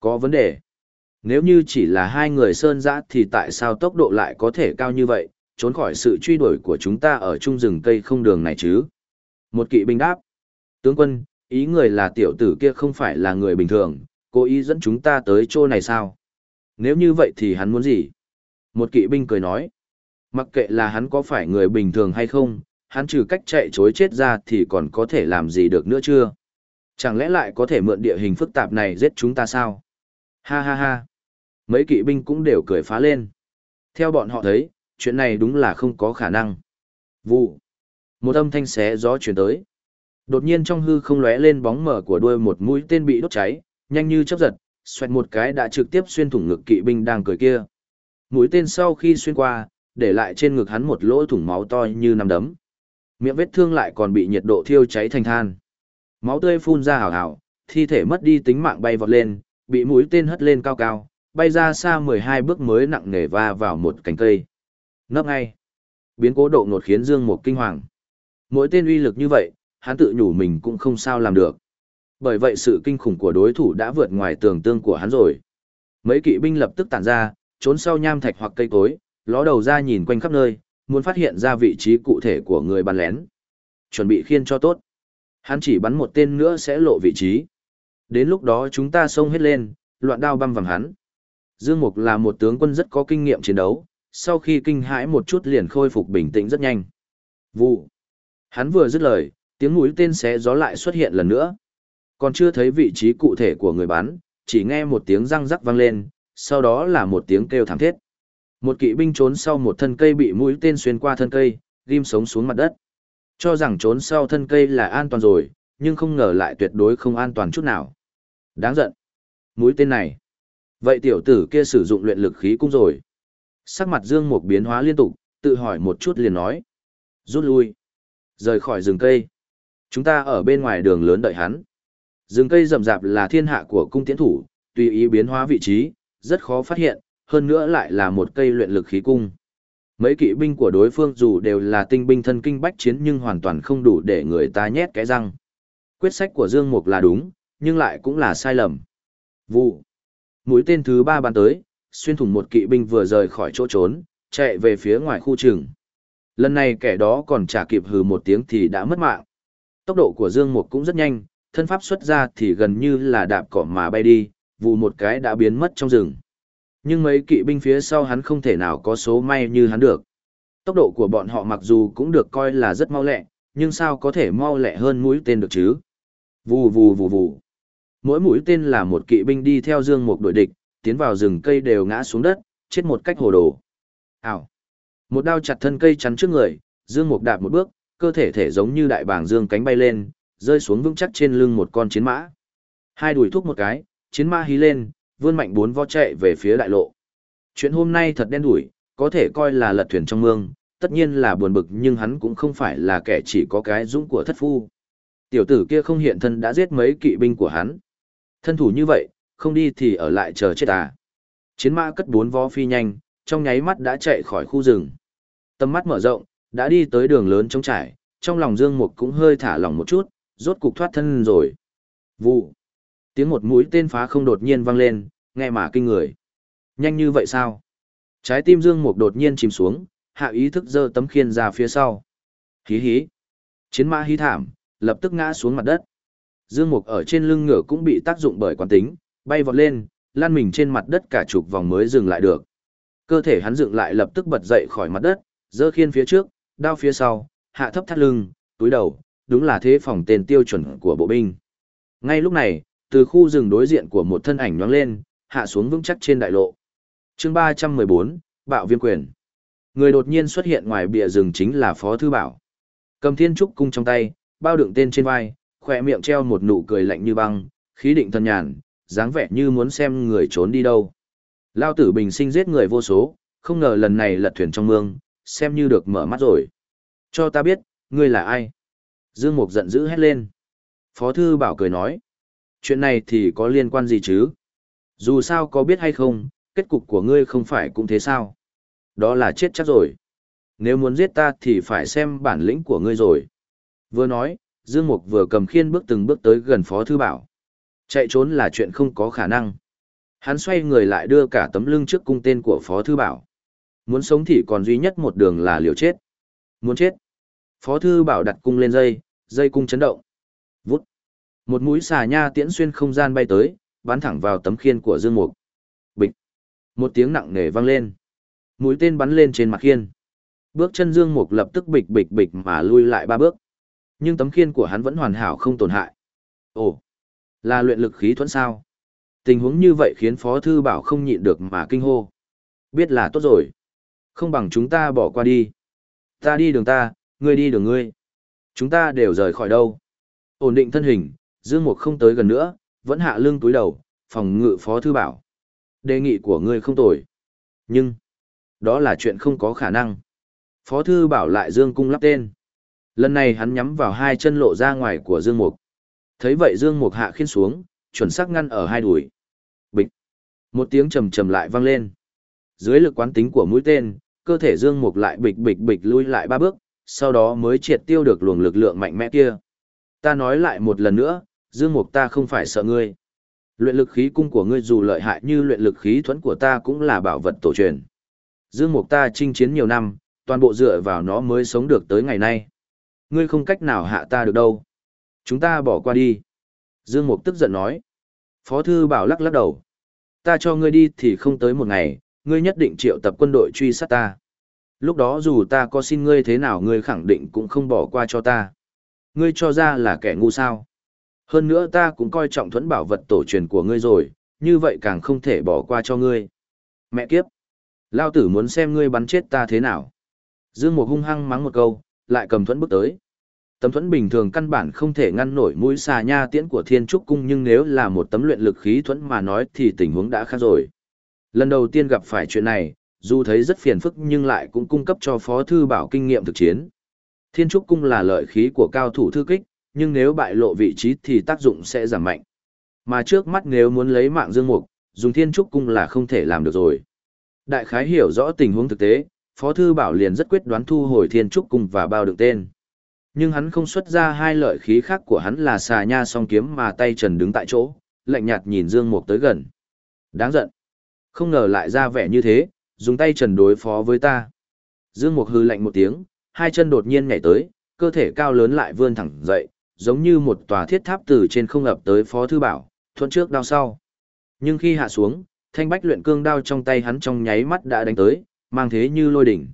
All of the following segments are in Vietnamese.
Có vấn đề. Nếu như chỉ là hai người sơn giã thì tại sao tốc độ lại có thể cao như vậy, trốn khỏi sự truy đuổi của chúng ta ở trung rừng cây không đường này chứ? Một kỵ binh đáp. Tướng quân, ý người là tiểu tử kia không phải là người bình thường, cố ý dẫn chúng ta tới chỗ này sao? Nếu như vậy thì hắn muốn gì? Một kỵ binh cười nói. Mặc kệ là hắn có phải người bình thường hay không, hắn trừ cách chạy chối chết ra thì còn có thể làm gì được nữa chưa? Chẳng lẽ lại có thể mượn địa hình phức tạp này giết chúng ta sao? Ha ha ha. Mấy kỵ binh cũng đều cười phá lên. Theo bọn họ thấy, chuyện này đúng là không có khả năng. Vụ. Một âm thanh xé gió chuyển tới. Đột nhiên trong hư không lóe lên bóng mở của đuôi một mũi tên bị đốt cháy, nhanh như chớp giật, xoẹt một cái đã trực tiếp xuyên thủng ngực kỵ binh đang cười kia. Mũi tên sau khi xuyên qua, để lại trên ngực hắn một lỗ thủng máu to như nắm đấm. Miệng vết thương lại còn bị nhiệt độ thiêu cháy thành than. Máu tươi phun ra hào hào, thi thể mất đi tính mạng bay vọt lên, bị mũi tên hất lên cao cao, bay ra xa 12 bước mới nặng nề va vào một cành cây. Nấp ngay. Biến cố độ ngột khiến Dương Mục kinh hoàng. Mỗi tên uy lực như vậy, hắn tự nhủ mình cũng không sao làm được. Bởi vậy sự kinh khủng của đối thủ đã vượt ngoài tưởng tương của hắn rồi. Mấy kỵ binh lập tức tản ra, trốn sau nham thạch hoặc cây cối, ló đầu ra nhìn quanh khắp nơi, muốn phát hiện ra vị trí cụ thể của người bắn lén. Chuẩn bị khiên cho tốt. Hắn chỉ bắn một tên nữa sẽ lộ vị trí. Đến lúc đó chúng ta xông hết lên, loạn đao băm vằm hắn. Dương Mục là một tướng quân rất có kinh nghiệm chiến đấu, sau khi kinh hãi một chút liền khôi phục bình tĩnh rất nhanh. Vụ. Hắn vừa dứt lời, tiếng mũi tên xé gió lại xuất hiện lần nữa. Còn chưa thấy vị trí cụ thể của người bắn, chỉ nghe một tiếng răng rắc vang lên, sau đó là một tiếng kêu thảm thiết. Một kỵ binh trốn sau một thân cây bị mũi tên xuyên qua thân cây, ghim sống xuống mặt đất. Cho rằng trốn sau thân cây là an toàn rồi, nhưng không ngờ lại tuyệt đối không an toàn chút nào. Đáng giận. Mũi tên này. Vậy tiểu tử kia sử dụng luyện lực khí cung rồi. Sắc mặt Dương Mục biến hóa liên tục, tự hỏi một chút liền nói. Rút lui. Rời khỏi rừng cây. Chúng ta ở bên ngoài đường lớn đợi hắn. Rừng cây rậm rạp là thiên hạ của cung tiễn thủ, tùy ý biến hóa vị trí, rất khó phát hiện, hơn nữa lại là một cây luyện lực khí cung. Mấy kỵ binh của đối phương dù đều là tinh binh thân kinh bách chiến nhưng hoàn toàn không đủ để người ta nhét cái răng. Quyết sách của Dương Mục là đúng, nhưng lại cũng là sai lầm. Vụ. Mũi tên thứ ba bắn tới, xuyên thủng một kỵ binh vừa rời khỏi chỗ trốn, chạy về phía ngoài khu trường. Lần này kẻ đó còn trả kịp hừ một tiếng thì đã mất mạng. Tốc độ của Dương Mục cũng rất nhanh, thân pháp xuất ra thì gần như là đạp cỏ mà bay đi, vụ một cái đã biến mất trong rừng. Nhưng mấy kỵ binh phía sau hắn không thể nào có số may như hắn được. Tốc độ của bọn họ mặc dù cũng được coi là rất mau lẹ, nhưng sao có thể mau lẹ hơn mũi tên được chứ? Vù vù vù vù. Mỗi mũi tên là một kỵ binh đi theo Dương Mục đội địch, tiến vào rừng cây đều ngã xuống đất, chết một cách hồ đồ. Ảo. Một đao chặt thân cây chắn trước người, Dương Mục đạp một bước, cơ thể thể giống như đại bàng dương cánh bay lên, rơi xuống vững chắc trên lưng một con chiến mã. Hai đùi thúc một cái, chiến mã hí lên, vươn mạnh bốn vó chạy về phía đại lộ. Chuyện hôm nay thật đen đủi, có thể coi là lật thuyền trong mương, tất nhiên là buồn bực nhưng hắn cũng không phải là kẻ chỉ có cái dũng của thất phu. Tiểu tử kia không hiện thân đã giết mấy kỵ binh của hắn. Thân thủ như vậy, không đi thì ở lại chờ chết à. Chiến mã cất bốn vó phi nhanh, trong nháy mắt đã chạy khỏi khu rừng. Tầm mắt mở rộng, đã đi tới đường lớn trống trải, trong lòng Dương Mục cũng hơi thả lỏng một chút, rốt cục thoát thân rồi. Vụ. Tiếng một mũi tên phá không đột nhiên vang lên, nghe mà kinh người. Nhanh như vậy sao? Trái tim Dương Mục đột nhiên chìm xuống, hạ ý thức giơ tấm khiên ra phía sau. Hí hí. Chiến mã hí thảm, lập tức ngã xuống mặt đất. Dương Mục ở trên lưng ngựa cũng bị tác dụng bởi quán tính, bay vọt lên, lan mình trên mặt đất cả chục vòng mới dừng lại được. Cơ thể hắn dựng lại lập tức bật dậy khỏi mặt đất, giơ khiên phía trước, đao phía sau, hạ thấp thắt lưng, túi đầu, đúng là thế phòng tên tiêu chuẩn của bộ binh. Ngay lúc này, từ khu rừng đối diện của một thân ảnh nhoáng lên, hạ xuống vững chắc trên đại lộ. chương 314, Bạo Viêm Quyền. Người đột nhiên xuất hiện ngoài bìa rừng chính là Phó Thư Bảo. Cầm thiên trúc cung trong tay, bao đựng tên trên vai, khỏe miệng treo một nụ cười lạnh như băng, khí định thân nhàn, dáng vẻ như muốn xem người trốn đi đâu. Lao tử bình sinh giết người vô số, không ngờ lần này lật thuyền trong mương, xem như được mở mắt rồi. Cho ta biết, ngươi là ai? Dương Mục giận dữ hét lên. Phó Thư Bảo cười nói. Chuyện này thì có liên quan gì chứ? Dù sao có biết hay không, kết cục của ngươi không phải cũng thế sao? Đó là chết chắc rồi. Nếu muốn giết ta thì phải xem bản lĩnh của ngươi rồi. Vừa nói, Dương Mục vừa cầm khiên bước từng bước tới gần Phó Thư Bảo. Chạy trốn là chuyện không có khả năng. Hắn xoay người lại đưa cả tấm lưng trước cung tên của Phó Thư Bảo. Muốn sống thì còn duy nhất một đường là liều chết. Muốn chết. Phó Thư Bảo đặt cung lên dây, dây cung chấn động. Vút. Một mũi xà nha tiễn xuyên không gian bay tới, bắn thẳng vào tấm khiên của Dương Mục. Bịch. Một tiếng nặng nề vang lên. Mũi tên bắn lên trên mặt khiên. Bước chân Dương Mục lập tức bịch bịch bịch mà lui lại ba bước. Nhưng tấm khiên của hắn vẫn hoàn hảo không tổn hại. Ồ, là luyện lực khí thuẫn sao? Tình huống như vậy khiến Phó Thư Bảo không nhịn được mà kinh hô. Biết là tốt rồi. Không bằng chúng ta bỏ qua đi. Ta đi đường ta, ngươi đi đường ngươi. Chúng ta đều rời khỏi đâu. Ổn định thân hình, Dương Mục không tới gần nữa, vẫn hạ lưng túi đầu, phòng ngự Phó Thư Bảo. Đề nghị của ngươi không tồi. Nhưng, đó là chuyện không có khả năng. Phó Thư Bảo lại Dương Cung lắp tên. Lần này hắn nhắm vào hai chân lộ ra ngoài của Dương Mục. Thấy vậy Dương Mục hạ khiên xuống, chuẩn xác ngăn ở hai đùi. Bịch. Một tiếng trầm trầm lại vang lên. Dưới lực quán tính của mũi tên, cơ thể Dương Mục lại bịch bịch bịch lui lại ba bước, sau đó mới triệt tiêu được luồng lực lượng mạnh mẽ kia. Ta nói lại một lần nữa, Dương Mục ta không phải sợ ngươi. Luyện lực khí cung của ngươi dù lợi hại như luyện lực khí thuẫn của ta cũng là bảo vật tổ truyền. Dương Mục ta chinh chiến nhiều năm, toàn bộ dựa vào nó mới sống được tới ngày nay. Ngươi không cách nào hạ ta được đâu. Chúng ta bỏ qua đi. Dương Mục tức giận nói. Phó thư bảo lắc lắc đầu. Ta cho ngươi đi thì không tới một ngày, ngươi nhất định triệu tập quân đội truy sát ta. Lúc đó dù ta có xin ngươi thế nào ngươi khẳng định cũng không bỏ qua cho ta. Ngươi cho ra là kẻ ngu sao. Hơn nữa ta cũng coi trọng thuẫn bảo vật tổ truyền của ngươi rồi, như vậy càng không thể bỏ qua cho ngươi. Mẹ kiếp! Lao tử muốn xem ngươi bắn chết ta thế nào. Dương Mục hung hăng mắng một câu, lại cầm thuẫn bước tới. Tấm thuẫn bình thường căn bản không thể ngăn nổi mũi xà nha tiễn của Thiên Trúc Cung nhưng nếu là một tấm luyện lực khí thuẫn mà nói thì tình huống đã khác rồi. Lần đầu tiên gặp phải chuyện này, dù thấy rất phiền phức nhưng lại cũng cung cấp cho Phó Thư Bảo kinh nghiệm thực chiến. Thiên Trúc Cung là lợi khí của cao thủ thư kích, nhưng nếu bại lộ vị trí thì tác dụng sẽ giảm mạnh. Mà trước mắt nếu muốn lấy mạng Dương Mục, dùng Thiên Trúc Cung là không thể làm được rồi. Đại khái hiểu rõ tình huống thực tế, Phó Thư Bảo liền rất quyết đoán thu hồi Thiên Trúc Cung và bao đựng tên. Nhưng hắn không xuất ra hai lợi khí khác của hắn là xà nha song kiếm mà tay trần đứng tại chỗ, lạnh nhạt nhìn Dương Mục tới gần. Đáng giận. Không ngờ lại ra vẻ như thế, dùng tay trần đối phó với ta. Dương Mục hư lạnh một tiếng, hai chân đột nhiên nhảy tới, cơ thể cao lớn lại vươn thẳng dậy, giống như một tòa thiết tháp từ trên không ập tới Phó Thư Bảo, thuận trước đao sau. Nhưng khi hạ xuống, thanh bách luyện cương đao trong tay hắn trong nháy mắt đã đánh tới, mang thế như lôi đỉnh.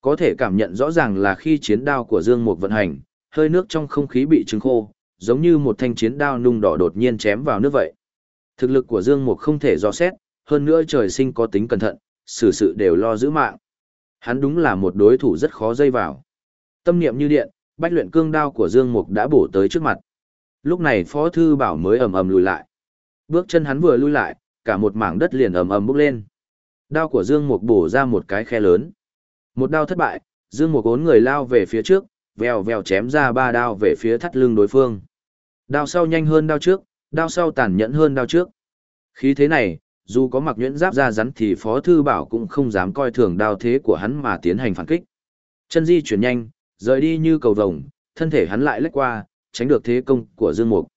Có thể cảm nhận rõ ràng là khi chiến đao của Dương Mục vận hành, hơi nước trong không khí bị trứng khô, giống như một thanh chiến đao nung đỏ đột nhiên chém vào nước vậy. Thực lực của Dương Mục không thể dò xét, hơn nữa trời sinh có tính cẩn thận, xử sự đều lo giữ mạng. Hắn đúng là một đối thủ rất khó dây vào. Tâm niệm như điện, bách luyện cương đao của Dương Mục đã bổ tới trước mặt. Lúc này Phó Thư Bảo mới ầm ầm lùi lại. Bước chân hắn vừa lùi lại, cả một mảng đất liền ầm ầm bốc lên. Đao của Dương Mục bổ ra một cái khe lớn. Một đao thất bại, Dương Mục ốn người lao về phía trước, vèo vèo chém ra ba đao về phía thắt lưng đối phương. Đao sau nhanh hơn đao trước, đao sau tàn nhẫn hơn đao trước. Khí thế này, dù có mặc nhuyễn giáp ra rắn thì Phó Thư Bảo cũng không dám coi thường đao thế của hắn mà tiến hành phản kích. Chân di chuyển nhanh, rời đi như cầu vồng, thân thể hắn lại lách qua, tránh được thế công của Dương Mục.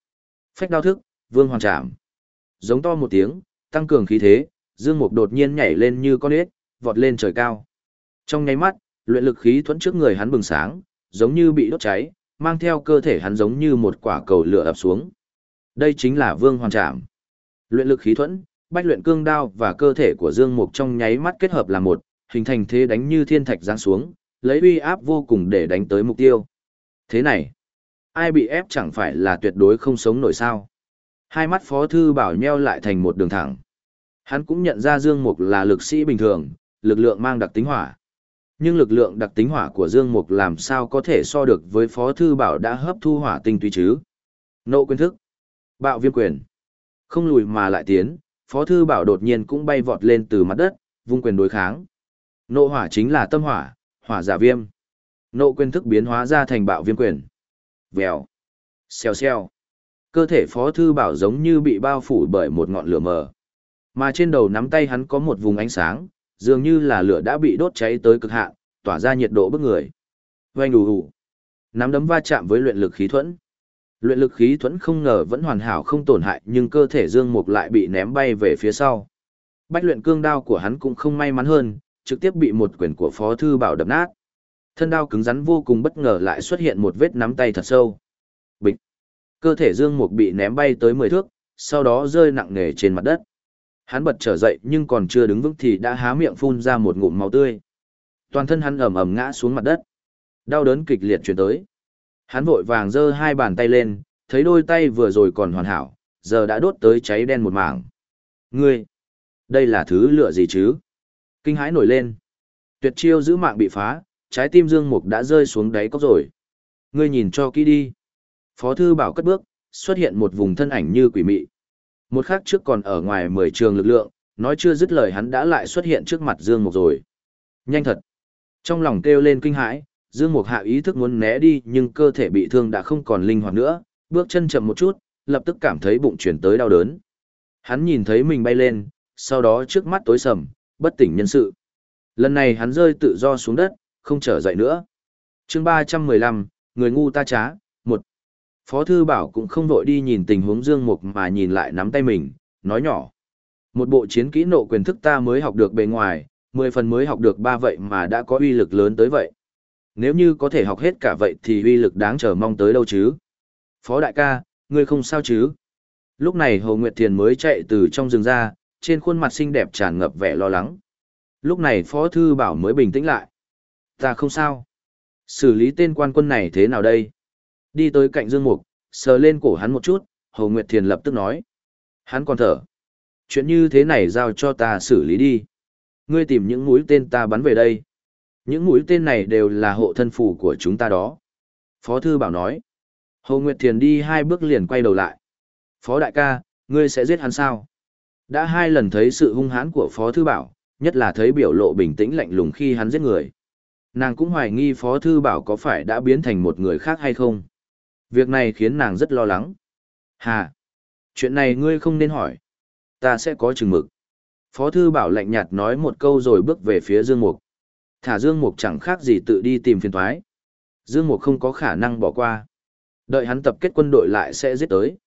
Phách đao thức, vương hoàn trảm. Giống to một tiếng, tăng cường khí thế, Dương Mục đột nhiên nhảy lên như con ếch, vọt lên trời cao. Trong nháy mắt, luyện lực khí thuẫn trước người hắn bừng sáng, giống như bị đốt cháy, mang theo cơ thể hắn giống như một quả cầu lửa ập xuống. Đây chính là Vương Hoàn Trảm. Luyện lực khí thuẫn, bách luyện cương đao và cơ thể của Dương Mục trong nháy mắt kết hợp là một, hình thành thế đánh như thiên thạch giáng xuống, lấy uy áp vô cùng để đánh tới mục tiêu. Thế này, ai bị ép chẳng phải là tuyệt đối không sống nổi sao. Hai mắt Phó Thư Bảo nheo lại thành một đường thẳng. Hắn cũng nhận ra Dương Mục là lực sĩ bình thường, lực lượng mang đặc tính hỏa. Nhưng lực lượng đặc tính hỏa của Dương Mục làm sao có thể so được với Phó Thư Bảo đã hấp thu hỏa tinh tuy chứ? Nộ quyền thức. Bạo viêm quyền. Không lùi mà lại tiến, Phó Thư Bảo đột nhiên cũng bay vọt lên từ mặt đất, vung quyền đối kháng. Nộ hỏa chính là tâm hỏa, hỏa giả viêm. Nộ quyền thức biến hóa ra thành bạo viêm quyền. Vèo. Xèo xèo. Cơ thể Phó Thư Bảo giống như bị bao phủ bởi một ngọn lửa mờ. Mà trên đầu nắm tay hắn có một vùng ánh sáng, dường như là lửa đã bị đốt cháy tới cực hạn, tỏa ra nhiệt độ bức người. Oanh đủ đủ. Nắm đấm va chạm với luyện lực khí thuẫn. Luyện lực khí thuẫn không ngờ vẫn hoàn hảo không tổn hại nhưng cơ thể Dương Mục lại bị ném bay về phía sau. Bách luyện cương đao của hắn cũng không may mắn hơn, trực tiếp bị một quyền của Phó Thư Bảo đập nát. Thân đao cứng rắn vô cùng bất ngờ lại xuất hiện một vết nắm tay thật sâu. Bịch! Cơ thể Dương Mục bị ném bay tới 10 thước, sau đó rơi nặng nề trên mặt đất. Hắn bật trở dậy nhưng còn chưa đứng vững thì đã há miệng phun ra một ngụm máu tươi. Toàn thân hắn ẩm ẩm ngã xuống mặt đất. Đau đớn kịch liệt chuyển tới. Hắn vội vàng giơ hai bàn tay lên, thấy đôi tay vừa rồi còn hoàn hảo, giờ đã đốt tới cháy đen một mảng. Ngươi! Đây là thứ lựa gì chứ? Kinh hãi nổi lên. Tuyệt chiêu giữ mạng bị phá, trái tim Dương Mục đã rơi xuống đáy cốc rồi. Ngươi nhìn cho kỹ đi. Phó thư bảo cất bước, xuất hiện một vùng thân ảnh như quỷ mị. Một khắc trước còn ở ngoài mười trường lực lượng, nói chưa dứt lời hắn đã lại xuất hiện trước mặt Dương Mục rồi. Nhanh thật. Trong lòng kêu lên kinh hãi, Dương Mục hạ ý thức muốn né đi nhưng cơ thể bị thương đã không còn linh hoạt nữa, bước chân chậm một chút, lập tức cảm thấy bụng chuyển tới đau đớn. Hắn nhìn thấy mình bay lên, sau đó trước mắt tối sầm, bất tỉnh nhân sự. Lần này hắn rơi tự do xuống đất, không trở dậy nữa. chương 315, người ngu ta trá, một Phó Thư Bảo cũng không vội đi nhìn tình huống Dương Mục mà nhìn lại nắm tay mình, nói nhỏ. Một bộ chiến kỹ nộ quyền thức ta mới học được bề ngoài, 10 phần mới học được ba vậy mà đã có uy lực lớn tới vậy. Nếu như có thể học hết cả vậy thì uy lực đáng chờ mong tới đâu chứ? Phó đại ca, ngươi không sao chứ? Lúc này Hồ Nguyệt Thiền mới chạy từ trong rừng ra, trên khuôn mặt xinh đẹp tràn ngập vẻ lo lắng. Lúc này Phó Thư Bảo mới bình tĩnh lại. Ta không sao. Xử lý tên quan quân này thế nào đây? Đi tới cạnh Dương Mục, sờ lên cổ hắn một chút, Hồ Nguyệt Thiền lập tức nói. Hắn còn thở. Chuyện như thế này giao cho ta xử lý đi. Ngươi tìm những mũi tên ta bắn về đây. Những mũi tên này đều là hộ thân phủ của chúng ta đó. Phó Thư Bảo nói. Hồ Nguyệt Thiền đi hai bước liền quay đầu lại. Phó đại ca, ngươi sẽ giết hắn sao? Đã hai lần thấy sự hung hãn của Phó Thư Bảo, nhất là thấy biểu lộ bình tĩnh lạnh lùng khi hắn giết người. Nàng cũng hoài nghi Phó Thư Bảo có phải đã biến thành một người khác hay không. Việc này khiến nàng rất lo lắng. Hà! Chuyện này ngươi không nên hỏi. Ta sẽ có chừng mực. Phó Thư Bảo lạnh nhạt nói một câu rồi bước về phía Dương Mục. Thả Dương Mục chẳng khác gì tự đi tìm phiền thoái. Dương Mục không có khả năng bỏ qua. Đợi hắn tập kết quân đội lại sẽ giết tới.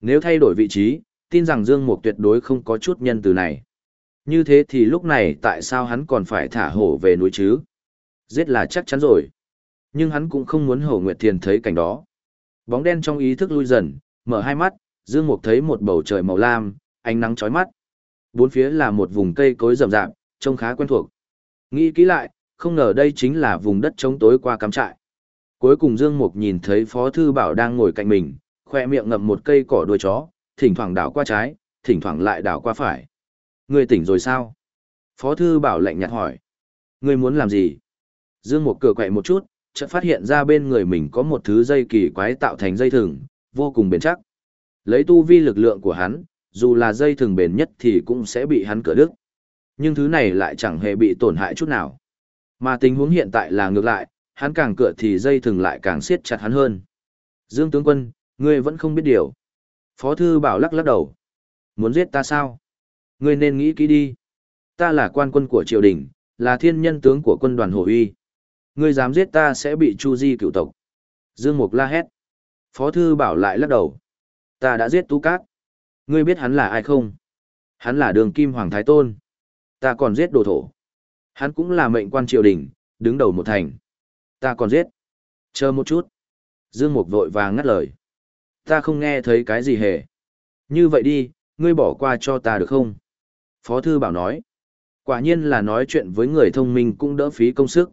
Nếu thay đổi vị trí, tin rằng Dương Mục tuyệt đối không có chút nhân từ này. Như thế thì lúc này tại sao hắn còn phải thả hổ về núi chứ? Giết là chắc chắn rồi. Nhưng hắn cũng không muốn Hổ Nguyệt Thiền thấy cảnh đó. Bóng đen trong ý thức lui dần, mở hai mắt, Dương Mục thấy một bầu trời màu lam, ánh nắng chói mắt. Bốn phía là một vùng cây cối rậm rạp, trông khá quen thuộc. Nghĩ kỹ lại, không ngờ đây chính là vùng đất trống tối qua cắm trại. Cuối cùng Dương Mục nhìn thấy Phó Thư Bảo đang ngồi cạnh mình, khoe miệng ngậm một cây cỏ đuôi chó, thỉnh thoảng đảo qua trái, thỉnh thoảng lại đảo qua phải. Người tỉnh rồi sao? Phó Thư Bảo lạnh nhạt hỏi. Người muốn làm gì? Dương Mục cửa quậy một chút, chợt phát hiện ra bên người mình có một thứ dây kỳ quái tạo thành dây thừng, vô cùng bền chắc. Lấy tu vi lực lượng của hắn, dù là dây thừng bền nhất thì cũng sẽ bị hắn cỡ đứt. Nhưng thứ này lại chẳng hề bị tổn hại chút nào. Mà tình huống hiện tại là ngược lại, hắn càng cựa thì dây thừng lại càng siết chặt hắn hơn. Dương tướng quân, ngươi vẫn không biết điều. Phó thư bảo lắc lắc đầu. Muốn giết ta sao? Ngươi nên nghĩ kỹ đi. Ta là quan quân của triều đình, là thiên nhân tướng của quân đoàn hồ uy. Ngươi dám giết ta sẽ bị chu di cựu tộc. Dương Mục la hét. Phó thư bảo lại lắc đầu. Ta đã giết Tú Cát. Ngươi biết hắn là ai không? Hắn là đường kim hoàng thái tôn. Ta còn giết đồ thổ. Hắn cũng là mệnh quan triều đình, đứng đầu một thành. Ta còn giết. Chờ một chút. Dương Mục vội vàng ngắt lời. Ta không nghe thấy cái gì hề. Như vậy đi, ngươi bỏ qua cho ta được không? Phó thư bảo nói. Quả nhiên là nói chuyện với người thông minh cũng đỡ phí công sức.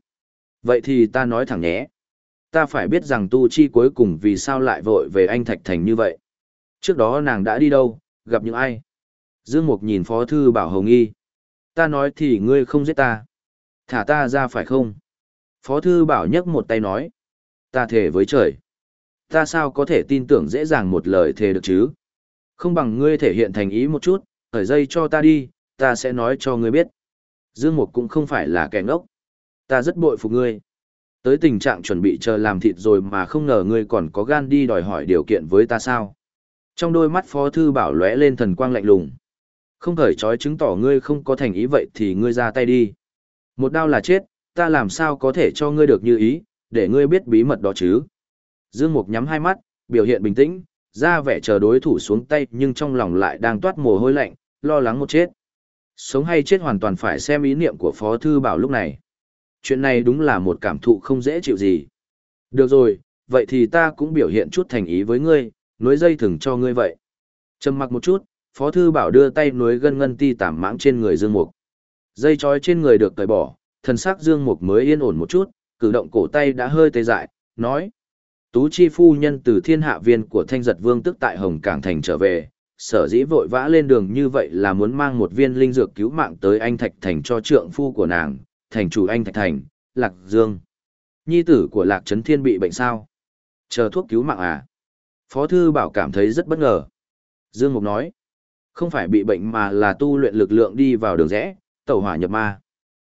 Vậy thì ta nói thẳng nhé. Ta phải biết rằng tu chi cuối cùng vì sao lại vội về anh Thạch Thành như vậy. Trước đó nàng đã đi đâu, gặp những ai? Dương Mục nhìn Phó Thư Bảo Hồng Y. Ta nói thì ngươi không giết ta. Thả ta ra phải không? Phó Thư Bảo nhấc một tay nói. Ta thề với trời. Ta sao có thể tin tưởng dễ dàng một lời thề được chứ? Không bằng ngươi thể hiện thành ý một chút, thời dây cho ta đi, ta sẽ nói cho ngươi biết. Dương Mục cũng không phải là kẻ ngốc. Ta rất bội phục ngươi. Tới tình trạng chuẩn bị chờ làm thịt rồi mà không ngờ ngươi còn có gan đi đòi hỏi điều kiện với ta sao. Trong đôi mắt Phó Thư Bảo lóe lên thần quang lạnh lùng. Không khởi trói chứng tỏ ngươi không có thành ý vậy thì ngươi ra tay đi. Một đao là chết, ta làm sao có thể cho ngươi được như ý, để ngươi biết bí mật đó chứ. Dương Mục nhắm hai mắt, biểu hiện bình tĩnh, ra vẻ chờ đối thủ xuống tay nhưng trong lòng lại đang toát mồ hôi lạnh, lo lắng một chết. Sống hay chết hoàn toàn phải xem ý niệm của Phó Thư Bảo lúc này. Chuyện này đúng là một cảm thụ không dễ chịu gì. Được rồi, vậy thì ta cũng biểu hiện chút thành ý với ngươi, nối dây thừng cho ngươi vậy. Trầm mặc một chút, Phó Thư Bảo đưa tay nối gân ngân ti tảm mãng trên người Dương Mục. Dây trói trên người được cởi bỏ, thần sắc Dương Mục mới yên ổn một chút, cử động cổ tay đã hơi tê dại, nói. Tú Chi phu nhân từ thiên hạ viên của Thanh Giật Vương tức tại Hồng Cảng Thành trở về, sở dĩ vội vã lên đường như vậy là muốn mang một viên linh dược cứu mạng tới anh Thạch Thành cho trượng phu của nàng, thành chủ anh Thạch Thành, Lạc Dương. Nhi tử của Lạc Trấn Thiên bị bệnh sao? Chờ thuốc cứu mạng à? Phó Thư Bảo cảm thấy rất bất ngờ. Dương Mục nói, không phải bị bệnh mà là tu luyện lực lượng đi vào đường rẽ, tẩu hỏa nhập ma.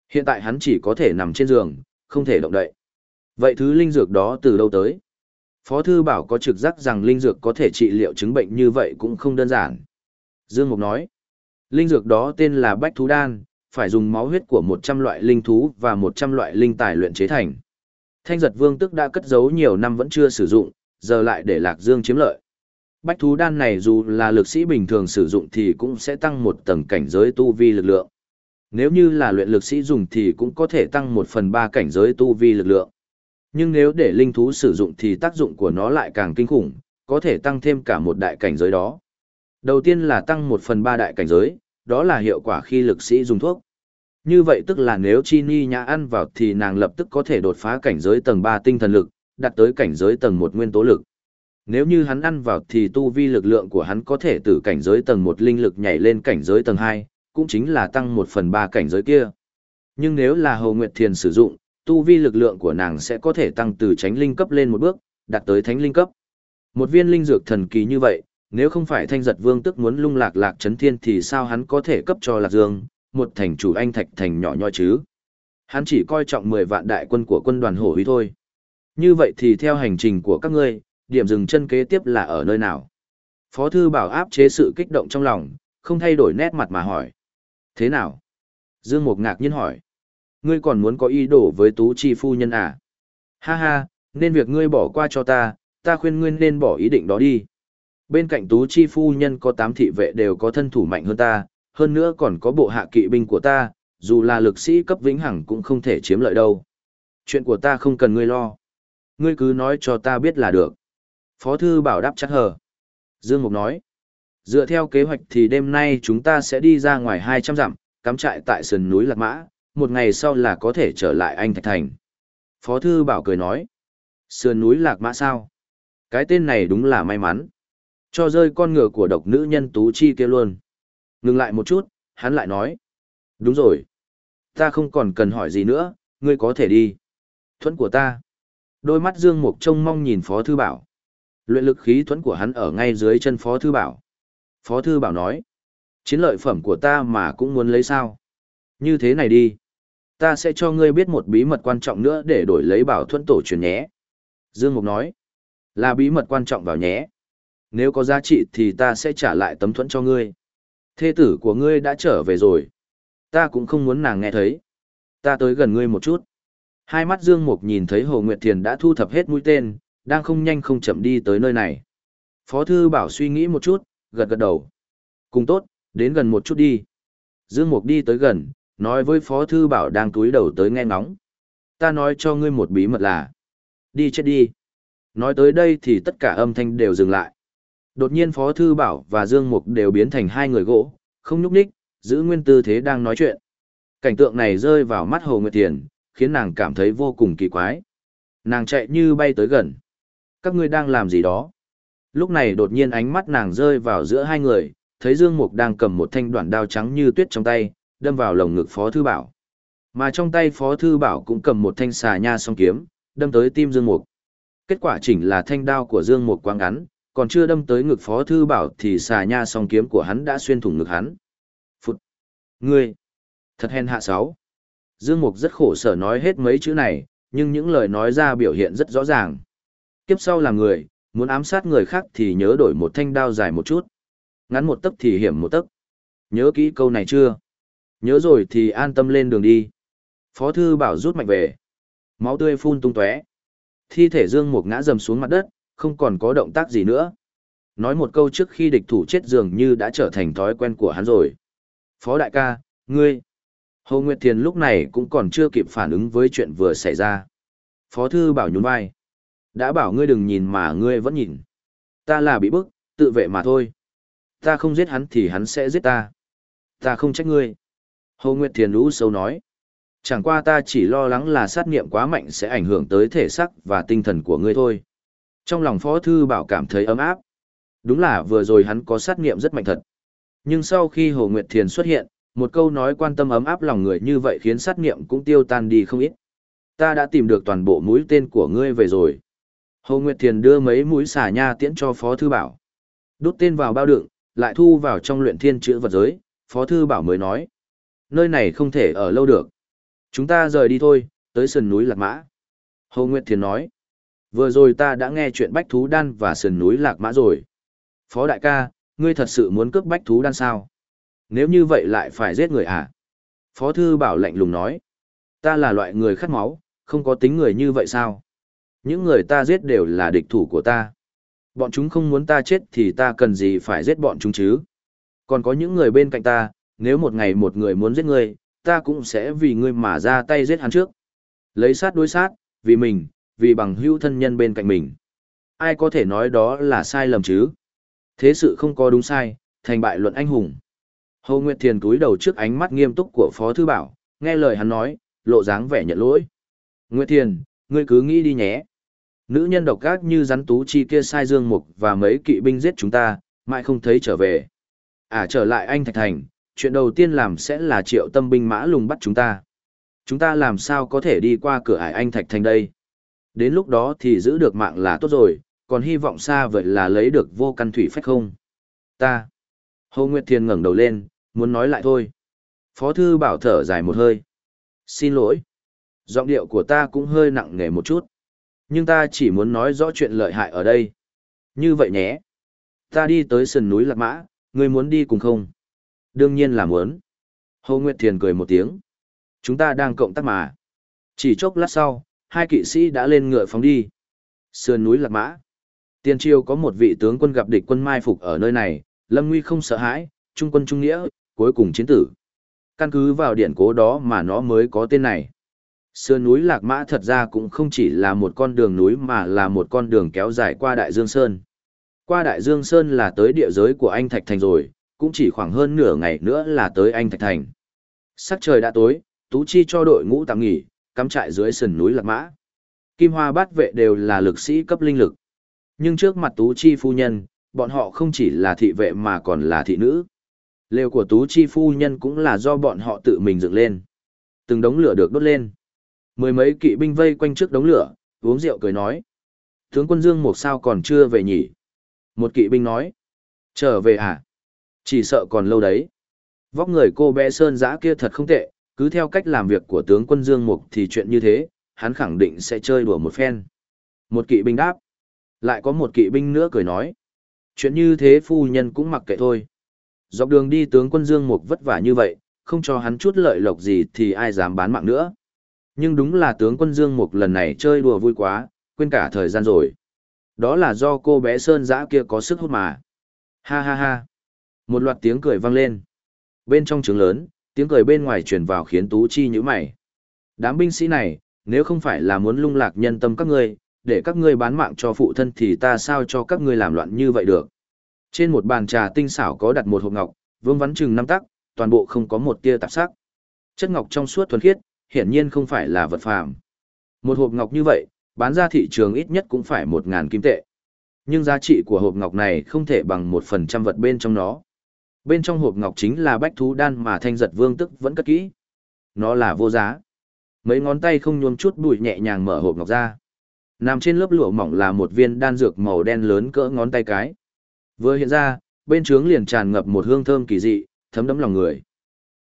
Hiện tại hắn chỉ có thể nằm trên giường, không thể động đậy. Vậy thứ linh dược đó từ đâu tới? Phó Thư Bảo có trực giác rằng linh dược có thể trị liệu chứng bệnh như vậy cũng không đơn giản. Dương Mục nói, linh dược đó tên là Bách Thú Đan, phải dùng máu huyết của 100 loại linh thú và 100 loại linh tài luyện chế thành. Thanh giật vương tức đã cất giấu nhiều năm vẫn chưa sử dụng, giờ lại để Lạc Dương chiếm lợi. Bách thú đan này dù là lực sĩ bình thường sử dụng thì cũng sẽ tăng một tầng cảnh giới tu vi lực lượng. Nếu như là luyện lực sĩ dùng thì cũng có thể tăng một phần ba cảnh giới tu vi lực lượng. Nhưng nếu để linh thú sử dụng thì tác dụng của nó lại càng kinh khủng, có thể tăng thêm cả một đại cảnh giới đó. Đầu tiên là tăng một phần ba đại cảnh giới, đó là hiệu quả khi lực sĩ dùng thuốc. Như vậy tức là nếu Chi Ni Nhã ăn vào thì nàng lập tức có thể đột phá cảnh giới tầng 3 tinh thần lực, đạt tới cảnh giới tầng 1 nguyên tố lực. Nếu như hắn ăn vào thì tu vi lực lượng của hắn có thể từ cảnh giới tầng 1 linh lực nhảy lên cảnh giới tầng 2, cũng chính là tăng 1 phần 3 cảnh giới kia. Nhưng nếu là Hồ Nguyệt Thiền sử dụng, tu vi lực lượng của nàng sẽ có thể tăng từ tránh linh cấp lên một bước, đạt tới thánh linh cấp. Một viên linh dược thần kỳ như vậy, nếu không phải thanh giật vương tức muốn lung lạc lạc chấn thiên thì sao hắn có thể cấp cho lạc dương, một thành chủ anh thạch thành nhỏ nhoi chứ. Hắn chỉ coi trọng 10 vạn đại quân của quân đoàn hổ huy thôi. Như vậy thì theo hành trình của các ngươi, điểm dừng chân kế tiếp là ở nơi nào? Phó thư bảo áp chế sự kích động trong lòng, không thay đổi nét mặt mà hỏi. Thế nào? Dương Mục ngạc nhiên hỏi. Ngươi còn muốn có ý đồ với Tú Chi phu nhân à? Ha ha, nên việc ngươi bỏ qua cho ta, ta khuyên ngươi nên bỏ ý định đó đi. Bên cạnh Tú Chi phu nhân có tám thị vệ đều có thân thủ mạnh hơn ta, hơn nữa còn có bộ hạ kỵ binh của ta, dù là lực sĩ cấp vĩnh hằng cũng không thể chiếm lợi đâu. Chuyện của ta không cần ngươi lo. Ngươi cứ nói cho ta biết là được. Phó thư bảo đáp chắc hờ. Dương Mục nói, dựa theo kế hoạch thì đêm nay chúng ta sẽ đi ra ngoài 200 dặm, cắm trại tại sườn núi Lạc Mã, một ngày sau là có thể trở lại Anh Thạch Thành. Phó thư bảo cười nói, sườn núi Lạc Mã sao? Cái tên này đúng là may mắn. Cho rơi con ngựa của độc nữ nhân Tú Chi kia luôn. Ngừng lại một chút, hắn lại nói. Đúng rồi. Ta không còn cần hỏi gì nữa, ngươi có thể đi. Thuẫn của ta. Đôi mắt Dương Mục trông mong nhìn Phó Thư Bảo. Luyện lực khí thuẫn của hắn ở ngay dưới chân Phó Thư Bảo. Phó Thư Bảo nói. Chiến lợi phẩm của ta mà cũng muốn lấy sao. Như thế này đi. Ta sẽ cho ngươi biết một bí mật quan trọng nữa để đổi lấy bảo thuẫn tổ truyền nhé. Dương Mục nói. Là bí mật quan trọng vào nhé. Nếu có giá trị thì ta sẽ trả lại tấm thuẫn cho ngươi. Thê tử của ngươi đã trở về rồi. Ta cũng không muốn nàng nghe thấy. Ta tới gần ngươi một chút. Hai mắt Dương Mục nhìn thấy Hồ Nguyệt Thiền đã thu thập hết mũi tên, đang không nhanh không chậm đi tới nơi này. Phó Thư Bảo suy nghĩ một chút, gật gật đầu. Cùng tốt, đến gần một chút đi. Dương Mục đi tới gần, nói với Phó Thư Bảo đang túi đầu tới nghe ngóng. Ta nói cho ngươi một bí mật là. Đi chết đi. Nói tới đây thì tất cả âm thanh đều dừng lại. Đột nhiên Phó Thư Bảo và Dương Mục đều biến thành hai người gỗ, không nhúc nhích, giữ nguyên tư thế đang nói chuyện. Cảnh tượng này rơi vào mắt Hồ Nguyệt Thiền, khiến nàng cảm thấy vô cùng kỳ quái. Nàng chạy như bay tới gần. Các ngươi đang làm gì đó? Lúc này đột nhiên ánh mắt nàng rơi vào giữa hai người, thấy Dương Mục đang cầm một thanh đoạn đao trắng như tuyết trong tay, đâm vào lồng ngực Phó Thư Bảo. Mà trong tay Phó Thư Bảo cũng cầm một thanh xà nha song kiếm, đâm tới tim Dương Mục. Kết quả chỉnh là thanh đao của Dương Mục quang ngắn, còn chưa đâm tới ngực Phó Thư Bảo thì xà nha song kiếm của hắn đã xuyên thủng ngực hắn. Phụt! Ngươi! Thật hèn hạ sáu! Dương Mục rất khổ sở nói hết mấy chữ này, nhưng những lời nói ra biểu hiện rất rõ ràng. Kiếp sau là người, muốn ám sát người khác thì nhớ đổi một thanh đao dài một chút. Ngắn một tấc thì hiểm một tấc. Nhớ kỹ câu này chưa? Nhớ rồi thì an tâm lên đường đi. Phó thư bảo rút mạnh về. Máu tươi phun tung tóe. Thi thể Dương Mục ngã dầm xuống mặt đất, không còn có động tác gì nữa. Nói một câu trước khi địch thủ chết dường như đã trở thành thói quen của hắn rồi. Phó đại ca, ngươi. Hồ Nguyệt Thiền lúc này cũng còn chưa kịp phản ứng với chuyện vừa xảy ra. Phó thư bảo nhún vai. Đã bảo ngươi đừng nhìn mà ngươi vẫn nhìn. Ta là bị bức, tự vệ mà thôi. Ta không giết hắn thì hắn sẽ giết ta. Ta không trách ngươi. Hồ Nguyệt Thiền lũ sâu nói. Chẳng qua ta chỉ lo lắng là sát nghiệm quá mạnh sẽ ảnh hưởng tới thể sắc và tinh thần của ngươi thôi. Trong lòng Phó Thư Bảo cảm thấy ấm áp. Đúng là vừa rồi hắn có sát nghiệm rất mạnh thật. Nhưng sau khi Hồ Nguyệt Thiền xuất hiện, một câu nói quan tâm ấm áp lòng người như vậy khiến sát nghiệm cũng tiêu tan đi không ít. Ta đã tìm được toàn bộ mũi tên của ngươi về rồi. Hồ Nguyệt Thiền đưa mấy mũi xà nha tiễn cho Phó Thư Bảo. đốt tên vào bao đựng, lại thu vào trong luyện thiên chữ vật giới, Phó Thư Bảo mới nói. Nơi này không thể ở lâu được. Chúng ta rời đi thôi, tới sườn núi Lạc Mã. Hồ Nguyệt Thiền nói. Vừa rồi ta đã nghe chuyện bách thú đan và sườn núi Lạc Mã rồi. Phó đại ca, ngươi thật sự muốn cướp bách thú đan sao? Nếu như vậy lại phải giết người à? Phó Thư Bảo lạnh lùng nói. Ta là loại người khát máu, không có tính người như vậy sao? Những người ta giết đều là địch thủ của ta. Bọn chúng không muốn ta chết thì ta cần gì phải giết bọn chúng chứ? Còn có những người bên cạnh ta, nếu một ngày một người muốn giết ngươi, ta cũng sẽ vì ngươi mà ra tay giết hắn trước. Lấy sát đối sát, vì mình, vì bằng hữu thân nhân bên cạnh mình. Ai có thể nói đó là sai lầm chứ? Thế sự không có đúng sai, thành bại luận anh hùng. Hồ Nguyệt Thiền cúi đầu trước ánh mắt nghiêm túc của Phó Thư Bảo, nghe lời hắn nói, lộ dáng vẻ nhận lỗi. Nguyệt Thiền, ngươi cứ nghĩ đi nhé. Nữ nhân độc ác như rắn tú chi kia sai dương mục và mấy kỵ binh giết chúng ta, mãi không thấy trở về. À trở lại anh Thạch Thành, chuyện đầu tiên làm sẽ là triệu tâm binh mã lùng bắt chúng ta. Chúng ta làm sao có thể đi qua cửa ải anh Thạch Thành đây? Đến lúc đó thì giữ được mạng là tốt rồi, còn hy vọng xa vậy là lấy được vô căn thủy phách không? Ta. Hồ Nguyệt Thiên ngẩng đầu lên, muốn nói lại thôi. Phó thư bảo thở dài một hơi. Xin lỗi. Giọng điệu của ta cũng hơi nặng nề một chút. Nhưng ta chỉ muốn nói rõ chuyện lợi hại ở đây. Như vậy nhé. Ta đi tới sườn núi Lạc Mã, ngươi muốn đi cùng không? Đương nhiên là muốn. Hồ Nguyệt Thiền cười một tiếng. Chúng ta đang cộng tác mà. Chỉ chốc lát sau, hai kỵ sĩ đã lên ngựa phóng đi. Sườn núi Lạc Mã. Tiên triều có một vị tướng quân gặp địch quân mai phục ở nơi này, Lâm Nguy không sợ hãi, trung quân trung nghĩa, cuối cùng chiến tử. Căn cứ vào điển cố đó mà nó mới có tên này. Sườn núi Lạc Mã thật ra cũng không chỉ là một con đường núi mà là một con đường kéo dài qua Đại Dương Sơn. Qua Đại Dương Sơn là tới địa giới của anh Thạch Thành rồi, cũng chỉ khoảng hơn nửa ngày nữa là tới anh Thạch Thành. Sắc trời đã tối, Tú Chi cho đội ngũ tạm nghỉ, cắm trại dưới sườn núi Lạc Mã. Kim Hoa bát vệ đều là lực sĩ cấp linh lực. Nhưng trước mặt Tú Chi phu nhân, bọn họ không chỉ là thị vệ mà còn là thị nữ. Lều của Tú Chi phu nhân cũng là do bọn họ tự mình dựng lên. Từng đống lửa được đốt lên. Mười mấy kỵ binh vây quanh trước đống lửa, uống rượu cười nói. Tướng quân Dương một sao còn chưa về nhỉ? Một kỵ binh nói. Trở về à? Chỉ sợ còn lâu đấy. Vóc người cô bé sơn giã kia thật không tệ, cứ theo cách làm việc của tướng quân Dương Mục thì chuyện như thế, hắn khẳng định sẽ chơi đùa một phen. Một kỵ binh đáp. Lại có một kỵ binh nữa cười nói. Chuyện như thế phu nhân cũng mặc kệ thôi. Dọc đường đi tướng quân Dương Mục vất vả như vậy, không cho hắn chút lợi lộc gì thì ai dám bán mạng nữa. Nhưng đúng là tướng quân Dương Mục lần này chơi đùa vui quá, quên cả thời gian rồi. Đó là do cô bé Sơn Giã kia có sức hút mà. Ha ha ha. Một loạt tiếng cười vang lên. Bên trong trướng lớn, tiếng cười bên ngoài truyền vào khiến Tú Chi nhíu mày. Đám binh sĩ này, nếu không phải là muốn lung lạc nhân tâm các ngươi, để các ngươi bán mạng cho phụ thân thì ta sao cho các ngươi làm loạn như vậy được. Trên một bàn trà tinh xảo có đặt một hộp ngọc, vương vắn chừng năm tắc, toàn bộ không có một tia tạp sắc. Chất ngọc trong suốt thuần khiết, hiển nhiên không phải là vật phàm. Một hộp ngọc như vậy, bán ra thị trường ít nhất cũng phải một ngàn kim tệ. Nhưng giá trị của hộp ngọc này không thể bằng một phần trăm vật bên trong nó. Bên trong hộp ngọc chính là bách thú đan mà thanh giật vương tức vẫn cất kỹ. Nó là vô giá. Mấy ngón tay không nhuốm chút bụi nhẹ nhàng mở hộp ngọc ra. Nằm trên lớp lụa mỏng là một viên đan dược màu đen lớn cỡ ngón tay cái. Vừa hiện ra, bên trướng liền tràn ngập một hương thơm kỳ dị, thấm đẫm lòng người.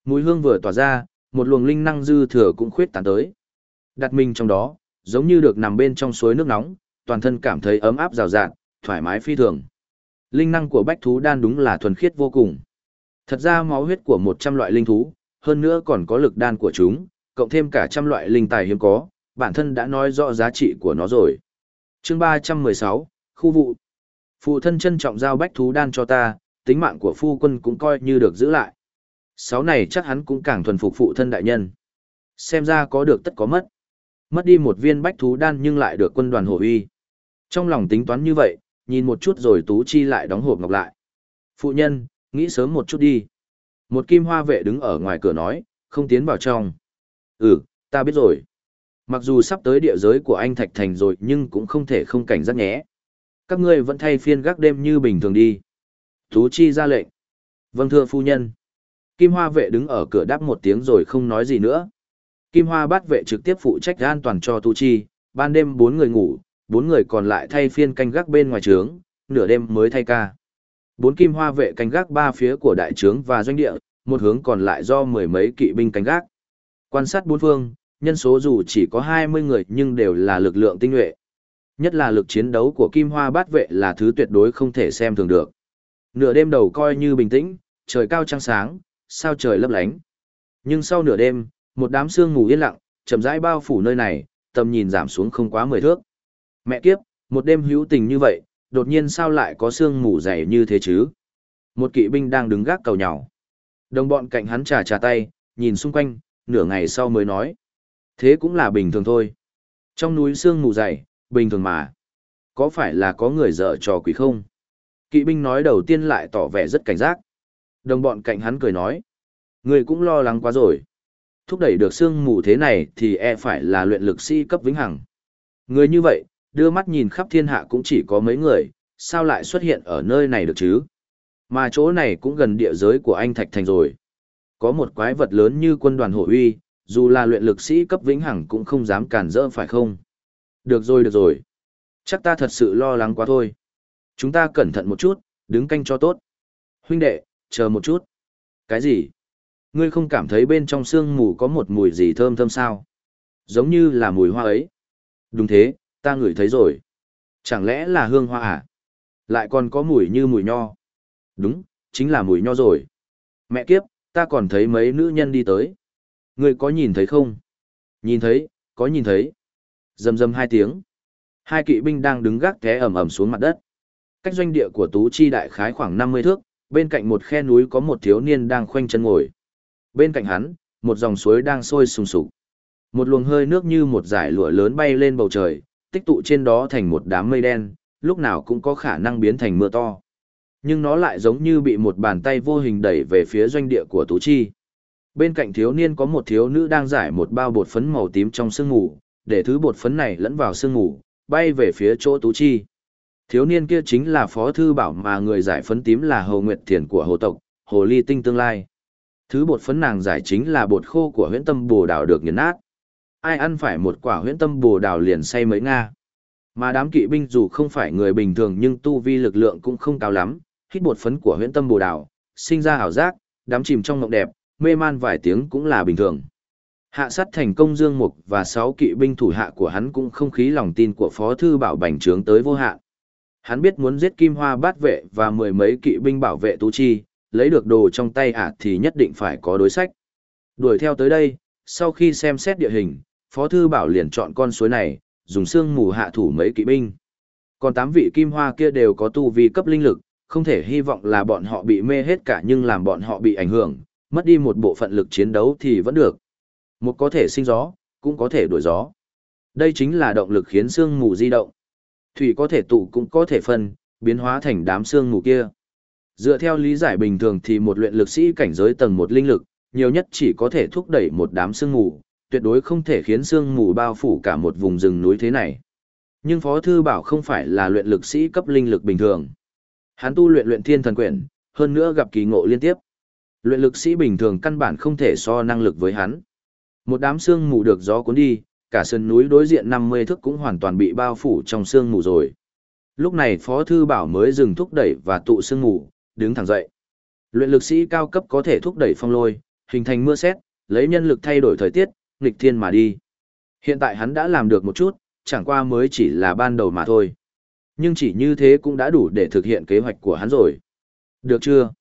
Mùi hương vừa tỏa ra, một luồng linh năng dư thừa cũng khuyết tán tới. Đặt mình trong đó, giống như được nằm bên trong suối nước nóng, toàn thân cảm thấy ấm áp rào rạt, thoải mái phi thường. Linh năng của bách thú đan đúng là thuần khiết vô cùng. Thật ra máu huyết của 100 loại linh thú, hơn nữa còn có lực đan của chúng, cộng thêm cả trăm loại linh tài hiếm có, bản thân đã nói rõ giá trị của nó rồi. Chương 316, khu vụ. Phụ thân trân trọng giao bách thú đan cho ta, tính mạng của phu quân cũng coi như được giữ lại. Sáu này chắc hắn cũng càng thuần phục phụ thân đại nhân. Xem ra có được tất có mất. Mất đi một viên bách thú đan nhưng lại được quân đoàn hộ uy. Trong lòng tính toán như vậy, nhìn một chút rồi Tú Chi lại đóng hộp ngọc lại. Phụ nhân, nghĩ sớm một chút đi. Một kim hoa vệ đứng ở ngoài cửa nói, không tiến vào trong. Ừ, ta biết rồi. Mặc dù sắp tới địa giới của anh Thạch Thành rồi nhưng cũng không thể không cảnh giác nhé. Các ngươi vẫn thay phiên gác đêm như bình thường đi. Tú Chi ra lệnh. Vâng thưa phu nhân. Kim Hoa vệ đứng ở cửa đáp một tiếng rồi không nói gì nữa. Kim Hoa bát vệ trực tiếp phụ trách an toàn cho Tu Chi, ban đêm bốn người ngủ, bốn người còn lại thay phiên canh gác bên ngoài trướng, nửa đêm mới thay ca. Bốn Kim Hoa vệ canh gác ba phía của đại trướng và doanh địa, một hướng còn lại do mười mấy kỵ binh canh gác. Quan sát bốn phương, nhân số dù chỉ có 20 người nhưng đều là lực lượng tinh nhuệ. Nhất là lực chiến đấu của Kim Hoa bát vệ là thứ tuyệt đối không thể xem thường được. Nửa đêm đầu coi như bình tĩnh, trời cao trăng sáng, sao trời lấp lánh. Nhưng sau nửa đêm, một đám sương mù yên lặng, chậm rãi bao phủ nơi này, tầm nhìn giảm xuống không quá 10 thước. Mẹ kiếp, một đêm hữu tình như vậy, đột nhiên sao lại có sương mù dày như thế chứ? Một kỵ binh đang đứng gác cầu nhỏ. Đồng bọn cạnh hắn trà trà tay, nhìn xung quanh, nửa ngày sau mới nói. Thế cũng là bình thường thôi. Trong núi sương mù dày, bình thường mà. Có phải là có người dở trò quỷ không? Kỵ binh nói đầu tiên lại tỏ vẻ rất cảnh giác. Đồng bọn cạnh hắn cười nói. Người cũng lo lắng quá rồi. Thúc đẩy được sương mù thế này thì e phải là luyện lực sĩ cấp vĩnh hằng. Người như vậy, đưa mắt nhìn khắp thiên hạ cũng chỉ có mấy người, sao lại xuất hiện ở nơi này được chứ? Mà chỗ này cũng gần địa giới của anh Thạch Thành rồi. Có một quái vật lớn như quân đoàn hộ uy, dù là luyện lực sĩ cấp vĩnh hằng cũng không dám cản rỡ phải không? Được rồi được rồi. Chắc ta thật sự lo lắng quá thôi. Chúng ta cẩn thận một chút, đứng canh cho tốt. Huynh đệ, chờ một chút. Cái gì? Ngươi không cảm thấy bên trong sương mù có một mùi gì thơm thơm sao? Giống như là mùi hoa ấy. Đúng thế, ta ngửi thấy rồi. Chẳng lẽ là hương hoa à? Lại còn có mùi như mùi nho. Đúng, chính là mùi nho rồi. Mẹ kiếp, ta còn thấy mấy nữ nhân đi tới. Ngươi có nhìn thấy không? Nhìn thấy, có nhìn thấy. Dầm dầm hai tiếng. Hai kỵ binh đang đứng gác té ẩm ẩm xuống mặt đất. Cách doanh địa của Tú Chi đại khái khoảng 50 thước, bên cạnh một khe núi có một thiếu niên đang khoanh chân ngồi. Bên cạnh hắn, một dòng suối đang sôi sùng sục. Một luồng hơi nước như một dải lụa lớn bay lên bầu trời, tích tụ trên đó thành một đám mây đen, lúc nào cũng có khả năng biến thành mưa to. Nhưng nó lại giống như bị một bàn tay vô hình đẩy về phía doanh địa của Tú Chi. Bên cạnh thiếu niên có một thiếu nữ đang giải một bao bột phấn màu tím trong sương ngủ, để thứ bột phấn này lẫn vào sương ngủ, bay về phía chỗ Tú Chi. Thiếu niên kia chính là phó thư bảo mà người giải phấn tím là Hồ Nguyệt Thiền của Hồ Tộc, Hồ Ly Tinh tương lai. Thứ bột phấn nàng giải chính là bột khô của huyễn tâm bồ đào được nghiền nát. Ai ăn phải một quả huyễn tâm bồ đào liền say mấy Nga. Mà đám kỵ binh dù không phải người bình thường nhưng tu vi lực lượng cũng không cao lắm, hít bột phấn của huyễn tâm bồ đào, sinh ra ảo giác, đám chìm trong mộng đẹp, mê man vài tiếng cũng là bình thường. Hạ sát thành công Dương Mục và sáu kỵ binh thủ hạ của hắn cũng không khí lòng tin của Phó Thư Bảo bành trướng tới vô hạn. Hắn biết muốn giết Kim Hoa bát vệ và mười mấy kỵ binh bảo vệ Tú Chi, lấy được đồ trong tay ả thì nhất định phải có đối sách. Đuổi theo tới đây, sau khi xem xét địa hình, Phó Thư Bảo liền chọn con suối này, dùng xương mù hạ thủ mấy kỵ binh. Còn tám vị Kim Hoa kia đều có tu vi cấp linh lực, không thể hy vọng là bọn họ bị mê hết cả nhưng làm bọn họ bị ảnh hưởng, mất đi một bộ phận lực chiến đấu thì vẫn được. Một có thể sinh gió, cũng có thể đuổi gió. Đây chính là động lực khiến xương mù di động. Thủy có thể tụ cũng có thể phân, biến hóa thành đám xương mù kia. Dựa theo lý giải bình thường thì một luyện lực sĩ cảnh giới tầng một linh lực, nhiều nhất chỉ có thể thúc đẩy một đám xương mù, tuyệt đối không thể khiến sương mù bao phủ cả một vùng rừng núi thế này. Nhưng Phó Thư Bảo không phải là luyện lực sĩ cấp linh lực bình thường. Hắn tu luyện luyện thiên thần quyển, hơn nữa gặp kỳ ngộ liên tiếp. Luyện lực sĩ bình thường căn bản không thể so năng lực với hắn. Một đám sương mù được gió cuốn đi, cả sườn núi đối diện 50 thước cũng hoàn toàn bị bao phủ trong sương mù rồi. Lúc này Phó Thư Bảo mới dừng thúc đẩy và tụ sương mù, đứng thẳng dậy. Luyện lực sĩ cao cấp có thể thúc đẩy phong lôi, hình thành mưa xét, lấy nhân lực thay đổi thời tiết, nghịch thiên mà đi. Hiện tại hắn đã làm được một chút, chẳng qua mới chỉ là ban đầu mà thôi. Nhưng chỉ như thế cũng đã đủ để thực hiện kế hoạch của hắn rồi. Được chưa?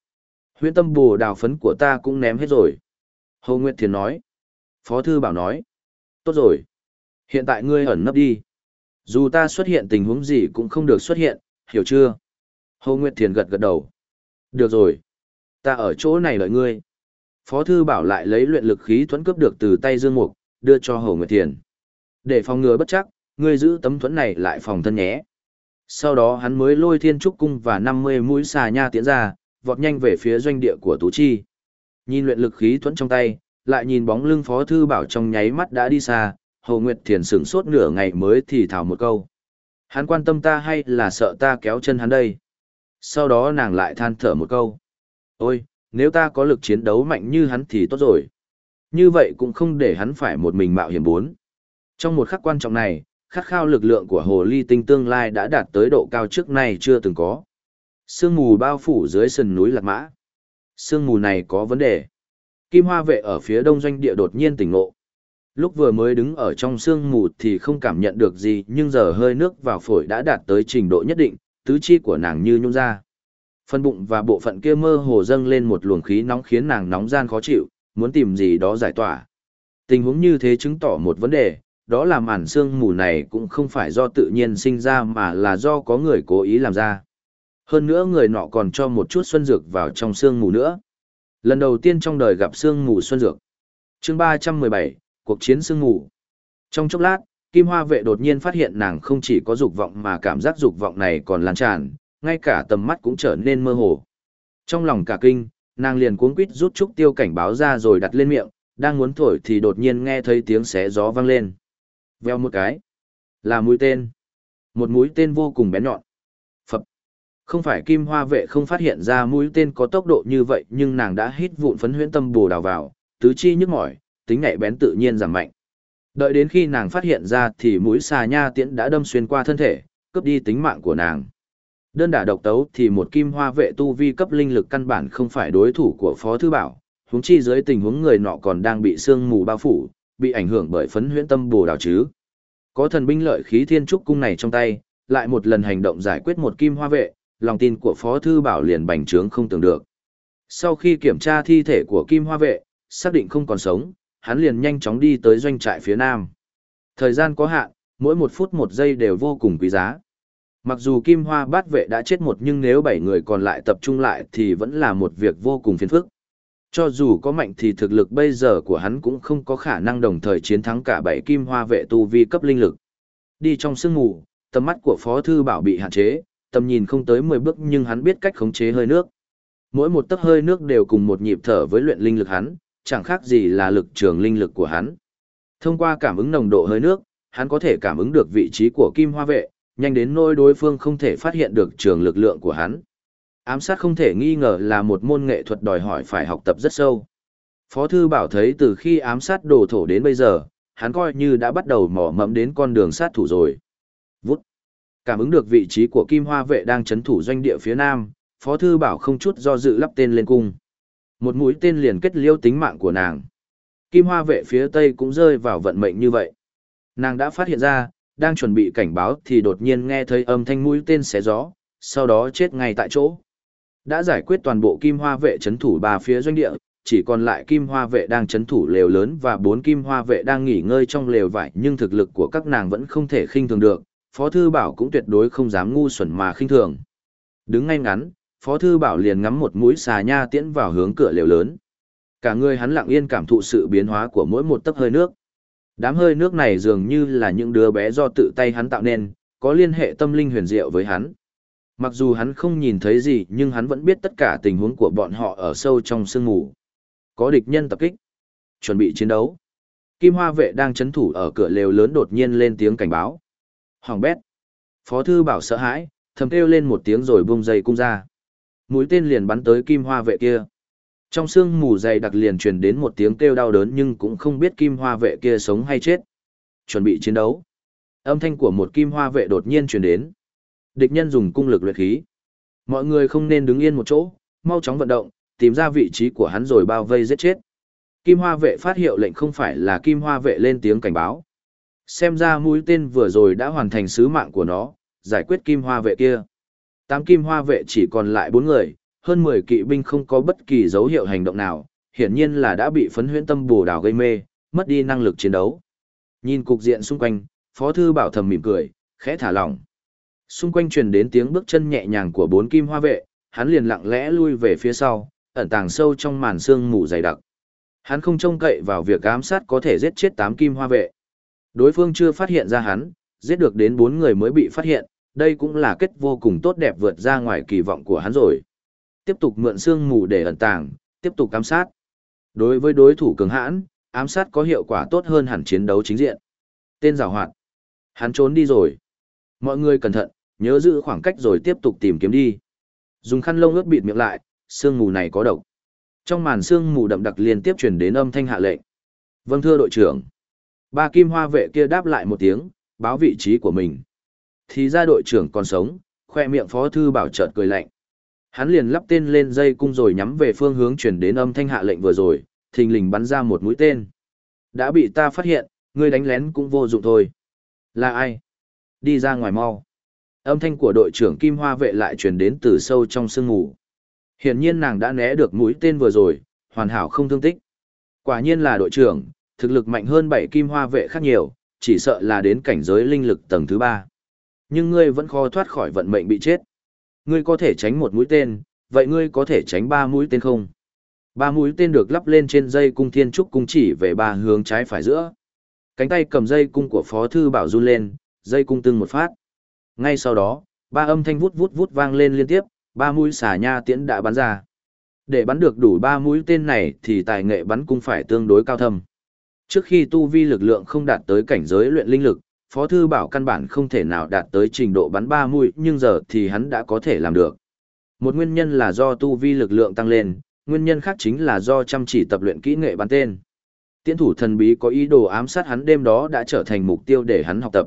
Huyện tâm bồ đào phấn của ta cũng ném hết rồi. Hồ Nguyệt Thiền nói. Phó Thư Bảo nói. Tốt rồi. Hiện tại ngươi ẩn nấp đi. Dù ta xuất hiện tình huống gì cũng không được xuất hiện, hiểu chưa? Hồ Nguyệt Thiền gật gật đầu. Được rồi. Ta ở chỗ này đợi ngươi. Phó thư bảo lại lấy luyện lực khí thuẫn cướp được từ tay Dương Mục, đưa cho Hồ Nguyệt Thiền. Để phòng ngừa bất chắc, ngươi giữ tấm thuẫn này lại phòng thân nhé. Sau đó hắn mới lôi thiên trúc cung và 50 mũi xà nha tiến ra, vọt nhanh về phía doanh địa của Tú Chi. Nhìn luyện lực khí thuẫn trong tay, lại nhìn bóng lưng Phó Thư Bảo trong nháy mắt đã đi xa, Hồ Nguyệt Thiền sửng sốt nửa ngày mới thì thào một câu. Hắn quan tâm ta hay là sợ ta kéo chân hắn đây? Sau đó nàng lại than thở một câu. Ôi, nếu ta có lực chiến đấu mạnh như hắn thì tốt rồi. Như vậy cũng không để hắn phải một mình mạo hiểm bốn. Trong một khắc quan trọng này, khát khao lực lượng của hồ ly tinh tương lai đã đạt tới độ cao trước nay chưa từng có. Sương mù bao phủ dưới sườn núi Lạc Mã. Sương mù này có vấn đề. Kim Hoa vệ ở phía đông doanh địa đột nhiên tỉnh ngộ. Lúc vừa mới đứng ở trong sương mù thì không cảm nhận được gì nhưng giờ hơi nước vào phổi đã đạt tới trình độ nhất định, tứ chi của nàng như nhung ra. Phân bụng và bộ phận kia mơ hồ dâng lên một luồng khí nóng khiến nàng nóng gian khó chịu, muốn tìm gì đó giải tỏa. Tình huống như thế chứng tỏ một vấn đề, đó là màn sương mù này cũng không phải do tự nhiên sinh ra mà là do có người cố ý làm ra. Hơn nữa người nọ còn cho một chút xuân dược vào trong sương mù nữa. Lần đầu tiên trong đời gặp sương mù xuân dược. chương 317, cuộc chiến sương mù. Trong chốc lát, Kim Hoa vệ đột nhiên phát hiện nàng không chỉ có dục vọng mà cảm giác dục vọng này còn lan tràn, ngay cả tầm mắt cũng trở nên mơ hồ. Trong lòng cả kinh, nàng liền cuống quýt rút trúc tiêu cảnh báo ra rồi đặt lên miệng, đang muốn thổi thì đột nhiên nghe thấy tiếng xé gió vang lên. Veo một cái. Là mũi tên. Một mũi tên vô cùng bén nhọn. Phập. Không phải kim hoa vệ không phát hiện ra mũi tên có tốc độ như vậy nhưng nàng đã hít vụn phấn huyễn tâm bồ đào vào, tứ chi nhức mỏi, tính nhạy bén tự nhiên giảm mạnh. Đợi đến khi nàng phát hiện ra thì mũi xà nha tiễn đã đâm xuyên qua thân thể, cướp đi tính mạng của nàng. Đơn đả độc tấu thì một kim hoa vệ tu vi cấp linh lực căn bản không phải đối thủ của Phó Thư Bảo, huống chi dưới tình huống người nọ còn đang bị sương mù bao phủ, bị ảnh hưởng bởi phấn huyễn tâm bồ đào chứ. Có thần binh lợi khí thiên trúc cung này trong tay, lại một lần hành động giải quyết một kim hoa vệ, lòng tin của Phó Thư Bảo liền bành trướng không tưởng được. Sau khi kiểm tra thi thể của kim hoa vệ, xác định không còn sống, hắn liền nhanh chóng đi tới doanh trại phía nam. Thời gian có hạn, mỗi một phút một giây đều vô cùng quý giá. Mặc dù kim hoa bát vệ đã chết một nhưng nếu bảy người còn lại tập trung lại thì vẫn là một việc vô cùng phiền phức. Cho dù có mạnh thì thực lực bây giờ của hắn cũng không có khả năng đồng thời chiến thắng cả bảy kim hoa vệ tu vi cấp linh lực. Đi trong sương mù, tầm mắt của Phó Thư Bảo bị hạn chế, tầm nhìn không tới 10 bước nhưng hắn biết cách khống chế hơi nước. Mỗi một tấc hơi nước đều cùng một nhịp thở với luyện linh lực hắn, chẳng khác gì là lực trường linh lực của hắn. Thông qua cảm ứng nồng độ hơi nước, hắn có thể cảm ứng được vị trí của kim hoa vệ, nhanh đến nỗi đối phương không thể phát hiện được trường lực lượng của hắn. Ám sát không thể nghi ngờ là một môn nghệ thuật đòi hỏi phải học tập rất sâu. Phó Thư Bảo thấy từ khi ám sát đồ thổ đến bây giờ, hắn coi như đã bắt đầu mỏ mẫm đến con đường sát thủ rồi. Vút. Cảm ứng được vị trí của Kim Hoa vệ đang chấn thủ doanh địa phía nam, Phó Thư Bảo không chút do dự lắp tên lên cung. Một mũi tên liền kết liêu tính mạng của nàng. Kim Hoa vệ phía tây cũng rơi vào vận mệnh như vậy. Nàng đã phát hiện ra, đang chuẩn bị cảnh báo thì đột nhiên nghe thấy âm thanh mũi tên xé gió, sau đó chết ngay tại chỗ. Đã giải quyết toàn bộ kim hoa vệ chấn thủ ba phía doanh địa, chỉ còn lại kim hoa vệ đang chấn thủ lều lớn và bốn kim hoa vệ đang nghỉ ngơi trong lều vải nhưng thực lực của các nàng vẫn không thể khinh thường được, Phó Thư Bảo cũng tuyệt đối không dám ngu xuẩn mà khinh thường. Đứng ngay ngắn, Phó Thư Bảo liền ngắm một mũi xà nha tiễn vào hướng cửa lều lớn. Cả người hắn lặng yên cảm thụ sự biến hóa của mỗi một tấc hơi nước. Đám hơi nước này dường như là những đứa bé do tự tay hắn tạo nên, có liên hệ tâm linh huyền diệu với hắn. Mặc dù hắn không nhìn thấy gì nhưng hắn vẫn biết tất cả tình huống của bọn họ ở sâu trong sương mù. Có địch nhân tập kích. Chuẩn bị chiến đấu. Kim Hoa vệ đang chấn thủ ở cửa lều lớn đột nhiên lên tiếng cảnh báo. Hoàng bét. Phó thư bảo sợ hãi, thầm kêu lên một tiếng rồi bung dây cung ra. Mũi tên liền bắn tới Kim Hoa vệ kia. Trong sương mù dày đặc liền truyền đến một tiếng kêu đau đớn nhưng cũng không biết Kim Hoa vệ kia sống hay chết. Chuẩn bị chiến đấu. Âm thanh của một Kim Hoa vệ đột nhiên truyền đến. Địch nhân dùng cung lực luyện khí. Mọi người không nên đứng yên một chỗ, mau chóng vận động, tìm ra vị trí của hắn rồi bao vây giết chết. Kim Hoa vệ phát hiệu lệnh không phải là Kim Hoa vệ lên tiếng cảnh báo. Xem ra mũi tên vừa rồi đã hoàn thành sứ mạng của nó, giải quyết Kim Hoa vệ kia. Tám Kim Hoa vệ chỉ còn lại bốn người, hơn 10 kỵ binh không có bất kỳ dấu hiệu hành động nào, hiển nhiên là đã bị phấn huyễn tâm bổ đảo gây mê, mất đi năng lực chiến đấu. Nhìn cục diện xung quanh, Phó Thư Bảo thầm mỉm cười, khẽ thả lỏng. Xung quanh truyền đến tiếng bước chân nhẹ nhàng của bốn kim hoa vệ, hắn liền lặng lẽ lui về phía sau, ẩn tàng sâu trong màn sương mù dày đặc. Hắn không trông cậy vào việc ám sát có thể giết chết tám kim hoa vệ. Đối phương chưa phát hiện ra hắn, giết được đến bốn người mới bị phát hiện, đây cũng là kết vô cùng tốt đẹp vượt ra ngoài kỳ vọng của hắn rồi. Tiếp tục mượn sương mù để ẩn tàng, tiếp tục ám sát. Đối với đối thủ cường hãn, ám sát có hiệu quả tốt hơn hẳn chiến đấu chính diện. Tên giảo hoạt. Hắn trốn đi rồi. Mọi người cẩn thận, nhớ giữ khoảng cách rồi tiếp tục tìm kiếm đi. Dùng khăn lông ướt bịt miệng lại, sương mù này có độc. Trong màn sương mù đậm đặc liên tiếp truyền đến âm thanh hạ lệnh. Vâng thưa đội trưởng. Ba kim hoa vệ kia đáp lại một tiếng, báo vị trí của mình. Thì ra đội trưởng còn sống, khoe miệng phó thư bảo chợt cười lạnh. Hắn liền lắp tên lên dây cung rồi nhắm về phương hướng chuyển đến âm thanh hạ lệnh vừa rồi, thình lình bắn ra một mũi tên. Đã bị ta phát hiện, ngươi đánh lén cũng vô dụng thôi. Là ai? Đi ra ngoài mau. Âm thanh của đội trưởng Kim Hoa vệ lại truyền đến từ sâu trong sương ngủ. Hiển nhiên nàng đã né được mũi tên vừa rồi, hoàn hảo không thương tích. Quả nhiên là đội trưởng, thực lực mạnh hơn bảy Kim Hoa vệ khác nhiều, chỉ sợ là đến cảnh giới linh lực tầng thứ ba. Nhưng ngươi vẫn khó thoát khỏi vận mệnh bị chết. Ngươi có thể tránh một mũi tên, vậy ngươi có thể tránh ba mũi tên không? Ba mũi tên được lắp lên trên dây cung thiên trúc cung chỉ về ba hướng trái phải giữa. Cánh tay cầm dây cung của Phó Thư Bảo run lên, dây cung từng một phát. Ngay sau đó, ba âm thanh vút vút vút vang lên liên tiếp, ba mũi xà nha tiễn đã bắn ra. Để bắn được đủ ba mũi tên này thì tài nghệ bắn cung phải tương đối cao thâm. Trước khi tu vi lực lượng không đạt tới cảnh giới luyện linh lực, Phó Thư Bảo căn bản không thể nào đạt tới trình độ bắn ba mũi nhưng giờ thì hắn đã có thể làm được. Một nguyên nhân là do tu vi lực lượng tăng lên, nguyên nhân khác chính là do chăm chỉ tập luyện kỹ nghệ bắn tên. Tiễn thủ thần bí có ý đồ ám sát hắn đêm đó đã trở thành mục tiêu để hắn học tập.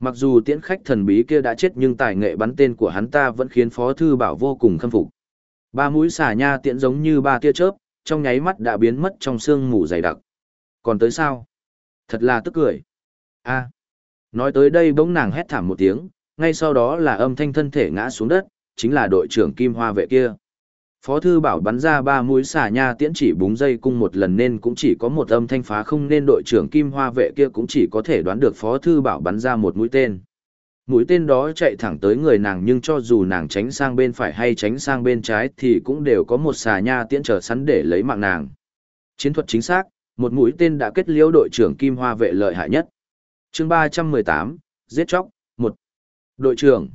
Mặc dù tiễn khách thần bí kia đã chết nhưng tài nghệ bắn tên của hắn ta vẫn khiến Phó Thư Bảo vô cùng khâm phục. Ba mũi xả nha tiễn giống như ba tia chớp, trong nháy mắt đã biến mất trong sương mù dày đặc. Còn tới sao? Thật là tức cười. a Nói tới đây bỗng nàng hét thảm một tiếng, ngay sau đó là âm thanh thân thể ngã xuống đất, chính là đội trưởng Kim Hoa vệ kia. Phó thư bảo bắn ra ba mũi xà nha tiễn chỉ búng dây cung một lần nên cũng chỉ có một âm thanh phá không nên đội trưởng Kim Hoa vệ kia cũng chỉ có thể đoán được phó thư bảo bắn ra một mũi tên. Mũi tên đó chạy thẳng tới người nàng nhưng cho dù nàng tránh sang bên phải hay tránh sang bên trái thì cũng đều có một xà nha tiễn trở sẵn để lấy mạng nàng. Chiến thuật chính xác, một mũi tên đã kết liễu đội trưởng Kim Hoa vệ lợi hại nhất chương 318, giết chóc, một Đội trưởng.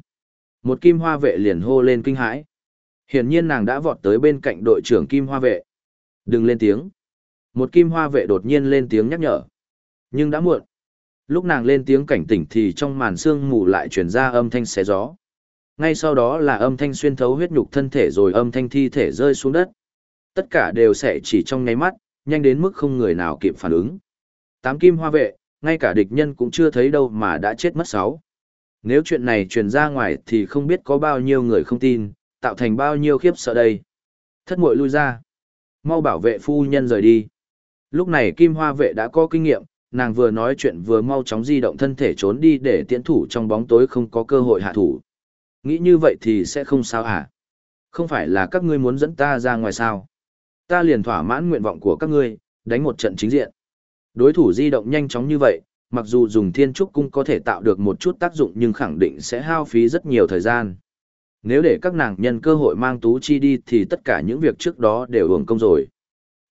Một Kim Hoa vệ liền hô lên kinh hãi. Hiển nhiên nàng đã vọt tới bên cạnh đội trưởng Kim Hoa vệ. Đừng lên tiếng. Một Kim Hoa vệ đột nhiên lên tiếng nhắc nhở. Nhưng đã muộn. Lúc nàng lên tiếng cảnh tỉnh thì trong màn sương mù lại truyền ra âm thanh xé gió. Ngay sau đó là âm thanh xuyên thấu huyết nhục thân thể rồi âm thanh thi thể rơi xuống đất. Tất cả đều sẽ chỉ trong nháy mắt, nhanh đến mức không người nào kịp phản ứng. Tám kim hoa vệ, ngay cả địch nhân cũng chưa thấy đâu mà đã chết mất sáu. Nếu chuyện này truyền ra ngoài thì không biết có bao nhiêu người không tin, tạo thành bao nhiêu khiếp sợ đây. Thất muội lui ra. Mau bảo vệ phu nhân rời đi. Lúc này kim hoa vệ đã có kinh nghiệm, nàng vừa nói chuyện vừa mau chóng di động thân thể trốn đi để tiễn thủ trong bóng tối không có cơ hội hạ thủ. Nghĩ như vậy thì sẽ không sao hả? Không phải là các ngươi muốn dẫn ta ra ngoài sao? Ta liền thỏa mãn nguyện vọng của các ngươi, đánh một trận chính diện. Đối thủ di động nhanh chóng như vậy, mặc dù dùng thiên trúc cung có thể tạo được một chút tác dụng nhưng khẳng định sẽ hao phí rất nhiều thời gian. Nếu để các nàng nhân cơ hội mang tú chi đi thì tất cả những việc trước đó đều hưởng công rồi.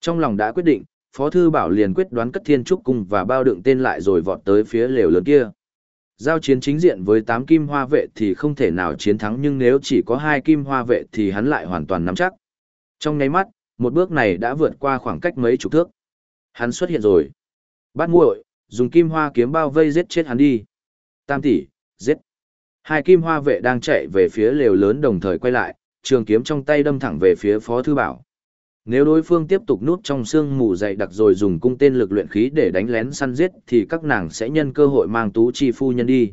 Trong lòng đã quyết định, Phó Thư Bảo liền quyết đoán cất thiên trúc cung và bao đựng tên lại rồi vọt tới phía lều lớn kia. Giao chiến chính diện với 8 kim hoa vệ thì không thể nào chiến thắng nhưng nếu chỉ có 2 kim hoa vệ thì hắn lại hoàn toàn nắm chắc. Trong nháy mắt, một bước này đã vượt qua khoảng cách mấy chục thước. Hắn xuất hiện rồi bát muội, dùng kim hoa kiếm bao vây giết chết hắn đi. Tam tỷ, giết. Hai kim hoa vệ đang chạy về phía lều lớn đồng thời quay lại, trường kiếm trong tay đâm thẳng về phía Phó Thư Bảo. Nếu đối phương tiếp tục núp trong xương mù dày đặc rồi dùng cung tên lực luyện khí để đánh lén săn giết thì các nàng sẽ nhân cơ hội mang tú chi phu nhân đi.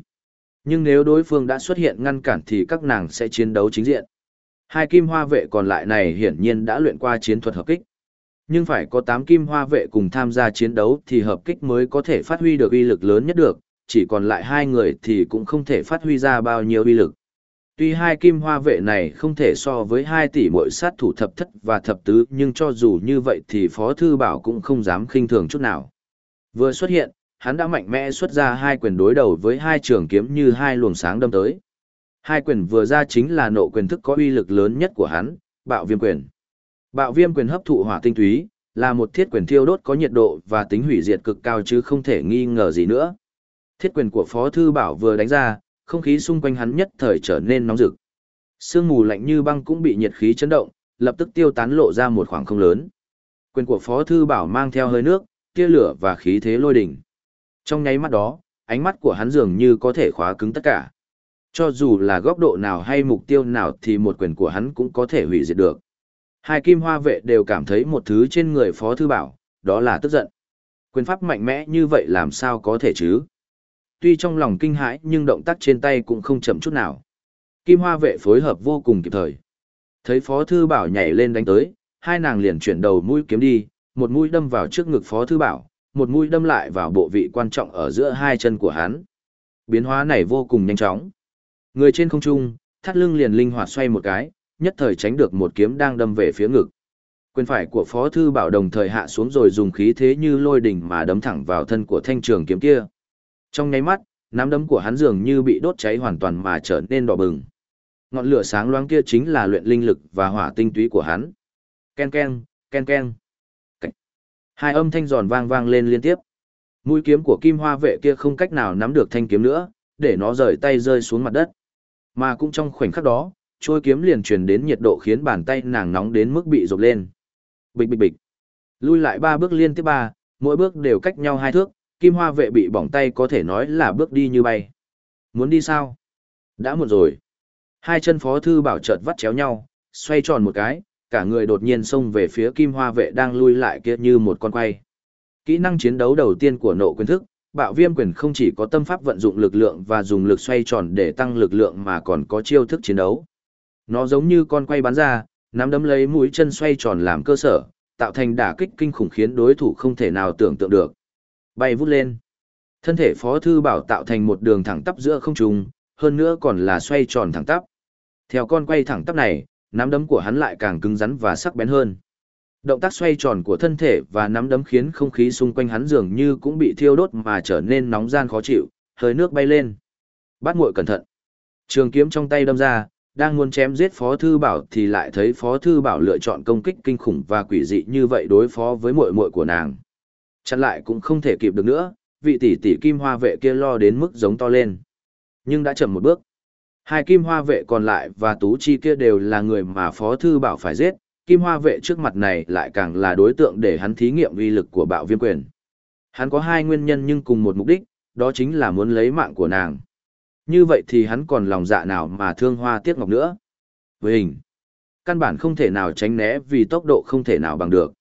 Nhưng nếu đối phương đã xuất hiện ngăn cản thì các nàng sẽ chiến đấu chính diện. Hai kim hoa vệ còn lại này hiển nhiên đã luyện qua chiến thuật hợp kích. Nhưng phải có 8 kim hoa vệ cùng tham gia chiến đấu thì hợp kích mới có thể phát huy được uy lực lớn nhất được, chỉ còn lại hai người thì cũng không thể phát huy ra bao nhiêu uy lực. Tuy hai kim hoa vệ này không thể so với hai tỷ mỗi sát thủ thập thất và thập tứ nhưng cho dù như vậy thì Phó Thư Bảo cũng không dám khinh thường chút nào. Vừa xuất hiện, hắn đã mạnh mẽ xuất ra hai quyền đối đầu với hai trường kiếm như hai luồng sáng đâm tới. Hai quyền vừa ra chính là nộ quyền thức có uy lực lớn nhất của hắn, bạo viêm quyền. Bạo viêm quyền hấp thụ hỏa tinh túy, là một thiết quyền thiêu đốt có nhiệt độ và tính hủy diệt cực cao chứ không thể nghi ngờ gì nữa. Thiết quyền của Phó Thư Bảo vừa đánh ra, không khí xung quanh hắn nhất thời trở nên nóng rực. Sương mù lạnh như băng cũng bị nhiệt khí chấn động, lập tức tiêu tán lộ ra một khoảng không lớn. Quyền của Phó Thư Bảo mang theo hơi nước, tia lửa và khí thế lôi đỉnh. Trong nháy mắt đó, ánh mắt của hắn dường như có thể khóa cứng tất cả. Cho dù là góc độ nào hay mục tiêu nào thì một quyền của hắn cũng có thể hủy diệt được. Hai kim hoa vệ đều cảm thấy một thứ trên người Phó Thư Bảo, đó là tức giận. Quyền pháp mạnh mẽ như vậy làm sao có thể chứ? Tuy trong lòng kinh hãi nhưng động tác trên tay cũng không chậm chút nào. Kim hoa vệ phối hợp vô cùng kịp thời. Thấy Phó Thư Bảo nhảy lên đánh tới, hai nàng liền chuyển đầu mũi kiếm đi, một mũi đâm vào trước ngực Phó Thư Bảo, một mũi đâm lại vào bộ vị quan trọng ở giữa hai chân của hắn. Biến hóa này vô cùng nhanh chóng. Người trên không trung, thắt lưng liền linh hoạt xoay một cái, nhất thời tránh được một kiếm đang đâm về phía ngực. Quyền phải của Phó Thư Bảo đồng thời hạ xuống rồi dùng khí thế như lôi đỉnh mà đấm thẳng vào thân của thanh trường kiếm kia. Trong nháy mắt, nắm đấm của hắn dường như bị đốt cháy hoàn toàn mà trở nên đỏ bừng. Ngọn lửa sáng loáng kia chính là luyện linh lực và hỏa tinh túy của hắn. Ken ken, ken ken. Cách. Hai âm thanh giòn vang vang lên liên tiếp. Mũi kiếm của kim hoa vệ kia không cách nào nắm được thanh kiếm nữa, để nó rời tay rơi xuống mặt đất. Mà cũng trong khoảnh khắc đó, trôi kiếm liền truyền đến nhiệt độ khiến bàn tay nàng nóng đến mức bị rộp lên. Bịch bịch bịch. Lui lại ba bước liên tiếp ba, mỗi bước đều cách nhau hai thước, kim hoa vệ bị bỏng tay có thể nói là bước đi như bay. Muốn đi sao? Đã muộn rồi. Hai chân phó thư bảo chợt vắt chéo nhau, xoay tròn một cái, cả người đột nhiên xông về phía kim hoa vệ đang lui lại kia như một con quay. Kỹ năng chiến đấu đầu tiên của nộ quyền thức, bạo viêm quyền không chỉ có tâm pháp vận dụng lực lượng và dùng lực xoay tròn để tăng lực lượng mà còn có chiêu thức chiến đấu. Nó giống như con quay bắn ra, nắm đấm lấy mũi chân xoay tròn làm cơ sở, tạo thành đả kích kinh khủng khiến đối thủ không thể nào tưởng tượng được. Bay vút lên. Thân thể Phó Thư Bảo tạo thành một đường thẳng tắp giữa không trung, hơn nữa còn là xoay tròn thẳng tắp. Theo con quay thẳng tắp này, nắm đấm của hắn lại càng cứng rắn và sắc bén hơn. Động tác xoay tròn của thân thể và nắm đấm khiến không khí xung quanh hắn dường như cũng bị thiêu đốt mà trở nên nóng gian khó chịu, hơi nước bay lên. Bát muội cẩn thận. Trường kiếm trong tay đâm ra, đang muốn chém giết Phó Thư Bảo thì lại thấy Phó Thư Bảo lựa chọn công kích kinh khủng và quỷ dị như vậy đối phó với muội muội của nàng. Chặn lại cũng không thể kịp được nữa, vị tỷ tỷ kim hoa vệ kia lo đến mức giống to lên. Nhưng đã chậm một bước. Hai kim hoa vệ còn lại và tú chi kia đều là người mà Phó Thư Bảo phải giết, kim hoa vệ trước mặt này lại càng là đối tượng để hắn thí nghiệm uy lực của bạo viêm quyền. Hắn có hai nguyên nhân nhưng cùng một mục đích, đó chính là muốn lấy mạng của nàng. Như vậy thì hắn còn lòng dạ nào mà thương hoa tiếc ngọc nữa. Với hình, căn bản không thể nào tránh né vì tốc độ không thể nào bằng được.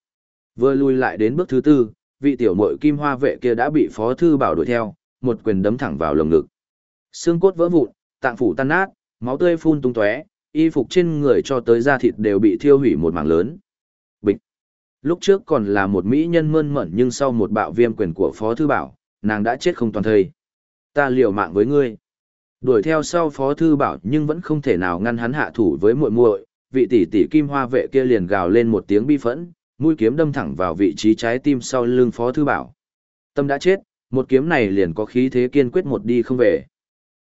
Vừa lui lại đến bước thứ tư, vị tiểu muội kim hoa vệ kia đã bị phó thư bảo đuổi theo, một quyền đấm thẳng vào lồng ngực. Xương cốt vỡ vụn, tạng phủ tan nát, máu tươi phun tung tóe, y phục trên người cho tới da thịt đều bị thiêu hủy một mảng lớn. Bịch. Lúc trước còn là một mỹ nhân mơn mởn nhưng sau một bạo viêm quyền của Phó Thư Bảo, nàng đã chết không toàn thây. Ta liều mạng với ngươi. Đuổi theo sau Phó Thư Bảo nhưng vẫn không thể nào ngăn hắn hạ thủ với muội muội vị tỷ tỷ kim hoa vệ kia liền gào lên một tiếng bi phẫn, mũi kiếm đâm thẳng vào vị trí trái tim sau lưng Phó Thư Bảo. Tâm đã chết, một kiếm này liền có khí thế kiên quyết một đi không về.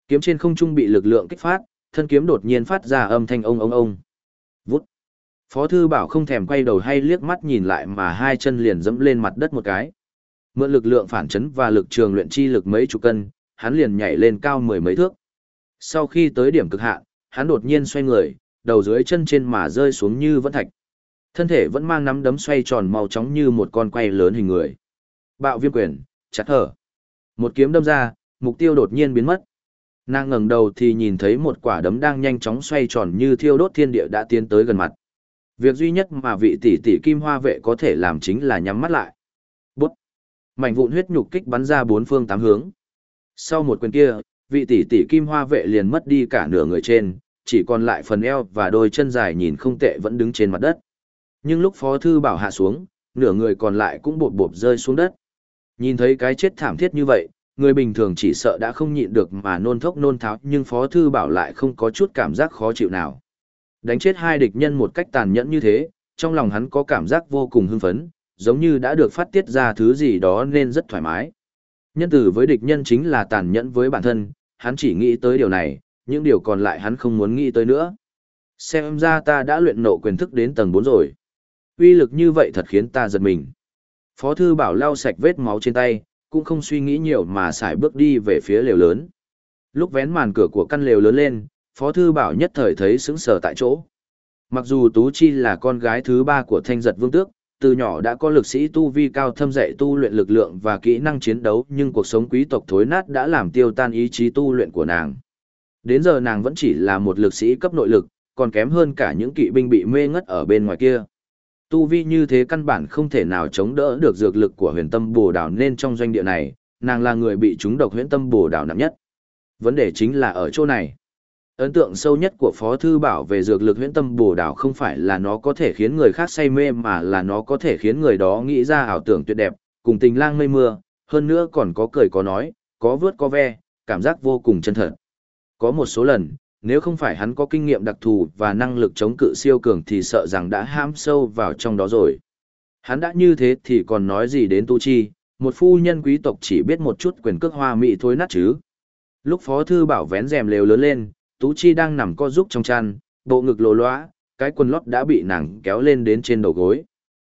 Kiếm trên không trung bị lực lượng kích phát, thân kiếm đột nhiên phát ra âm thanh ông ông ông. Vút. Phó thư bảo không thèm quay đầu hay liếc mắt nhìn lại mà hai chân liền dẫm lên mặt đất một cái. Mượn lực lượng phản chấn và lực trường luyện chi lực mấy chục cân, hắn liền nhảy lên cao mười mấy thước. Sau khi tới điểm cực hạn, hắn đột nhiên xoay người, đầu dưới chân trên mà rơi xuống như vẫn thạch. Thân thể vẫn mang nắm đấm xoay tròn màu chóng như một con quay lớn hình người. Bạo viêm quyền, chặt hở. Một kiếm đâm ra, mục tiêu đột nhiên biến mất. Nàng ngẩng đầu thì nhìn thấy một quả đấm đang nhanh chóng xoay tròn như thiêu đốt thiên địa đã tiến tới gần mặt. Việc duy nhất mà vị tỷ tỷ kim hoa vệ có thể làm chính là nhắm mắt lại. Bút. Mảnh vụn huyết nhục kích bắn ra bốn phương tám hướng. Sau một quyền kia, vị tỷ tỷ kim hoa vệ liền mất đi cả nửa người trên, chỉ còn lại phần eo và đôi chân dài nhìn không tệ vẫn đứng trên mặt đất. Nhưng lúc phó thư bảo hạ xuống, nửa người còn lại cũng bột bột rơi xuống đất. Nhìn thấy cái chết thảm thiết như vậy, người bình thường chỉ sợ đã không nhịn được mà nôn thốc nôn tháo nhưng Phó Thư Bảo lại không có chút cảm giác khó chịu nào. Đánh chết hai địch nhân một cách tàn nhẫn như thế, trong lòng hắn có cảm giác vô cùng hưng phấn, giống như đã được phát tiết ra thứ gì đó nên rất thoải mái. Nhân tử với địch nhân chính là tàn nhẫn với bản thân, hắn chỉ nghĩ tới điều này, những điều còn lại hắn không muốn nghĩ tới nữa. Xem ra ta đã luyện nộ quyền thức đến tầng 4 rồi. Uy lực như vậy thật khiến ta giật mình. Phó thư bảo lau sạch vết máu trên tay, cũng không suy nghĩ nhiều mà xài bước đi về phía lều lớn. Lúc vén màn cửa của căn lều lớn lên, Phó thư bảo nhất thời thấy sững sờ tại chỗ. Mặc dù Tú Chi là con gái thứ ba của thanh giật vương tước, từ nhỏ đã có lực sĩ tu vi cao thâm dạy tu luyện lực lượng và kỹ năng chiến đấu nhưng cuộc sống quý tộc thối nát đã làm tiêu tan ý chí tu luyện của nàng. Đến giờ nàng vẫn chỉ là một lực sĩ cấp nội lực, còn kém hơn cả những kỵ binh bị mê ngất ở bên ngoài kia. Tu vi như thế căn bản không thể nào chống đỡ được dược lực của huyền tâm bồ đào nên trong doanh địa này, nàng là người bị trúng độc huyền tâm bồ đào nặng nhất. Vấn đề chính là ở chỗ này. Ấn tượng sâu nhất của Phó Thư Bảo về dược lực huyễn tâm bồ đảo không phải là nó có thể khiến người khác say mê mà là nó có thể khiến người đó nghĩ ra ảo tưởng tuyệt đẹp, cùng tình lang mây mưa, hơn nữa còn có cười có nói, có vớt có ve, cảm giác vô cùng chân thật. Có một số lần, nếu không phải hắn có kinh nghiệm đặc thù và năng lực chống cự siêu cường thì sợ rằng đã ham sâu vào trong đó rồi. Hắn đã như thế thì còn nói gì đến tu chi, một phu nhân quý tộc chỉ biết một chút quyền cước hoa mỹ thôi nát chứ. Lúc Phó Thư Bảo vén rèm lều lớn lên, Tú Chi đang nằm co giúp trong chăn, bộ ngực lộ loã, cái quần lót đã bị nàng kéo lên đến trên đầu gối.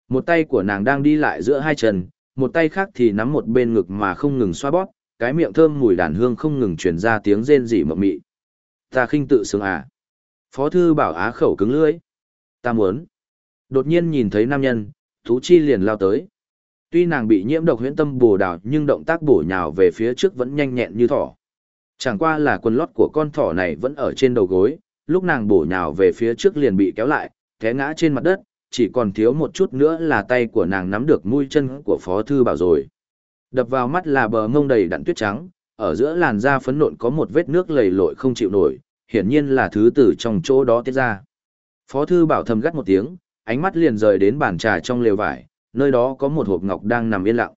Một tay của nàng đang đi lại giữa hai chân, một tay khác thì nắm một bên ngực mà không ngừng xoa bóp, cái miệng thơm mùi đàn hương không ngừng truyền ra tiếng rên rỉ mộng mị. Ta khinh tự sướng à. Phó thư bảo á khẩu cứng lưỡi. Ta muốn. Đột nhiên nhìn thấy nam nhân, Tú Chi liền lao tới. Tuy nàng bị nhiễm độc huyễn tâm bồ đào nhưng động tác bổ nhào về phía trước vẫn nhanh nhẹn như thỏ. Chẳng qua là quần lót của con thỏ này vẫn ở trên đầu gối, lúc nàng bổ nhào về phía trước liền bị kéo lại, té ngã trên mặt đất, chỉ còn thiếu một chút nữa là tay của nàng nắm được mũi chân của Phó Thư Bảo rồi. Đập vào mắt là bờ mông đầy đặn tuyết trắng, ở giữa làn da phấn nộn có một vết nước lầy lội không chịu nổi, hiển nhiên là thứ từ trong chỗ đó tiết ra. Phó Thư Bảo thầm gắt một tiếng, ánh mắt liền rời đến bàn trà trong lều vải, nơi đó có một hộp ngọc đang nằm yên lặng.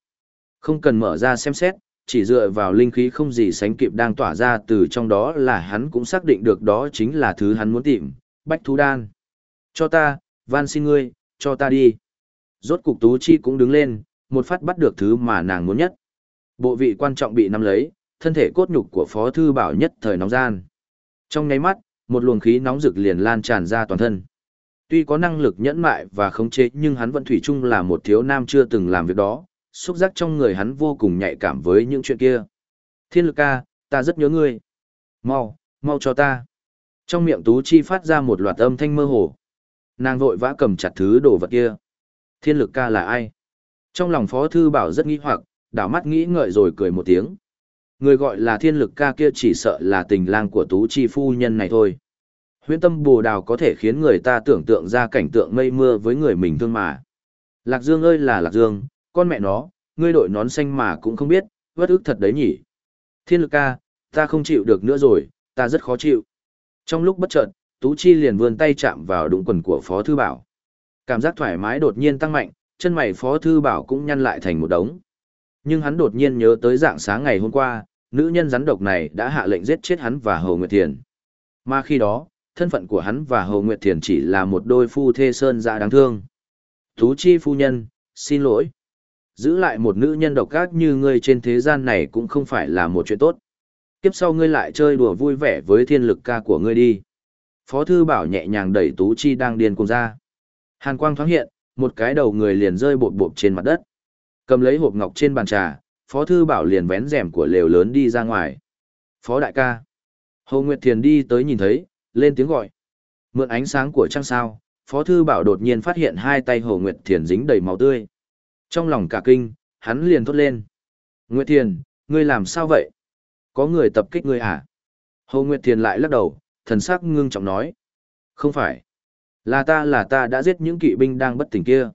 Không cần mở ra xem xét, chỉ dựa vào linh khí không gì sánh kịp đang tỏa ra từ trong đó là hắn cũng xác định được đó chính là thứ hắn muốn tìm, bách thú đan. Cho ta, van xin ngươi, cho ta đi. Rốt cục Tú Chi cũng đứng lên, một phát bắt được thứ mà nàng muốn nhất. Bộ vị quan trọng bị nắm lấy, thân thể cốt nhục của Phó Thư Bảo nhất thời nóng gian. Trong nháy mắt, một luồng khí nóng rực liền lan tràn ra toàn thân. Tuy có năng lực nhẫn mại và khống chế nhưng hắn vẫn thủy chung là một thiếu nam chưa từng làm việc đó, xúc giác trong người hắn vô cùng nhạy cảm với những chuyện kia. Thiên lực ca, ta rất nhớ ngươi. Mau, mau cho ta. Trong miệng Tú Chi phát ra một loạt âm thanh mơ hồ. Nàng vội vã cầm chặt thứ đồ vật kia. Thiên lực ca là ai? Trong lòng Phó Thư Bảo rất nghi hoặc, đảo mắt nghĩ ngợi rồi cười một tiếng. Người gọi là thiên lực ca kia chỉ sợ là tình lang của Tú Chi phu nhân này thôi. Huyễn tâm bồ đào có thể khiến người ta tưởng tượng ra cảnh tượng mây mưa với người mình thương mà. Lạc Dương ơi là Lạc Dương, con mẹ nó, ngươi đội nón xanh mà cũng không biết, vất ức thật đấy nhỉ. Thiên lực ca, ta không chịu được nữa rồi, ta rất khó chịu. Trong lúc bất chợt, Tú Chi liền vươn tay chạm vào đụng quần của Phó Thư Bảo. Cảm giác thoải mái đột nhiên tăng mạnh, chân mày Phó Thư Bảo cũng nhăn lại thành một đống. Nhưng hắn đột nhiên nhớ tới dạng sáng ngày hôm qua, nữ nhân rắn độc này đã hạ lệnh giết chết hắn và Hồ Nguyệt Thiền. Mà khi đó, thân phận của hắn và Hồ Nguyệt Thiền chỉ là một đôi phu thê sơn dạ đáng thương. Tú Chi phu nhân, xin lỗi giữ lại một nữ nhân độc ác như ngươi trên thế gian này cũng không phải là một chuyện tốt. Kiếp sau ngươi lại chơi đùa vui vẻ với thiên lực ca của ngươi đi. Phó thư bảo nhẹ nhàng đẩy Tú Chi đang điên cùng ra. Hàn quang thoáng hiện, một cái đầu người liền rơi bột bột trên mặt đất. Cầm lấy hộp ngọc trên bàn trà, Phó thư bảo liền vén rèm của lều lớn đi ra ngoài. Phó đại ca. Hồ Nguyệt Thiền đi tới nhìn thấy, lên tiếng gọi. Mượn ánh sáng của trăng sao, Phó thư bảo đột nhiên phát hiện hai tay Hồ Nguyệt Thiền dính đầy máu tươi. Trong lòng cả kinh, hắn liền thốt lên. Nguyệt Thiền, ngươi làm sao vậy? Có người tập kích ngươi à? Hồ Nguyệt Thiền lại lắc đầu, thần sắc ngưng trọng nói. Không phải. Là ta là ta đã giết những kỵ binh đang bất tỉnh kia.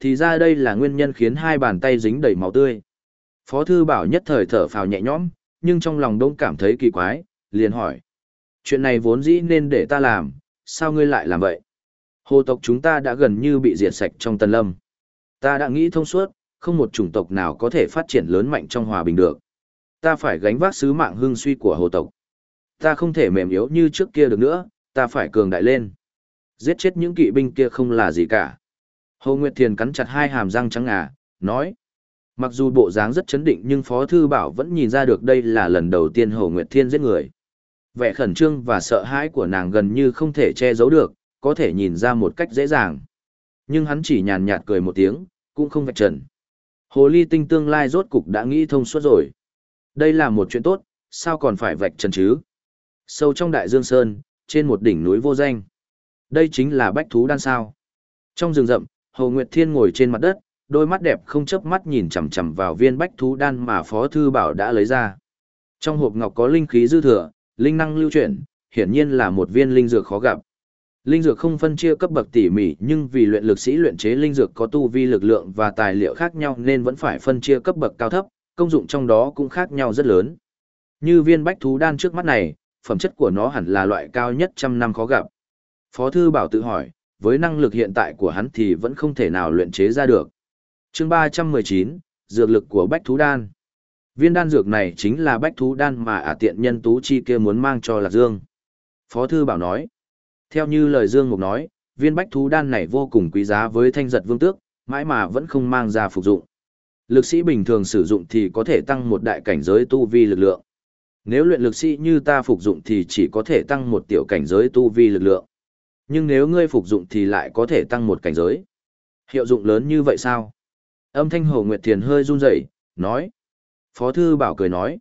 Thì ra đây là nguyên nhân khiến hai bàn tay dính đầy máu tươi. Phó thư bảo nhất thời thở phào nhẹ nhõm, nhưng trong lòng đông cảm thấy kỳ quái, liền hỏi. Chuyện này vốn dĩ nên để ta làm, sao ngươi lại làm vậy? Hồ tộc chúng ta đã gần như bị diệt sạch trong tần lâm. Ta đã nghĩ thông suốt, không một chủng tộc nào có thể phát triển lớn mạnh trong hòa bình được. Ta phải gánh vác sứ mạng hương suy của hồ tộc. Ta không thể mềm yếu như trước kia được nữa, ta phải cường đại lên. Giết chết những kỵ binh kia không là gì cả. Hồ Nguyệt Thiền cắn chặt hai hàm răng trắng ngà, nói. Mặc dù bộ dáng rất chấn định nhưng Phó Thư Bảo vẫn nhìn ra được đây là lần đầu tiên Hồ Nguyệt Thiên giết người. Vẻ khẩn trương và sợ hãi của nàng gần như không thể che giấu được, có thể nhìn ra một cách dễ dàng. Nhưng hắn chỉ nhàn nhạt cười một tiếng, cũng không vạch trần. Hồ ly tinh tương lai rốt cục đã nghĩ thông suốt rồi. Đây là một chuyện tốt, sao còn phải vạch trần chứ? Sâu trong đại dương sơn, trên một đỉnh núi vô danh. Đây chính là bách thú đan sao. Trong rừng rậm, Hồ Nguyệt Thiên ngồi trên mặt đất, đôi mắt đẹp không chớp mắt nhìn chằm chằm vào viên bách thú đan mà Phó Thư Bảo đã lấy ra. Trong hộp ngọc có linh khí dư thừa, linh năng lưu chuyển, hiển nhiên là một viên linh dược khó gặp. Linh dược không phân chia cấp bậc tỉ mỉ nhưng vì luyện lực sĩ luyện chế linh dược có tu vi lực lượng và tài liệu khác nhau nên vẫn phải phân chia cấp bậc cao thấp, công dụng trong đó cũng khác nhau rất lớn. Như viên bách thú đan trước mắt này, phẩm chất của nó hẳn là loại cao nhất trăm năm khó gặp. Phó thư bảo tự hỏi, với năng lực hiện tại của hắn thì vẫn không thể nào luyện chế ra được. chương 319, Dược lực của bách thú đan. Viên đan dược này chính là bách thú đan mà ả tiện nhân tú chi kia muốn mang cho Lạc Dương. Phó thư bảo nói, theo như lời Dương Mục nói, viên bách thú đan này vô cùng quý giá với thanh giật vương tước, mãi mà vẫn không mang ra phục dụng. Lực sĩ bình thường sử dụng thì có thể tăng một đại cảnh giới tu vi lực lượng. Nếu luyện lực sĩ như ta phục dụng thì chỉ có thể tăng một tiểu cảnh giới tu vi lực lượng. Nhưng nếu ngươi phục dụng thì lại có thể tăng một cảnh giới. Hiệu dụng lớn như vậy sao? Âm thanh Hồ Nguyệt Thiền hơi run rẩy, nói. Phó Thư Bảo cười nói.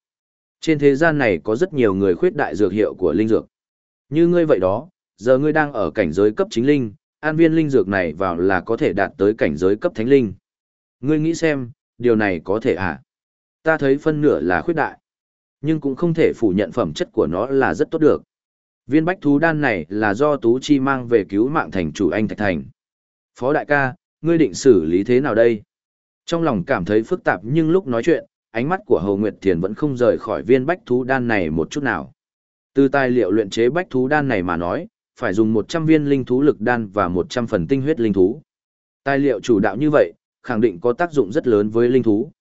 Trên thế gian này có rất nhiều người khuyết đại dược hiệu của linh dược. Như ngươi vậy đó, giờ ngươi đang ở cảnh giới cấp chính linh, an viên linh dược này vào là có thể đạt tới cảnh giới cấp thánh linh. Ngươi nghĩ xem, điều này có thể à? Ta thấy phân nửa là khuyết đại, nhưng cũng không thể phủ nhận phẩm chất của nó là rất tốt được. Viên bách thú đan này là do Tú Chi mang về cứu mạng thành chủ anh Thạch Thành. Phó đại ca, ngươi định xử lý thế nào đây? Trong lòng cảm thấy phức tạp nhưng lúc nói chuyện, ánh mắt của Hồ Nguyệt Thiền vẫn không rời khỏi viên bách thú đan này một chút nào. Từ tài liệu luyện chế bách thú đan này mà nói, phải dùng 100 viên linh thú lực đan và 100 phần tinh huyết linh thú. Tài liệu chủ đạo như vậy, khẳng định có tác dụng rất lớn với linh thú.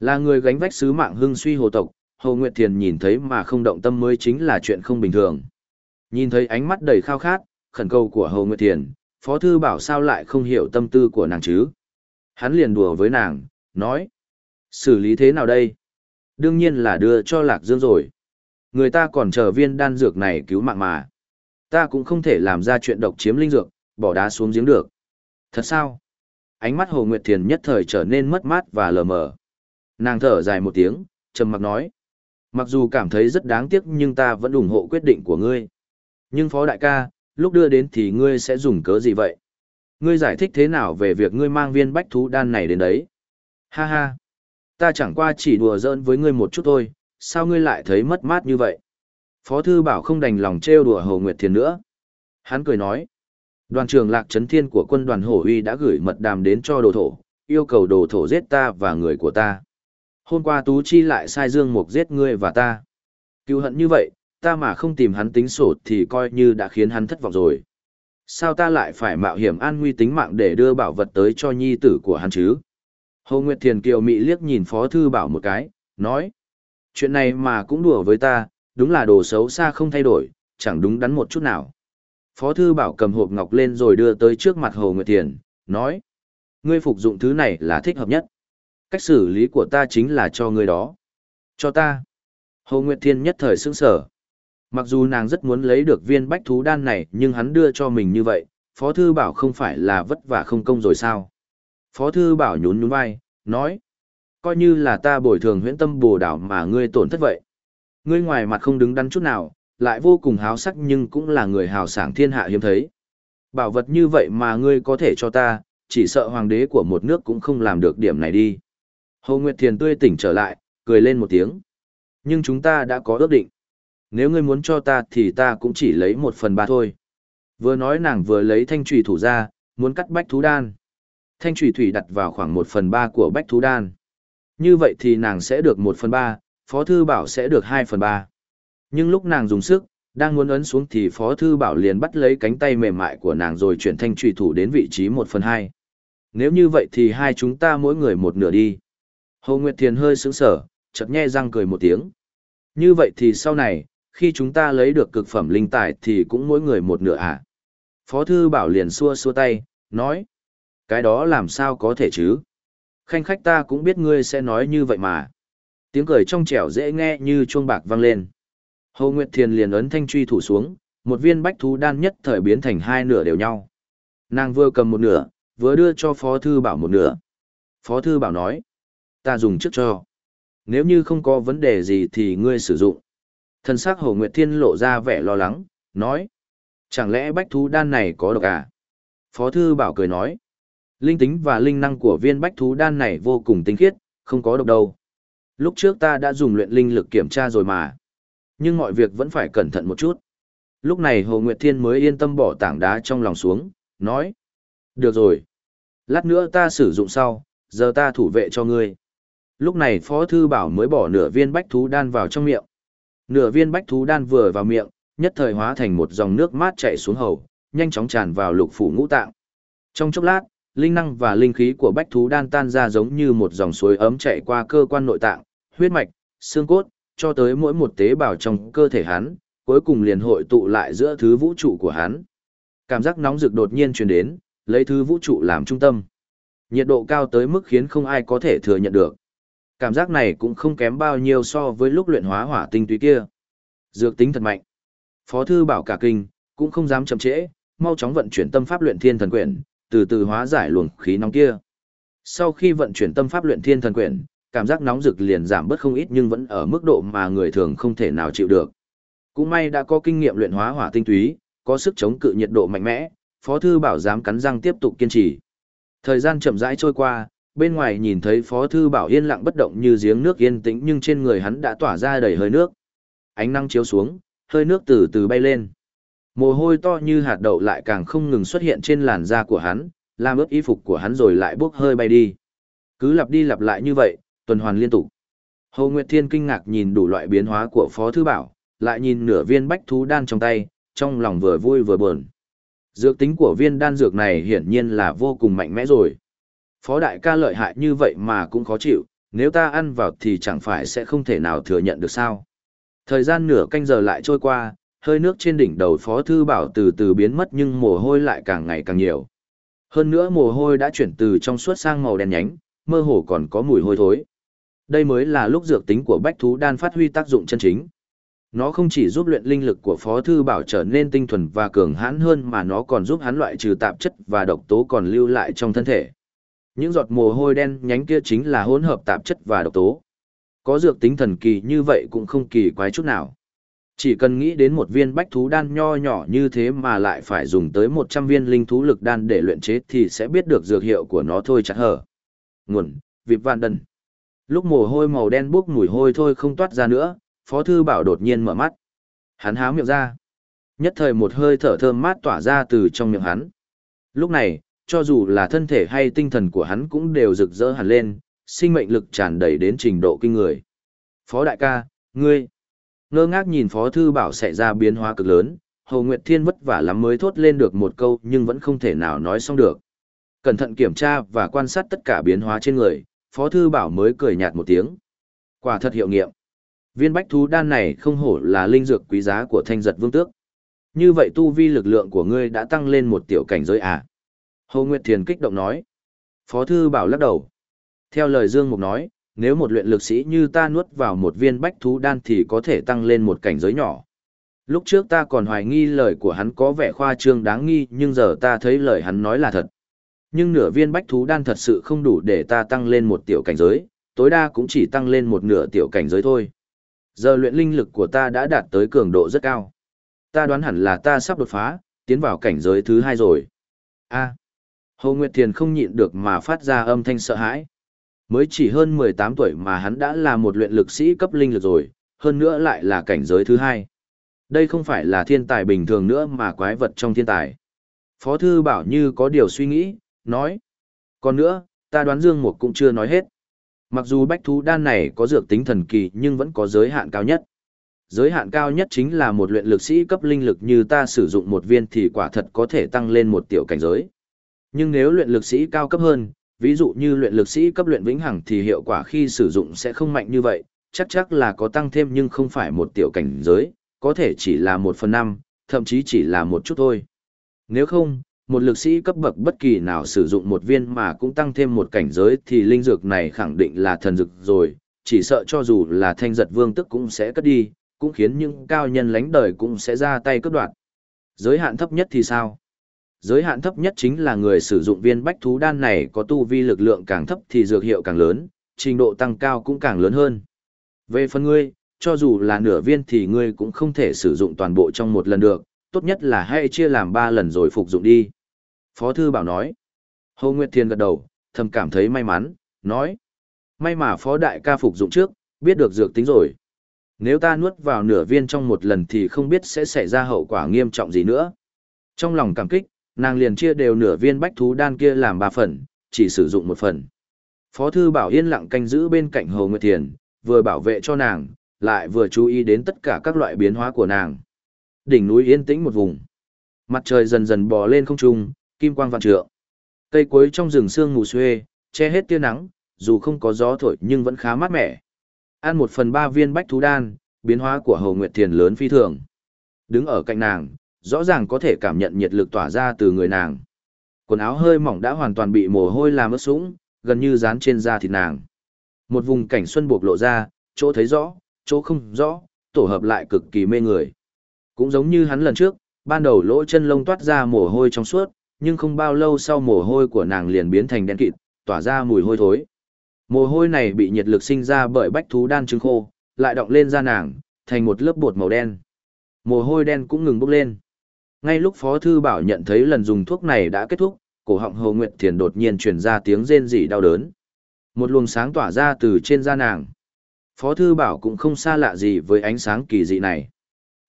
Là người gánh vách sứ mạng hưng suy hồ tộc, Hồ Nguyệt Thiền nhìn thấy mà không động tâm mới chính là chuyện không bình thường. Nhìn thấy ánh mắt đầy khao khát, khẩn cầu của Hồ Nguyệt Thiền, Phó Thư bảo sao lại không hiểu tâm tư của nàng chứ. Hắn liền đùa với nàng, nói. Xử lý thế nào đây? Đương nhiên là đưa cho Lạc Dương rồi. Người ta còn chờ viên đan dược này cứu mạng mà. Ta cũng không thể làm ra chuyện độc chiếm linh dược, bỏ đá xuống giếng được. Thật sao? Ánh mắt Hồ Nguyệt Thiền nhất thời trở nên mất mát và lờ mờ. Nàng thở dài một tiếng, trầm mặc nói. Mặc dù cảm thấy rất đáng tiếc nhưng ta vẫn ủng hộ quyết định của ngươi. Nhưng Phó Đại ca, lúc đưa đến thì ngươi sẽ dùng cớ gì vậy? Ngươi giải thích thế nào về việc ngươi mang viên bách thú đan này đến đấy? Ha ha! Ta chẳng qua chỉ đùa giỡn với ngươi một chút thôi, sao ngươi lại thấy mất mát như vậy? Phó Thư Bảo không đành lòng trêu đùa Hồ Nguyệt Thiền nữa. Hắn cười nói, đoàn trưởng Lạc Trấn Thiên của quân đoàn Hổ Uy đã gửi mật đàm đến cho đồ thổ, yêu cầu đồ thổ giết ta và người của ta. Hôm qua Tú Chi lại sai Dương Mục giết ngươi và ta. Cứu hận như vậy, ta mà không tìm hắn tính sổ thì coi như đã khiến hắn thất vọng rồi. Sao ta lại phải mạo hiểm an nguy tính mạng để đưa bảo vật tới cho nhi tử của hắn chứ? Hồ Nguyệt Thiền Kiều Mị liếc nhìn Phó Thư Bảo một cái, nói. Chuyện này mà cũng đùa với ta, đúng là đồ xấu xa không thay đổi, chẳng đúng đắn một chút nào. Phó Thư Bảo cầm hộp ngọc lên rồi đưa tới trước mặt Hồ Nguyệt Thiền, nói. Ngươi phục dụng thứ này là thích hợp nhất. Cách xử lý của ta chính là cho ngươi đó. Cho ta. Hồ Nguyệt Thiên nhất thời sững sở. Mặc dù nàng rất muốn lấy được viên bách thú đan này nhưng hắn đưa cho mình như vậy, Phó Thư Bảo không phải là vất vả không công rồi sao. Phó Thư Bảo nhún nhún vai, nói. Coi như là ta bồi thường huyễn tâm bồ đảo mà ngươi tổn thất vậy. Ngươi ngoài mặt không đứng đắn chút nào, lại vô cùng háo sắc nhưng cũng là người hào sảng thiên hạ hiếm thấy. Bảo vật như vậy mà ngươi có thể cho ta, chỉ sợ hoàng đế của một nước cũng không làm được điểm này đi. Hồ Nguyệt Thiền tươi tỉnh trở lại, cười lên một tiếng. Nhưng chúng ta đã có ước định. Nếu ngươi muốn cho ta thì ta cũng chỉ lấy một phần ba thôi. Vừa nói nàng vừa lấy thanh trùy thủ ra, muốn cắt bách thú đan. Thanh trùy thủy đặt vào khoảng một phần ba của bách thú đan. Như vậy thì nàng sẽ được một phần ba, Phó Thư Bảo sẽ được 2 phần 3. Nhưng lúc nàng dùng sức, đang muốn ấn xuống thì Phó Thư Bảo liền bắt lấy cánh tay mềm mại của nàng rồi chuyển thanh trùy thủ đến vị trí 1 phần 2. Nếu như vậy thì hai chúng ta mỗi người một nửa đi. Hồ Nguyệt Thiền hơi sướng sở, chợt nhe răng cười một tiếng. Như vậy thì sau này, khi chúng ta lấy được cực phẩm linh tài thì cũng mỗi người một nửa à? Phó Thư Bảo liền xua xua tay, nói. Cái đó làm sao có thể chứ? Khanh khách ta cũng biết ngươi sẽ nói như vậy mà. Tiếng cười trong trẻo dễ nghe như chuông bạc vang lên. Hồ Nguyệt Thiền liền ấn thanh truy thủ xuống, một viên bách thú đan nhất thời biến thành hai nửa đều nhau. Nàng vừa cầm một nửa, vừa đưa cho Phó Thư Bảo một nửa. Phó Thư Bảo nói, ta dùng trước cho. Nếu như không có vấn đề gì thì ngươi sử dụng. Thân xác Hồ Nguyệt Thiên lộ ra vẻ lo lắng, nói, chẳng lẽ bách thú đan này có độc à? Phó Thư Bảo cười nói, linh tính và linh năng của viên bách thú đan này vô cùng tinh khiết, không có độc đâu. Lúc trước ta đã dùng luyện linh lực kiểm tra rồi mà. Nhưng mọi việc vẫn phải cẩn thận một chút. Lúc này Hồ Nguyệt Thiên mới yên tâm bỏ tảng đá trong lòng xuống, nói. Được rồi. Lát nữa ta sử dụng sau, giờ ta thủ vệ cho ngươi. Lúc này Phó Thư Bảo mới bỏ nửa viên bách thú đan vào trong miệng. Nửa viên bách thú đan vừa vào miệng, nhất thời hóa thành một dòng nước mát chảy xuống hầu, nhanh chóng tràn vào lục phủ ngũ tạng. Trong chốc lát, linh năng và linh khí của bách thú đan tan ra giống như một dòng suối ấm chạy qua cơ quan nội tạng, huyết mạch, xương cốt, cho tới mỗi một tế bào trong cơ thể hắn, cuối cùng liền hội tụ lại giữa thứ vũ trụ của hắn. Cảm giác nóng rực đột nhiên truyền đến, lấy thứ vũ trụ làm trung tâm. Nhiệt độ cao tới mức khiến không ai có thể thừa nhận được. Cảm giác này cũng không kém bao nhiêu so với lúc luyện hóa hỏa tinh túy kia. Dược tính thật mạnh. Phó thư bảo cả kinh, cũng không dám chậm trễ, mau chóng vận chuyển tâm pháp luyện thiên thần quyển, từ từ hóa giải luồng khí nóng kia. Sau khi vận chuyển tâm pháp luyện thiên thần quyển, cảm giác nóng rực liền giảm bớt không ít nhưng vẫn ở mức độ mà người thường không thể nào chịu được. Cũng may đã có kinh nghiệm luyện hóa hỏa tinh túy, có sức chống cự nhiệt độ mạnh mẽ, Phó Thư Bảo dám cắn răng tiếp tục kiên trì. Thời gian chậm rãi trôi qua, bên ngoài nhìn thấy Phó Thư Bảo yên lặng bất động như giếng nước yên tĩnh nhưng trên người hắn đã tỏa ra đầy hơi nước. Ánh nắng chiếu xuống, hơi nước từ từ bay lên. Mồ hôi to như hạt đậu lại càng không ngừng xuất hiện trên làn da của hắn, làm ướt y phục của hắn rồi lại bốc hơi bay đi. Cứ lặp đi lặp lại như vậy, tuần hoàn liên tục. Hồ Nguyệt Thiên kinh ngạc nhìn đủ loại biến hóa của Phó Thư Bảo, lại nhìn nửa viên bách thú đan trong tay, trong lòng vừa vui vừa buồn. Dược tính của viên đan dược này hiển nhiên là vô cùng mạnh mẽ rồi. Phó đại ca lợi hại như vậy mà cũng khó chịu, nếu ta ăn vào thì chẳng phải sẽ không thể nào thừa nhận được sao. Thời gian nửa canh giờ lại trôi qua, hơi nước trên đỉnh đầu Phó Thư Bảo từ từ biến mất nhưng mồ hôi lại càng ngày càng nhiều. Hơn nữa mồ hôi đã chuyển từ trong suốt sang màu đen nhánh, mơ hồ còn có mùi hôi thối. Đây mới là lúc dược tính của bách thú đan phát huy tác dụng chân chính. Nó không chỉ giúp luyện linh lực của Phó Thư Bảo trở nên tinh thuần và cường hãn hơn mà nó còn giúp hắn loại trừ tạp chất và độc tố còn lưu lại trong thân thể. Những giọt mồ hôi đen nhánh kia chính là hỗn hợp tạp chất và độc tố. Có dược tính thần kỳ như vậy cũng không kỳ quái chút nào. Chỉ cần nghĩ đến một viên bách thú đan nho nhỏ như thế mà lại phải dùng tới 100 viên linh thú lực đan để luyện chế thì sẽ biết được dược hiệu của nó thôi chắc hở. Nguồn, vịp vạn đần. Lúc mồ hôi màu đen bốc mùi hôi thôi không toát ra nữa, Phó Thư Bảo đột nhiên mở mắt. Hắn háo miệng ra. Nhất thời một hơi thở thơm mát tỏa ra từ trong miệng hắn. Lúc này, cho dù là thân thể hay tinh thần của hắn cũng đều rực rỡ hẳn lên, sinh mệnh lực tràn đầy đến trình độ kinh người. Phó đại ca, ngươi. Ngơ ngác nhìn Phó Thư Bảo xảy ra biến hóa cực lớn, Hồ Nguyệt Thiên vất vả lắm mới thốt lên được một câu nhưng vẫn không thể nào nói xong được. Cẩn thận kiểm tra và quan sát tất cả biến hóa trên người, Phó Thư Bảo mới cười nhạt một tiếng. Quả thật hiệu nghiệm. Viên bách thú đan này không hổ là linh dược quý giá của thanh giật vương tước. Như vậy tu vi lực lượng của ngươi đã tăng lên một tiểu cảnh giới à? Hồ Nguyệt Thiền kích động nói. Phó Thư Bảo lắc đầu. Theo lời Dương Mục nói, nếu một luyện lực sĩ như ta nuốt vào một viên bách thú đan thì có thể tăng lên một cảnh giới nhỏ. Lúc trước ta còn hoài nghi lời của hắn có vẻ khoa trương đáng nghi nhưng giờ ta thấy lời hắn nói là thật. Nhưng nửa viên bách thú đan thật sự không đủ để ta tăng lên một tiểu cảnh giới, tối đa cũng chỉ tăng lên một nửa tiểu cảnh giới thôi. Giờ luyện linh lực của ta đã đạt tới cường độ rất cao. Ta đoán hẳn là ta sắp đột phá, tiến vào cảnh giới thứ hai rồi. A. Hồ Nguyệt Thiền không nhịn được mà phát ra âm thanh sợ hãi. Mới chỉ hơn 18 tuổi mà hắn đã là một luyện lực sĩ cấp linh lực rồi, hơn nữa lại là cảnh giới thứ hai. Đây không phải là thiên tài bình thường nữa mà quái vật trong thiên tài. Phó Thư Bảo như có điều suy nghĩ, nói. Còn nữa, ta đoán Dương Mục cũng chưa nói hết. Mặc dù bách thú đan này có dược tính thần kỳ nhưng vẫn có giới hạn cao nhất. Giới hạn cao nhất chính là một luyện lực sĩ cấp linh lực như ta sử dụng một viên thì quả thật có thể tăng lên một tiểu cảnh giới. Nhưng nếu luyện lực sĩ cao cấp hơn, ví dụ như luyện lực sĩ cấp luyện vĩnh hằng thì hiệu quả khi sử dụng sẽ không mạnh như vậy, chắc chắc là có tăng thêm nhưng không phải một tiểu cảnh giới, có thể chỉ là một phần năm, thậm chí chỉ là một chút thôi. Nếu không, một lực sĩ cấp bậc bất kỳ nào sử dụng một viên mà cũng tăng thêm một cảnh giới thì linh dược này khẳng định là thần dược rồi, chỉ sợ cho dù là thanh giật vương tức cũng sẽ cất đi, cũng khiến những cao nhân lánh đời cũng sẽ ra tay cướp đoạt. Giới hạn thấp nhất thì sao? Giới hạn thấp nhất chính là người sử dụng viên bách thú đan này có tu vi lực lượng càng thấp thì dược hiệu càng lớn, trình độ tăng cao cũng càng lớn hơn. Về phần ngươi, cho dù là nửa viên thì ngươi cũng không thể sử dụng toàn bộ trong một lần được, tốt nhất là hãy chia làm ba lần rồi phục dụng đi. Phó Thư Bảo nói. Hồ Nguyệt Thiên gật đầu, thầm cảm thấy may mắn, nói. May mà Phó Đại ca phục dụng trước, biết được dược tính rồi. Nếu ta nuốt vào nửa viên trong một lần thì không biết sẽ xảy ra hậu quả nghiêm trọng gì nữa. Trong lòng cảm kích, nàng liền chia đều nửa viên bách thú đan kia làm ba phần, chỉ sử dụng một phần. Phó Thư Bảo yên lặng canh giữ bên cạnh Hồ Nguyệt Thiền, vừa bảo vệ cho nàng, lại vừa chú ý đến tất cả các loại biến hóa của nàng. Đỉnh núi yên tĩnh một vùng. Mặt trời dần dần bò lên không trung, kim quang vạn trượng. Cây cuối trong rừng sương mù xuê, che hết tia nắng, dù không có gió thổi nhưng vẫn khá mát mẻ. Ăn một phần ba viên bách thú đan, biến hóa của Hồ Nguyệt Thiền lớn phi thường. Đứng ở cạnh nàng, rõ ràng có thể cảm nhận nhiệt lực tỏa ra từ người nàng. Quần áo hơi mỏng đã hoàn toàn bị mồ hôi làm ướt sũng, gần như dán trên da thịt nàng. Một vùng cảnh xuân buộc lộ ra, chỗ thấy rõ, chỗ không rõ, tổ hợp lại cực kỳ mê người. Cũng giống như hắn lần trước, ban đầu lỗ chân lông toát ra mồ hôi trong suốt, nhưng không bao lâu sau mồ hôi của nàng liền biến thành đen kịt, tỏa ra mùi hôi thối. Mồ hôi này bị nhiệt lực sinh ra bởi bách thú đan trứng khô, lại đọng lên da nàng, thành một lớp bột màu đen. Mồ hôi đen cũng ngừng bốc lên. Ngay lúc Phó Thư Bảo nhận thấy lần dùng thuốc này đã kết thúc, cổ họng Hồ Nguyệt Thiền đột nhiên truyền ra tiếng rên rỉ đau đớn. Một luồng sáng tỏa ra từ trên da nàng. Phó Thư Bảo cũng không xa lạ gì với ánh sáng kỳ dị này.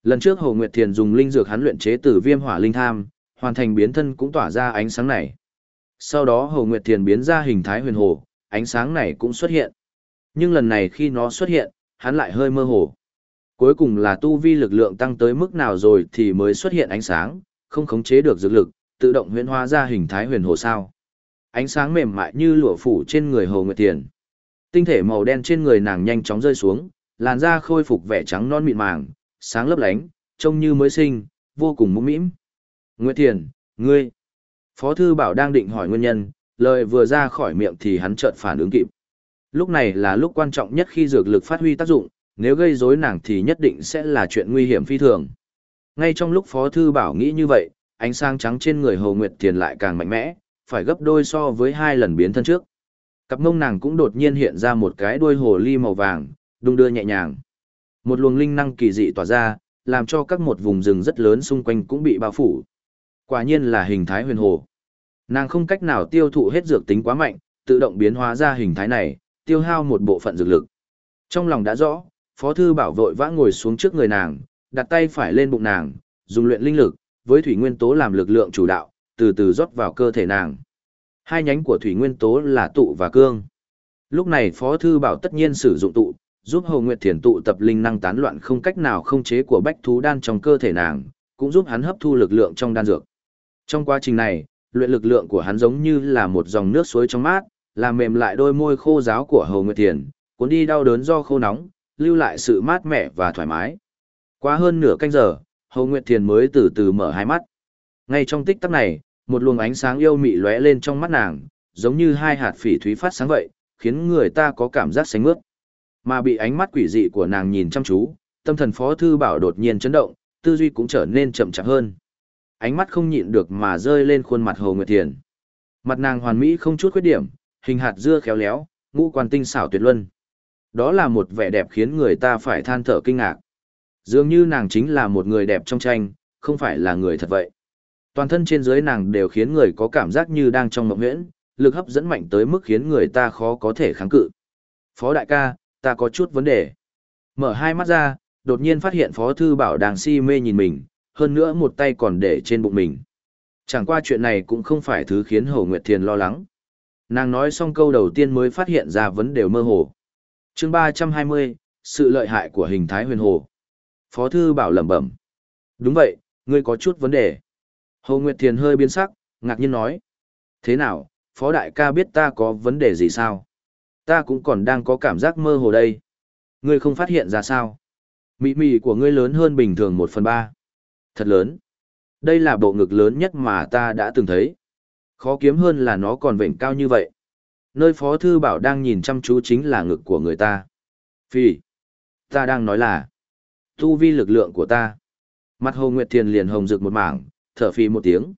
Lần trước Hồ Nguyệt Thiền dùng linh dược hắn luyện chế từ viêm hỏa linh tham, hoàn thành biến thân cũng tỏa ra ánh sáng này. Sau đó Hồ Nguyệt Thiền biến ra hình thái huyền hồ, ánh sáng này cũng xuất hiện. Nhưng lần này khi nó xuất hiện, hắn lại hơi mơ hồ. Cuối cùng là tu vi lực lượng tăng tới mức nào rồi thì mới xuất hiện ánh sáng, không khống chế được dược lực, tự động huyễn hóa ra hình thái huyền hồ sao. Ánh sáng mềm mại như lụa phủ trên người Hồ Nguyệt Thiền. Tinh thể màu đen trên người nàng nhanh chóng rơi xuống, làn da khôi phục vẻ trắng non mịn màng, sáng lấp lánh, trông như mới sinh, vô cùng mũm mĩm. Nguyệt Thiền, ngươi. Phó thư bảo đang định hỏi nguyên nhân, lời vừa ra khỏi miệng thì hắn chợt phản ứng kịp. Lúc này là lúc quan trọng nhất khi dược lực phát huy tác dụng, nếu gây rối nàng thì nhất định sẽ là chuyện nguy hiểm phi thường. Ngay trong lúc Phó Thư Bảo nghĩ như vậy, ánh sáng trắng trên người Hồ Nguyệt Thiền lại càng mạnh mẽ, phải gấp đôi so với hai lần biến thân trước. Cặp mông nàng cũng đột nhiên hiện ra một cái đuôi hồ ly màu vàng, đung đưa nhẹ nhàng. Một luồng linh năng kỳ dị tỏa ra, làm cho các một vùng rừng rất lớn xung quanh cũng bị bao phủ. Quả nhiên là hình thái huyền hồ. Nàng không cách nào tiêu thụ hết dược tính quá mạnh, tự động biến hóa ra hình thái này, tiêu hao một bộ phận dược lực. Trong lòng đã rõ, Phó Thư Bảo vội vã ngồi xuống trước người nàng, đặt tay phải lên bụng nàng, dùng luyện linh lực, với thủy nguyên tố làm lực lượng chủ đạo, từ từ rót vào cơ thể nàng. Hai nhánh của thủy nguyên tố là tụ và cương. Lúc này Phó Thư Bảo tất nhiên sử dụng tụ, giúp Hồ Nguyệt Thiền tụ tập linh năng tán loạn không cách nào không chế của bách thú đan trong cơ thể nàng, cũng giúp hắn hấp thu lực lượng trong đan dược. Trong quá trình này, luyện lực lượng của hắn giống như là một dòng nước suối trong mát, làm mềm lại đôi môi khô giáo của Hồ Nguyệt Thiền, cuốn đi đau đớn do khô nóng, lưu lại sự mát mẻ và thoải mái. Qua hơn nửa canh giờ, Hồ Nguyệt Thiền mới từ từ mở hai mắt. Ngay trong tích tắc này, một luồng ánh sáng yêu mị lóe lên trong mắt nàng, giống như hai hạt phỉ thúy phát sáng vậy, khiến người ta có cảm giác sánh ngước. Mà bị ánh mắt quỷ dị của nàng nhìn chăm chú, tâm thần Phó Thư Bảo đột nhiên chấn động, tư duy cũng trở nên chậm chạp hơn. Ánh mắt không nhịn được mà rơi lên khuôn mặt Hồ Nguyệt Thiền. Mặt nàng hoàn mỹ không chút khuyết điểm, hình hạt dưa khéo léo, ngũ quan tinh xảo tuyệt luân. Đó là một vẻ đẹp khiến người ta phải than thở kinh ngạc. Dường như nàng chính là một người đẹp trong tranh, không phải là người thật vậy. Toàn thân trên dưới nàng đều khiến người có cảm giác như đang trong mộng huyễn, lực hấp dẫn mạnh tới mức khiến người ta khó có thể kháng cự. Phó đại ca, ta có chút vấn đề. Mở hai mắt ra, đột nhiên phát hiện Phó Thư Bảo đang si mê nhìn mình, hơn nữa một tay còn để trên bụng mình. Chẳng qua chuyện này cũng không phải thứ khiến Hồ Nguyệt Thiền lo lắng. Nàng nói xong câu đầu tiên mới phát hiện ra vấn đề mơ hồ. chương 320, sự lợi hại của hình thái huyền hồ. Phó Thư Bảo lẩm bẩm. Đúng vậy, ngươi có chút vấn đề. Hồ Nguyệt Thiền hơi biến sắc, ngạc nhiên nói. Thế nào, Phó Đại ca biết ta có vấn đề gì sao? Ta cũng còn đang có cảm giác mơ hồ đây. Ngươi không phát hiện ra sao? Mị mị của ngươi lớn hơn bình thường một phần ba. Thật lớn. Đây là bộ ngực lớn nhất mà ta đã từng thấy. Khó kiếm hơn là nó còn vệnh cao như vậy. Nơi Phó Thư Bảo đang nhìn chăm chú chính là ngực của người ta. Phi. Ta đang nói là. Tu vi lực lượng của ta. Mặt Hồ Nguyệt Thiền liền hồng rực một mảng, thở phì một tiếng.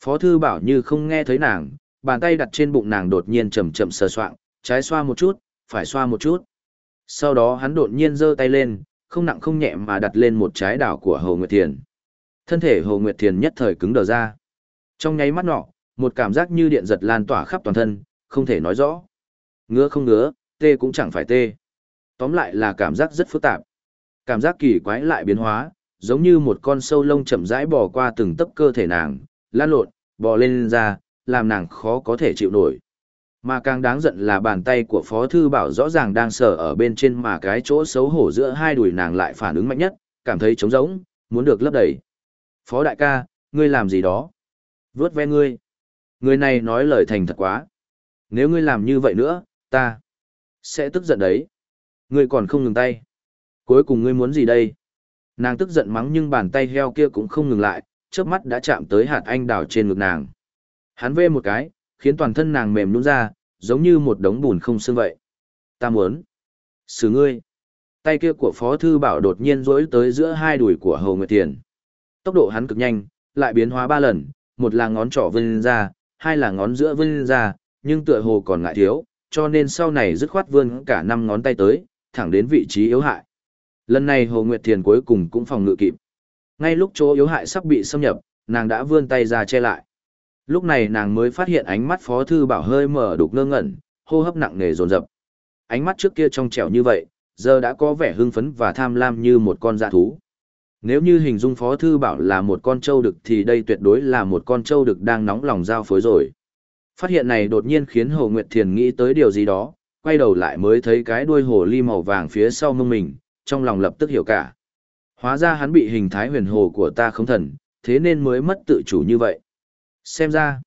Phó Thư Bảo như không nghe thấy nàng, bàn tay đặt trên bụng nàng đột nhiên chậm chậm sờ soạng, trái xoa một chút, phải xoa một chút. Sau đó hắn đột nhiên giơ tay lên, không nặng không nhẹ mà đặt lên một trái đảo của Hồ Nguyệt Thiền. Thân thể Hồ Nguyệt Thiền nhất thời cứng đờ ra. Trong nháy mắt nọ, một cảm giác như điện giật lan tỏa khắp toàn thân, không thể nói rõ. Ngứa không ngứa, tê cũng chẳng phải tê. Tóm lại là cảm giác rất phức tạp. Cảm giác kỳ quái lại biến hóa, giống như một con sâu lông chậm rãi bò qua từng tấc cơ thể nàng, lan lộn, bò lên, lên ra, làm nàng khó có thể chịu nổi. Mà càng đáng giận là bàn tay của Phó Thư Bảo rõ ràng đang sờ ở bên trên mà cái chỗ xấu hổ giữa hai đùi nàng lại phản ứng mạnh nhất, cảm thấy trống rỗng, muốn được lấp đầy. Phó đại ca, ngươi làm gì đó? vớt ve ngươi. Người này nói lời thành thật quá. Nếu ngươi làm như vậy nữa, ta sẽ tức giận đấy. Ngươi còn không ngừng tay. Cuối cùng ngươi muốn gì đây? Nàng tức giận mắng nhưng bàn tay heo kia cũng không ngừng lại, chớp mắt đã chạm tới hạt anh đào trên ngực nàng. Hắn vê một cái, khiến toàn thân nàng mềm nhũn ra, giống như một đống bùn không xương vậy. Ta muốn. Xử ngươi. Tay kia của Phó Thư Bảo đột nhiên rỗi tới giữa hai đùi của Hầu Nguyệt Tiền. Tốc độ hắn cực nhanh, lại biến hóa ba lần, một là ngón trỏ vươn ra, hai là ngón giữa vươn ra, nhưng tựa hồ còn ngại thiếu, cho nên sau này dứt khoát vươn cả năm ngón tay tới, thẳng đến vị trí yếu hại. Lần này Hồ Nguyệt Thiền cuối cùng cũng phòng ngự kịp. Ngay lúc chỗ yếu hại sắp bị xâm nhập, nàng đã vươn tay ra che lại. Lúc này nàng mới phát hiện ánh mắt Phó Thư Bảo hơi mở đục ngơ ngẩn, hô hấp nặng nề dồn dập. Ánh mắt trước kia trong trẻo như vậy, giờ đã có vẻ hưng phấn và tham lam như một con dạ thú. Nếu như hình dung Phó Thư Bảo là một con trâu đực thì đây tuyệt đối là một con trâu đực đang nóng lòng giao phối rồi. Phát hiện này đột nhiên khiến Hồ Nguyệt Thiền nghĩ tới điều gì đó, quay đầu lại mới thấy cái đuôi hồ ly màu vàng phía sau mông mình, trong lòng lập tức hiểu cả. Hóa ra hắn bị hình thái huyền hồ của ta không thần, thế nên mới mất tự chủ như vậy. Xem ra,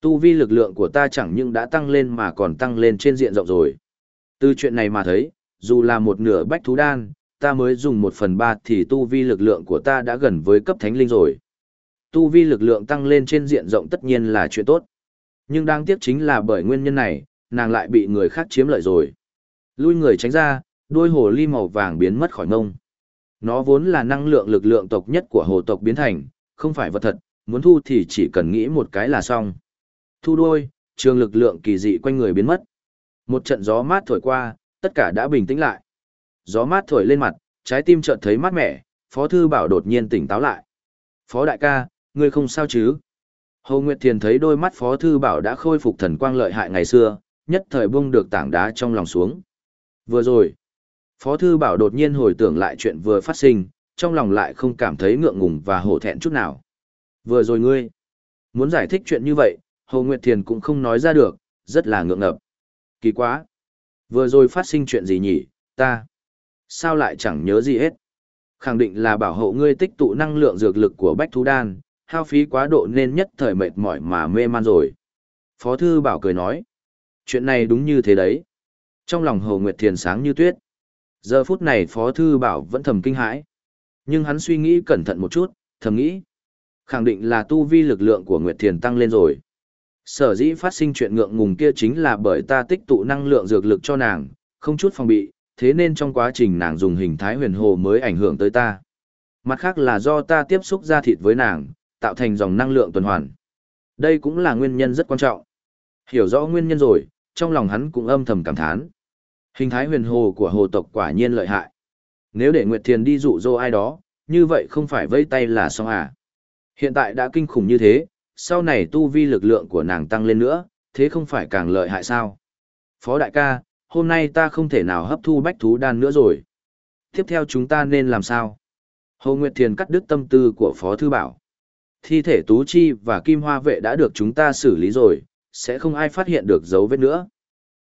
tu vi lực lượng của ta chẳng những đã tăng lên mà còn tăng lên trên diện rộng rồi. Từ chuyện này mà thấy, dù là một nửa bách thú đan, ta mới dùng một phần ba thì tu vi lực lượng của ta đã gần với cấp thánh linh rồi. Tu vi lực lượng tăng lên trên diện rộng tất nhiên là chuyện tốt. Nhưng đáng tiếc chính là bởi nguyên nhân này, nàng lại bị người khác chiếm lợi rồi. Lui người tránh ra, đuôi hồ ly màu vàng biến mất khỏi ngông. Nó vốn là năng lượng lực lượng tộc nhất của hồ tộc biến thành, không phải vật thật, muốn thu thì chỉ cần nghĩ một cái là xong. Thu đuôi, trường lực lượng kỳ dị quanh người biến mất. Một trận gió mát thổi qua, tất cả đã bình tĩnh lại. Gió mát thổi lên mặt, trái tim chợt thấy mát mẻ, Phó Thư Bảo đột nhiên tỉnh táo lại. Phó đại ca, ngươi không sao chứ? Hồ Nguyệt Thiền thấy đôi mắt Phó Thư Bảo đã khôi phục thần quang lợi hại ngày xưa, nhất thời buông được tảng đá trong lòng xuống. Vừa rồi, Phó Thư Bảo đột nhiên hồi tưởng lại chuyện vừa phát sinh, trong lòng lại không cảm thấy ngượng ngùng và hổ thẹn chút nào. Vừa rồi ngươi, muốn giải thích chuyện như vậy, Hồ Nguyệt Thiền cũng không nói ra được, rất là ngượng ngập. Kỳ quá! Vừa rồi phát sinh chuyện gì nhỉ, ta? Sao lại chẳng nhớ gì hết? Khẳng định là bảo hộ ngươi tích tụ năng lượng dược lực của Bách Thú Đan, hao phí quá độ nên nhất thời mệt mỏi mà mê man rồi. Phó Thư Bảo cười nói. Chuyện này đúng như thế đấy. Trong lòng Hồ Nguyệt Thiền sáng như tuyết. Giờ phút này Phó Thư Bảo vẫn thầm kinh hãi. Nhưng hắn suy nghĩ cẩn thận một chút, thầm nghĩ. Khẳng định là tu vi lực lượng của Nguyệt Thiền tăng lên rồi. Sở dĩ phát sinh chuyện ngượng ngùng kia chính là bởi ta tích tụ năng lượng dược lực cho nàng, không chút phòng bị, thế nên trong quá trình nàng dùng hình thái huyền hồ mới ảnh hưởng tới ta. Mặt khác là do ta tiếp xúc ra thịt với nàng, tạo thành dòng năng lượng tuần hoàn. Đây cũng là nguyên nhân rất quan trọng. Hiểu rõ nguyên nhân rồi, trong lòng hắn cũng âm thầm cảm thán. Hình thái huyền hồ của hồ tộc quả nhiên lợi hại. Nếu để Nguyệt Thiền đi dụ dỗ ai đó, như vậy không phải vây tay là xong à. Hiện tại đã kinh khủng như thế, sau này tu vi lực lượng của nàng tăng lên nữa, thế không phải càng lợi hại sao. Phó đại ca, hôm nay ta không thể nào hấp thu bách thú đan nữa rồi. Tiếp theo chúng ta nên làm sao? Hồ Nguyệt Thiền cắt đứt tâm tư của Phó Thư Bảo. Thi thể Tú Chi và Kim Hoa Vệ đã được chúng ta xử lý rồi, sẽ không ai phát hiện được dấu vết nữa.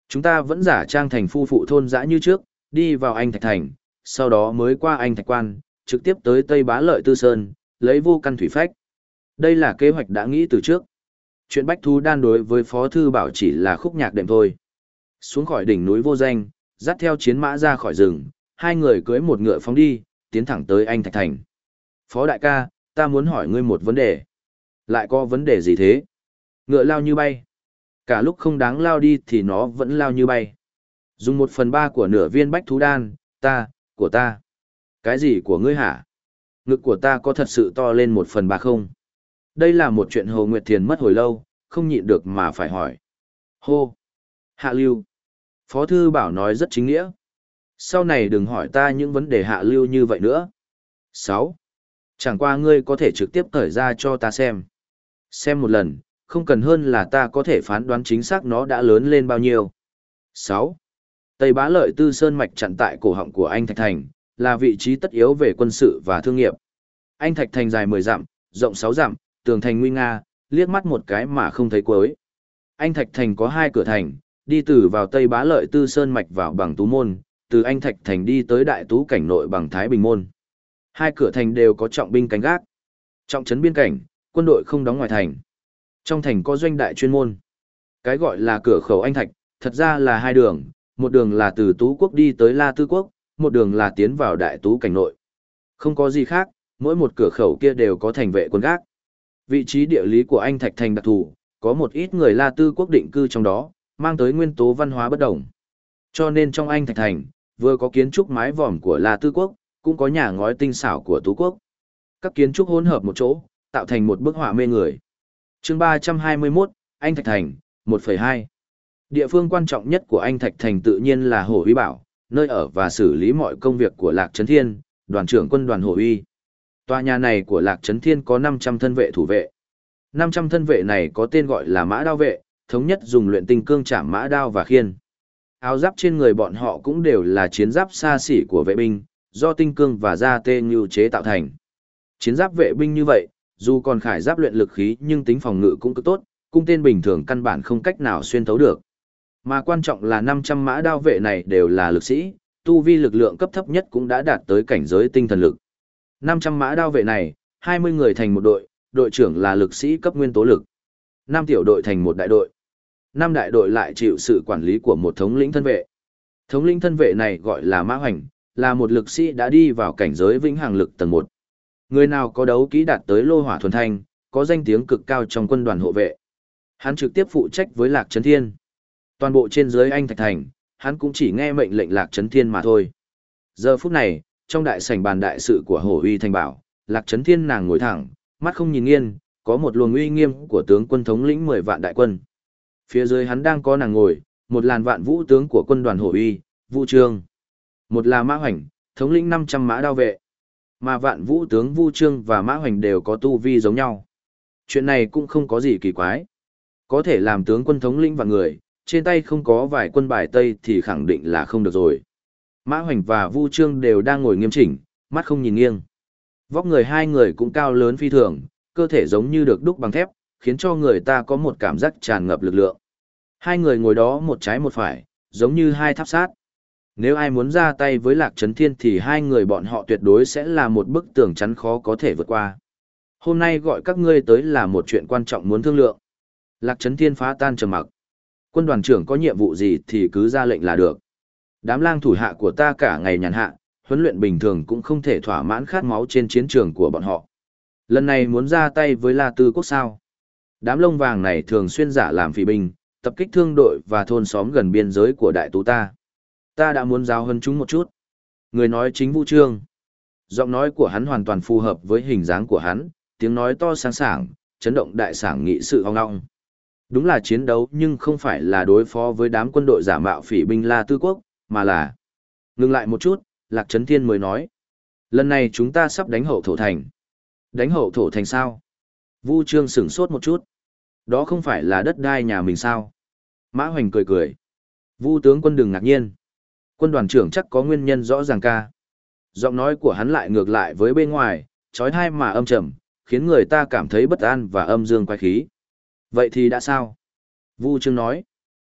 Chúng ta vẫn giả trang thành phu phụ thôn dã như trước, đi vào Anh Thạch Thành, sau đó mới qua Anh Thạch Quan, trực tiếp tới Tây Bá Lợi Tư Sơn, lấy vô căn thủy phách. Đây là kế hoạch đã nghĩ từ trước. Chuyện Bách Thu Đan đối với Phó Thư Bảo chỉ là khúc nhạc đệm thôi. Xuống khỏi đỉnh núi vô danh, dắt theo chiến mã ra khỏi rừng, hai người cưới một ngựa phóng đi, tiến thẳng tới Anh Thạch Thành. Phó đại ca, ta muốn hỏi ngươi một vấn đề. Lại có vấn đề gì thế? Ngựa lao như bay. Cả lúc không đáng lao đi thì nó vẫn lao như bay. Dùng một phần ba của nửa viên bách thú đan, ta, của ta. Cái gì của ngươi hả? Ngực của ta có thật sự to lên một phần ba không? Đây là một chuyện Hồ Nguyệt Thiền mất hồi lâu, không nhịn được mà phải hỏi. Hô! Hạ lưu! Phó Thư Bảo nói rất chính nghĩa. Sau này đừng hỏi ta những vấn đề hạ lưu như vậy nữa. 6. Chẳng qua ngươi có thể trực tiếp cởi ra cho ta xem. Xem một lần, không cần hơn là ta có thể phán đoán chính xác nó đã lớn lên bao nhiêu. 6. Tây bá lợi tư sơn mạch chặn tại cổ họng của anh Thạch Thành, là vị trí tất yếu về quân sự và thương nghiệp. Anh Thạch Thành dài 10 dặm, rộng 6 dặm, tường thành nguy nga, liếc mắt một cái mà không thấy cuối. Anh Thạch Thành có hai cửa thành, đi từ vào Tây Bá Lợi Tư Sơn Mạch vào bằng Tú Môn, từ Anh Thạch Thành đi tới Đại Tú Cảnh Nội bằng Thái Bình Môn. Hai cửa thành đều có trọng binh canh gác. Trọng trấn biên cảnh, quân đội không đóng ngoài thành. Trong thành có doanh đại chuyên môn. Cái gọi là cửa khẩu Anh Thạch, thật ra là hai đường, một đường là từ Tú Quốc đi tới La Tư Quốc, một đường là tiến vào Đại Tú Cảnh Nội. Không có gì khác, mỗi một cửa khẩu kia đều có thành vệ quân gác. Vị trí địa lý của Anh Thạch Thành đặc thù, có một ít người La Tư quốc định cư trong đó, mang tới nguyên tố văn hóa bất đồng. Cho nên trong Anh Thạch Thành, vừa có kiến trúc mái vòm của La Tư quốc, cũng có nhà ngói tinh xảo của Tú quốc. Các kiến trúc hỗn hợp một chỗ, tạo thành một bức họa mê người. Chương 321, Anh Thạch Thành, 1.2. Địa phương quan trọng nhất của Anh Thạch Thành tự nhiên là Hồ Uy Bảo, nơi ở và xử lý mọi công việc của Lạc Trấn Thiên, đoàn trưởng quân đoàn Hồ Uy. Tòa nhà này của Lạc Trấn Thiên có 500 thân vệ thủ vệ. 500 thân vệ này có tên gọi là mã đao vệ, thống nhất dùng luyện tinh cương chạm mã đao và khiên. Áo giáp trên người bọn họ cũng đều là chiến giáp xa xỉ của vệ binh, do tinh cương và da tê như chế tạo thành. Chiến giáp vệ binh như vậy, dù còn khải giáp luyện lực khí nhưng tính phòng ngự cũng cực tốt, cung tên bình thường căn bản không cách nào xuyên thấu được. Mà quan trọng là 500 mã đao vệ này đều là lực sĩ, tu vi lực lượng cấp thấp nhất cũng đã đạt tới cảnh giới tinh thần lực. 500 mã đao vệ này, 20 người thành một đội, đội trưởng là lực sĩ cấp nguyên tố lực. 5 tiểu đội thành một đại đội năm đại đội lại chịu sự quản lý của một thống lĩnh thân vệ. Thống lĩnh thân vệ này gọi là Mã Hoành, là một lực sĩ đã đi vào cảnh giới vĩnh hằng lực tầng 1. Người nào có đấu kỹ đạt tới lô hỏa thuần thanh, có danh tiếng cực cao trong quân đoàn hộ vệ. Hắn trực tiếp phụ trách với Lạc Trấn Thiên. Toàn bộ trên dưới anh Thạch Thành, hắn cũng chỉ nghe mệnh lệnh Lạc Trấn Thiên mà thôi. Giờ phút này, trong đại sảnh bàn đại sự của Hổ Uy Thành Bảo, Lạc Trấn Thiên nàng ngồi thẳng, mắt không nhìn nghiêng, có một luồng uy nghiêm của tướng quân thống lĩnh 10 vạn đại quân. Phía dưới hắn đang có nàng ngồi, một làn vạn vũ tướng của quân đoàn Hổ Uy, Vũ Trương. Một là Mã Hoành, thống lĩnh 500 mã đao vệ. Mà vạn vũ tướng Vu Trương và Mã Hoành đều có tu vi giống nhau. Chuyện này cũng không có gì kỳ quái. Có thể làm tướng quân thống lĩnh và người, trên tay không có vài quân bài Tây thì khẳng định là không được rồi. Mã Hoành và Vu Trương đều đang ngồi nghiêm chỉnh, mắt không nhìn nghiêng. Vóc người hai người cũng cao lớn phi thường, cơ thể giống như được đúc bằng thép, khiến cho người ta có một cảm giác tràn ngập lực lượng. Hai người ngồi đó một trái một phải, giống như hai tháp sát. Nếu ai muốn ra tay với Lạc Trấn Thiên thì hai người bọn họ tuyệt đối sẽ là một bức tường chắn khó có thể vượt qua. Hôm nay gọi các ngươi tới là một chuyện quan trọng muốn thương lượng. Lạc Trấn Thiên phá tan trầm mặc. Quân đoàn trưởng có nhiệm vụ gì thì cứ ra lệnh là được. Đám lang thủ hạ của ta cả ngày nhàn hạ, huấn luyện bình thường cũng không thể thỏa mãn khát máu trên chiến trường của bọn họ. Lần này muốn ra tay với La Tư Quốc sao. Đám lông vàng này thường xuyên giả làm phỉ binh, tập kích thương đội và thôn xóm gần biên giới của đại tú ta. Ta đã muốn giao hơn chúng một chút. Người nói chính vũ trương. Giọng nói của hắn hoàn toàn phù hợp với hình dáng của hắn, tiếng nói to sáng sảng, chấn động đại sảng nghị sự hoang ngọng. Đúng là chiến đấu nhưng không phải là đối phó với đám quân đội giả mạo phỉ binh La Tư Quốc, mà là... Ngừng lại một chút, Lạc Trấn Thiên mới nói. Lần này chúng ta sắp đánh hậu thổ thành. Đánh hậu thổ thành sao? Vu Trương sửng sốt một chút. Đó không phải là đất đai nhà mình sao? Mã Hoành cười cười. Vu tướng quân đừng ngạc nhiên. Quân đoàn trưởng chắc có nguyên nhân rõ ràng ca. Giọng nói của hắn lại ngược lại với bên ngoài, trói thai mà âm trầm, khiến người ta cảm thấy bất an và âm dương quay khí. Vậy thì đã sao? Vu Trương nói.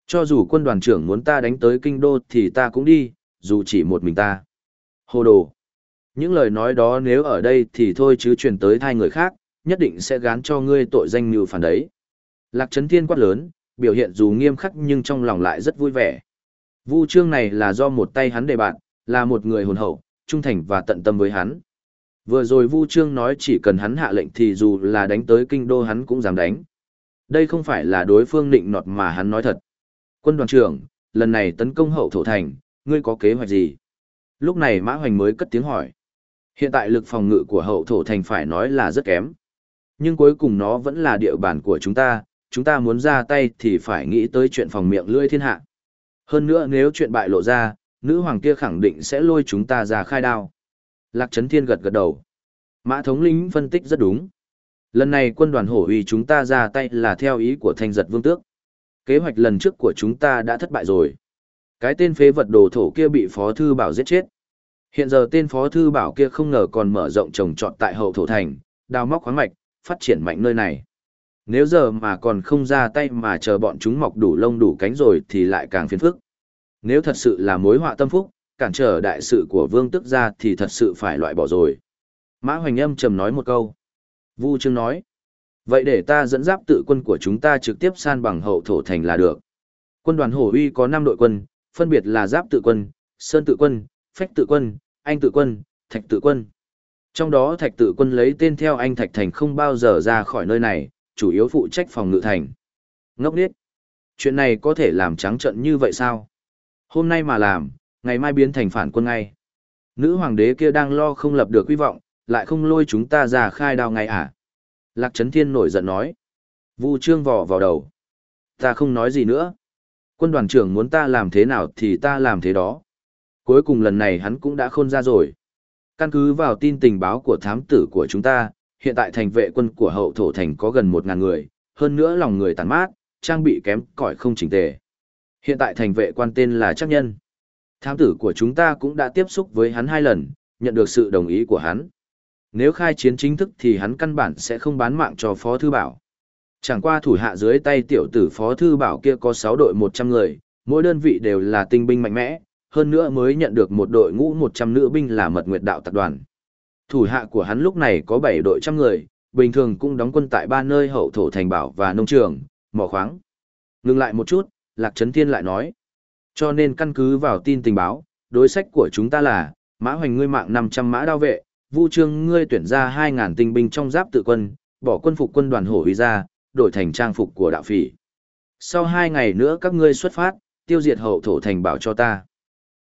Cho dù quân đoàn trưởng muốn ta đánh tới kinh đô thì ta cũng đi, dù chỉ một mình ta. Hồ đồ. Những lời nói đó nếu ở đây thì thôi chứ truyền tới thai người khác, nhất định sẽ gán cho ngươi tội danh như phản đấy. Lạc Trấn Thiên quát lớn, biểu hiện dù nghiêm khắc nhưng trong lòng lại rất vui vẻ. Vu trương này là do một tay hắn đề bạn, là một người hồn hậu, trung thành và tận tâm với hắn. Vừa rồi Vu Trương nói chỉ cần hắn hạ lệnh thì dù là đánh tới kinh đô hắn cũng dám đánh. Đây không phải là đối phương định nọt mà hắn nói thật. Quân đoàn trưởng, lần này tấn công hậu thổ thành, ngươi có kế hoạch gì? Lúc này Mã Hoành mới cất tiếng hỏi. Hiện tại lực phòng ngự của hậu thổ thành phải nói là rất kém. Nhưng cuối cùng nó vẫn là địa bàn của chúng ta, chúng ta muốn ra tay thì phải nghĩ tới chuyện phòng miệng lưỡi thiên hạ. Hơn nữa nếu chuyện bại lộ ra, nữ hoàng kia khẳng định sẽ lôi chúng ta ra khai đao. Lạc Trấn Thiên gật gật đầu. Mã thống lĩnh phân tích rất đúng. Lần này quân đoàn hổ uy chúng ta ra tay là theo ý của thanh giật vương tước. Kế hoạch lần trước của chúng ta đã thất bại rồi. Cái tên phế vật đồ thổ kia bị Phó Thư Bảo giết chết. Hiện giờ tên Phó Thư Bảo kia không ngờ còn mở rộng trồng trọt tại hậu thổ thành, đào móc khoáng mạch, phát triển mạnh nơi này. Nếu giờ mà còn không ra tay mà chờ bọn chúng mọc đủ lông đủ cánh rồi thì lại càng phiền phức. Nếu thật sự là mối họa tâm phúc, cản trở đại sự của vương tức ra thì thật sự phải loại bỏ rồi. Mã Hoành Âm trầm nói một câu. Vu Trương nói. Vậy để ta dẫn giáp tự quân của chúng ta trực tiếp san bằng hậu thổ thành là được. Quân đoàn Hổ Uy có 5 đội quân, phân biệt là giáp tự quân, sơn tự quân, phách tự quân, anh tự quân, thạch tự quân. Trong đó thạch tự quân lấy tên theo anh Thạch Thành không bao giờ ra khỏi nơi này, chủ yếu phụ trách phòng ngự thành. Ngốc điếc. Chuyện này có thể làm trắng trận như vậy sao? Hôm nay mà làm, ngày mai biến thành phản quân ngay. Nữ hoàng đế kia đang lo không lập được hy vọng, lại không lôi chúng ta ra khai đao ngay à? Lạc Trấn Thiên nổi giận nói. Vu Trương vò vào đầu. Ta không nói gì nữa. Quân đoàn trưởng muốn ta làm thế nào thì ta làm thế đó. Cuối cùng lần này hắn cũng đã khôn ra rồi. Căn cứ vào tin tình báo của thám tử của chúng ta, hiện tại thành vệ quân của hậu thổ thành có gần 1.000 người, hơn nữa lòng người tàn mát, trang bị kém cỏi không chỉnh tề. Hiện tại thành vệ quan tên là Chắc Nhân. Thám tử của chúng ta cũng đã tiếp xúc với hắn hai lần, nhận được sự đồng ý của hắn. Nếu khai chiến chính thức thì hắn căn bản sẽ không bán mạng cho Phó Thư Bảo. Chẳng qua thủ hạ dưới tay tiểu tử Phó Thư Bảo kia có 6 đội 100 người, mỗi đơn vị đều là tinh binh mạnh mẽ, hơn nữa mới nhận được một đội ngũ 100 nữ binh là mật nguyệt đạo tập đoàn. Thủ hạ của hắn lúc này có 7 đội trăm người, bình thường cũng đóng quân tại ba nơi hậu thổ thành bảo và nông trường, mỏ khoáng. Ngừng lại một chút, Lạc Trấn Thiên lại nói. Cho nên căn cứ vào tin tình báo, đối sách của chúng ta là, mã hoành ngươi mạng 500 mã đao vệ, vu trương ngươi tuyển ra 2.000 tinh binh trong giáp tự quân, bỏ quân phục quân đoàn hổ huy ra, đổi thành trang phục của đạo phỉ. Sau 2 ngày nữa các ngươi xuất phát, tiêu diệt hậu thổ thành bảo cho ta.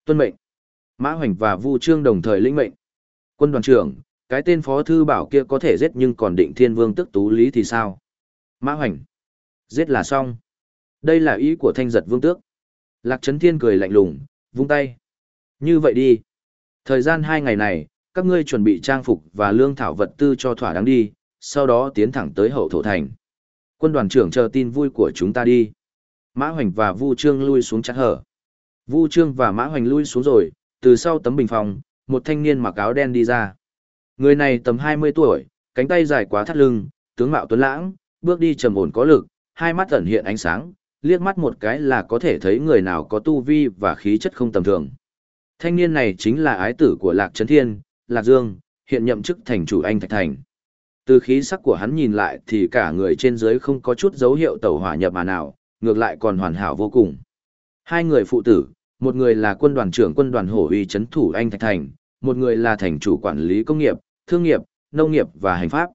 Tuân mệnh. Mã hoành và vu trương đồng thời lĩnh mệnh. Quân đoàn trưởng, cái tên phó thư bảo kia có thể giết nhưng còn định thiên vương tức tú lý thì sao? Mã hoành. Giết là xong. Đây là ý của thanh giật vương tước. Lạc Trấn Thiên cười lạnh lùng, vung tay. Như vậy đi. Thời gian hai ngày này, các ngươi chuẩn bị trang phục và lương thảo vật tư cho thỏa đáng đi, sau đó tiến thẳng tới hậu thổ thành. Quân đoàn trưởng chờ tin vui của chúng ta đi. Mã Hoành và Vu Trương lui xuống chặt hở. Vu Trương và Mã Hoành lui xuống rồi, từ sau tấm bình phòng, một thanh niên mặc áo đen đi ra. Người này tầm 20 tuổi, cánh tay dài quá thắt lưng, tướng mạo tuấn lãng, bước đi trầm ổn có lực, hai mắt ẩn hiện ánh sáng, liếc mắt một cái là có thể thấy người nào có tu vi và khí chất không tầm thường. Thanh niên này chính là ái tử của Lạc Trấn Thiên, Lạc Dương, hiện nhậm chức thành chủ Anh Thạch Thành. Từ khí sắc của hắn nhìn lại thì cả người trên dưới không có chút dấu hiệu tẩu hỏa nhập mà nào, ngược lại còn hoàn hảo vô cùng. Hai người phụ tử, một người là quân đoàn trưởng quân đoàn hổ uy chấn thủ Anh Thạch Thành, một người là thành chủ quản lý công nghiệp, thương nghiệp, nông nghiệp và hành pháp.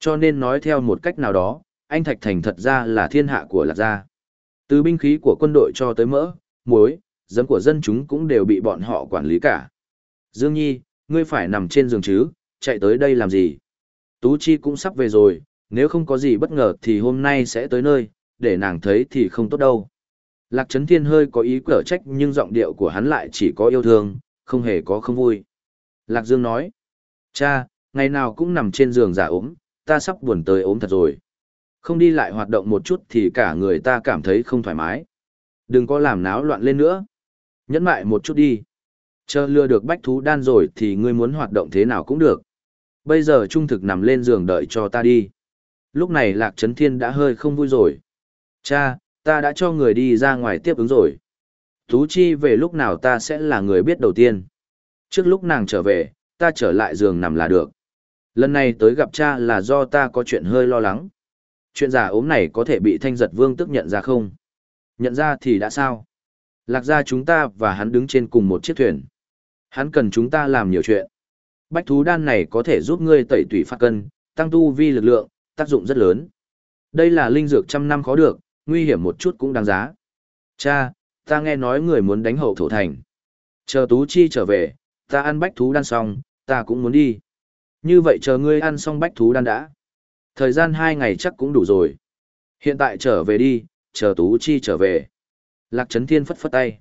Cho nên nói theo một cách nào đó, Anh Thạch Thành thật ra là thiên hạ của Lạc Gia. Từ binh khí của quân đội cho tới mỡ, muối, dấm của dân chúng cũng đều bị bọn họ quản lý cả. Dương Nhi, ngươi phải nằm trên giường chứ, chạy tới đây làm gì? Tú Chi cũng sắp về rồi, nếu không có gì bất ngờ thì hôm nay sẽ tới nơi, để nàng thấy thì không tốt đâu. Lạc Trấn Thiên hơi có ý cở trách nhưng giọng điệu của hắn lại chỉ có yêu thương, không hề có không vui. Lạc Dương nói, cha, ngày nào cũng nằm trên giường giả ốm, ta sắp buồn tới ốm thật rồi. Không đi lại hoạt động một chút thì cả người ta cảm thấy không thoải mái. Đừng có làm náo loạn lên nữa. Nhẫn mại một chút đi. Chờ lừa được bách thú đan rồi thì ngươi muốn hoạt động thế nào cũng được. Bây giờ trung thực nằm lên giường đợi cho ta đi. Lúc này Lạc Trấn Thiên đã hơi không vui rồi. Cha, ta đã cho người đi ra ngoài tiếp ứng rồi. Tú Chi về lúc nào ta sẽ là người biết đầu tiên. Trước lúc nàng trở về, ta trở lại giường nằm là được. Lần này tới gặp cha là do ta có chuyện hơi lo lắng. Chuyện giả ốm này có thể bị thanh giật vương tức nhận ra không? Nhận ra thì đã sao? Lạc ra chúng ta và hắn đứng trên cùng một chiếc thuyền. Hắn cần chúng ta làm nhiều chuyện. Bách thú đan này có thể giúp ngươi tẩy tủy phát cân, tăng tu vi lực lượng, tác dụng rất lớn. Đây là linh dược trăm năm khó được, nguy hiểm một chút cũng đáng giá. Cha, ta nghe nói người muốn đánh hậu thổ thành. Chờ Tú Chi trở về, ta ăn bách thú đan xong, ta cũng muốn đi. Như vậy chờ ngươi ăn xong bách thú đan đã. Thời gian hai ngày chắc cũng đủ rồi. Hiện tại trở về đi, chờ Tú Chi trở về. Lạc Trấn Thiên phất phất tay.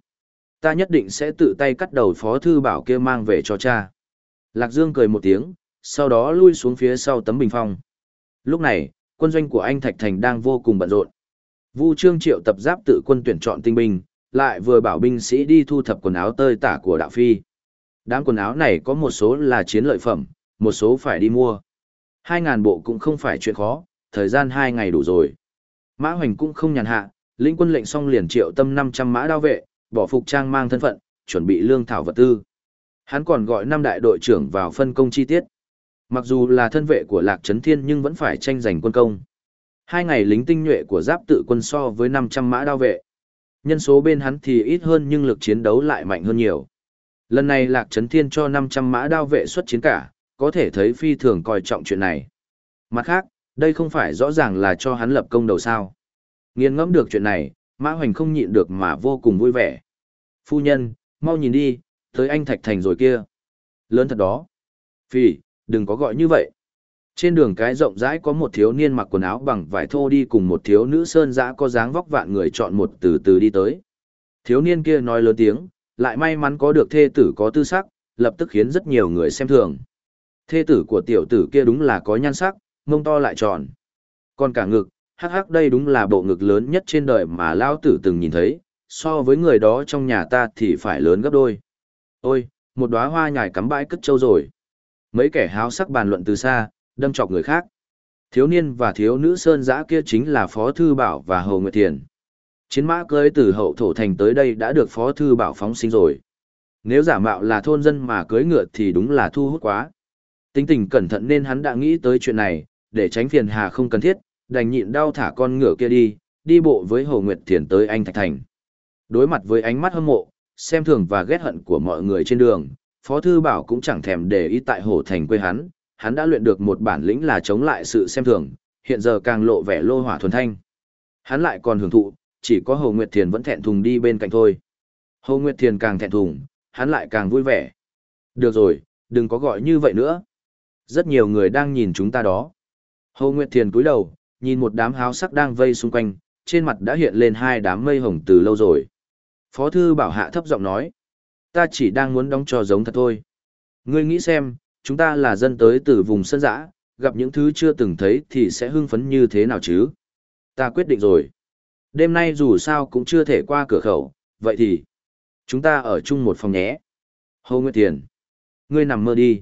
Ta nhất định sẽ tự tay cắt đầu phó thư bảo kia mang về cho cha. Lạc Dương cười một tiếng, sau đó lui xuống phía sau tấm bình phong. Lúc này, quân doanh của anh Thạch Thành đang vô cùng bận rộn. Vu Trương Triệu tập giáp tự quân tuyển chọn tinh binh, lại vừa bảo binh sĩ đi thu thập quần áo tơi tả của đạo phi. Đám quần áo này có một số là chiến lợi phẩm, một số phải đi mua. 2.000 bộ cũng không phải chuyện khó, thời gian hai ngày đủ rồi. Mã Hoành cũng không nhàn hạ, lĩnh quân lệnh xong liền triệu tâm 500 mã đao vệ, bỏ phục trang mang thân phận, chuẩn bị lương thảo vật tư. Hắn còn gọi năm đại đội trưởng vào phân công chi tiết. Mặc dù là thân vệ của Lạc Trấn Thiên nhưng vẫn phải tranh giành quân công. Hai ngày lính tinh nhuệ của giáp tự quân so với 500 mã đao vệ. Nhân số bên hắn thì ít hơn nhưng lực chiến đấu lại mạnh hơn nhiều. Lần này Lạc Trấn Thiên cho 500 mã đao vệ xuất chiến cả, có thể thấy phi thường coi trọng chuyện này. Mặt khác, đây không phải rõ ràng là cho hắn lập công đầu sao. Nghiên ngẫm được chuyện này, Mã Hoành không nhịn được mà vô cùng vui vẻ. Phu nhân, mau nhìn đi, tới anh Thạch Thành rồi kia. Lớn thật đó. Phì, đừng có gọi như vậy. Trên đường cái rộng rãi có một thiếu niên mặc quần áo bằng vải thô đi cùng một thiếu nữ sơn dã có dáng vóc vạn người chọn một từ từ đi tới. Thiếu niên kia nói lớn tiếng, lại may mắn có được thê tử có tư sắc, lập tức khiến rất nhiều người xem thường. Thê tử của tiểu tử kia đúng là có nhan sắc, mông to lại tròn. Còn cả ngực, hắc hắc đây đúng là bộ ngực lớn nhất trên đời mà lao tử từng nhìn thấy, so với người đó trong nhà ta thì phải lớn gấp đôi. Ôi, một đóa hoa nhài cắm bãi cất trâu rồi. Mấy kẻ háo sắc bàn luận từ xa, đâm chọc người khác. Thiếu niên và thiếu nữ sơn giã kia chính là Phó Thư Bảo và Hồ Nguyệt Thiền. Chiến mã cưới từ hậu thổ thành tới đây đã được Phó Thư Bảo phóng sinh rồi. Nếu giả mạo là thôn dân mà cưới ngựa thì đúng là thu hút quá. Tính tình cẩn thận nên hắn đã nghĩ tới chuyện này, để tránh phiền hà không cần thiết, đành nhịn đau thả con ngựa kia đi, đi bộ với Hồ Nguyệt Thiền tới Anh Thạch Thành. Đối mặt với ánh mắt hâm mộ, xem thường và ghét hận của mọi người trên đường, Phó Thư Bảo cũng chẳng thèm để ý tại Hồ Thành quê hắn, hắn đã luyện được một bản lĩnh là chống lại sự xem thường, hiện giờ càng lộ vẻ lô hỏa thuần thanh. Hắn lại còn hưởng thụ, chỉ có Hồ Nguyệt Thiền vẫn thẹn thùng đi bên cạnh thôi. Hồ Nguyệt Thiền càng thẹn thùng, hắn lại càng vui vẻ. Được rồi, đừng có gọi như vậy nữa. Rất nhiều người đang nhìn chúng ta đó. Hồ Nguyệt Thiền cúi đầu, nhìn một đám háo sắc đang vây xung quanh, trên mặt đã hiện lên hai đám mây hồng từ lâu rồi. Phó thư bảo hạ thấp giọng nói, ta chỉ đang muốn đóng trò giống thật thôi. Ngươi nghĩ xem, chúng ta là dân tới từ vùng sân dã, gặp những thứ chưa từng thấy thì sẽ hưng phấn như thế nào chứ? Ta quyết định rồi. Đêm nay dù sao cũng chưa thể qua cửa khẩu, vậy thì chúng ta ở chung một phòng nhé. Hồ Nguyệt Thiền, ngươi nằm mơ đi.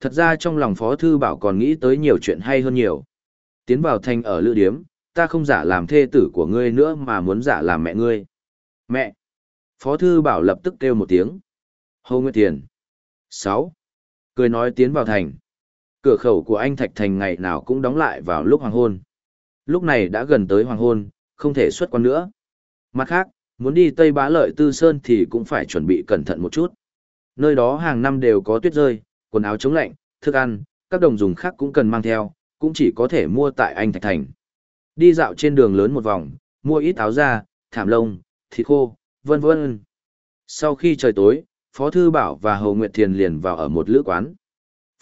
Thật ra trong lòng Phó Thư Bảo còn nghĩ tới nhiều chuyện hay hơn nhiều. Tiến vào thành ở lữ điếm, ta không giả làm thê tử của ngươi nữa mà muốn giả làm mẹ ngươi. Mẹ! Phó Thư Bảo lập tức kêu một tiếng. Hồ Nguyệt Thiền. 6. Cười nói tiến vào thành. Cửa khẩu của anh Thạch Thành ngày nào cũng đóng lại vào lúc hoàng hôn. Lúc này đã gần tới hoàng hôn, không thể xuất quan nữa. Mặt khác, muốn đi Tây Bá Lợi Tư Sơn thì cũng phải chuẩn bị cẩn thận một chút. Nơi đó hàng năm đều có tuyết rơi, quần áo chống lạnh, thức ăn, các đồng dùng khác cũng cần mang theo, cũng chỉ có thể mua tại anh Thạch Thành. Đi dạo trên đường lớn một vòng, mua ít áo da, thảm lông, thịt khô, vân vân. Sau khi trời tối, Phó Thư Bảo và Hồ Nguyệt Thiền liền vào ở một lữ quán.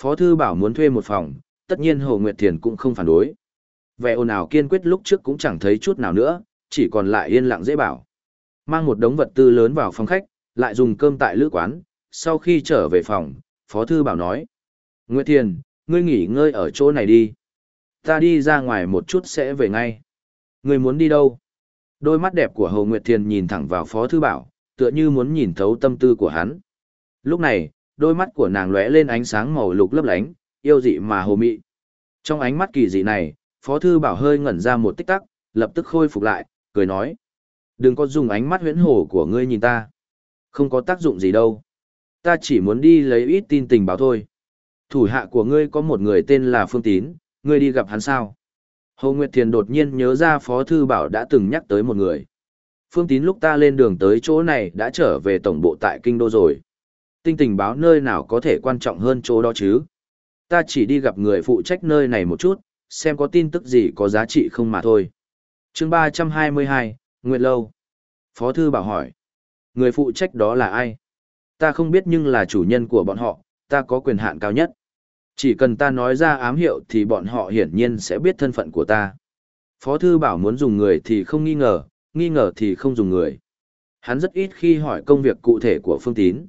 Phó Thư Bảo muốn thuê một phòng, tất nhiên Hồ Nguyệt Thiền cũng không phản đối. Vẻ ồn ào kiên quyết lúc trước cũng chẳng thấy chút nào nữa, chỉ còn lại yên lặng dễ bảo. Mang một đống vật tư lớn vào phòng khách, lại dùng cơm tại lữ quán, sau khi trở về phòng, Phó Thư Bảo nói. Nguyệt Thiền, ngươi nghỉ ngơi ở chỗ này đi. Ta đi ra ngoài một chút sẽ về ngay. Ngươi muốn đi đâu? Đôi mắt đẹp của Hồ Nguyệt Thiền nhìn thẳng vào Phó Thư Bảo, tựa như muốn nhìn thấu tâm tư của hắn. Lúc này, đôi mắt của nàng lóe lên ánh sáng màu lục lấp lánh, yêu dị mà hồ mị. Trong ánh mắt kỳ dị này, Phó Thư Bảo hơi ngẩn ra một tích tắc, lập tức khôi phục lại, cười nói. Đừng có dùng ánh mắt huyễn hổ của ngươi nhìn ta. Không có tác dụng gì đâu. Ta chỉ muốn đi lấy ít tin tình báo thôi. Thủ hạ của ngươi có một người tên là Phương Tín, ngươi đi gặp hắn sao? Hồ Nguyệt Thiền đột nhiên nhớ ra Phó Thư Bảo đã từng nhắc tới một người. Phương Tín lúc ta lên đường tới chỗ này đã trở về tổng bộ tại Kinh Đô rồi. Tinh tình báo nơi nào có thể quan trọng hơn chỗ đó chứ? Ta chỉ đi gặp người phụ trách nơi này một chút, xem có tin tức gì có giá trị không mà thôi. chương 322, Nguyệt Lâu. Phó Thư bảo hỏi. Người phụ trách đó là ai? Ta không biết nhưng là chủ nhân của bọn họ, ta có quyền hạn cao nhất. Chỉ cần ta nói ra ám hiệu thì bọn họ hiển nhiên sẽ biết thân phận của ta. Phó Thư bảo muốn dùng người thì không nghi ngờ, nghi ngờ thì không dùng người. Hắn rất ít khi hỏi công việc cụ thể của Phương Tín.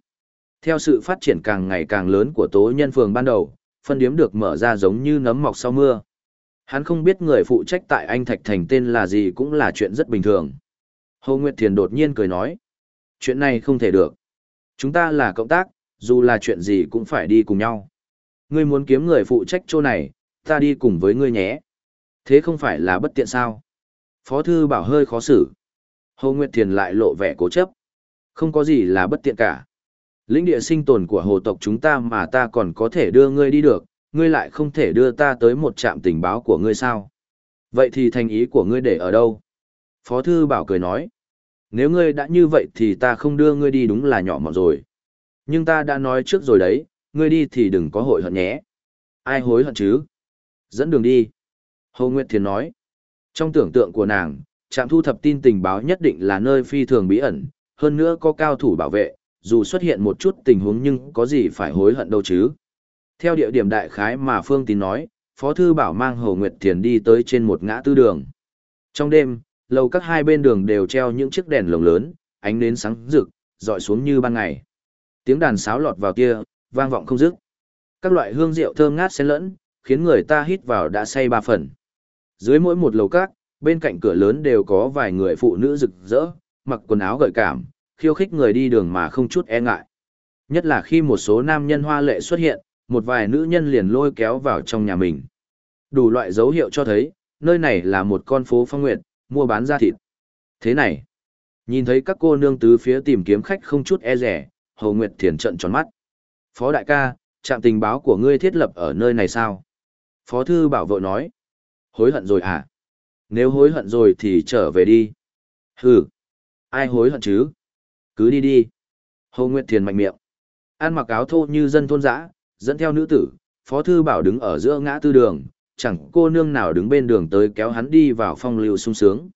Theo sự phát triển càng ngày càng lớn của tố nhân phường ban đầu, phân điếm được mở ra giống như nấm mọc sau mưa. Hắn không biết người phụ trách tại Anh Thạch Thành tên là gì cũng là chuyện rất bình thường. Hồ Nguyệt Thiền đột nhiên cười nói. Chuyện này không thể được. Chúng ta là cộng tác, dù là chuyện gì cũng phải đi cùng nhau. Ngươi muốn kiếm người phụ trách chỗ này, ta đi cùng với ngươi nhé. Thế không phải là bất tiện sao? Phó thư bảo hơi khó xử. Hồ Nguyệt Thiền lại lộ vẻ cố chấp. Không có gì là bất tiện cả. Lĩnh địa sinh tồn của hồ tộc chúng ta mà ta còn có thể đưa ngươi đi được, ngươi lại không thể đưa ta tới một trạm tình báo của ngươi sao? Vậy thì thành ý của ngươi để ở đâu? Phó Thư Bảo cười nói. Nếu ngươi đã như vậy thì ta không đưa ngươi đi đúng là nhỏ mọn rồi. Nhưng ta đã nói trước rồi đấy, ngươi đi thì đừng có hội hận nhé. Ai hối hận chứ? Dẫn đường đi. Hồ Nguyệt Thiền nói. Trong tưởng tượng của nàng, trạm thu thập tin tình báo nhất định là nơi phi thường bí ẩn, hơn nữa có cao thủ bảo vệ, dù xuất hiện một chút tình huống nhưng có gì phải hối hận đâu chứ. Theo địa điểm đại khái mà Phương Tín nói, Phó Thư Bảo mang Hồ Nguyệt Thiền đi tới trên một ngã tư đường. Trong đêm, lầu các hai bên đường đều treo những chiếc đèn lồng lớn, ánh nến sáng rực, dọi xuống như ban ngày. Tiếng đàn sáo lọt vào kia, vang vọng không dứt. Các loại hương rượu thơm ngát xen lẫn, khiến người ta hít vào đã say ba phần. Dưới mỗi một lầu các, bên cạnh cửa lớn đều có vài người phụ nữ rực rỡ, mặc quần áo gợi cảm, khiêu khích người đi đường mà không chút e ngại. Nhất là khi một số nam nhân hoa lệ xuất hiện, một vài nữ nhân liền lôi kéo vào trong nhà mình. Đủ loại dấu hiệu cho thấy, nơi này là một con phố phong nguyệt, mua bán da thịt. Thế này, nhìn thấy các cô nương tứ phía tìm kiếm khách không chút e rẻ, Hầu Nguyệt Thiền trận tròn mắt. Phó đại ca, trạm tình báo của ngươi thiết lập ở nơi này sao? Phó thư bảo vợ nói. Hối hận rồi à? Nếu hối hận rồi thì trở về đi. Hừ, ai hối hận chứ? Cứ đi đi. Hồ Nguyệt Thiền mạnh miệng. Ăn mặc áo thô như dân thôn dã, dẫn theo nữ tử, Phó Thư Bảo đứng ở giữa ngã tư đường, chẳng cô nương nào đứng bên đường tới kéo hắn đi vào phong lưu sung sướng.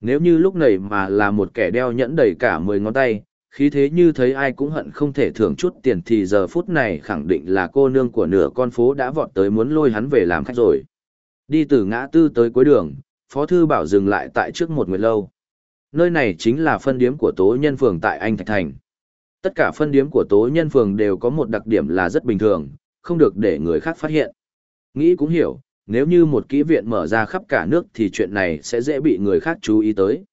Nếu như lúc này mà là một kẻ đeo nhẫn đầy cả 10 ngón tay, khí thế như thấy ai cũng hận không thể thưởng chút tiền thì giờ phút này khẳng định là cô nương của nửa con phố đã vọt tới muốn lôi hắn về làm khách rồi. Đi từ ngã tư tới cuối đường, Phó Thư Bảo dừng lại tại trước một người lâu. Nơi này chính là phân điếm của tố nhân phường tại Anh Thạch Thành. Tất cả phân điếm của tố nhân phường đều có một đặc điểm là rất bình thường, không được để người khác phát hiện. Nghĩ cũng hiểu, nếu như một kỹ viện mở ra khắp cả nước thì chuyện này sẽ dễ bị người khác chú ý tới.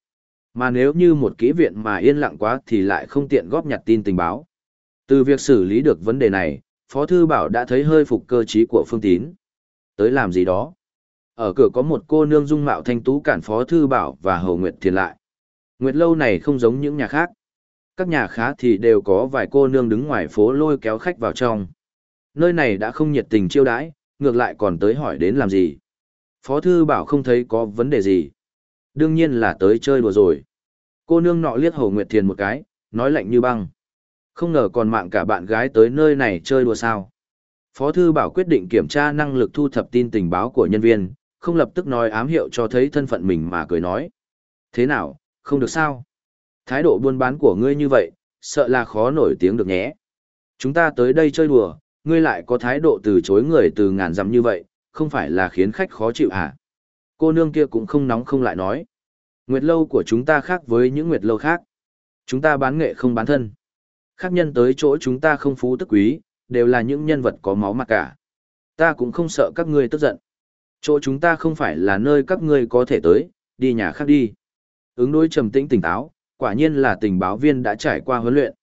Mà nếu như một kỹ viện mà yên lặng quá thì lại không tiện góp nhặt tin tình báo. Từ việc xử lý được vấn đề này, Phó Thư Bảo đã thấy hơi phục cơ trí của Phương Tín. Tới làm gì đó? Ở cửa có một cô nương dung mạo thanh tú cản Phó Thư Bảo và Hầu Nguyệt Thiền lại. Nguyệt Lâu này không giống những nhà khác. Các nhà khá thì đều có vài cô nương đứng ngoài phố lôi kéo khách vào trong. Nơi này đã không nhiệt tình chiêu đãi, ngược lại còn tới hỏi đến làm gì. Phó Thư Bảo không thấy có vấn đề gì. Đương nhiên là tới chơi đùa rồi. Cô nương nọ liếc Hồ Nguyệt Thiền một cái, nói lạnh như băng. Không ngờ còn mạng cả bạn gái tới nơi này chơi đùa sao. Phó Thư Bảo quyết định kiểm tra năng lực thu thập tin tình báo của nhân viên, không lập tức nói ám hiệu cho thấy thân phận mình mà cười nói. Thế nào, không được sao? Thái độ buôn bán của ngươi như vậy, sợ là khó nổi tiếng được nhé. Chúng ta tới đây chơi đùa, ngươi lại có thái độ từ chối người từ ngàn dặm như vậy, không phải là khiến khách khó chịu hả? Cô nương kia cũng không nóng không lại nói. Nguyệt lâu của chúng ta khác với những nguyệt lâu khác. Chúng ta bán nghệ không bán thân. Khác nhân tới chỗ chúng ta không phú tức quý, đều là những nhân vật có máu mặt cả. Ta cũng không sợ các ngươi tức giận. Chỗ chúng ta không phải là nơi các ngươi có thể tới, đi nhà khác đi. Ứng đối trầm tĩnh tỉnh táo, quả nhiên là tình báo viên đã trải qua huấn luyện.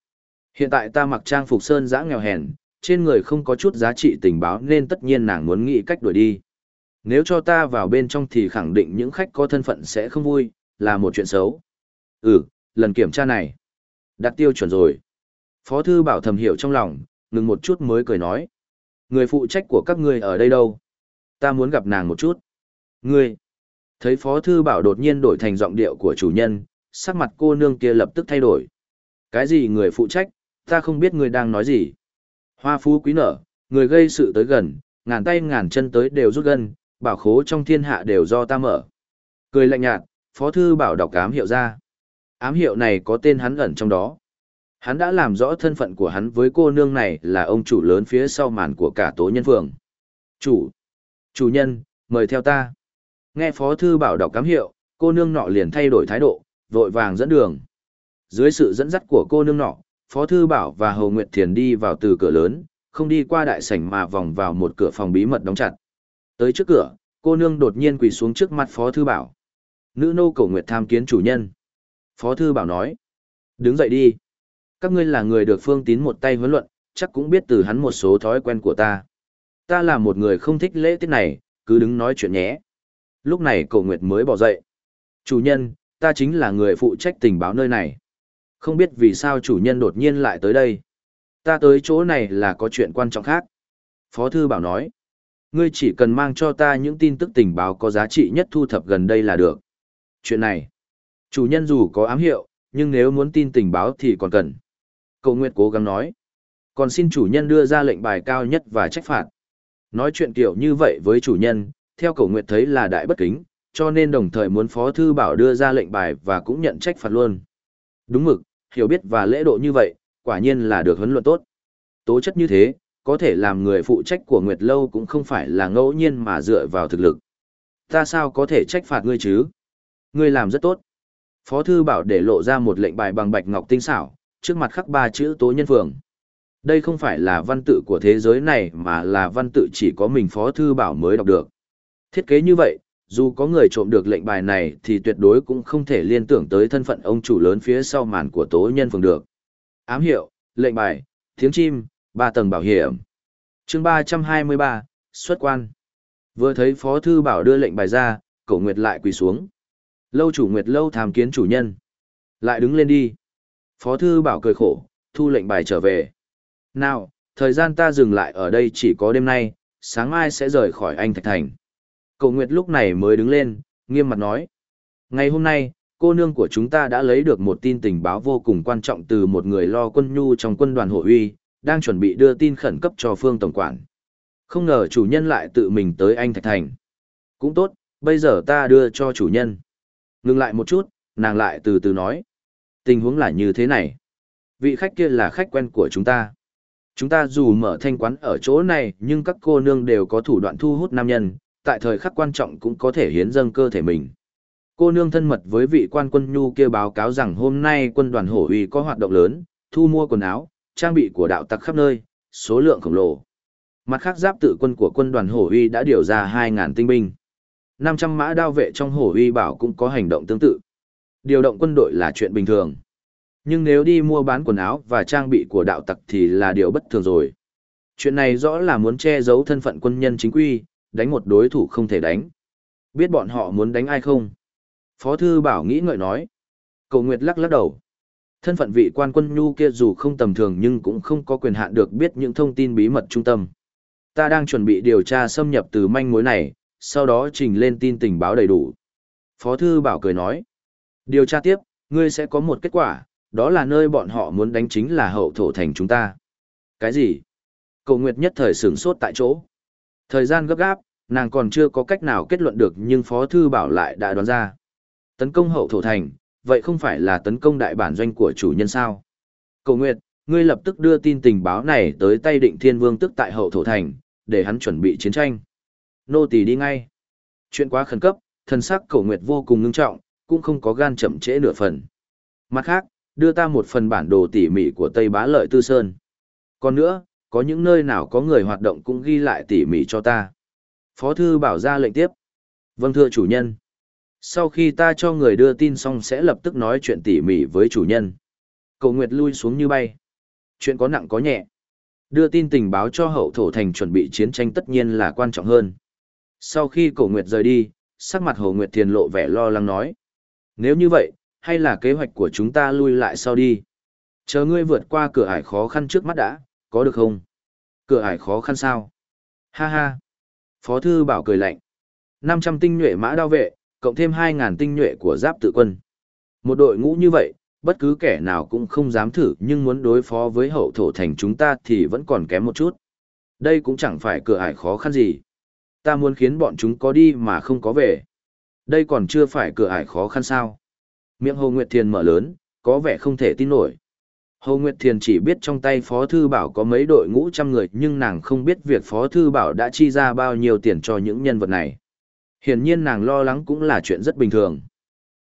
Hiện tại ta mặc trang phục sơn dã nghèo hèn, trên người không có chút giá trị tình báo nên tất nhiên nàng muốn nghĩ cách đuổi đi. Nếu cho ta vào bên trong thì khẳng định những khách có thân phận sẽ không vui, là một chuyện xấu. Ừ, lần kiểm tra này. Đặt tiêu chuẩn rồi. Phó thư bảo thầm hiểu trong lòng, ngừng một chút mới cười nói. Người phụ trách của các ngươi ở đây đâu? Ta muốn gặp nàng một chút. Ngươi. Thấy Phó Thư Bảo đột nhiên đổi thành giọng điệu của chủ nhân, sắc mặt cô nương kia lập tức thay đổi. Cái gì người phụ trách, Ta không biết người đang nói gì. Hoa phú quý nở, người gây sự tới gần, ngàn tay ngàn chân tới đều rút gân, bảo khố trong thiên hạ đều do ta mở. Cười lạnh nhạt, Phó Thư Bảo đọc ám hiệu ra. Ám hiệu này có tên hắn ẩn trong đó. Hắn đã làm rõ thân phận của hắn với cô nương này là ông chủ lớn phía sau màn của cả tố nhân phường. Chủ! Chủ nhân, mời theo ta. Nghe Phó Thư Bảo đọc cám hiệu, cô nương nọ liền thay đổi thái độ, vội vàng dẫn đường. Dưới sự dẫn dắt của cô nương nọ, Phó Thư Bảo và Hầu Nguyệt Thiền đi vào từ cửa lớn, không đi qua đại sảnh mà vòng vào một cửa phòng bí mật đóng chặt. Tới trước cửa, cô nương đột nhiên quỳ xuống trước mặt Phó Thư Bảo. Nữ nô cầu nguyệt tham kiến chủ nhân. Phó Thư Bảo nói. Đứng dậy đi. Các ngươi là người được phương tín một tay huấn luận, chắc cũng biết từ hắn một số thói quen của ta. Ta là một người không thích lễ tiết này, cứ đứng nói chuyện nhé. Lúc này cậu Nguyệt mới bỏ dậy. Chủ nhân, ta chính là người phụ trách tình báo nơi này. Không biết vì sao chủ nhân đột nhiên lại tới đây. Ta tới chỗ này là có chuyện quan trọng khác. Phó Thư Bảo nói. Ngươi chỉ cần mang cho ta những tin tức tình báo có giá trị nhất thu thập gần đây là được. Chuyện này, chủ nhân dù có ám hiệu, nhưng nếu muốn tin tình báo thì còn cần. Cậu Nguyệt cố gắng nói. Còn xin chủ nhân đưa ra lệnh bài cao nhất và trách phạt. Nói chuyện kiểu như vậy với chủ nhân, theo cậu Nguyệt thấy là đại bất kính, cho nên đồng thời muốn Phó Thư Bảo đưa ra lệnh bài và cũng nhận trách phạt luôn. Đúng mực, hiểu biết và lễ độ như vậy, quả nhiên là được huấn luyện tốt. Tố chất như thế, có thể làm người phụ trách của Nguyệt Lâu cũng không phải là ngẫu nhiên mà dựa vào thực lực. Ta sao có thể trách phạt ngươi chứ? Ngươi làm rất tốt. Phó Thư Bảo để lộ ra một lệnh bài bằng bạch ngọc tinh xảo, trước mặt khắc ba chữ tố nhân phường. Đây không phải là văn tự của thế giới này mà là văn tự chỉ có mình Phó Thư Bảo mới đọc được. Thiết kế như vậy, dù có người trộm được lệnh bài này thì tuyệt đối cũng không thể liên tưởng tới thân phận ông chủ lớn phía sau màn của tố nhân phường được. Ám hiệu, lệnh bài, tiếng chim, ba tầng bảo hiểm. chương 323, xuất quan. Vừa thấy Phó Thư Bảo đưa lệnh bài ra, cổ Nguyệt lại quỳ xuống. Lâu chủ Nguyệt lâu tham kiến chủ nhân. Lại đứng lên đi. Phó Thư Bảo cười khổ, thu lệnh bài trở về. Nào, thời gian ta dừng lại ở đây chỉ có đêm nay, sáng mai sẽ rời khỏi anh Thạch Thành. Cậu Nguyệt lúc này mới đứng lên, nghiêm mặt nói. Ngày hôm nay, cô nương của chúng ta đã lấy được một tin tình báo vô cùng quan trọng từ một người lo quân nhu trong quân đoàn hộ uy, đang chuẩn bị đưa tin khẩn cấp cho Phương Tổng quản. Không ngờ chủ nhân lại tự mình tới anh Thạch Thành. Cũng tốt, bây giờ ta đưa cho chủ nhân. Ngừng lại một chút, nàng lại từ từ nói. Tình huống là như thế này. Vị khách kia là khách quen của chúng ta. Chúng ta dù mở thanh quán ở chỗ này nhưng các cô nương đều có thủ đoạn thu hút nam nhân, tại thời khắc quan trọng cũng có thể hiến dâng cơ thể mình. Cô nương thân mật với vị quan quân nhu kia báo cáo rằng hôm nay quân đoàn hổ uy có hoạt động lớn, thu mua quần áo, trang bị của đạo tặc khắp nơi, số lượng khổng lồ. Mặt khác giáp tự quân của quân đoàn hổ uy đã điều ra 2.000 tinh binh. 500 mã đao vệ trong hổ uy bảo cũng có hành động tương tự. Điều động quân đội là chuyện bình thường. Nhưng nếu đi mua bán quần áo và trang bị của đạo tặc thì là điều bất thường rồi. Chuyện này rõ là muốn che giấu thân phận quân nhân chính quy, đánh một đối thủ không thể đánh. Biết bọn họ muốn đánh ai không? Phó thư bảo nghĩ ngợi nói. Cầu Nguyệt lắc lắc đầu. Thân phận vị quan quân nhu kia dù không tầm thường nhưng cũng không có quyền hạn được biết những thông tin bí mật trung tâm. Ta đang chuẩn bị điều tra xâm nhập từ manh mối này, sau đó trình lên tin tình báo đầy đủ. Phó thư bảo cười nói. Điều tra tiếp, ngươi sẽ có một kết quả, đó là nơi bọn họ muốn đánh chính là hậu thổ thành chúng ta. Cái gì? Cầu Nguyệt nhất thời sửng sốt tại chỗ. Thời gian gấp gáp, nàng còn chưa có cách nào kết luận được nhưng Phó Thư Bảo lại đã đoán ra. Tấn công hậu thổ thành, vậy không phải là tấn công đại bản doanh của chủ nhân sao? Cầu Nguyệt, ngươi lập tức đưa tin tình báo này tới tay định thiên vương tức tại hậu thổ thành, để hắn chuẩn bị chiến tranh. Nô tỳ đi ngay. Chuyện quá khẩn cấp, thần sắc cầu Nguyệt vô cùng ngưng trọng, cũng không có gan chậm trễ nửa phần. Mặt khác, đưa ta một phần bản đồ tỉ mỉ của Tây Bá Lợi Tư Sơn. Còn nữa, có những nơi nào có người hoạt động cũng ghi lại tỉ mỉ cho ta. Phó thư bảo ra lệnh tiếp. Vâng thưa chủ nhân. Sau khi ta cho người đưa tin xong sẽ lập tức nói chuyện tỉ mỉ với chủ nhân. Cầu Nguyệt lui xuống như bay. Chuyện có nặng có nhẹ. Đưa tin tình báo cho hậu thổ thành chuẩn bị chiến tranh tất nhiên là quan trọng hơn. Sau khi Cổ Nguyệt rời đi, sắc mặt Hồ Nguyệt Thiền lộ vẻ lo lắng nói. Nếu như vậy, hay là kế hoạch của chúng ta lui lại sau đi? Chờ ngươi vượt qua cửa ải khó khăn trước mắt đã, có được không? Cửa ải khó khăn sao? Ha ha! Phó thư bảo cười lạnh. 500 tinh nhuệ mã đao vệ, cộng thêm 2.000 tinh nhuệ của giáp tự quân. Một đội ngũ như vậy, bất cứ kẻ nào cũng không dám thử nhưng muốn đối phó với hậu thổ thành chúng ta thì vẫn còn kém một chút. Đây cũng chẳng phải cửa ải khó khăn gì. Ta muốn khiến bọn chúng có đi mà không có về. Đây còn chưa phải cửa ải khó khăn sao. Miệng Hồ Nguyệt Thiền mở lớn, có vẻ không thể tin nổi. Hồ Nguyệt Thiền chỉ biết trong tay Phó Thư Bảo có mấy đội ngũ trăm người nhưng nàng không biết việc Phó Thư Bảo đã chi ra bao nhiêu tiền cho những nhân vật này. Hiển nhiên nàng lo lắng cũng là chuyện rất bình thường.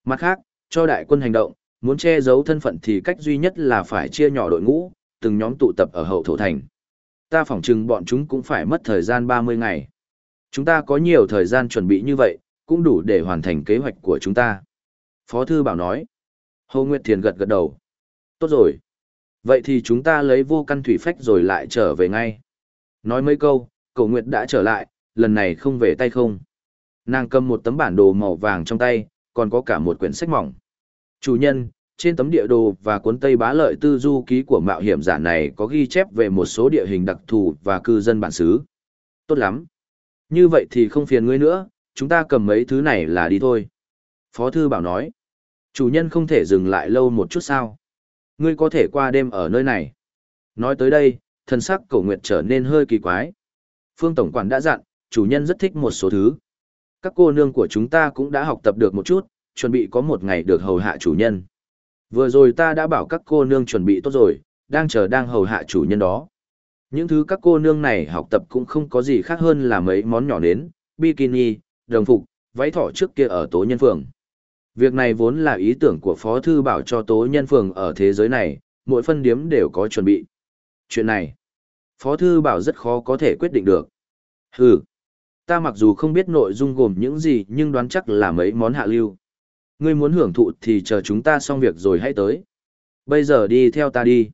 Mặt khác, cho đại quân hành động, muốn che giấu thân phận thì cách duy nhất là phải chia nhỏ đội ngũ, từng nhóm tụ tập ở hậu thổ thành. Ta phỏng chừng bọn chúng cũng phải mất thời gian 30 ngày. Chúng ta có nhiều thời gian chuẩn bị như vậy, cũng đủ để hoàn thành kế hoạch của chúng ta. Phó Thư Bảo nói. Hồ Nguyệt Thiền gật gật đầu. Tốt rồi. Vậy thì chúng ta lấy vô căn thủy phách rồi lại trở về ngay. Nói mấy câu, cậu Nguyệt đã trở lại, lần này không về tay không. Nàng cầm một tấm bản đồ màu vàng trong tay, còn có cả một quyển sách mỏng. Chủ nhân, trên tấm địa đồ và cuốn Tây Bá Lợi Tư Du Ký của mạo hiểm giả này có ghi chép về một số địa hình đặc thù và cư dân bản xứ. Tốt lắm. Như vậy thì không phiền ngươi nữa, chúng ta cầm mấy thứ này là đi thôi. Phó Thư Bảo nói. Chủ nhân không thể dừng lại lâu một chút sao. Ngươi có thể qua đêm ở nơi này. Nói tới đây, thân sắc cổ nguyệt trở nên hơi kỳ quái. Phương Tổng Quản đã dặn, chủ nhân rất thích một số thứ. Các cô nương của chúng ta cũng đã học tập được một chút, chuẩn bị có một ngày được hầu hạ chủ nhân. Vừa rồi ta đã bảo các cô nương chuẩn bị tốt rồi, đang chờ đang hầu hạ chủ nhân đó. Những thứ các cô nương này học tập cũng không có gì khác hơn là mấy món nhỏ nến, bikini, đồng phục, váy thỏ trước kia ở tố nhân phường. Việc này vốn là ý tưởng của Phó Thư Bảo cho tố nhân phường ở thế giới này, mỗi phân điếm đều có chuẩn bị. Chuyện này, Phó Thư Bảo rất khó có thể quyết định được. Hừ, ta mặc dù không biết nội dung gồm những gì nhưng đoán chắc là mấy món hạ lưu. Ngươi muốn hưởng thụ thì chờ chúng ta xong việc rồi hãy tới. Bây giờ đi theo ta đi.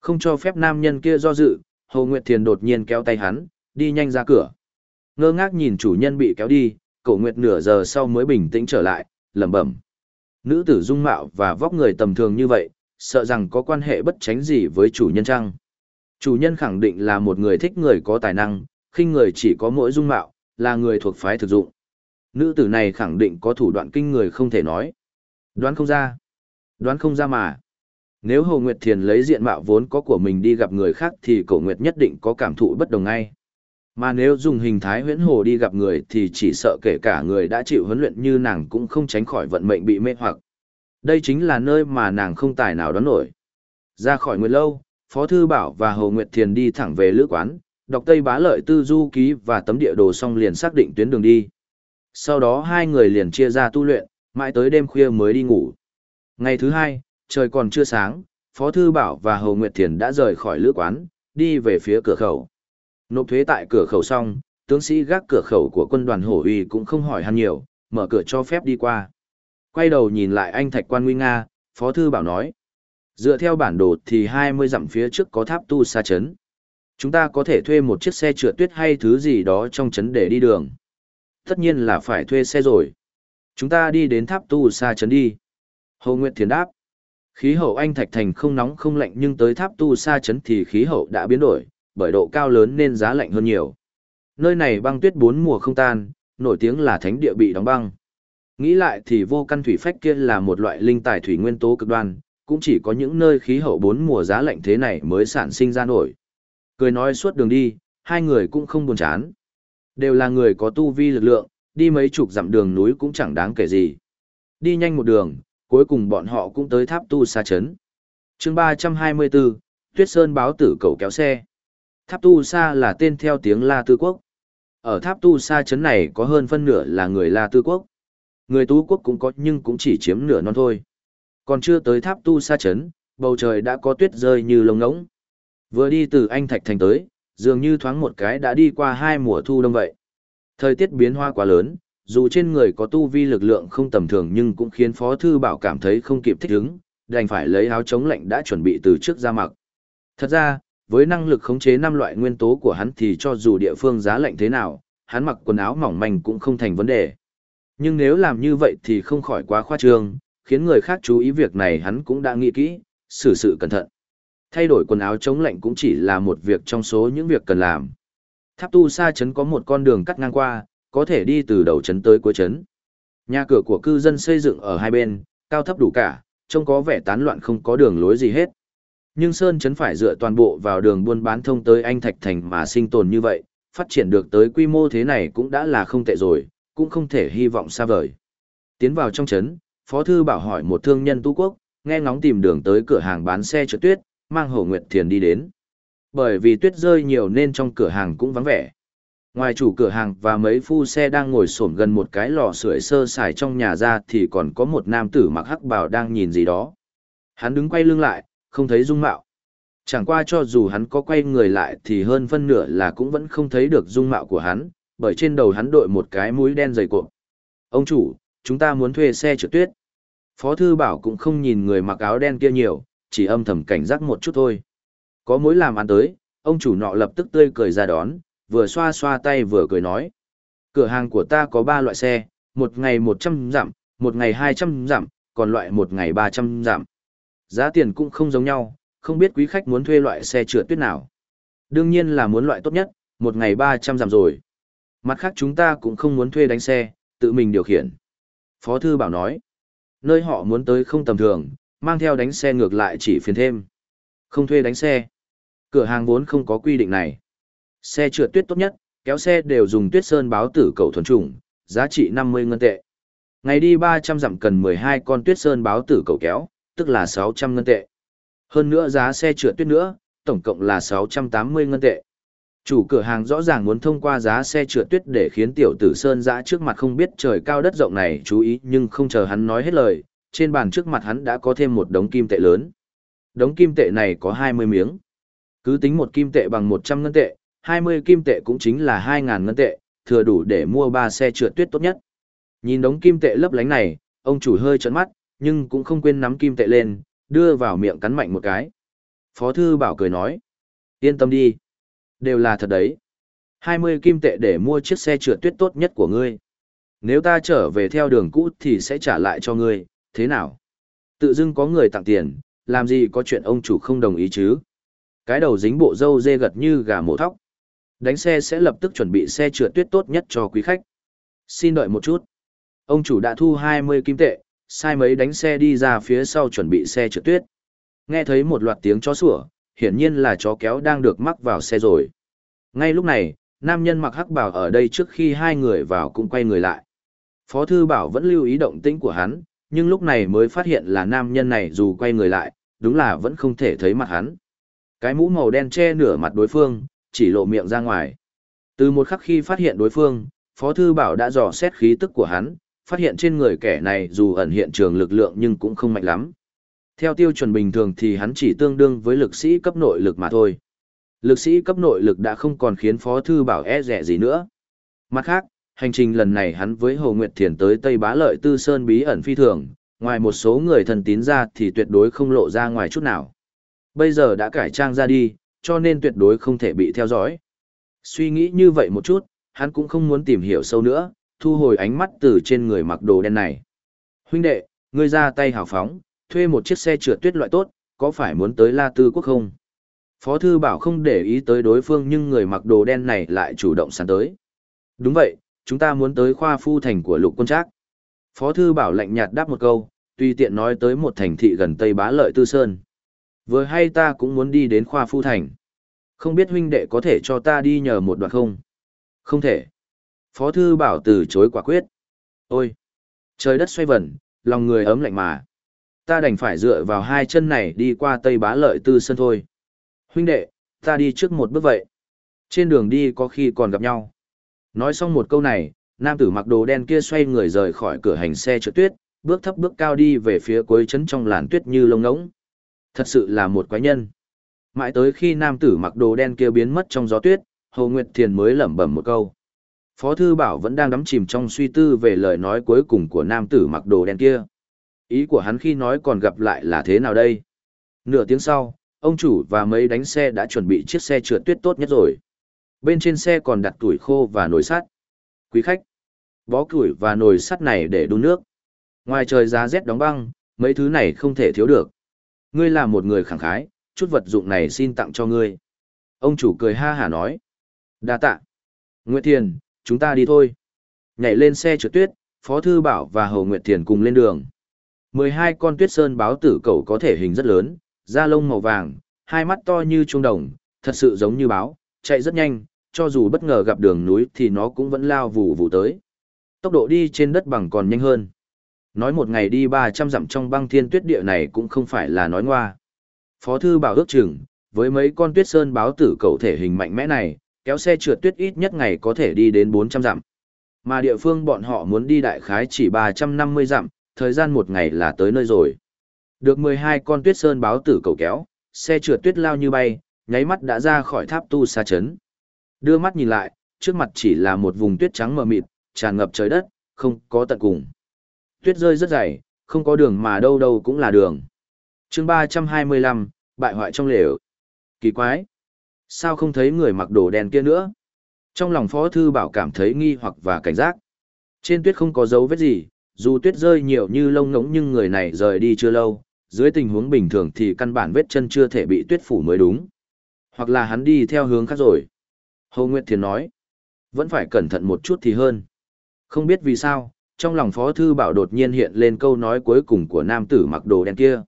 Không cho phép nam nhân kia do dự, Hồ Nguyệt Thiền đột nhiên kéo tay hắn, đi nhanh ra cửa. Ngơ ngác nhìn chủ nhân bị kéo đi, cổ Nguyệt nửa giờ sau mới bình tĩnh trở lại, lẩm bẩm. Nữ tử dung mạo và vóc người tầm thường như vậy, sợ rằng có quan hệ bất tránh gì với chủ nhân chăng. Chủ nhân khẳng định là một người thích người có tài năng, khinh người chỉ có mỗi dung mạo, là người thuộc phái thực dụng. Nữ tử này khẳng định có thủ đoạn kinh người không thể nói. Đoán không ra. Đoán không ra mà. Nếu Hồ Nguyệt Thiền lấy diện mạo vốn có của mình đi gặp người khác thì Cổ Nguyệt nhất định có cảm thụ bất đồng ngay. Mà nếu dùng hình thái huyễn hồ đi gặp người thì chỉ sợ kể cả người đã chịu huấn luyện như nàng cũng không tránh khỏi vận mệnh bị mê hoặc. Đây chính là nơi mà nàng không tài nào đoán nổi. Ra khỏi Nguyệt Lâu, Phó Thư Bảo và Hồ Nguyệt Thiền đi thẳng về lữ quán, đọc Tây Bá Lợi Tư Du Ký và tấm địa đồ xong liền xác định tuyến đường đi. Sau đó hai người liền chia ra tu luyện, mãi tới đêm khuya mới đi ngủ. Ngày thứ hai, trời còn chưa sáng, Phó Thư Bảo và Hồ Nguyệt Thiền đã rời khỏi lữ quán, đi về phía cửa khẩu. Nộp thuế tại cửa khẩu xong, tướng sĩ gác cửa khẩu của quân đoàn hổ uy cũng không hỏi han nhiều, mở cửa cho phép đi qua. Quay đầu nhìn lại anh Thạch Quan Nguy Nga, Phó Thư Bảo nói. Dựa theo bản đồ thì 20 dặm phía trước có tháp tu sa chấn. Chúng ta có thể thuê một chiếc xe trượt tuyết hay thứ gì đó trong chấn để đi đường. Tất nhiên là phải thuê xe rồi. Chúng ta đi đến tháp tu sa chấn đi. Hồ Nguyệt Thiền đáp. Khí hậu Anh Thạch Thành không nóng không lạnh nhưng tới tháp tu sa chấn thì khí hậu đã biến đổi, bởi độ cao lớn nên giá lạnh hơn nhiều. Nơi này băng tuyết bốn mùa không tan, nổi tiếng là thánh địa bị đóng băng. Nghĩ lại thì vô căn thủy phách kia là một loại linh tài thủy nguyên tố cực đoan, cũng chỉ có những nơi khí hậu bốn mùa giá lạnh thế này mới sản sinh ra nổi. Cười nói suốt đường đi, hai người cũng không buồn chán. Đều là người có tu vi lực lượng, đi mấy chục dặm đường núi cũng chẳng đáng kể gì. Đi nhanh một đường, cuối cùng bọn họ cũng tới tháp tu xa chấn. chương 324, Tuyết Sơn báo tử cầu kéo xe. Tháp Tu Sa là tên theo tiếng La Tư Quốc. Ở Tháp Tu Sa chấn này có hơn phân nửa là người La Tư Quốc. Người Tu Quốc cũng có nhưng cũng chỉ chiếm nửa non thôi. Còn chưa tới Tháp Tu Sa chấn, bầu trời đã có tuyết rơi như lông ngỗng. Vừa đi từ Anh Thạch Thành tới, dường như thoáng một cái đã đi qua hai mùa thu đông vậy. Thời tiết biến hoa quá lớn, dù trên người có tu vi lực lượng không tầm thường nhưng cũng khiến Phó Thư Bảo cảm thấy không kịp thích ứng, đành phải lấy áo chống lạnh đã chuẩn bị từ trước ra mặc. Thật ra, với năng lực khống chế năm loại nguyên tố của hắn thì cho dù địa phương giá lạnh thế nào, hắn mặc quần áo mỏng manh cũng không thành vấn đề. Nhưng nếu làm như vậy thì không khỏi quá khoa trương, khiến người khác chú ý việc này hắn cũng đã nghĩ kỹ, xử sự cẩn thận. Thay đổi quần áo chống lạnh cũng chỉ là một việc trong số những việc cần làm. Tháp tu sa trấn có một con đường cắt ngang qua, có thể đi từ đầu trấn tới cuối trấn. Nhà cửa của cư dân xây dựng ở hai bên, cao thấp đủ cả, trông có vẻ tán loạn không có đường lối gì hết. Nhưng Sơn Trấn phải dựa toàn bộ vào đường buôn bán thông tới Anh Thạch Thành mà sinh tồn như vậy, phát triển được tới quy mô thế này cũng đã là không tệ rồi, cũng không thể hy vọng xa vời. Tiến vào trong trấn, Phó Thư Bảo hỏi một thương nhân tu quốc, nghe ngóng tìm đường tới cửa hàng bán xe trượt tuyết, mang Hồ Nguyệt Thiền đi đến. Bởi vì tuyết rơi nhiều nên trong cửa hàng cũng vắng vẻ. Ngoài chủ cửa hàng và mấy phu xe đang ngồi xổm gần một cái lò sưởi sơ sài trong nhà ra thì còn có một nam tử mặc hắc bào đang nhìn gì đó. Hắn đứng quay lưng lại, không thấy dung mạo. Chẳng qua cho dù hắn có quay người lại thì hơn phân nửa là cũng vẫn không thấy được dung mạo của hắn, bởi trên đầu hắn đội một cái mũi đen dày cộm. Ông chủ, chúng ta muốn thuê xe trượt tuyết. Phó thư bảo cũng không nhìn người mặc áo đen kia nhiều, chỉ âm thầm cảnh giác một chút thôi. Có mối làm ăn tới, ông chủ nọ lập tức tươi cười ra đón, vừa xoa xoa tay vừa cười nói. Cửa hàng của ta có 3 loại xe, một ngày 100 dặm, một ngày 200 dặm, còn loại một ngày 300 dặm. Giá tiền cũng không giống nhau, không biết quý khách muốn thuê loại xe trượt tuyết nào. Đương nhiên là muốn loại tốt nhất, một ngày 300 dặm rồi. Mặt khác chúng ta cũng không muốn thuê đánh xe, tự mình điều khiển. Phó Thư Bảo nói, nơi họ muốn tới không tầm thường, mang theo đánh xe ngược lại chỉ phiền thêm. Không thuê đánh xe. Cửa hàng vốn không có quy định này. Xe trượt tuyết tốt nhất, kéo xe đều dùng tuyết sơn báo tử cầu thuần trùng, giá trị 50 ngân tệ. Ngày đi 300 dặm cần 12 con tuyết sơn báo tử cầu kéo, tức là 600 ngân tệ. Hơn nữa giá xe trượt tuyết nữa, tổng cộng là 680 ngân tệ. Chủ cửa hàng rõ ràng muốn thông qua giá xe trượt tuyết để khiến tiểu tử Sơn dã trước mặt không biết trời cao đất rộng này chú ý nhưng không chờ hắn nói hết lời, trên bàn trước mặt hắn đã có thêm một đống kim tệ lớn. Đống kim tệ này có 20 miếng. Cứ tính một kim tệ bằng 100 ngân tệ, 20 kim tệ cũng chính là 2.000 ngân tệ, thừa đủ để mua 3 xe trượt tuyết tốt nhất. Nhìn đống kim tệ lấp lánh này, ông chủ hơi trợn mắt, nhưng cũng không quên nắm kim tệ lên, đưa vào miệng cắn mạnh một cái. Phó thư bảo cười nói, yên tâm đi. Đều là thật đấy. 20 kim tệ để mua chiếc xe trượt tuyết tốt nhất của ngươi. Nếu ta trở về theo đường cũ thì sẽ trả lại cho ngươi, thế nào? Tự dưng có người tặng tiền, làm gì có chuyện ông chủ không đồng ý chứ? Cái đầu dính bộ dâu dê gật như gà mổ thóc. Đánh xe sẽ lập tức chuẩn bị xe trượt tuyết tốt nhất cho quý khách. Xin đợi một chút. Ông chủ đã thu 20 kim tệ, sai mấy đánh xe đi ra phía sau chuẩn bị xe trượt tuyết. Nghe thấy một loạt tiếng chó sủa, hiển nhiên là chó kéo đang được mắc vào xe rồi. Ngay lúc này, nam nhân mặc hắc bảo ở đây trước khi hai người vào cũng quay người lại. Phó thư bảo vẫn lưu ý động tĩnh của hắn, nhưng lúc này mới phát hiện là nam nhân này dù quay người lại, đúng là vẫn không thể thấy mặt hắn. Cái mũ màu đen che nửa mặt đối phương, chỉ lộ miệng ra ngoài. Từ một khắc khi phát hiện đối phương, Phó Thư Bảo đã dò xét khí tức của hắn, phát hiện trên người kẻ này dù ẩn hiện trường lực lượng nhưng cũng không mạnh lắm. Theo tiêu chuẩn bình thường thì hắn chỉ tương đương với lực sĩ cấp nội lực mà thôi. Lực sĩ cấp nội lực đã không còn khiến Phó Thư Bảo e rẻ gì nữa. Mặt khác, hành trình lần này hắn với Hồ Nguyệt Thiền tới Tây Bá Lợi Tư Sơn bí ẩn phi thường, ngoài một số người thần tín ra thì tuyệt đối không lộ ra ngoài chút nào. Bây giờ đã cải trang ra đi, cho nên tuyệt đối không thể bị theo dõi. Suy nghĩ như vậy một chút, hắn cũng không muốn tìm hiểu sâu nữa, thu hồi ánh mắt từ trên người mặc đồ đen này. Huynh đệ, ngươi ra tay hào phóng, thuê một chiếc xe trượt tuyết loại tốt, có phải muốn tới La Tư Quốc không? Phó thư bảo không để ý tới đối phương nhưng người mặc đồ đen này lại chủ động sẵn tới. Đúng vậy, chúng ta muốn tới khoa phu thành của lục quân trác. Phó thư bảo lạnh nhạt đáp một câu, tùy tiện nói tới một thành thị gần Tây Bá Lợi Tư Sơn. Vừa hay ta cũng muốn đi đến khoa phu thành. Không biết huynh đệ có thể cho ta đi nhờ một đoạn không? Không thể. Phó thư bảo từ chối quả quyết. Ôi! Trời đất xoay vần, lòng người ấm lạnh mà. Ta đành phải dựa vào hai chân này đi qua Tây Bá Lợi Tư Sơn thôi. Huynh đệ, ta đi trước một bước vậy. Trên đường đi có khi còn gặp nhau. Nói xong một câu này, nam tử mặc đồ đen kia xoay người rời khỏi cửa hành xe trượt tuyết, bước thấp bước cao đi về phía cuối trấn trong làn tuyết như lông ngỗng. Thật sự là một quái nhân. Mãi tới khi nam tử mặc đồ đen kia biến mất trong gió tuyết, Hồ Nguyệt Thiền mới lẩm bẩm một câu. Phó Thư Bảo vẫn đang đắm chìm trong suy tư về lời nói cuối cùng của nam tử mặc đồ đen kia. Ý của hắn khi nói còn gặp lại là thế nào đây? Nửa tiếng sau, ông chủ và mấy đánh xe đã chuẩn bị chiếc xe trượt tuyết tốt nhất rồi. Bên trên xe còn đặt tuổi khô và nồi sắt. Quý khách, bó củi và nồi sắt này để đun nước. Ngoài trời giá rét đóng băng, mấy thứ này không thể thiếu được. Ngươi là một người khẳng khái, chút vật dụng này xin tặng cho ngươi. Ông chủ cười ha hả nói. đa tạ. Nguyệt Thiền, chúng ta đi thôi. Nhảy lên xe trượt tuyết, Phó Thư Bảo và Hồ Nguyệt Thiền cùng lên đường. 12 con tuyết sơn báo tử cầu có thể hình rất lớn, da lông màu vàng, hai mắt to như trung đồng, thật sự giống như báo, chạy rất nhanh, cho dù bất ngờ gặp đường núi thì nó cũng vẫn lao vù vù tới. Tốc độ đi trên đất bằng còn nhanh hơn. Nói một ngày đi 300 dặm trong băng thiên tuyết địa này cũng không phải là nói ngoa. Phó thư bảo ước chừng, với mấy con tuyết sơn báo tử cầu thể hình mạnh mẽ này, kéo xe trượt tuyết ít nhất ngày có thể đi đến 400 dặm. Mà địa phương bọn họ muốn đi đại khái chỉ 350 dặm, thời gian một ngày là tới nơi rồi. Được 12 con tuyết sơn báo tử cầu kéo, xe trượt tuyết lao như bay, nháy mắt đã ra khỏi tháp tu xa chấn. Đưa mắt nhìn lại, trước mặt chỉ là một vùng tuyết trắng mờ mịt, tràn ngập trời đất, không có tận cùng. Tuyết rơi rất dày, không có đường mà đâu đâu cũng là đường. chương 325, bại hoại trong lều. Kỳ quái! Sao không thấy người mặc đồ đen kia nữa? Trong lòng Phó Thư Bảo cảm thấy nghi hoặc và cảnh giác. Trên tuyết không có dấu vết gì, dù tuyết rơi nhiều như lông ngỗng nhưng người này rời đi chưa lâu, dưới tình huống bình thường thì căn bản vết chân chưa thể bị tuyết phủ mới đúng. Hoặc là hắn đi theo hướng khác rồi. Hồ Nguyệt Thiền nói, vẫn phải cẩn thận một chút thì hơn. Không biết vì sao, trong lòng Phó Thư Bảo đột nhiên hiện lên câu nói cuối cùng của nam tử mặc đồ đen kia.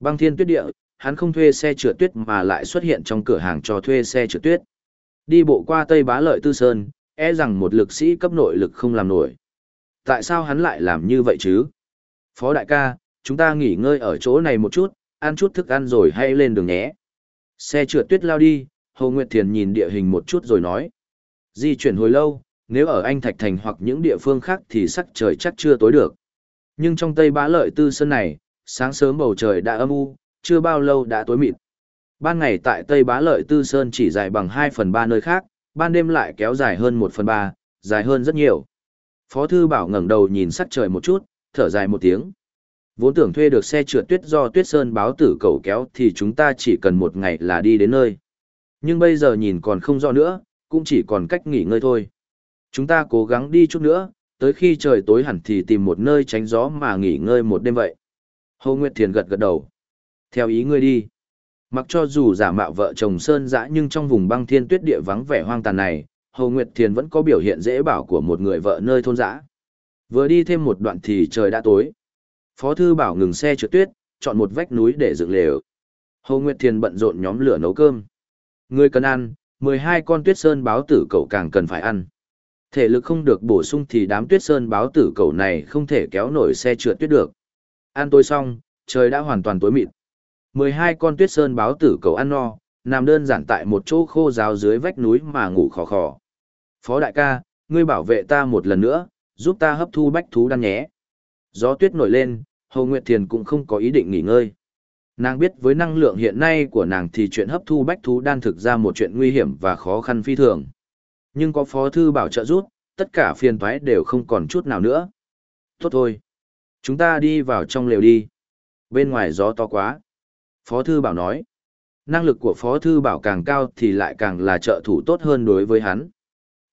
Băng thiên tuyết địa, hắn không thuê xe trượt tuyết mà lại xuất hiện trong cửa hàng cho thuê xe trượt tuyết. Đi bộ qua Tây Bá Lợi Tư Sơn, e rằng một lực sĩ cấp nội lực không làm nổi. Tại sao hắn lại làm như vậy chứ? Phó đại ca, chúng ta nghỉ ngơi ở chỗ này một chút, ăn chút thức ăn rồi hay lên đường nhé. Xe trượt tuyết lao đi, Hồ Nguyệt Thiền nhìn địa hình một chút rồi nói. Di chuyển hồi lâu, nếu ở Anh Thạch Thành hoặc những địa phương khác thì sắc trời chắc chưa tối được. Nhưng trong Tây Bá Lợi Tư Sơn này, sáng sớm bầu trời đã âm u, chưa bao lâu đã tối mịt. Ban ngày tại Tây Bá Lợi Tư Sơn chỉ dài bằng 2 phần 3 nơi khác, ban đêm lại kéo dài hơn 1 phần 3, dài hơn rất nhiều. Phó Thư Bảo ngẩng đầu nhìn sắc trời một chút, thở dài một tiếng. Vốn tưởng thuê được xe trượt tuyết do Tuyết Sơn báo tử cầu kéo thì chúng ta chỉ cần một ngày là đi đến nơi. Nhưng bây giờ nhìn còn không rõ nữa, cũng chỉ còn cách nghỉ ngơi thôi. Chúng ta cố gắng đi chút nữa, tới khi trời tối hẳn thì tìm một nơi tránh gió mà nghỉ ngơi một đêm vậy. Hồ Nguyệt Thiền gật gật đầu. Theo ý ngươi đi. Mặc cho dù giả mạo vợ chồng Sơn dã nhưng trong vùng băng thiên tuyết địa vắng vẻ hoang tàn này, Hồ Nguyệt Thiền vẫn có biểu hiện dễ bảo của một người vợ nơi thôn dã. Vừa đi thêm một đoạn thì trời đã tối. Phó Thư bảo ngừng xe trượt tuyết, chọn một vách núi để dựng lều. Hồ Nguyệt Thiền bận rộn nhóm lửa nấu cơm. Người cần ăn, 12 con tuyết sơn báo tử cậu càng cần phải ăn. Thể lực không được bổ sung thì đám tuyết sơn báo tử cậu này không thể kéo nổi xe trượt tuyết được. Ăn tối xong, trời đã hoàn toàn tối mịt. 12 con tuyết sơn báo tử cầu ăn no, nằm đơn giản tại một chỗ khô ráo dưới vách núi mà ngủ khò khò. Phó đại ca, ngươi bảo vệ ta một lần nữa, giúp ta hấp thu bách thú đan nhé. Gió tuyết nổi lên, Hồ Nguyệt Thiền cũng không có ý định nghỉ ngơi. Nàng biết với năng lượng hiện nay của nàng thì chuyện hấp thu bách thú đan thực ra một chuyện nguy hiểm và khó khăn phi thường. Nhưng có phó thư bảo trợ giúp, tất cả phiền thoái đều không còn chút nào nữa. Tốt thôi. Chúng ta đi vào trong lều đi. Bên ngoài gió to quá. Phó Thư Bảo nói, năng lực của Phó Thư Bảo càng cao thì lại càng là trợ thủ tốt hơn đối với hắn.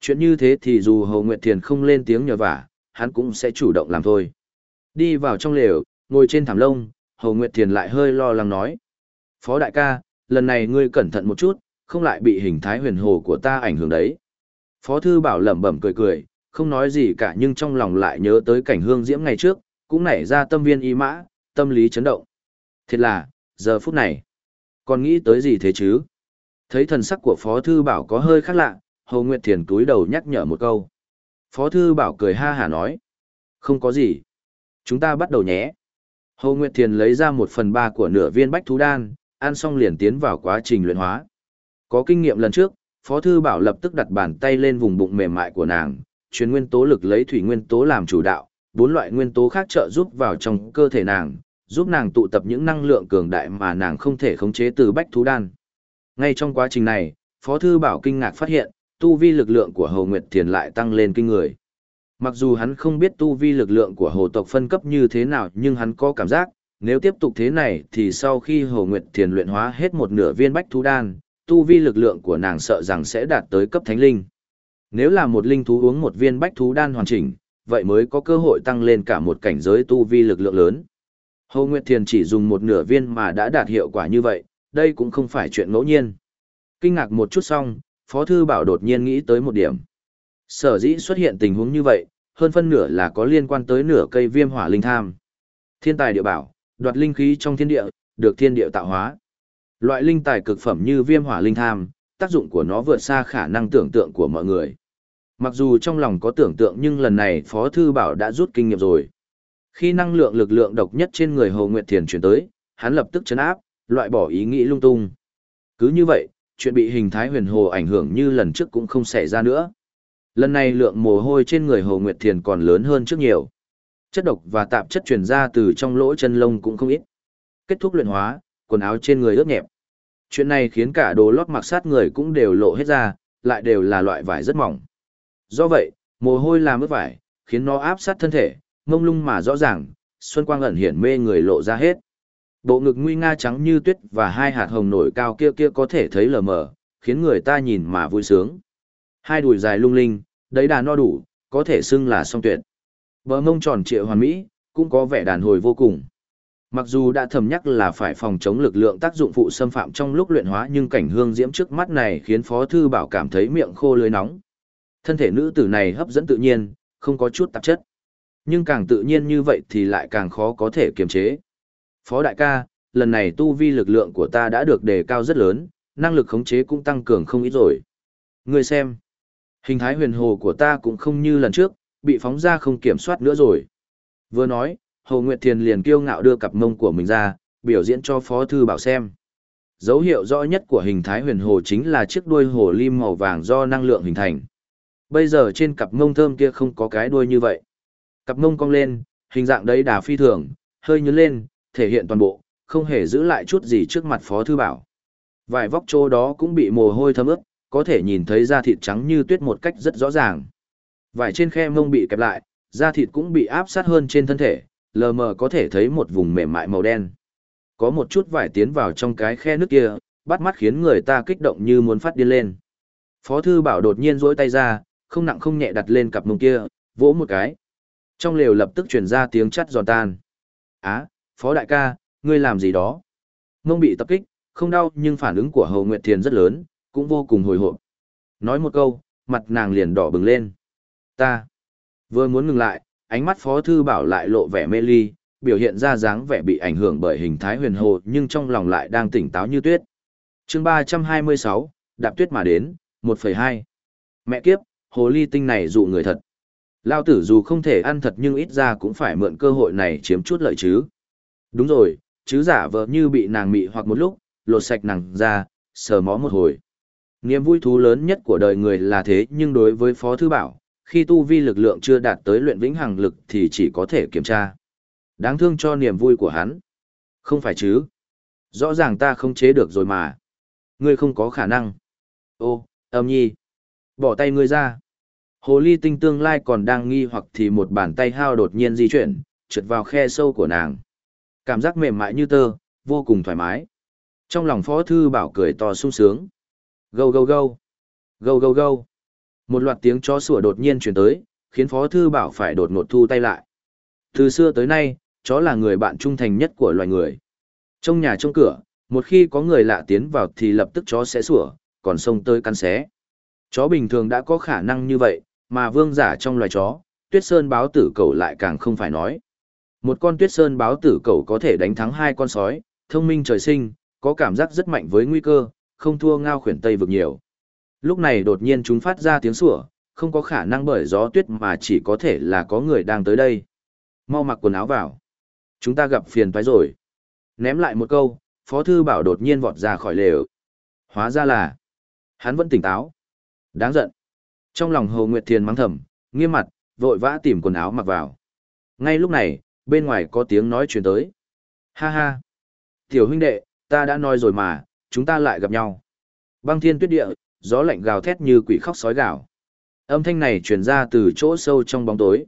Chuyện như thế thì dù Hồ Nguyệt Thiền không lên tiếng nhờ vả, hắn cũng sẽ chủ động làm thôi. Đi vào trong lều, ngồi trên thảm lông, Hồ Nguyệt Thiền lại hơi lo lắng nói. Phó đại ca, lần này ngươi cẩn thận một chút, không lại bị hình thái huyền hồ của ta ảnh hưởng đấy. Phó Thư Bảo lẩm bẩm cười cười, không nói gì cả nhưng trong lòng lại nhớ tới cảnh hương diễm ngày trước, cũng nảy ra tâm viên y mã, tâm lý chấn động. Thiệt là, giờ phút này, còn nghĩ tới gì thế chứ? Thấy thần sắc của Phó Thư Bảo có hơi khác lạ, Hồ Nguyệt Thiền túi đầu nhắc nhở một câu. Phó Thư Bảo cười ha hả nói. Không có gì. Chúng ta bắt đầu nhé. Hồ Nguyệt Thiền lấy ra một phần ba của nửa viên bách thú đan, ăn xong liền tiến vào quá trình luyện hóa. Có kinh nghiệm lần trước, Phó Thư Bảo lập tức đặt bàn tay lên vùng bụng mềm mại của nàng, chuyển nguyên tố lực lấy thủy nguyên tố làm chủ đạo, bốn loại nguyên tố khác trợ giúp vào trong cơ thể nàng, giúp nàng tụ tập những năng lượng cường đại mà nàng không thể khống chế từ bách thú đan. Ngay trong quá trình này, Phó Thư Bảo kinh ngạc phát hiện, tu vi lực lượng của Hồ Nguyệt Thiền lại tăng lên kinh người. Mặc dù hắn không biết tu vi lực lượng của Hồ tộc phân cấp như thế nào nhưng hắn có cảm giác, nếu tiếp tục thế này thì sau khi Hồ Nguyệt Thiền luyện hóa hết một nửa viên bách thú đan, tu vi lực lượng của nàng sợ rằng sẽ đạt tới cấp thánh linh. Nếu là một linh thú uống một viên bách thú đan hoàn chỉnh, vậy mới có cơ hội tăng lên cả một cảnh giới tu vi lực lượng lớn. Hồ Nguyệt Thiền chỉ dùng một nửa viên mà đã đạt hiệu quả như vậy, đây cũng không phải chuyện ngẫu nhiên. Kinh ngạc một chút xong, Phó Thư Bảo đột nhiên nghĩ tới một điểm. Sở dĩ xuất hiện tình huống như vậy, hơn phân nửa là có liên quan tới nửa cây viêm hỏa linh tham. Thiên tài địa bảo, đoạt linh khí trong thiên địa, được thiên địa tạo hóa. Loại linh tài cực phẩm như viêm hỏa linh tham, tác dụng của nó vượt xa khả năng tưởng tượng của mọi người. Mặc dù trong lòng có tưởng tượng nhưng lần này Phó Thư Bảo đã rút kinh nghiệm rồi. Khi năng lượng lực lượng độc nhất trên người Hồ Nguyệt Thiền chuyển tới, hắn lập tức chấn áp, loại bỏ ý nghĩ lung tung. Cứ như vậy, chuyện bị hình thái huyền hồ ảnh hưởng như lần trước cũng không xảy ra nữa. Lần này lượng mồ hôi trên người Hồ Nguyệt Thiền còn lớn hơn trước nhiều. Chất độc và tạp chất truyền ra từ trong lỗ chân lông cũng không ít. Kết thúc luyện hóa, quần áo trên người ướt nhẹp. Chuyện này khiến cả đồ lót mặc sát người cũng đều lộ hết ra, lại đều là loại vải rất mỏng. Do vậy, mồ hôi làm ướt vải, khiến nó áp sát thân thể, mông lung mà rõ ràng, xuân quang ẩn hiển mê người lộ ra hết. Bộ ngực nguy nga trắng như tuyết và hai hạt hồng nổi cao kia kia có thể thấy lờ mờ, khiến người ta nhìn mà vui sướng. Hai đùi dài lung linh, đấy đà no đủ, có thể xưng là song tuyệt. Bờ mông tròn trịa hoàn mỹ, cũng có vẻ đàn hồi vô cùng. Mặc dù đã thầm nhắc là phải phòng chống lực lượng tác dụng phụ xâm phạm trong lúc luyện hóa nhưng cảnh hương diễm trước mắt này khiến Phó Thư Bảo cảm thấy miệng khô lưới nóng. Thân thể nữ tử này hấp dẫn tự nhiên, không có chút tạp chất. Nhưng càng tự nhiên như vậy thì lại càng khó có thể kiềm chế. Phó đại ca, lần này tu vi lực lượng của ta đã được đề cao rất lớn, năng lực khống chế cũng tăng cường không ít rồi. Người xem, hình thái huyền hồ của ta cũng không như lần trước, bị phóng ra không kiểm soát nữa rồi. Vừa nói, Hồ Nguyệt Thiền liền kiêu ngạo đưa cặp mông của mình ra, biểu diễn cho Phó Thư Bảo xem. Dấu hiệu rõ nhất của hình thái huyền hồ chính là chiếc đuôi hồ lim màu vàng do năng lượng hình thành. Bây giờ trên cặp mông thơm kia không có cái đuôi như vậy. Cặp mông cong lên, hình dạng đấy đà phi thường, hơi nhớ lên, thể hiện toàn bộ, không hề giữ lại chút gì trước mặt Phó Thư Bảo. Vài vóc trô đó cũng bị mồ hôi thấm ướt, có thể nhìn thấy da thịt trắng như tuyết một cách rất rõ ràng. Vải trên khe mông bị kẹp lại, da thịt cũng bị áp sát hơn trên thân thể, lờ mờ có thể thấy một vùng mềm mại màu đen. Có một chút vải tiến vào trong cái khe nước kia, bắt mắt khiến người ta kích động như muốn phát điên lên. Phó thư bảo đột nhiên rỗi tay ra, không nặng không nhẹ đặt lên cặp mông kia, vỗ một cái. Trong lều lập tức truyền ra tiếng chắt giòn tan. Á, Phó đại ca, ngươi làm gì đó? Mông bị tập kích, không đau nhưng phản ứng của Hầu Nguyệt Thiền rất lớn, cũng vô cùng hồi hộp. Nói một câu, mặt nàng liền đỏ bừng lên. Ta, vừa muốn ngừng lại, ánh mắt Phó Thư Bảo lại lộ vẻ mê ly, biểu hiện ra dáng vẻ bị ảnh hưởng bởi hình thái huyền hồ nhưng trong lòng lại đang tỉnh táo như tuyết. chương 326, đạp tuyết mà đến, 1,2. Mẹ kiếp, hồ ly tinh này dụ người thật. Lao tử dù không thể ăn thật nhưng ít ra cũng phải mượn cơ hội này chiếm chút lợi chứ. Đúng rồi, chứ giả vờ như bị nàng mị hoặc một lúc, lột sạch nàng ra, sờ mó một hồi. Niềm vui thú lớn nhất của đời người là thế nhưng đối với Phó Thư Bảo, khi tu vi lực lượng chưa đạt tới luyện vĩnh hằng lực thì chỉ có thể kiểm tra. Đáng thương cho niềm vui của hắn. Không phải chứ. Rõ ràng ta không chế được rồi mà. Ngươi không có khả năng. Ô, âm nhi. Bỏ tay ngươi ra. Hồ ly tinh tương lai còn đang nghi hoặc thì một bàn tay hao đột nhiên di chuyển, trượt vào khe sâu của nàng. Cảm giác mềm mại như tơ, vô cùng thoải mái. Trong lòng phó thư bảo cười to sung sướng. Gâu gâu gâu. Gâu gâu gâu. Một loạt tiếng chó sủa đột nhiên chuyển tới, khiến phó thư bảo phải đột ngột thu tay lại. Từ xưa tới nay, chó là người bạn trung thành nhất của loài người. Trong nhà trong cửa, một khi có người lạ tiến vào thì lập tức chó sẽ sủa, còn xông tới cắn xé. Chó bình thường đã có khả năng như vậy, mà vương giả trong loài chó, tuyết sơn báo tử cầu lại càng không phải nói. Một con tuyết sơn báo tử cầu có thể đánh thắng hai con sói, thông minh trời sinh, có cảm giác rất mạnh với nguy cơ, không thua ngao khuyển tây vực nhiều. Lúc này đột nhiên chúng phát ra tiếng sủa, không có khả năng bởi gió tuyết mà chỉ có thể là có người đang tới đây. Mau mặc quần áo vào. Chúng ta gặp phiền toái rồi. Ném lại một câu, Phó Thư Bảo đột nhiên vọt ra khỏi lều. Hóa ra là, hắn vẫn tỉnh táo. Đáng giận. Trong lòng Hồ Nguyệt Thiền mắng thầm, nghiêm mặt, vội vã tìm quần áo mặc vào. Ngay lúc này, bên ngoài có tiếng nói chuyển tới. Ha ha. Tiểu huynh đệ, ta đã nói rồi mà, chúng ta lại gặp nhau. Băng thiên tuyết địa, gió lạnh gào thét như quỷ khóc sói gào. Âm thanh này truyền ra từ chỗ sâu trong bóng tối.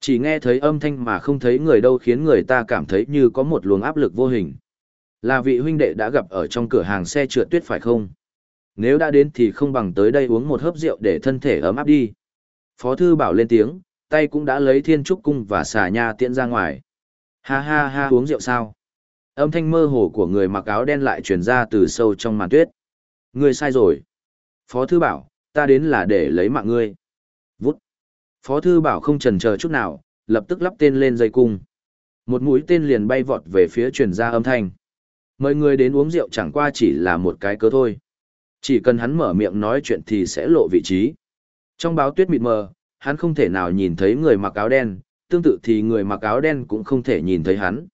Chỉ nghe thấy âm thanh mà không thấy người đâu khiến người ta cảm thấy như có một luồng áp lực vô hình. Là vị huynh đệ đã gặp ở trong cửa hàng xe trượt tuyết phải không? Nếu đã đến thì không bằng tới đây uống một hớp rượu để thân thể ấm áp đi. Phó thư bảo lên tiếng, tay cũng đã lấy thiên trúc cung và xà nha tiện ra ngoài. Ha ha ha uống rượu sao? Âm thanh mơ hồ của người mặc áo đen lại truyền ra từ sâu trong màn tuyết. Ngươi sai rồi. Phó thư bảo, ta đến là để lấy mạng ngươi. Vút. Phó thư bảo không chần chờ chút nào, lập tức lắp tên lên dây cung. Một mũi tên liền bay vọt về phía truyền ra âm thanh. Mời người đến uống rượu chẳng qua chỉ là một cái cớ thôi. Chỉ cần hắn mở miệng nói chuyện thì sẽ lộ vị trí. Trong báo tuyết mịt mờ, hắn không thể nào nhìn thấy người mặc áo đen, tương tự thì người mặc áo đen cũng không thể nhìn thấy hắn.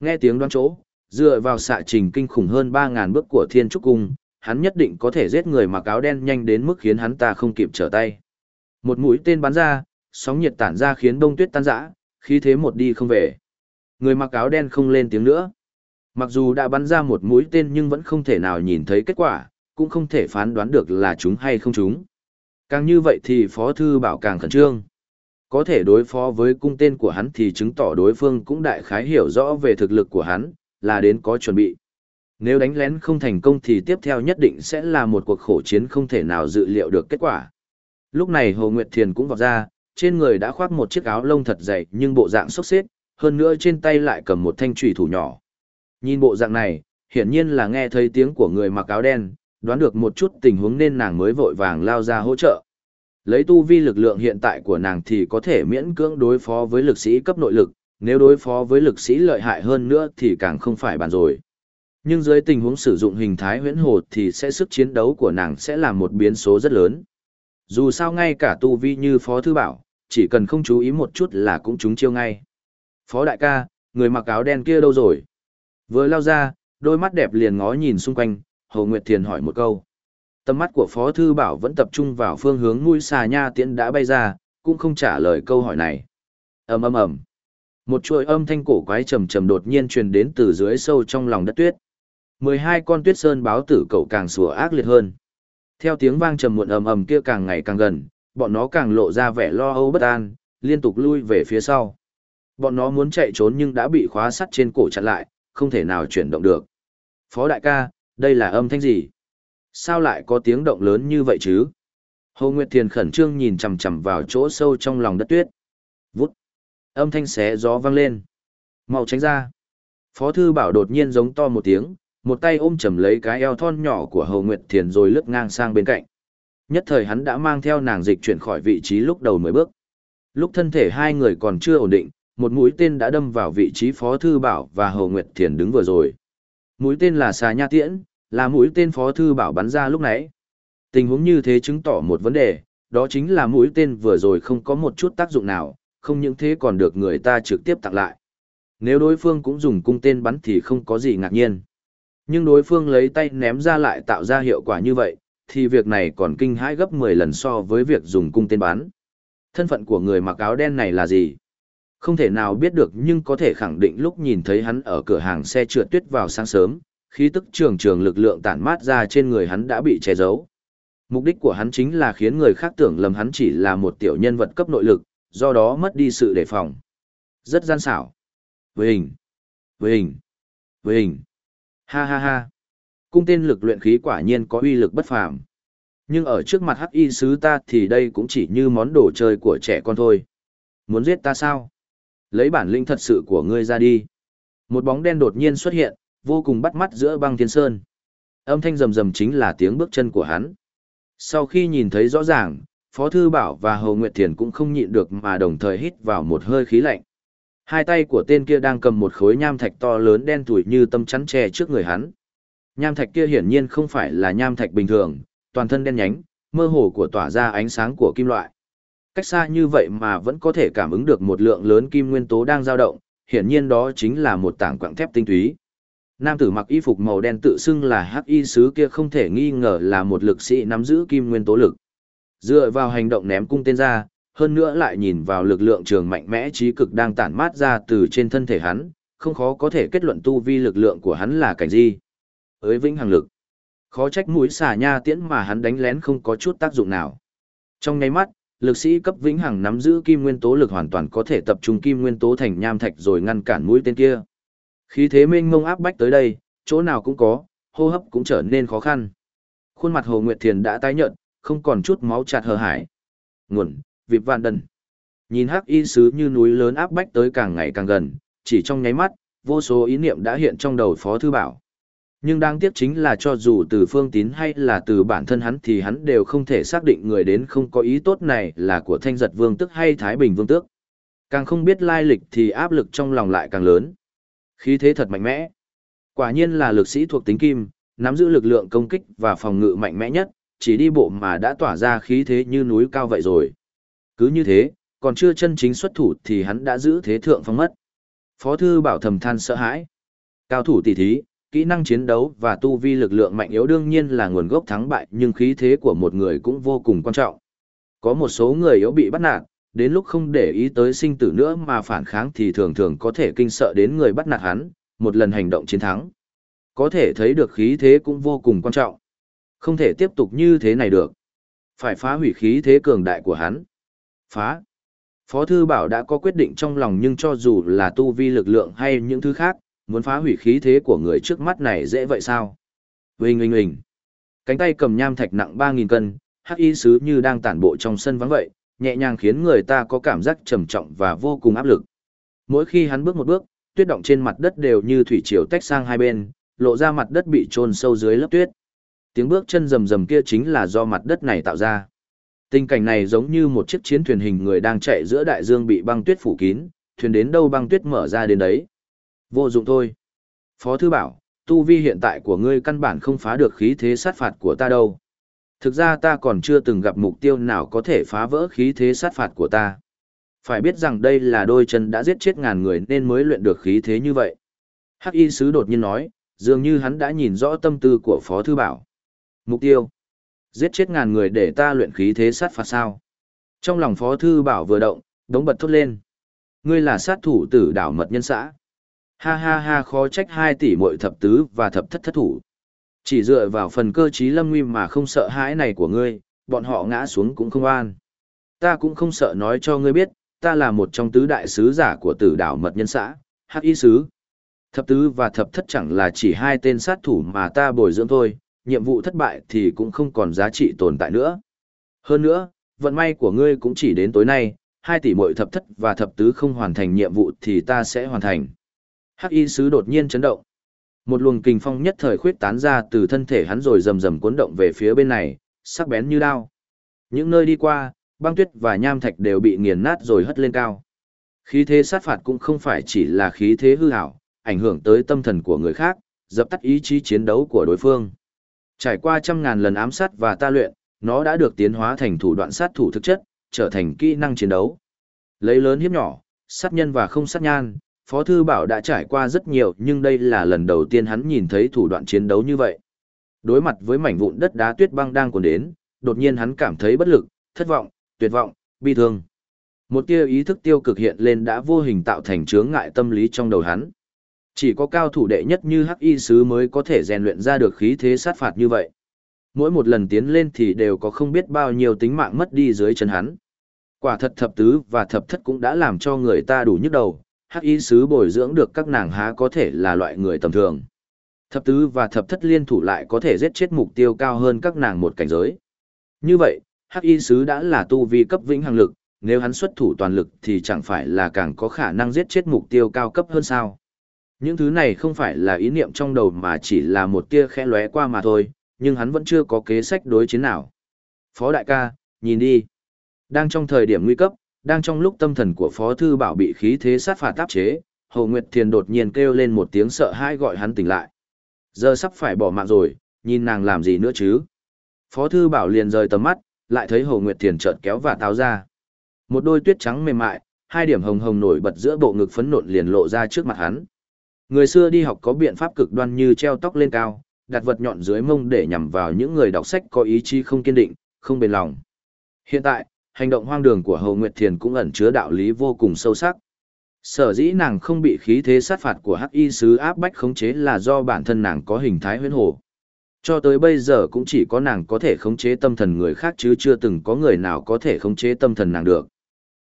Nghe tiếng đoán chỗ, dựa vào xạ trình kinh khủng hơn 3.000 bước của thiên trúc cung, hắn nhất định có thể giết người mặc áo đen nhanh đến mức khiến hắn ta không kịp trở tay. Một mũi tên bắn ra, sóng nhiệt tản ra khiến đông tuyết tan rã, khí thế một đi không về. Người mặc áo đen không lên tiếng nữa. Mặc dù đã bắn ra một mũi tên nhưng vẫn không thể nào nhìn thấy kết quả, cũng không thể phán đoán được là chúng hay không chúng. Càng như vậy thì Phó Thư Bảo càng khẩn trương. Có thể đối phó với cung tên của hắn thì chứng tỏ đối phương cũng đại khái hiểu rõ về thực lực của hắn, là đến có chuẩn bị. Nếu đánh lén không thành công thì tiếp theo nhất định sẽ là một cuộc khổ chiến không thể nào dự liệu được kết quả. Lúc này Hồ Nguyệt Thiền cũng vọt ra, trên người đã khoác một chiếc áo lông thật dày nhưng bộ dạng sốc xếp, hơn nữa trên tay lại cầm một thanh trùy thủ nhỏ. Nhìn bộ dạng này, hiển nhiên là nghe thấy tiếng của người mặc áo đen, đoán được một chút tình huống nên nàng mới vội vàng lao ra hỗ trợ. Lấy tu vi lực lượng hiện tại của nàng thì có thể miễn cưỡng đối phó với lực sĩ cấp nội lực, nếu đối phó với lực sĩ lợi hại hơn nữa thì càng không phải bàn rồi. Nhưng dưới tình huống sử dụng hình thái huyễn hồ thì sẽ sức chiến đấu của nàng sẽ là một biến số rất lớn. Dù sao ngay cả tu vi như Phó Thư Bảo, chỉ cần không chú ý một chút là cũng trúng chiêu ngay. Phó đại ca, người mặc áo đen kia đâu rồi? Vừa lao ra, đôi mắt đẹp liền ngó nhìn xung quanh, Hồ Nguyệt Thiền hỏi một câu. Tầm mắt của Phó Thư Bảo vẫn tập trung vào phương hướng mũi xà nha tiễn đã bay ra, cũng không trả lời câu hỏi này. ầm ầm ầm Một chuỗi âm thanh cổ quái trầm trầm đột nhiên truyền đến từ dưới sâu trong lòng đất tuyết. 12 con tuyết sơn báo tử cậu càng sủa ác liệt hơn. Theo tiếng vang trầm muộn ầm ầm kia càng ngày càng gần, bọn nó càng lộ ra vẻ lo âu bất an, liên tục lui về phía sau. Bọn nó muốn chạy trốn nhưng đã bị khóa sắt trên cổ chặn lại, không thể nào chuyển động được. Phó đại ca, đây là âm thanh gì? Sao lại có tiếng động lớn như vậy chứ? Hồ Nguyệt Thiền khẩn trương nhìn chằm chằm vào chỗ sâu trong lòng đất tuyết. Vút. Âm thanh xé gió vang lên. Mau tránh ra. Phó thư bảo đột nhiên giống to một tiếng, một tay ôm chầm lấy cái eo thon nhỏ của Hồ Nguyệt Thiền rồi lướt ngang sang bên cạnh. Nhất thời hắn đã mang theo nàng dịch chuyển khỏi vị trí lúc đầu mới bước. Lúc thân thể hai người còn chưa ổn định, một mũi tên đã đâm vào vị trí Phó Thư Bảo và Hồ Nguyệt Thiền đứng vừa rồi. Mũi tên là xà nha tiễn, là mũi tên Phó Thư Bảo bắn ra lúc nãy. Tình huống như thế chứng tỏ một vấn đề, đó chính là mũi tên vừa rồi không có một chút tác dụng nào, không những thế còn được người ta trực tiếp tặng lại. Nếu đối phương cũng dùng cung tên bắn thì không có gì ngạc nhiên. Nhưng đối phương lấy tay ném ra lại tạo ra hiệu quả như vậy, thì việc này còn kinh hãi gấp 10 lần so với việc dùng cung tên bắn. Thân phận của người mặc áo đen này là gì? Không thể nào biết được nhưng có thể khẳng định lúc nhìn thấy hắn ở cửa hàng xe trượt tuyết vào sáng sớm, khí tức trường trường lực lượng tản mát ra trên người hắn đã bị che giấu. Mục đích của hắn chính là khiến người khác tưởng lầm hắn chỉ là một tiểu nhân vật cấp nội lực, do đó mất đi sự đề phòng. Rất gian xảo. Với hình. Với hình. Với hình. Ha ha ha. Cung tên lực luyện khí quả nhiên có uy lực bất phàm. Nhưng ở trước mặt hắc y sứ ta thì đây cũng chỉ như món đồ chơi của trẻ con thôi. Muốn giết ta sao? Lấy bản lĩnh thật sự của ngươi ra đi. Một bóng đen đột nhiên xuất hiện, vô cùng bắt mắt giữa băng thiên sơn. Âm thanh rầm rầm chính là tiếng bước chân của hắn. Sau khi nhìn thấy rõ ràng, Phó Thư Bảo và hồ Nguyệt Thiền cũng không nhịn được mà đồng thời hít vào một hơi khí lạnh. Hai tay của tên kia đang cầm một khối nham thạch to lớn đen tuổi như tâm chắn tre trước người hắn. Nham thạch kia hiển nhiên không phải là nham thạch bình thường, toàn thân đen nhánh, mơ hồ của tỏa ra ánh sáng của kim loại. Cách xa như vậy mà vẫn có thể cảm ứng được một lượng lớn kim nguyên tố đang dao động, hiển nhiên đó chính là một tảng quặng thép tinh túy. Nam tử mặc y phục màu đen tự xưng là hắc y sứ kia không thể nghi ngờ là một lực sĩ nắm giữ kim nguyên tố lực. Dựa vào hành động ném cung tên ra, hơn nữa lại nhìn vào lực lượng trường mạnh mẽ trí cực đang tản mát ra từ trên thân thể hắn, không khó có thể kết luận tu vi lực lượng của hắn là cảnh gì. Ới vĩnh hằng lực. Khó trách mũi xà nha tiễn mà hắn đánh lén không có chút tác dụng nào. Trong nháy mắt, lực sĩ cấp vĩnh hằng nắm giữ kim nguyên tố lực hoàn toàn có thể tập trung kim nguyên tố thành nham thạch rồi ngăn cản mũi tên kia. Khí thế mênh mông áp bách tới đây, chỗ nào cũng có, hô hấp cũng trở nên khó khăn. Khuôn mặt Hồ Nguyệt Thiền đã tái nhợt, không còn chút máu chặt hờ hải. Nguồn, vịp vạn đần. Nhìn hắc y sứ như núi lớn áp bách tới càng ngày càng gần, chỉ trong nháy mắt, vô số ý niệm đã hiện trong đầu Phó Thư Bảo. Nhưng đáng tiếc chính là cho dù từ phương tín hay là từ bản thân hắn thì hắn đều không thể xác định người đến không có ý tốt này là của thanh giật vương tức hay Thái Bình vương tước. Càng không biết lai lịch thì áp lực trong lòng lại càng lớn. Khí thế thật mạnh mẽ. Quả nhiên là lực sĩ thuộc tính kim, nắm giữ lực lượng công kích và phòng ngự mạnh mẽ nhất, chỉ đi bộ mà đã tỏa ra khí thế như núi cao vậy rồi. Cứ như thế, còn chưa chân chính xuất thủ thì hắn đã giữ thế thượng phong mất. Phó thư bảo thầm than sợ hãi. Cao thủ tỷ thí, kỹ năng chiến đấu và tu vi lực lượng mạnh yếu đương nhiên là nguồn gốc thắng bại nhưng khí thế của một người cũng vô cùng quan trọng. Có một số người yếu bị bắt nạt, đến lúc không để ý tới sinh tử nữa mà phản kháng thì thường thường có thể kinh sợ đến người bắt nạt hắn, một lần hành động chiến thắng. Có thể thấy được khí thế cũng vô cùng quan trọng. Không thể tiếp tục như thế này được. Phải phá hủy khí thế cường đại của hắn. Phá. Phó Thư Bảo đã có quyết định trong lòng nhưng cho dù là tu vi lực lượng hay những thứ khác, muốn phá hủy khí thế của người trước mắt này dễ vậy sao? Vinh Vinh Vinh. Cánh tay cầm nham thạch nặng 3.000 cân, hắc y sứ như đang tản bộ trong sân vắng vậy, nhẹ nhàng khiến người ta có cảm giác trầm trọng và vô cùng áp lực. Mỗi khi hắn bước một bước, tuyết động trên mặt đất đều như thủy triều tách sang hai bên, lộ ra mặt đất bị chôn sâu dưới lớp tuyết. Tiếng bước chân rầm rầm kia chính là do mặt đất này tạo ra. Tình cảnh này giống như một chiếc chiến thuyền hình người đang chạy giữa đại dương bị băng tuyết phủ kín, thuyền đến đâu băng tuyết mở ra đến đấy. Vô dụng thôi. Phó thư bảo, tu vi hiện tại của ngươi căn bản không phá được khí thế sát phạt của ta đâu. Thực ra ta còn chưa từng gặp mục tiêu nào có thể phá vỡ khí thế sát phạt của ta. Phải biết rằng đây là đôi chân đã giết chết ngàn người nên mới luyện được khí thế như vậy. Hắc y sứ đột nhiên nói, dường như hắn đã nhìn rõ tâm tư của Phó Thư Bảo. Mục tiêu. Giết chết ngàn người để ta luyện khí thế sát phạt sao. Trong lòng Phó Thư Bảo vừa động, đống bật thốt lên. Ngươi là sát thủ tử đảo mật nhân xã. Ha ha ha khó trách hai tỷ muội thập tứ và thập thất thất thủ. Chỉ dựa vào phần cơ trí lâm nguy mà không sợ hãi này của ngươi, bọn họ ngã xuống cũng không an. Ta cũng không sợ nói cho ngươi biết, ta là một trong tứ đại sứ giả của tử đảo mật nhân xã, hắc y sứ. Thập tứ và thập thất chẳng là chỉ hai tên sát thủ mà ta bồi dưỡng thôi, nhiệm vụ thất bại thì cũng không còn giá trị tồn tại nữa. Hơn nữa, vận may của ngươi cũng chỉ đến tối nay, hai tỷ muội thập thất và thập tứ không hoàn thành nhiệm vụ thì ta sẽ hoàn thành. Hắc y sứ đột nhiên chấn động. Một luồng kình phong nhất thời khuyết tán ra từ thân thể hắn rồi rầm rầm cuốn động về phía bên này, sắc bén như đao. Những nơi đi qua, băng tuyết và nham thạch đều bị nghiền nát rồi hất lên cao. Khí thế sát phạt cũng không phải chỉ là khí thế hư ảo ảnh hưởng tới tâm thần của người khác, dập tắt ý chí chiến đấu của đối phương. Trải qua trăm ngàn lần ám sát và ta luyện, nó đã được tiến hóa thành thủ đoạn sát thủ thực chất, trở thành kỹ năng chiến đấu. Lấy lớn hiếp nhỏ, sát nhân và không sát nhan, Phó Thư Bảo đã trải qua rất nhiều nhưng đây là lần đầu tiên hắn nhìn thấy thủ đoạn chiến đấu như vậy. Đối mặt với mảnh vụn đất đá tuyết băng đang cuốn đến, đột nhiên hắn cảm thấy bất lực, thất vọng, tuyệt vọng, bi thương. Một tia ý thức tiêu cực hiện lên đã vô hình tạo thành chướng ngại tâm lý trong đầu hắn. Chỉ có cao thủ đệ nhất như Hắc Y sứ mới có thể rèn luyện ra được khí thế sát phạt như vậy. Mỗi một lần tiến lên thì đều có không biết bao nhiêu tính mạng mất đi dưới chân hắn. Quả thật thập tứ và thập thất cũng đã làm cho người ta đủ nhức đầu, hắc y sứ bồi dưỡng được các nàng há có thể là loại người tầm thường. Thập tứ và thập thất liên thủ lại có thể giết chết mục tiêu cao hơn các nàng một cảnh giới. Như vậy, hắc y sứ đã là tu vi cấp vĩnh hằng lực, nếu hắn xuất thủ toàn lực thì chẳng phải là càng có khả năng giết chết mục tiêu cao cấp hơn sao. Những thứ này không phải là ý niệm trong đầu mà chỉ là một tia khẽ lóe qua mà thôi, nhưng hắn vẫn chưa có kế sách đối chiến nào. Phó đại ca, nhìn đi. Đang trong thời điểm nguy cấp, đang trong lúc tâm thần của Phó Thư Bảo bị khí thế sát phạt áp chế, Hồ Nguyệt Thiền đột nhiên kêu lên một tiếng sợ hãi gọi hắn tỉnh lại. Giờ sắp phải bỏ mạng rồi, nhìn nàng làm gì nữa chứ? Phó Thư Bảo liền rời tầm mắt, lại thấy Hồ Nguyệt Thiền chợt kéo và táo ra. Một đôi tuyết trắng mềm mại, hai điểm hồng hồng nổi bật giữa bộ ngực phấn nộn liền lộ ra trước mặt hắn. Người xưa đi học có biện pháp cực đoan như treo tóc lên cao, đặt vật nhọn dưới mông để nhằm vào những người đọc sách có ý chí không kiên định, không bền lòng. Hiện tại, hành động hoang đường của Hầu Nguyệt Thiền cũng ẩn chứa đạo lý vô cùng sâu sắc. Sở dĩ nàng không bị khí thế sát phạt của hắc y sứ áp bách khống chế là do bản thân nàng có hình thái huyễn hồ. Cho tới bây giờ cũng chỉ có nàng có thể khống chế tâm thần người khác chứ chưa từng có người nào có thể khống chế tâm thần nàng được.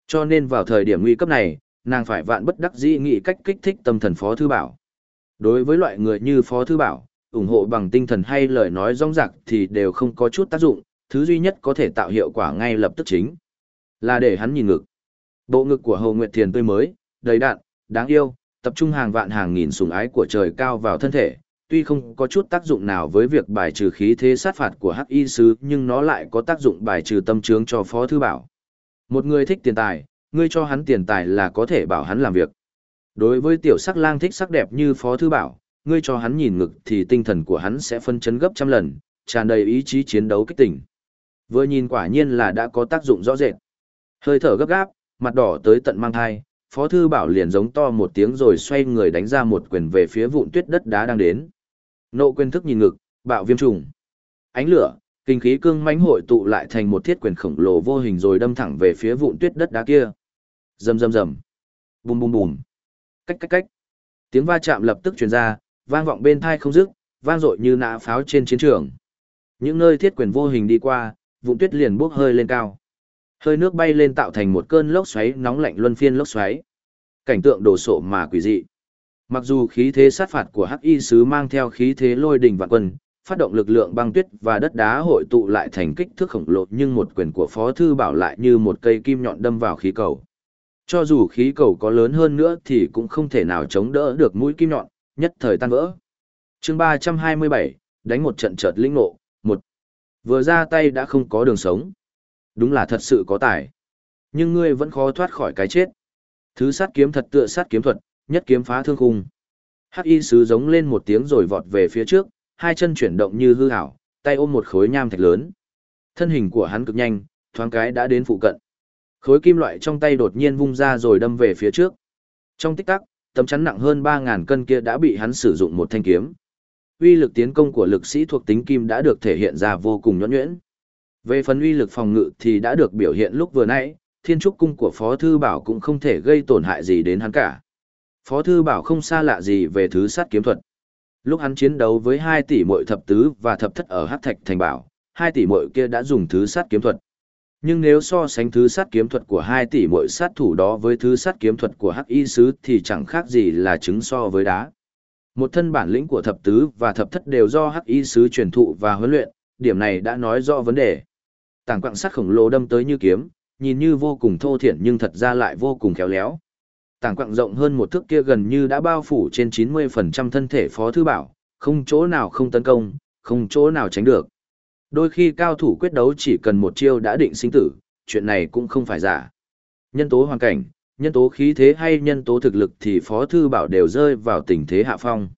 Cho nên vào thời điểm nguy cấp này, nàng phải vạn bất đắc dĩ nghĩ cách kích thích tâm thần Phó Thư Bảo. Đối với loại người như Phó Thư Bảo, ủng hộ bằng tinh thần hay lời nói rong rạc thì đều không có chút tác dụng, thứ duy nhất có thể tạo hiệu quả ngay lập tức chính là để hắn nhìn ngực. Bộ ngực của Hồ Nguyệt Thiền tươi mới, đầy đạn, đáng yêu, tập trung hàng vạn hàng nghìn sủng ái của trời cao vào thân thể, tuy không có chút tác dụng nào với việc bài trừ khí thế sát phạt của Hắc Y sứ, nhưng nó lại có tác dụng bài trừ tâm trướng cho Phó thư bảo. Một người thích tiền tài, Ngươi cho hắn tiền tài là có thể bảo hắn làm việc. Đối với tiểu sắc lang thích sắc đẹp như Phó Thư Bảo, ngươi cho hắn nhìn ngực thì tinh thần của hắn sẽ phân chấn gấp trăm lần, tràn đầy ý chí chiến đấu kích tỉnh. Vừa nhìn quả nhiên là đã có tác dụng rõ rệt. Hơi thở gấp gáp, mặt đỏ tới tận mang thai, Phó Thư Bảo liền giống to một tiếng rồi xoay người đánh ra một quyền về phía vụn tuyết đất đá đang đến. Nộ quyền thức nhìn ngực, bạo viêm trùng. Ánh lửa, kinh khí cương mãnh hội tụ lại thành một thiết quyền khổng lồ vô hình rồi đâm thẳng về phía vụn tuyết đất đá kia. Rầm rầm rầm. Bùm bùm bùm. Cách cách cách. Tiếng va chạm lập tức truyền ra, vang vọng bên thai không dứt, vang dội như nã pháo trên chiến trường. Những nơi thiết quyền vô hình đi qua, vụn tuyết liền bốc hơi lên cao. Hơi nước bay lên tạo thành một cơn lốc xoáy nóng lạnh luân phiên lốc xoáy. Cảnh tượng đồ sộ mà quỷ dị. Mặc dù khí thế sát phạt của Hắc Y sứ mang theo khí thế lôi đình vạn quân, phát động lực lượng băng tuyết và đất đá hội tụ lại thành kích thước khổng lồ, nhưng một quyền của Phó thư bảo lại như một cây kim nhọn đâm vào khí cầu. Cho dù khí cầu có lớn hơn nữa thì cũng không thể nào chống đỡ được mũi kim nhọn, nhất thời tan vỡ. Chương 327, đánh một trận chợt linh ngộ, một Vừa ra tay đã không có đường sống. Đúng là thật sự có tài. Nhưng ngươi vẫn khó thoát khỏi cái chết. Thứ sát kiếm thật tựa sát kiếm thuật, nhất kiếm phá thương khung. Hắc y sứ giống lên một tiếng rồi vọt về phía trước, hai chân chuyển động như hư ảo, tay ôm một khối nham thạch lớn. Thân hình của hắn cực nhanh, thoáng cái đã đến phụ cận. Khối kim loại trong tay đột nhiên vung ra rồi đâm về phía trước. Trong tích tắc, tấm chắn nặng hơn 3000 cân kia đã bị hắn sử dụng một thanh kiếm. Uy lực tiến công của lực sĩ thuộc tính kim đã được thể hiện ra vô cùng nhuyễn nhuyễn. Về phần uy lực phòng ngự thì đã được biểu hiện lúc vừa nãy, thiên trúc cung của Phó Thư Bảo cũng không thể gây tổn hại gì đến hắn cả. Phó Thư Bảo không xa lạ gì về thứ sát kiếm thuật. Lúc hắn chiến đấu với 2 tỷ muội thập tứ và thập thất ở Hắc Thạch Thành Bảo, 2 tỷ muội kia đã dùng thứ sát kiếm thuật. Nhưng nếu so sánh thứ sát kiếm thuật của 2 tỷ muội sát thủ đó với thứ sát kiếm thuật của Hắc Y sứ thì chẳng khác gì là trứng so với đá. Một thân bản lĩnh của thập tứ và thập thất đều do Hắc Y sứ truyền thụ và huấn luyện, điểm này đã nói rõ vấn đề. Tảng quặng sắt khổng lồ đâm tới như kiếm, nhìn như vô cùng thô thiển nhưng thật ra lại vô cùng khéo léo. Tảng quặng rộng hơn một thước kia gần như đã bao phủ trên 90% thân thể Phó Thư Bảo, không chỗ nào không tấn công, không chỗ nào tránh được. Đôi khi cao thủ quyết đấu chỉ cần một chiêu đã định sinh tử, chuyện này cũng không phải giả. Nhân tố hoàn cảnh, nhân tố khí thế hay nhân tố thực lực thì Phó Thư Bảo đều rơi vào tình thế hạ phong.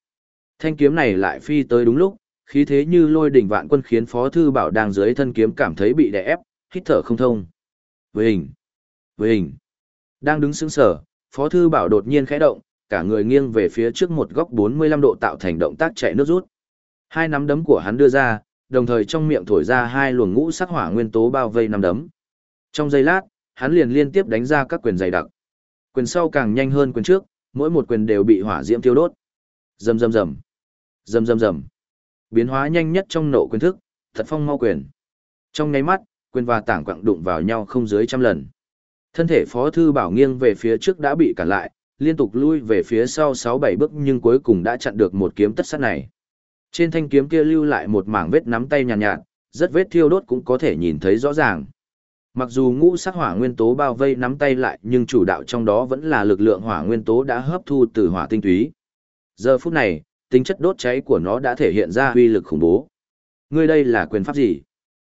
Thanh kiếm này lại phi tới đúng lúc, khí thế như lôi đỉnh vạn quân khiến Phó Thư Bảo đang dưới thân kiếm cảm thấy bị đè ép, hít thở không thông. Với hình, với hình, đang đứng sững sở, Phó Thư Bảo đột nhiên khẽ động, cả người nghiêng về phía trước một góc 45 độ tạo thành động tác chạy nước rút. Hai nắm đấm của hắn đưa ra, đồng thời trong miệng thổi ra hai luồng ngũ sắc hỏa nguyên tố bao vây nắm đấm. Trong giây lát, hắn liền liên tiếp đánh ra các quyền dày đặc. Quyền sau càng nhanh hơn quyền trước, mỗi một quyền đều bị hỏa diễm thiêu đốt. Rầm rầm rầm. Rầm rầm rầm. Biến hóa nhanh nhất trong nộ quyền thức, thật phong mau quyền. Trong nháy mắt, quyền và tảng quặng đụng vào nhau không dưới trăm lần. Thân thể Phó thư bảo nghiêng về phía trước đã bị cản lại, liên tục lui về phía sau 6-7 bước nhưng cuối cùng đã chặn được một kiếm tất sát này. Trên thanh kiếm kia lưu lại một mảng vết nắm tay nhàn nhạt, nhạt, rất vết thiêu đốt cũng có thể nhìn thấy rõ ràng. Mặc dù ngũ sắc hỏa nguyên tố bao vây nắm tay lại nhưng chủ đạo trong đó vẫn là lực lượng hỏa nguyên tố đã hấp thu từ hỏa tinh túy. Giờ phút này, tính chất đốt cháy của nó đã thể hiện ra uy lực khủng bố. Ngươi đây là quyền pháp gì?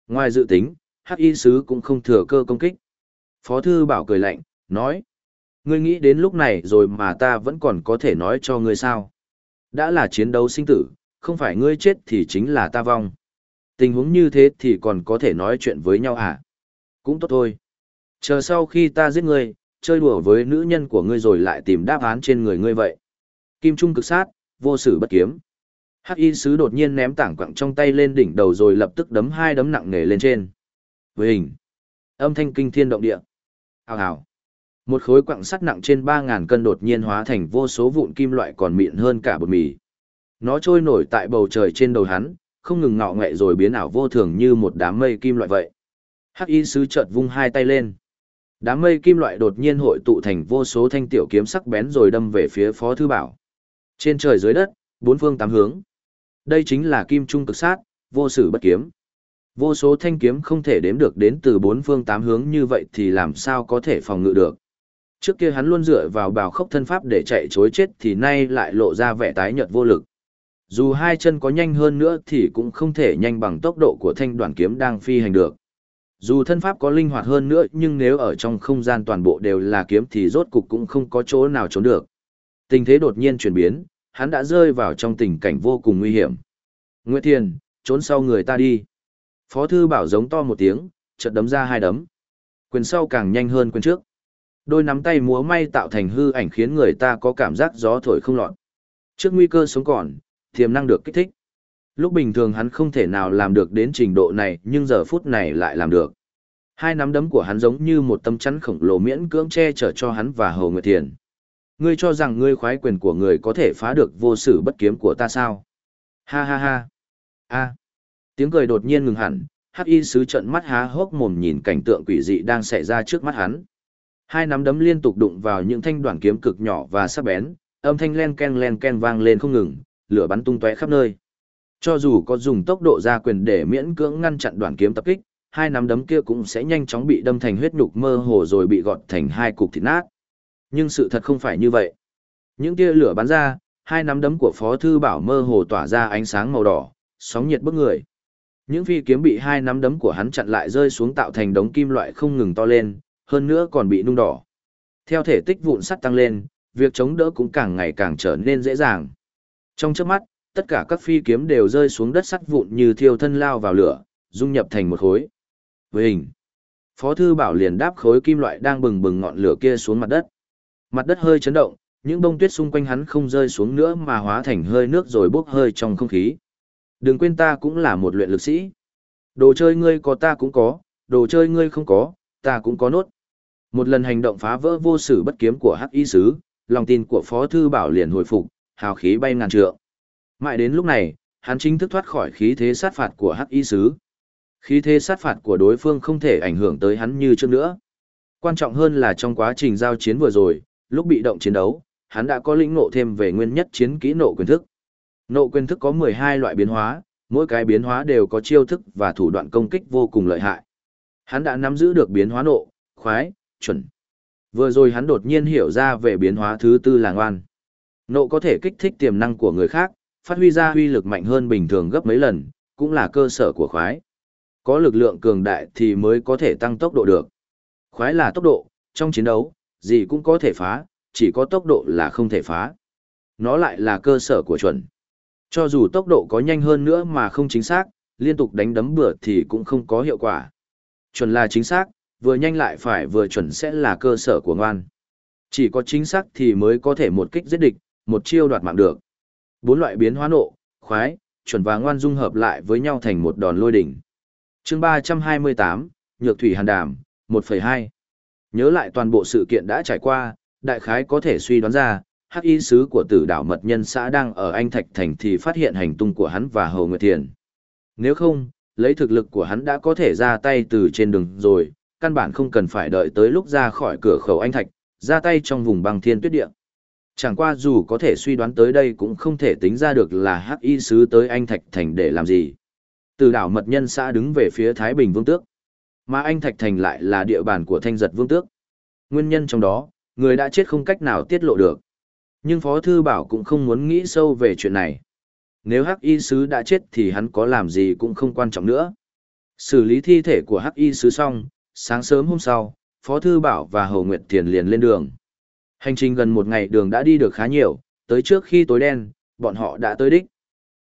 Ngoài dự tính, hắc y sứ cũng không thừa cơ công kích. Phó thư bảo cười lạnh, nói. Ngươi nghĩ đến lúc này rồi mà ta vẫn còn có thể nói cho ngươi sao. Đã là chiến đấu sinh tử, không phải ngươi chết thì chính là ta vong. Tình huống như thế thì còn có thể nói chuyện với nhau à? Cũng tốt thôi. Chờ sau khi ta giết ngươi, chơi đùa với nữ nhân của ngươi rồi lại tìm đáp án trên người ngươi vậy. Kim Trung cực sát, vô sử bất kiếm. Hắc y sứ đột nhiên ném tảng quặng trong tay lên đỉnh đầu rồi lập tức đấm hai đấm nặng nề lên trên. Với hình, âm thanh kinh thiên động địa. Hào hào. Một khối quặng sắt nặng trên 3.000 cân đột nhiên hóa thành vô số vụn kim loại còn mịn hơn cả bột mì. Nó trôi nổi tại bầu trời trên đầu hắn, không ngừng ngọ nghệ rồi biến ảo vô thường như một đám mây kim loại vậy. Hắc y sứ chợt vung hai tay lên. Đám mây kim loại đột nhiên hội tụ thành vô số thanh tiểu kiếm sắc bén rồi đâm về phía Phó Thư Bảo. Trên trời dưới đất, bốn phương tám hướng. Đây chính là kim trung cực sát, vô sử bất kiếm. Vô số thanh kiếm không thể đếm được đến từ bốn phương tám hướng như vậy thì làm sao có thể phòng ngự được. Trước kia hắn luôn dựa vào bào khốc thân pháp để chạy chối chết thì nay lại lộ ra vẻ tái nhợt vô lực. Dù hai chân có nhanh hơn nữa thì cũng không thể nhanh bằng tốc độ của thanh đoàn kiếm đang phi hành được. Dù thân pháp có linh hoạt hơn nữa nhưng nếu ở trong không gian toàn bộ đều là kiếm thì rốt cục cũng không có chỗ nào trốn được. Tình thế đột nhiên chuyển biến, hắn đã rơi vào trong tình cảnh vô cùng nguy hiểm. Nguyệt Thiền, trốn sau người ta đi. Phó thư bảo giống to một tiếng, chợt đấm ra hai đấm. Quyền sau càng nhanh hơn quyền trước. Đôi nắm tay múa may tạo thành hư ảnh khiến người ta có cảm giác gió thổi không lọt. Trước nguy cơ sống còn, tiềm năng được kích thích. Lúc bình thường hắn không thể nào làm được đến trình độ này nhưng giờ phút này lại làm được. Hai nắm đấm của hắn giống như một tấm chắn khổng lồ miễn cưỡng che chở cho hắn và Hồ Nguyệt Thiền. Ngươi cho rằng ngươi khoái quyền của người có thể phá được vô sự bất kiếm của ta sao? Ha ha ha. A. Tiếng cười đột nhiên ngừng hẳn, Hắc Y sứ trợn mắt há hốc mồm nhìn cảnh tượng quỷ dị đang xảy ra trước mắt hắn. Hai nắm đấm liên tục đụng vào những thanh đoạn kiếm cực nhỏ và sắc bén, âm thanh len ken len ken vang lên không ngừng, lửa bắn tung tóe khắp nơi. Cho dù có dùng tốc độ ra quyền để miễn cưỡng ngăn chặn đoạn kiếm tập kích, hai nắm đấm kia cũng sẽ nhanh chóng bị đâm thành huyết nhục mơ hồ rồi bị gọt thành hai cục thịt nát. Nhưng sự thật không phải như vậy. Những tia lửa bắn ra, hai nắm đấm của Phó Thư Bảo mơ hồ tỏa ra ánh sáng màu đỏ, sóng nhiệt bức người. Những phi kiếm bị hai nắm đấm của hắn chặn lại rơi xuống tạo thành đống kim loại không ngừng to lên, hơn nữa còn bị nung đỏ. Theo thể tích vụn sắt tăng lên, việc chống đỡ cũng càng ngày càng trở nên dễ dàng. Trong trước mắt, tất cả các phi kiếm đều rơi xuống đất sắt vụn như thiêu thân lao vào lửa, dung nhập thành một khối. Với hình, Phó Thư Bảo liền đáp khối kim loại đang bừng bừng ngọn lửa kia xuống mặt đất. Mặt đất hơi chấn động, những bông tuyết xung quanh hắn không rơi xuống nữa mà hóa thành hơi nước rồi bốc hơi trong không khí. Đừng quên ta cũng là một luyện lực sĩ. Đồ chơi ngươi có ta cũng có, đồ chơi ngươi không có, ta cũng có nốt. Một lần hành động phá vỡ vô sử bất kiếm của Hắc Y sứ, lòng tin của Phó thư bảo liền hồi phục, hào khí bay ngàn trượng. Mãi đến lúc này, hắn chính thức thoát khỏi khí thế sát phạt của Hắc Y sứ. Khí thế sát phạt của đối phương không thể ảnh hưởng tới hắn như trước nữa. Quan trọng hơn là trong quá trình giao chiến vừa rồi, lúc bị động chiến đấu, hắn đã có lĩnh ngộ thêm về nguyên nhất chiến kỹ nộ quyền thức. Nộ quyền thức có 12 loại biến hóa, mỗi cái biến hóa đều có chiêu thức và thủ đoạn công kích vô cùng lợi hại. Hắn đã nắm giữ được biến hóa nộ, khoái, chuẩn. Vừa rồi hắn đột nhiên hiểu ra về biến hóa thứ tư là ngoan. Nộ có thể kích thích tiềm năng của người khác, phát huy ra huy lực mạnh hơn bình thường gấp mấy lần, cũng là cơ sở của khoái. Có lực lượng cường đại thì mới có thể tăng tốc độ được. Khoái là tốc độ, trong chiến đấu, gì cũng có thể phá, chỉ có tốc độ là không thể phá. Nó lại là cơ sở của chuẩn. Cho dù tốc độ có nhanh hơn nữa mà không chính xác, liên tục đánh đấm bừa thì cũng không có hiệu quả. Chuẩn là chính xác, vừa nhanh lại phải vừa chuẩn sẽ là cơ sở của ngoan. Chỉ có chính xác thì mới có thể một kích giết địch, một chiêu đoạt mạng được. Bốn loại biến hóa nộ, khoái, chuẩn và ngoan dung hợp lại với nhau thành một đòn lôi đỉnh. chương 328, Nhược Thủy Hàn Đàm, 1.2. Nhớ lại toàn bộ sự kiện đã trải qua, đại khái có thể suy đoán ra, hắc y sứ của tử đảo mật nhân xã đang ở Anh Thạch Thành thì phát hiện hành tung của hắn và Hầu Nguyệt Thiền. Nếu không, lấy thực lực của hắn đã có thể ra tay từ trên đường rồi, căn bản không cần phải đợi tới lúc ra khỏi cửa khẩu Anh Thạch, ra tay trong vùng băng thiên tuyết địa. Chẳng qua dù có thể suy đoán tới đây cũng không thể tính ra được là hắc y sứ tới Anh Thạch Thành để làm gì. Từ đảo mật nhân xã đứng về phía Thái Bình Vương Tước, mà Anh Thạch Thành lại là địa bàn của thanh giật Vương Tước. Nguyên nhân trong đó, người đã chết không cách nào tiết lộ được. Nhưng Phó Thư Bảo cũng không muốn nghĩ sâu về chuyện này. Nếu Hắc Y Sứ đã chết thì hắn có làm gì cũng không quan trọng nữa. Xử lý thi thể của Hắc Y Sứ xong, sáng sớm hôm sau, Phó Thư Bảo và Hầu Nguyệt Thiền liền lên đường. Hành trình gần một ngày đường đã đi được khá nhiều, tới trước khi tối đen, bọn họ đã tới đích.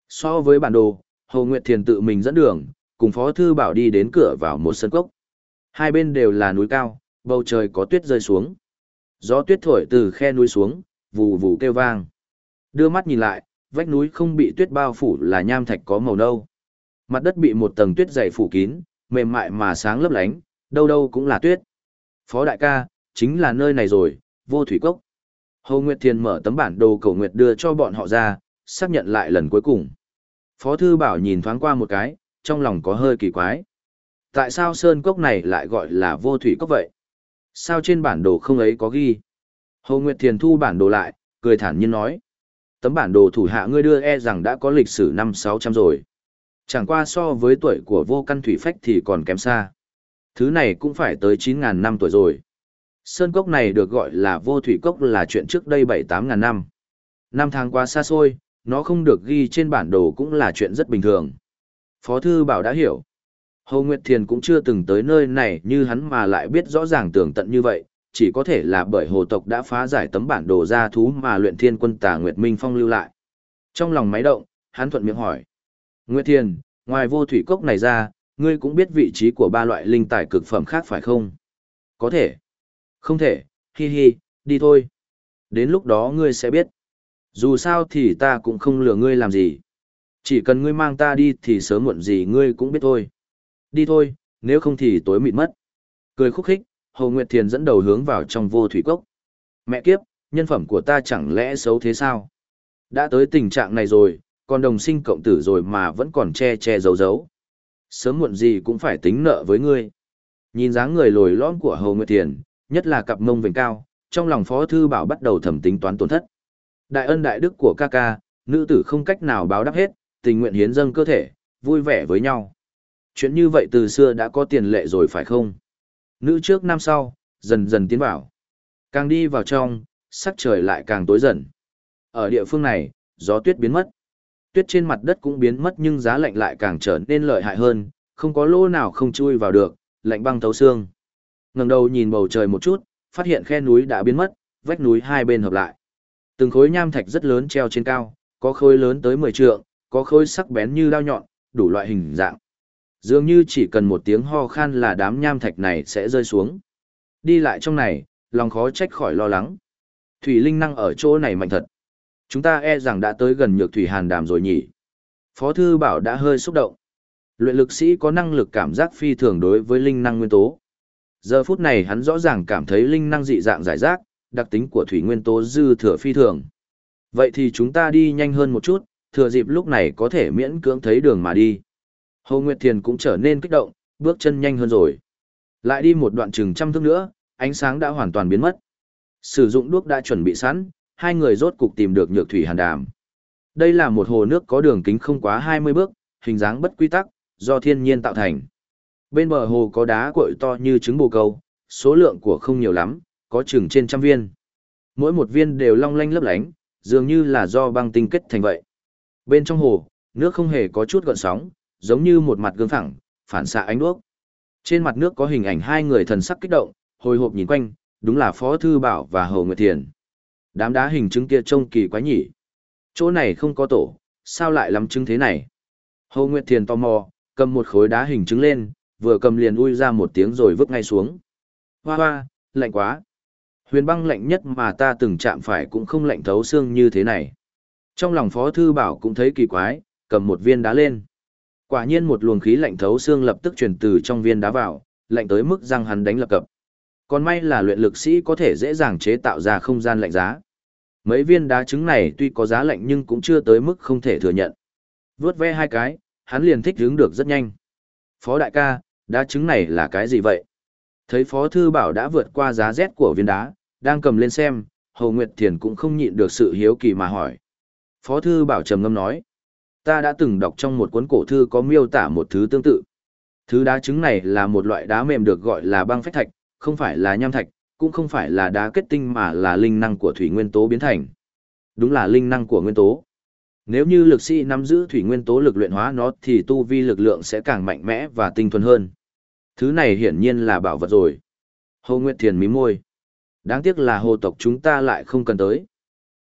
So với bản đồ, Hầu Nguyệt Thiền tự mình dẫn đường, cùng Phó Thư Bảo đi đến cửa vào một sân cốc. Hai bên đều là núi cao, bầu trời có tuyết rơi xuống. Gió tuyết thổi từ khe núi xuống, vù vù kêu vang. Đưa mắt nhìn lại, vách núi không bị tuyết bao phủ là nham thạch có màu nâu. Mặt đất bị một tầng tuyết dày phủ kín, mềm mại mà sáng lấp lánh, đâu đâu cũng là tuyết. Phó đại ca, chính là nơi này rồi, vô thủy cốc. Hồ Nguyệt Thiên mở tấm bản đồ cầu Nguyệt đưa cho bọn họ ra, xác nhận lại lần cuối cùng. Phó Thư Bảo nhìn thoáng qua một cái, trong lòng có hơi kỳ quái. Tại sao sơn cốc này lại gọi là vô thủy cốc vậy? Sao trên bản đồ không ấy có ghi? Hồ Nguyệt Thiền thu bản đồ lại, cười thản nhiên nói. Tấm bản đồ thủ hạ ngươi đưa e rằng đã có lịch sử năm sáu trăm rồi. Chẳng qua so với tuổi của vô căn thủy phách thì còn kém xa. Thứ này cũng phải tới chín ngàn năm tuổi rồi. Sơn cốc này được gọi là vô thủy cốc là chuyện trước đây bảy tám ngàn năm. Năm tháng qua xa xôi, nó không được ghi trên bản đồ cũng là chuyện rất bình thường. Phó Thư Bảo đã hiểu. Hồ Nguyệt Thiền cũng chưa từng tới nơi này như hắn mà lại biết rõ ràng tường tận như vậy, chỉ có thể là bởi hồ tộc đã phá giải tấm bản đồ ra thú mà luyện thiên quân tà Nguyệt Minh Phong lưu lại. Trong lòng máy động, hắn thuận miệng hỏi. Nguyệt Thiền, ngoài vô thủy cốc này ra, ngươi cũng biết vị trí của ba loại linh tài cực phẩm khác phải không? Có thể. Không thể, hi hi, đi thôi. Đến lúc đó ngươi sẽ biết. Dù sao thì ta cũng không lừa ngươi làm gì. Chỉ cần ngươi mang ta đi thì sớm muộn gì ngươi cũng biết thôi. Đi thôi, nếu không thì tối mịt mất. Cười khúc khích, Hồ Nguyệt Thiền dẫn đầu hướng vào trong vô thủy cốc. Mẹ kiếp, nhân phẩm của ta chẳng lẽ xấu thế sao? Đã tới tình trạng này rồi, còn đồng sinh cộng tử rồi mà vẫn còn che che giấu giấu. Sớm muộn gì cũng phải tính nợ với ngươi. Nhìn dáng người lồi lõm của Hồ Nguyệt Thiền, nhất là cặp mông vành cao, trong lòng Phó Thư Bảo bắt đầu thẩm tính toán tổn thất. Đại ân đại đức của ca ca, nữ tử không cách nào báo đáp hết, tình nguyện hiến dâng cơ thể, vui vẻ với nhau. Chuyện như vậy từ xưa đã có tiền lệ rồi phải không? Nữ trước năm sau, dần dần tiến vào. Càng đi vào trong, sắc trời lại càng tối dần. Ở địa phương này, gió tuyết biến mất. Tuyết trên mặt đất cũng biến mất nhưng giá lạnh lại càng trở nên lợi hại hơn, không có lỗ nào không chui vào được, lạnh băng thấu xương. Ngẩng đầu nhìn bầu trời một chút, phát hiện khe núi đã biến mất, vách núi hai bên hợp lại. Từng khối nham thạch rất lớn treo trên cao, có khối lớn tới 10 trượng, có khối sắc bén như dao nhọn, đủ loại hình dạng. Dường như chỉ cần một tiếng ho khan là đám nham thạch này sẽ rơi xuống. Đi lại trong này, lòng khó trách khỏi lo lắng. Thủy linh năng ở chỗ này mạnh thật. Chúng ta e rằng đã tới gần nhược thủy hàn đàm rồi nhỉ. Phó thư bảo đã hơi xúc động. Luyện lực sĩ có năng lực cảm giác phi thường đối với linh năng nguyên tố. Giờ phút này hắn rõ ràng cảm thấy linh năng dị dạng giải rác, đặc tính của thủy nguyên tố dư thừa phi thường. Vậy thì chúng ta đi nhanh hơn một chút, thừa dịp lúc này có thể miễn cưỡng thấy đường mà đi. Hồ Nguyệt Thiền cũng trở nên kích động, bước chân nhanh hơn rồi. Lại đi một đoạn chừng trăm thước nữa, ánh sáng đã hoàn toàn biến mất. Sử dụng đuốc đã chuẩn bị sẵn, hai người rốt cục tìm được nhược thủy hàn đàm. Đây là một hồ nước có đường kính không quá 20 bước, hình dáng bất quy tắc, do thiên nhiên tạo thành. Bên bờ hồ có đá cội to như trứng bồ câu, số lượng của không nhiều lắm, có chừng trên trăm viên. Mỗi một viên đều long lanh lấp lánh, dường như là do băng tinh kết thành vậy. Bên trong hồ, nước không hề có chút gợn sóng, giống như một mặt gương phẳng, phản xạ ánh đuốc. Trên mặt nước có hình ảnh hai người thần sắc kích động, hồi hộp nhìn quanh, đúng là Phó Thư Bảo và Hồ Nguyệt Thiền. Đám đá hình chứng kia trông kỳ quái nhỉ. Chỗ này không có tổ, sao lại lắm chứng thế này? Hồ Nguyệt Thiền tò mò, cầm một khối đá hình chứng lên, vừa cầm liền ui ra một tiếng rồi vứt ngay xuống. Hoa hoa, lạnh quá. Huyền băng lạnh nhất mà ta từng chạm phải cũng không lạnh thấu xương như thế này. Trong lòng Phó Thư Bảo cũng thấy kỳ quái, cầm một viên đá lên. Quả nhiên một luồng khí lạnh thấu xương lập tức truyền từ trong viên đá vào, lạnh tới mức răng hắn đánh lập cập. Còn may là luyện lực sĩ có thể dễ dàng chế tạo ra không gian lạnh giá. Mấy viên đá trứng này tuy có giá lạnh nhưng cũng chưa tới mức không thể thừa nhận. Vướt ve hai cái, hắn liền thích hướng được rất nhanh. Phó đại ca, đá trứng này là cái gì vậy? Thấy Phó Thư Bảo đã vượt qua giá rét của viên đá, đang cầm lên xem, Hầu Nguyệt Thiền cũng không nhịn được sự hiếu kỳ mà hỏi. Phó Thư Bảo trầm ngâm nói, ta đã từng đọc trong một cuốn cổ thư có miêu tả một thứ tương tự. Thứ đá trứng này là một loại đá mềm được gọi là băng phách thạch, không phải là nham thạch, cũng không phải là đá kết tinh mà là linh năng của thủy nguyên tố biến thành. Đúng là linh năng của nguyên tố. Nếu như lực sĩ nắm giữ thủy nguyên tố lực luyện hóa nó thì tu vi lực lượng sẽ càng mạnh mẽ và tinh thuần hơn. Thứ này hiển nhiên là bảo vật rồi. Hồ Nguyệt Thiền mím môi. Đáng tiếc là hồ tộc chúng ta lại không cần tới.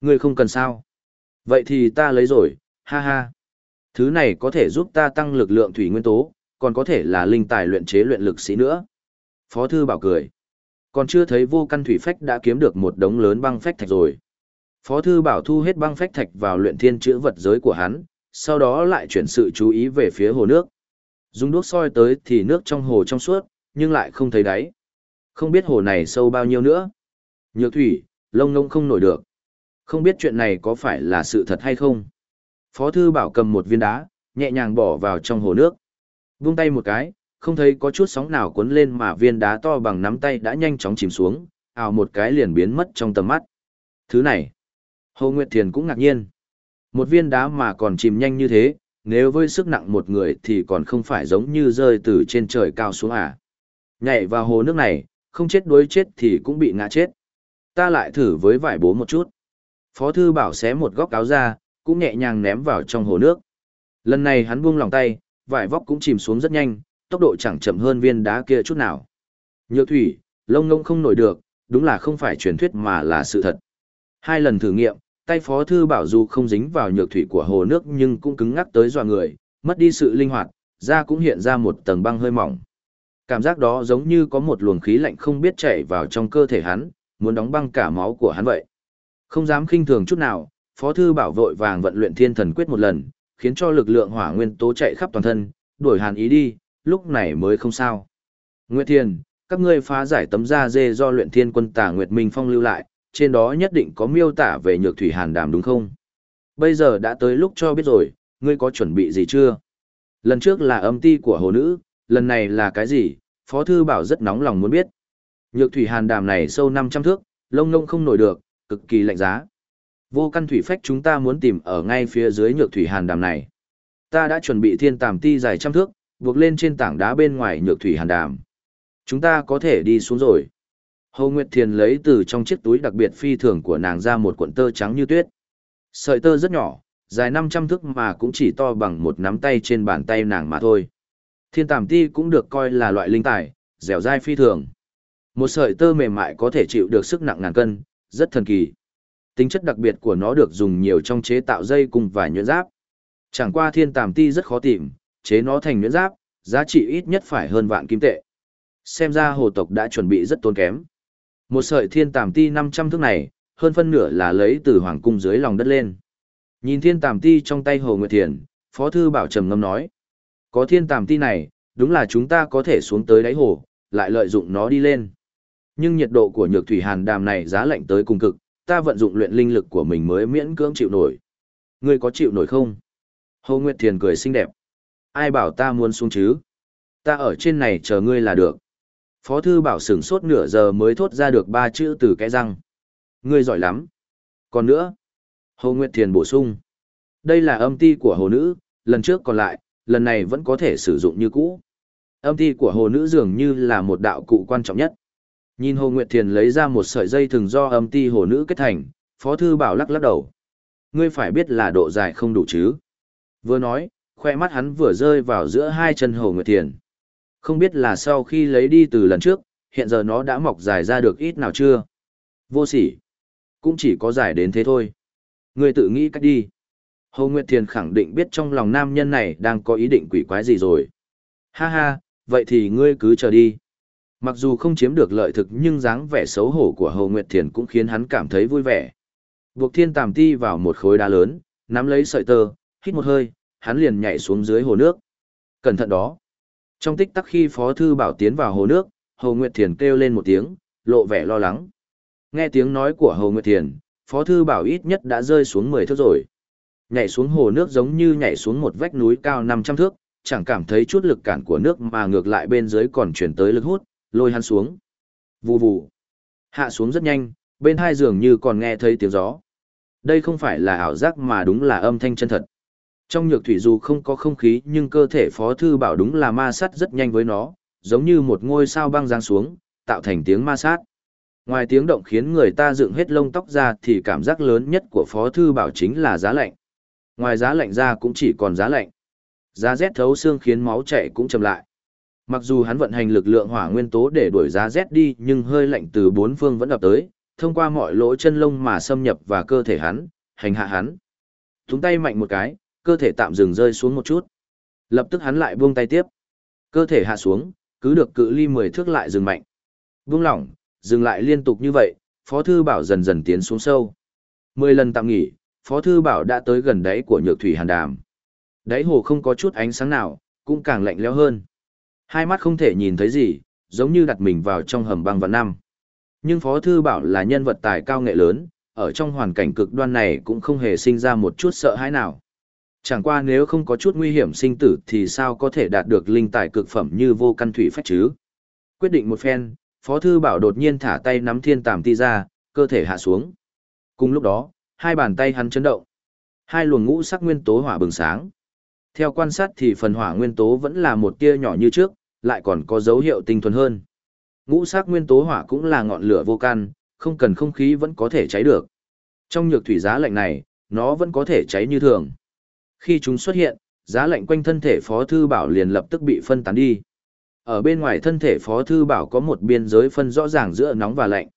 Ngươi không cần sao? Vậy thì ta lấy rồi, ha ha. Thứ này có thể giúp ta tăng lực lượng thủy nguyên tố, còn có thể là linh tài luyện chế luyện lực sĩ nữa. Phó thư bảo cười. Còn chưa thấy vô căn thủy phách đã kiếm được một đống lớn băng phách thạch rồi. Phó thư bảo thu hết băng phách thạch vào luyện thiên chữ vật giới của hắn, sau đó lại chuyển sự chú ý về phía hồ nước. Dùng đuốc soi tới thì nước trong hồ trong suốt, nhưng lại không thấy đáy. Không biết hồ này sâu bao nhiêu nữa. Nhược thủy, lông ngông không nổi được. Không biết chuyện này có phải là sự thật hay không. Phó thư bảo cầm một viên đá, nhẹ nhàng bỏ vào trong hồ nước. Vung tay một cái, không thấy có chút sóng nào cuốn lên mà viên đá to bằng nắm tay đã nhanh chóng chìm xuống, ào một cái liền biến mất trong tầm mắt. Thứ này, Hồ Nguyệt Thiền cũng ngạc nhiên. Một viên đá mà còn chìm nhanh như thế, nếu với sức nặng một người thì còn không phải giống như rơi từ trên trời cao xuống à. Nhảy vào hồ nước này, không chết đuối chết thì cũng bị ngã chết. Ta lại thử với vải bố một chút. Phó thư bảo xé một góc áo ra, cũng nhẹ nhàng ném vào trong hồ nước. Lần này hắn buông lòng tay, vải vóc cũng chìm xuống rất nhanh, tốc độ chẳng chậm hơn viên đá kia chút nào. Nhược thủy, lông ngông không nổi được, đúng là không phải truyền thuyết mà là sự thật. Hai lần thử nghiệm, tay phó thư bảo dù không dính vào nhược thủy của hồ nước nhưng cũng cứng ngắc tới dọa người, mất đi sự linh hoạt, da cũng hiện ra một tầng băng hơi mỏng. Cảm giác đó giống như có một luồng khí lạnh không biết chảy vào trong cơ thể hắn, muốn đóng băng cả máu của hắn vậy. Không dám khinh thường chút nào, Phó thư bảo vội vàng vận luyện Thiên Thần Quyết một lần, khiến cho lực lượng hỏa nguyên tố chạy khắp toàn thân, đuổi Hàn Ý đi, lúc này mới không sao. Nguyệt Thiên, các ngươi phá giải tấm da dê do luyện Thiên Quân Tả Nguyệt Minh Phong lưu lại, trên đó nhất định có miêu tả về nhược thủy hàn đàm đúng không? Bây giờ đã tới lúc cho biết rồi, ngươi có chuẩn bị gì chưa? Lần trước là âm ti của hồ nữ, lần này là cái gì? Phó thư bảo rất nóng lòng muốn biết. Nhược thủy hàn đàm này sâu 500 thước, lông ngông không nổi được, cực kỳ lạnh giá. Vô căn thủy phách chúng ta muốn tìm ở ngay phía dưới nhược thủy hàn đàm này. Ta đã chuẩn bị thiên tàm ti dài trăm thước, buộc lên trên tảng đá bên ngoài nhược thủy hàn đàm. Chúng ta có thể đi xuống rồi. Hồ Nguyệt Thiền lấy từ trong chiếc túi đặc biệt phi thường của nàng ra một cuộn tơ trắng như tuyết. Sợi tơ rất nhỏ, dài 500 thước mà cũng chỉ to bằng một nắm tay trên bàn tay nàng mà thôi. Thiên tàm ti cũng được coi là loại linh tài, dẻo dai phi thường. Một sợi tơ mềm mại có thể chịu được sức nặng ngàn cân, rất thần kỳ. Tính chất đặc biệt của nó được dùng nhiều trong chế tạo dây cung và nhuyễn giáp. Chẳng qua thiên tàm ti rất khó tìm, chế nó thành nhuyễn giáp, giá trị ít nhất phải hơn vạn kim tệ. Xem ra hồ tộc đã chuẩn bị rất tốn kém. Một sợi thiên tàm ti 500 thước này, hơn phân nửa là lấy từ hoàng cung dưới lòng đất lên. Nhìn thiên tàm ti trong tay Hồ Nguyệt Thiền, Phó Thư Bảo trầm ngâm nói. Có thiên tàm ti này, đúng là chúng ta có thể xuống tới đáy hồ, lại lợi dụng nó đi lên. Nhưng nhiệt độ của nhược thủy hàn đàm này giá lạnh tới cùng cực, ta vận dụng luyện linh lực của mình mới miễn cưỡng chịu nổi. Ngươi có chịu nổi không? Hồ Nguyệt Thiền cười xinh đẹp. Ai bảo ta muốn xuống chứ? Ta ở trên này chờ ngươi là được. Phó thư bảo sửng sốt nửa giờ mới thốt ra được ba chữ từ cái răng. Ngươi giỏi lắm. Còn nữa. Hồ Nguyệt Thiền bổ sung. Đây là âm ti của hồ nữ, lần trước còn lại, lần này vẫn có thể sử dụng như cũ. Âm ti của hồ nữ dường như là một đạo cụ quan trọng nhất. Nhìn Hồ Nguyệt Thiền lấy ra một sợi dây thường do âm ti hồ nữ kết thành, Phó Thư Bảo lắc lắc đầu. Ngươi phải biết là độ dài không đủ chứ. Vừa nói, khoe mắt hắn vừa rơi vào giữa hai chân Hồ Nguyệt Thiền. Không biết là sau khi lấy đi từ lần trước, hiện giờ nó đã mọc dài ra được ít nào chưa? Vô sỉ. Cũng chỉ có dài đến thế thôi. Ngươi tự nghĩ cách đi. Hồ Nguyệt Thiền khẳng định biết trong lòng nam nhân này đang có ý định quỷ quái gì rồi. Ha ha, vậy thì ngươi cứ chờ đi. Mặc dù không chiếm được lợi thực nhưng dáng vẻ xấu hổ của Hồ Nguyệt Thiền cũng khiến hắn cảm thấy vui vẻ. Buộc thiên tàm ti vào một khối đá lớn, nắm lấy sợi tơ, hít một hơi, hắn liền nhảy xuống dưới hồ nước. Cẩn thận đó. Trong tích tắc khi Phó Thư Bảo tiến vào hồ nước, Hồ Nguyệt Thiền kêu lên một tiếng, lộ vẻ lo lắng. Nghe tiếng nói của Hồ Nguyệt Thiền, Phó Thư Bảo ít nhất đã rơi xuống 10 thước rồi. Nhảy xuống hồ nước giống như nhảy xuống một vách núi cao 500 thước, chẳng cảm thấy chút lực cản của nước mà ngược lại bên dưới còn chuyển tới lực hút, lôi hắn xuống. Vù vù. Hạ xuống rất nhanh, bên hai giường như còn nghe thấy tiếng gió. Đây không phải là ảo giác mà đúng là âm thanh chân thật. Trong nhược thủy dù không có không khí nhưng cơ thể phó thư bảo đúng là ma sát rất nhanh với nó, giống như một ngôi sao băng giáng xuống, tạo thành tiếng ma sát. Ngoài tiếng động khiến người ta dựng hết lông tóc ra thì cảm giác lớn nhất của phó thư bảo chính là giá lạnh. Ngoài giá lạnh ra cũng chỉ còn giá lạnh. Giá rét thấu xương khiến máu chảy cũng chậm lại. Mặc dù hắn vận hành lực lượng hỏa nguyên tố để đuổi giá rét đi nhưng hơi lạnh từ bốn phương vẫn ập tới, thông qua mọi lỗ chân lông mà xâm nhập vào cơ thể hắn, hành hạ hắn. Thúng tay mạnh một cái, cơ thể tạm dừng rơi xuống một chút. Lập tức hắn lại buông tay tiếp. Cơ thể hạ xuống, cứ được cự ly 10 thước lại dừng mạnh. Buông lỏng, dừng lại liên tục như vậy, Phó Thư Bảo dần dần tiến xuống sâu. 10 lần tạm nghỉ, Phó Thư Bảo đã tới gần đáy của nhược thủy hàn đàm. Đáy hồ không có chút ánh sáng nào, cũng càng lạnh lẽo hơn. Hai mắt không thể nhìn thấy gì, giống như đặt mình vào trong hầm băng vạn năm. Nhưng Phó Thư Bảo là nhân vật tài cao nghệ lớn, ở trong hoàn cảnh cực đoan này cũng không hề sinh ra một chút sợ hãi nào. Chẳng qua nếu không có chút nguy hiểm sinh tử thì sao có thể đạt được linh tài cực phẩm như vô căn thủy phách chứ? Quyết định một phen, Phó Thư Bảo đột nhiên thả tay nắm thiên tàm ti ra, cơ thể hạ xuống. Cùng lúc đó, hai bàn tay hắn chấn động. Hai luồng ngũ sắc nguyên tố hỏa bừng sáng. Theo quan sát thì phần hỏa nguyên tố vẫn là một tia nhỏ như trước, lại còn có dấu hiệu tinh thuần hơn. Ngũ sắc nguyên tố hỏa cũng là ngọn lửa vô can, không cần không khí vẫn có thể cháy được. Trong nhược thủy giá lạnh này, nó vẫn có thể cháy như thường. Khi chúng xuất hiện, giá lạnh quanh thân thể Phó Thư Bảo liền lập tức bị phân tán đi. Ở bên ngoài thân thể Phó Thư Bảo có một biên giới phân rõ ràng giữa nóng và lạnh.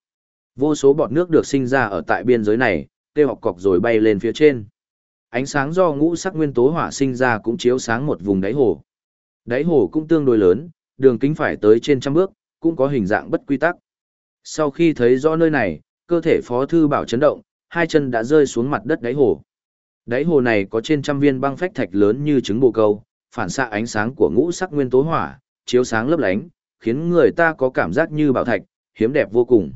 Vô số bọt nước được sinh ra ở tại biên giới này, kêu học cọc rồi bay lên phía trên. Ánh sáng do ngũ sắc nguyên tố hỏa sinh ra cũng chiếu sáng một vùng đáy hồ. Đáy hồ cũng tương đối lớn, đường kính phải tới trên trăm bước, cũng có hình dạng bất quy tắc. Sau khi thấy rõ nơi này, cơ thể Phó Thư Bảo chấn động, hai chân đã rơi xuống mặt đất đáy hồ. Đáy hồ này có trên trăm viên băng phách thạch lớn như trứng bồ câu, phản xạ ánh sáng của ngũ sắc nguyên tố hỏa, chiếu sáng lấp lánh, khiến người ta có cảm giác như bảo thạch, hiếm đẹp vô cùng.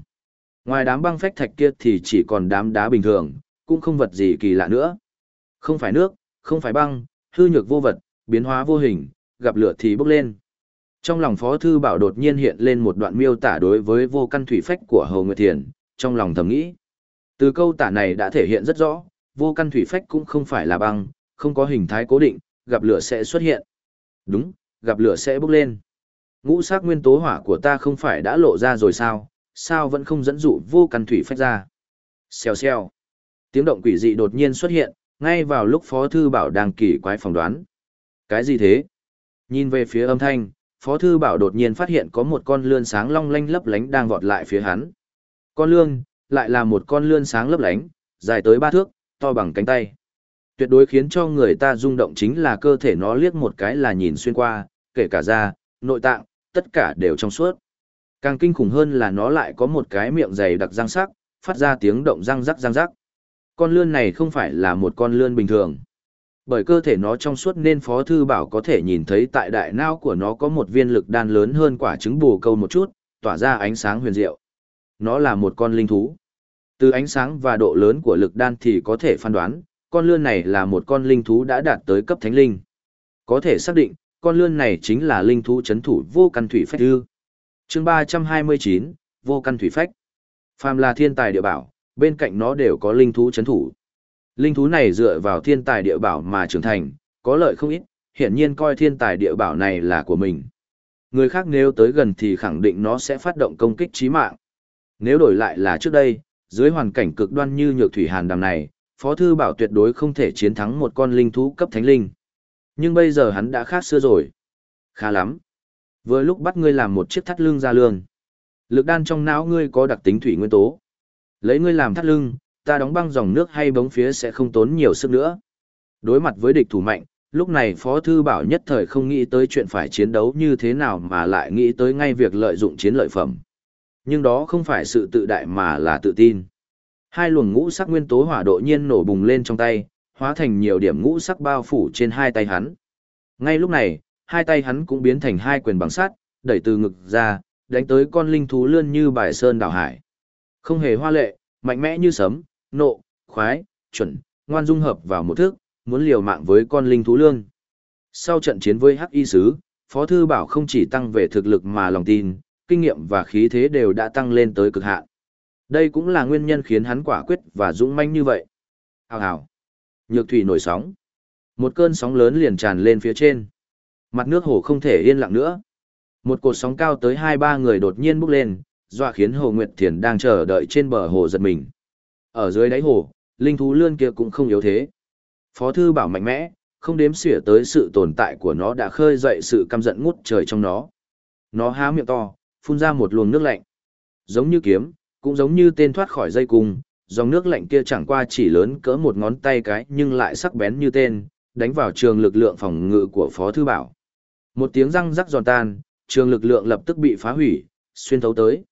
Ngoài đám băng phách thạch kia thì chỉ còn đám đá bình thường, cũng không vật gì kỳ lạ nữa. Không phải nước, không phải băng, hư nhược vô vật, biến hóa vô hình, gặp lửa thì bốc lên. Trong lòng Phó Thư Bảo đột nhiên hiện lên một đoạn miêu tả đối với vô căn thủy phách của hồ Nguyệt Thiền, trong lòng thầm nghĩ. Từ câu tả này đã thể hiện rất rõ, vô căn thủy phách cũng không phải là băng, không có hình thái cố định, gặp lửa sẽ xuất hiện. Đúng, gặp lửa sẽ bốc lên. Ngũ sắc nguyên tố hỏa của ta không phải đã lộ ra rồi sao, sao vẫn không dẫn dụ vô căn thủy phách ra. Xèo xèo. Tiếng động quỷ dị đột nhiên xuất hiện, ngay vào lúc Phó Thư Bảo đang kỳ quái phỏng đoán. Cái gì thế? Nhìn về phía âm thanh, Phó Thư Bảo đột nhiên phát hiện có một con lươn sáng long lanh lấp lánh đang vọt lại phía hắn. Con lươn, lại là một con lươn sáng lấp lánh, dài tới ba thước, to bằng cánh tay. Tuyệt đối khiến cho người ta rung động chính là cơ thể nó liếc một cái là nhìn xuyên qua, kể cả da, nội tạng, tất cả đều trong suốt. Càng kinh khủng hơn là nó lại có một cái miệng dày đặc răng sắc, phát ra tiếng động răng rắc răng rắc. Con lươn này không phải là một con lươn bình thường. Bởi cơ thể nó trong suốt nên Phó Thư Bảo có thể nhìn thấy tại đại não của nó có một viên lực đan lớn hơn quả trứng bù câu một chút, tỏa ra ánh sáng huyền diệu. Nó là một con linh thú. Từ ánh sáng và độ lớn của lực đan thì có thể phán đoán, con lươn này là một con linh thú đã đạt tới cấp thánh linh. Có thể xác định, con lươn này chính là linh thú chấn thủ vô căn thủy phách ư. chương 329, vô căn thủy phách. Phàm là thiên tài địa bảo, bên cạnh nó đều có linh thú chấn thủ. Linh thú này dựa vào thiên tài địa bảo mà trưởng thành, có lợi không ít, hiển nhiên coi thiên tài địa bảo này là của mình. Người khác nếu tới gần thì khẳng định nó sẽ phát động công kích chí mạng. Nếu đổi lại là trước đây, dưới hoàn cảnh cực đoan như nhược thủy hàn đàm này, Phó Thư Bảo tuyệt đối không thể chiến thắng một con linh thú cấp thánh linh. Nhưng bây giờ hắn đã khác xưa rồi. Khá lắm. Vừa lúc bắt ngươi làm một chiếc thắt lưng ra lương. Lực đan trong não ngươi có đặc tính thủy nguyên tố. Lấy ngươi làm thắt lưng, ta đóng băng dòng nước hay bóng phía sẽ không tốn nhiều sức nữa. Đối mặt với địch thủ mạnh, lúc này Phó Thư Bảo nhất thời không nghĩ tới chuyện phải chiến đấu như thế nào mà lại nghĩ tới ngay việc lợi dụng chiến lợi phẩm. Nhưng đó không phải sự tự đại mà là tự tin. Hai luồng ngũ sắc nguyên tố hỏa độ nhiên nổ bùng lên trong tay, hóa thành nhiều điểm ngũ sắc bao phủ trên hai tay hắn. Ngay lúc này, hai tay hắn cũng biến thành hai quyền bằng sắt, đẩy từ ngực ra, đánh tới con linh thú lươn như bài sơn đảo hải. Không hề hoa lệ, mạnh mẽ như sấm, nộ, khoái, chuẩn, ngoan dung hợp vào một thước, muốn liều mạng với con linh thú lương. Sau trận chiến với Hắc Y Sứ, Phó Thư Bảo không chỉ tăng về thực lực mà lòng tin, kinh nghiệm và khí thế đều đã tăng lên tới cực hạn. Đây cũng là nguyên nhân khiến hắn quả quyết và dũng manh như vậy. Hào hào. Nhược thủy nổi sóng. Một cơn sóng lớn liền tràn lên phía trên. Mặt nước hồ không thể yên lặng nữa. Một cột sóng cao tới hai ba người đột nhiên bốc lên, dọa khiến Hồ Nguyệt Thiền đang chờ đợi trên bờ hồ giật mình. Ở dưới đáy hồ, linh thú lươn kia cũng không yếu thế. Phó thư bảo mạnh mẽ, không đếm xỉa tới sự tồn tại của nó đã khơi dậy sự căm giận ngút trời trong nó. Nó há miệng to, phun ra một luồng nước lạnh. Giống như kiếm, cũng giống như tên thoát khỏi dây cung, dòng nước lạnh kia chẳng qua chỉ lớn cỡ một ngón tay cái nhưng lại sắc bén như tên, đánh vào trường lực lượng phòng ngự của Phó Thư Bảo. Một tiếng răng rắc giòn tan, trường lực lượng lập tức bị phá hủy, xuyên thấu tới.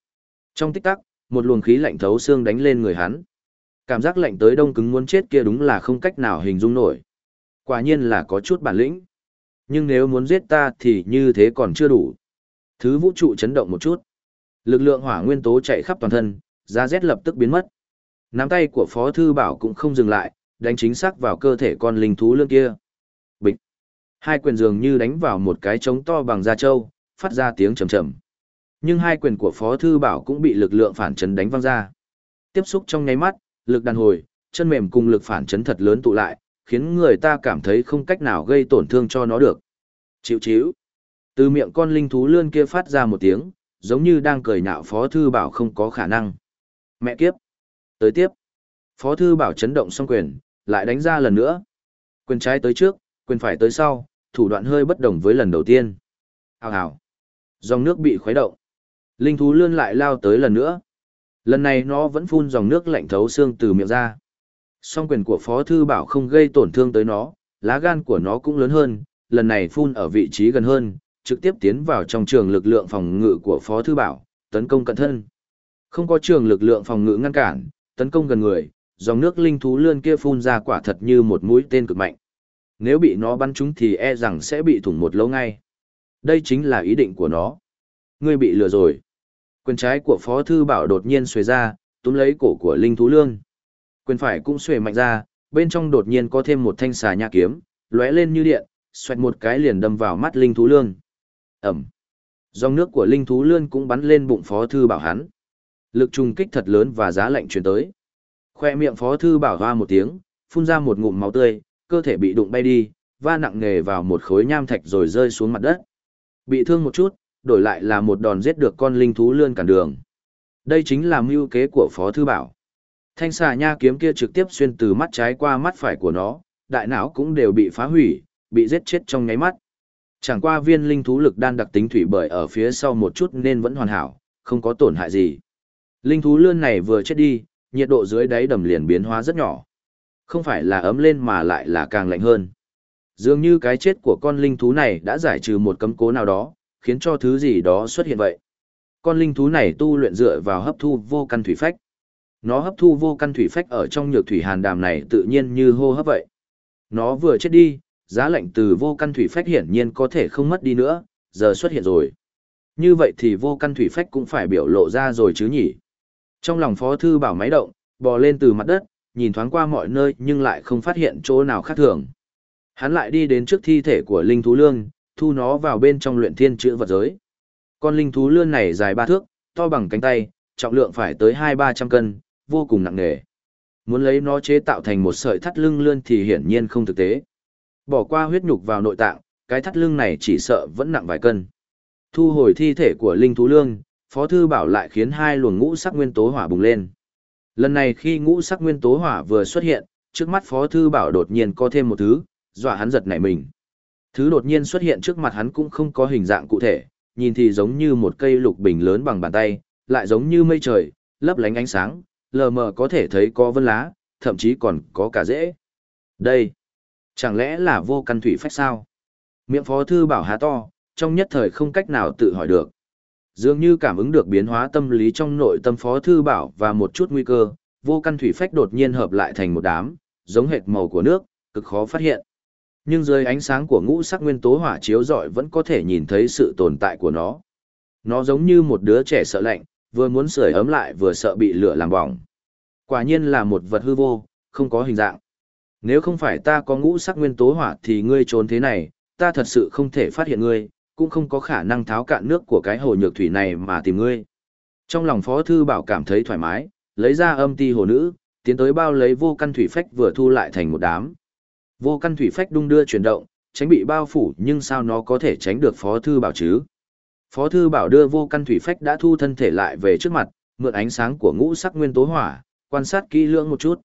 Trong tích tắc, một luồng khí lạnh thấu xương đánh lên người hắn. Cảm giác lạnh tới đông cứng muốn chết kia đúng là không cách nào hình dung nổi. Quả nhiên là có chút bản lĩnh. Nhưng nếu muốn giết ta thì như thế còn chưa đủ. Thứ vũ trụ chấn động một chút. Lực lượng hỏa nguyên tố chạy khắp toàn thân, giá rét lập tức biến mất. Nắm tay của Phó Thư Bảo cũng không dừng lại, đánh chính xác vào cơ thể con linh thú lương kia. Bịch. Hai quyền dường như đánh vào một cái trống to bằng da trâu, phát ra tiếng trầm trầm. Nhưng hai quyền của Phó Thư Bảo cũng bị lực lượng phản chấn đánh văng ra. Tiếp xúc trong nháy mắt, lực đàn hồi, chân mềm cùng lực phản chấn thật lớn tụ lại, khiến người ta cảm thấy không cách nào gây tổn thương cho nó được. Chịu chíu. Từ miệng con linh thú lươn kia phát ra một tiếng, giống như đang cười nhạo Phó Thư Bảo không có khả năng. Mẹ kiếp. Tới tiếp. Phó Thư Bảo chấn động xong quyền, lại đánh ra lần nữa. Quyền trái tới trước, quyền phải tới sau, thủ đoạn hơi bất đồng với lần đầu tiên. Hào hào. Dòng nước bị khuấy động. Linh thú lươn lại lao tới lần nữa. Lần này nó vẫn phun dòng nước lạnh thấu xương từ miệng ra. Song quyền của Phó Thư Bảo không gây tổn thương tới nó, lá gan của nó cũng lớn hơn, lần này phun ở vị trí gần hơn, trực tiếp tiến vào trong trường lực lượng phòng ngự của Phó Thư Bảo, tấn công cận thân. Không có trường lực lượng phòng ngự ngăn cản, tấn công gần người, dòng nước linh thú lươn kia phun ra quả thật như một mũi tên cực mạnh. Nếu bị nó bắn trúng thì e rằng sẽ bị thủng một lỗ ngay. Đây chính là ý định của nó. Ngươi bị lừa rồi. Quyền trái của Phó Thư Bảo đột nhiên xuề ra, túm lấy cổ của linh thú lương. Quyền phải cũng xuề mạnh ra, bên trong đột nhiên có thêm một thanh xà nhà kiếm, lóe lên như điện, xoẹt một cái liền đâm vào mắt linh thú lương. Ẩm. Dòng nước của linh thú Lương cũng bắn lên bụng Phó Thư Bảo hắn. Lực trùng kích thật lớn và giá lạnh chuyển tới. Khoe miệng Phó Thư Bảo hoa một tiếng, phun ra một ngụm máu tươi, cơ thể bị đụng bay đi, va nặng nề vào một khối nham thạch rồi rơi xuống mặt đất. Bị thương một chút, đổi lại là một đòn giết được con linh thú lươn cản đường. Đây chính là mưu kế của Phó Thư Bảo. Thanh xà nha kiếm kia trực tiếp xuyên từ mắt trái qua mắt phải của nó, đại não cũng đều bị phá hủy, bị giết chết trong nháy mắt. Chẳng qua viên linh thú lực đan đặc tính thủy bởi ở phía sau một chút nên vẫn hoàn hảo, không có tổn hại gì. Linh thú lươn này vừa chết đi, nhiệt độ dưới đáy đầm liền biến hóa rất nhỏ. Không phải là ấm lên mà lại là càng lạnh hơn. Dường như cái chết của con linh thú này đã giải trừ một cấm cố nào đó, khiến cho thứ gì đó xuất hiện vậy. Con linh thú này tu luyện dựa vào hấp thu vô căn thủy phách. Nó hấp thu vô căn thủy phách ở trong nhược thủy hàn đàm này tự nhiên như hô hấp vậy. Nó vừa chết đi, giá lạnh từ vô căn thủy phách hiển nhiên có thể không mất đi nữa, giờ xuất hiện rồi. Như vậy thì vô căn thủy phách cũng phải biểu lộ ra rồi chứ nhỉ. Trong lòng phó thư bảo máy động, bò lên từ mặt đất, nhìn thoáng qua mọi nơi nhưng lại không phát hiện chỗ nào khác thường. Hắn lại đi đến trước thi thể của linh thú lương, thu nó vào bên trong luyện thiên chữ vật giới. Con linh thú lươn này dài ba thước, to bằng cánh tay, trọng lượng phải tới hai ba trăm cân, vô cùng nặng nề. Muốn lấy nó chế tạo thành một sợi thắt lưng lươn thì hiển nhiên không thực tế. Bỏ qua huyết nhục vào nội tạng, cái thắt lưng này chỉ sợ vẫn nặng vài cân. Thu hồi thi thể của linh thú lương, Phó Thư Bảo lại khiến hai luồng ngũ sắc nguyên tố hỏa bùng lên. Lần này khi ngũ sắc nguyên tố hỏa vừa xuất hiện, trước mắt Phó Thư Bảo đột nhiên có thêm một thứ, dọa hắn giật nảy mình. Thứ đột nhiên xuất hiện trước mặt hắn cũng không có hình dạng cụ thể, nhìn thì giống như một cây lục bình lớn bằng bàn tay, lại giống như mây trời, lấp lánh ánh sáng, lờ mờ có thể thấy có vân lá, thậm chí còn có cả rễ. Đây, chẳng lẽ là vô căn thủy phách sao? Miệng phó thư bảo há to, trong nhất thời không cách nào tự hỏi được. Dường như cảm ứng được biến hóa tâm lý trong nội tâm phó thư bảo và một chút nguy cơ, vô căn thủy phách đột nhiên hợp lại thành một đám, giống hệt màu của nước, cực khó phát hiện. Nhưng dưới ánh sáng của ngũ sắc nguyên tố hỏa chiếu rọi vẫn có thể nhìn thấy sự tồn tại của nó. Nó giống như một đứa trẻ sợ lạnh, vừa muốn sưởi ấm lại vừa sợ bị lửa làm bỏng. Quả nhiên là một vật hư vô, không có hình dạng. Nếu không phải ta có ngũ sắc nguyên tố hỏa thì ngươi trốn thế này, ta thật sự không thể phát hiện ngươi, cũng không có khả năng tháo cạn nước của cái hồ nhược thủy này mà tìm ngươi. Trong lòng Phó Thư Bảo cảm thấy thoải mái, lấy ra âm ti hồ nữ, tiến tới bao lấy vô căn thủy phách vừa thu lại thành một đám. Vô căn thủy phách đung đưa chuyển động, tránh bị bao phủ nhưng sao nó có thể tránh được Phó Thư Bảo chứ? Phó Thư Bảo đưa vô căn thủy phách đã thu thân thể lại về trước mặt, mượn ánh sáng của ngũ sắc nguyên tố hỏa, quan sát kỹ lưỡng một chút.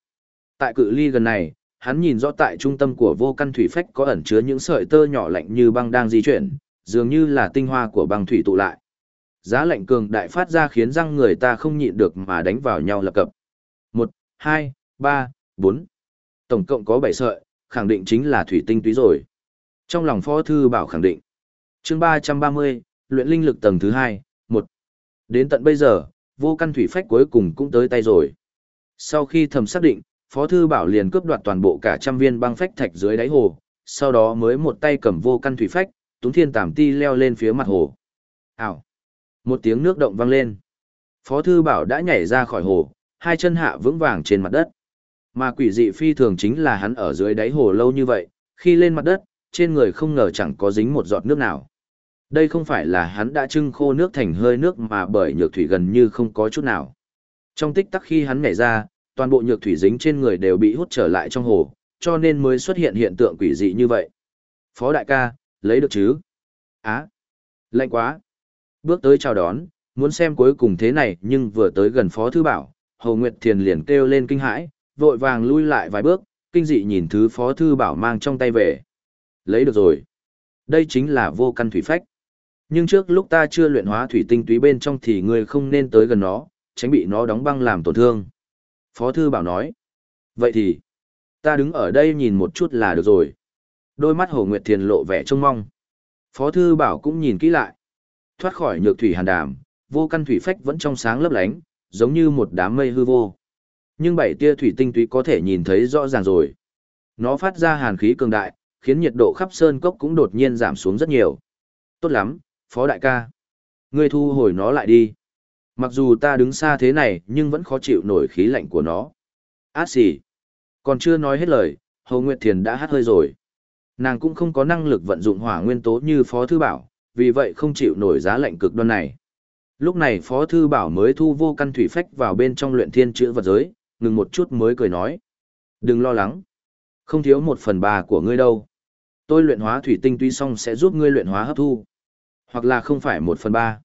Tại cự ly gần này, hắn nhìn rõ tại trung tâm của vô căn thủy phách có ẩn chứa những sợi tơ nhỏ lạnh như băng đang di chuyển, dường như là tinh hoa của băng thủy tụ lại. Giá lạnh cường đại phát ra khiến răng người ta không nhịn được mà đánh vào nhau lập cập. 1, 2, 3, 4. Tổng cộng có 7 sợi, khẳng định chính là thủy tinh túy rồi. Trong lòng Phó Thư Bảo khẳng định. chương 330, luyện linh lực tầng thứ 2, 1. Đến tận bây giờ, vô căn thủy phách cuối cùng cũng tới tay rồi. Sau khi thầm xác định, Phó Thư Bảo liền cướp đoạt toàn bộ cả trăm viên băng phách thạch dưới đáy hồ, sau đó mới một tay cầm vô căn thủy phách, túng thiên tảm ti leo lên phía mặt hồ. Ảo! Một tiếng nước động vang lên. Phó Thư Bảo đã nhảy ra khỏi hồ, hai chân hạ vững vàng trên mặt đất. Mà quỷ dị phi thường chính là hắn ở dưới đáy hồ lâu như vậy, khi lên mặt đất, trên người không ngờ chẳng có dính một giọt nước nào. Đây không phải là hắn đã trưng khô nước thành hơi nước mà bởi nhược thủy gần như không có chút nào. Trong tích tắc khi hắn nhảy ra, toàn bộ nhược thủy dính trên người đều bị hút trở lại trong hồ, cho nên mới xuất hiện hiện tượng quỷ dị như vậy. Phó đại ca, lấy được chứ? Á, lạnh quá. Bước tới chào đón, muốn xem cuối cùng thế này nhưng vừa tới gần Phó Thư Bảo, Hồ Nguyệt Thiền liền kêu lên kinh hãi, vội vàng lui lại vài bước, kinh dị nhìn thứ Phó Thư Bảo mang trong tay về. Lấy được rồi. Đây chính là vô căn thủy phách. Nhưng trước lúc ta chưa luyện hóa thủy tinh túy bên trong thì ngươi không nên tới gần nó, tránh bị nó đóng băng làm tổn thương. Phó thư bảo nói. Vậy thì, ta đứng ở đây nhìn một chút là được rồi. Đôi mắt Hồ Nguyệt Thiền lộ vẻ trông mong. Phó thư bảo cũng nhìn kỹ lại. Thoát khỏi nhược thủy hàn đàm, vô căn thủy phách vẫn trong sáng lấp lánh, giống như một đám mây hư vô. Nhưng bảy tia thủy tinh túy có thể nhìn thấy rõ ràng rồi. Nó phát ra hàn khí cường đại, khiến nhiệt độ khắp sơn cốc cũng đột nhiên giảm xuống rất nhiều. Tốt lắm, Phó đại ca. Ngươi thu hồi nó lại đi. Mặc dù ta đứng xa thế này nhưng vẫn khó chịu nổi khí lạnh của nó. Át xỉ. Còn chưa nói hết lời, Hồ Nguyệt Thiền đã hát hơi rồi. Nàng cũng không có năng lực vận dụng hỏa nguyên tố như Phó Thư Bảo, vì vậy không chịu nổi giá lạnh cực đoan này. Lúc này Phó Thư Bảo mới thu vô căn thủy phách vào bên trong luyện thiên chữ vật giới, ngừng một chút mới cười nói. Đừng lo lắng. Không thiếu một phần ba của ngươi đâu. Tôi luyện hóa thủy tinh tuy xong sẽ giúp ngươi luyện hóa hấp thu. Hoặc là không phải một phần ba.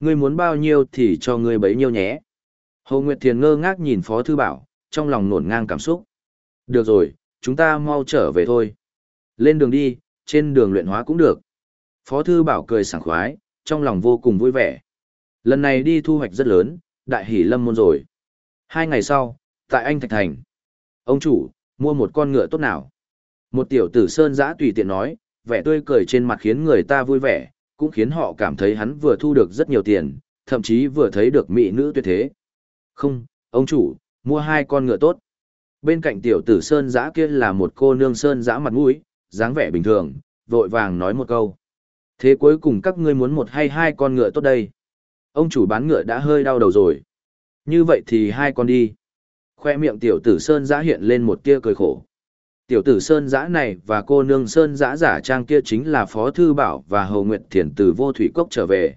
Ngươi muốn bao nhiêu thì cho ngươi bấy nhiêu nhé. Hồ Nguyệt Thiền ngơ ngác nhìn Phó Thư Bảo, trong lòng nổn ngang cảm xúc. Được rồi, chúng ta mau trở về thôi. Lên đường đi, trên đường luyện hóa cũng được. Phó Thư Bảo cười sảng khoái, trong lòng vô cùng vui vẻ. Lần này đi thu hoạch rất lớn, đại hỷ lâm môn rồi. Hai ngày sau, tại Anh Thạch Thành. Ông chủ, mua một con ngựa tốt nào? Một tiểu tử sơn giã tùy tiện nói, vẻ tươi cười trên mặt khiến người ta vui vẻ, cũng khiến họ cảm thấy hắn vừa thu được rất nhiều tiền, thậm chí vừa thấy được mỹ nữ tuyệt thế. Không, ông chủ, mua hai con ngựa tốt. Bên cạnh tiểu tử sơn giã kia là một cô nương sơn giã mặt mũi, dáng vẻ bình thường, vội vàng nói một câu. Thế cuối cùng các ngươi muốn một hay hai con ngựa tốt đây? Ông chủ bán ngựa đã hơi đau đầu rồi. Như vậy thì hai con đi. Khoe miệng tiểu tử sơn giã hiện lên một tia cười khổ. Tiểu tử Sơn Giã này và cô nương Sơn Giã giả trang kia chính là Phó Thư Bảo và Hầu Nguyệt Thiền từ vô thủy cốc trở về.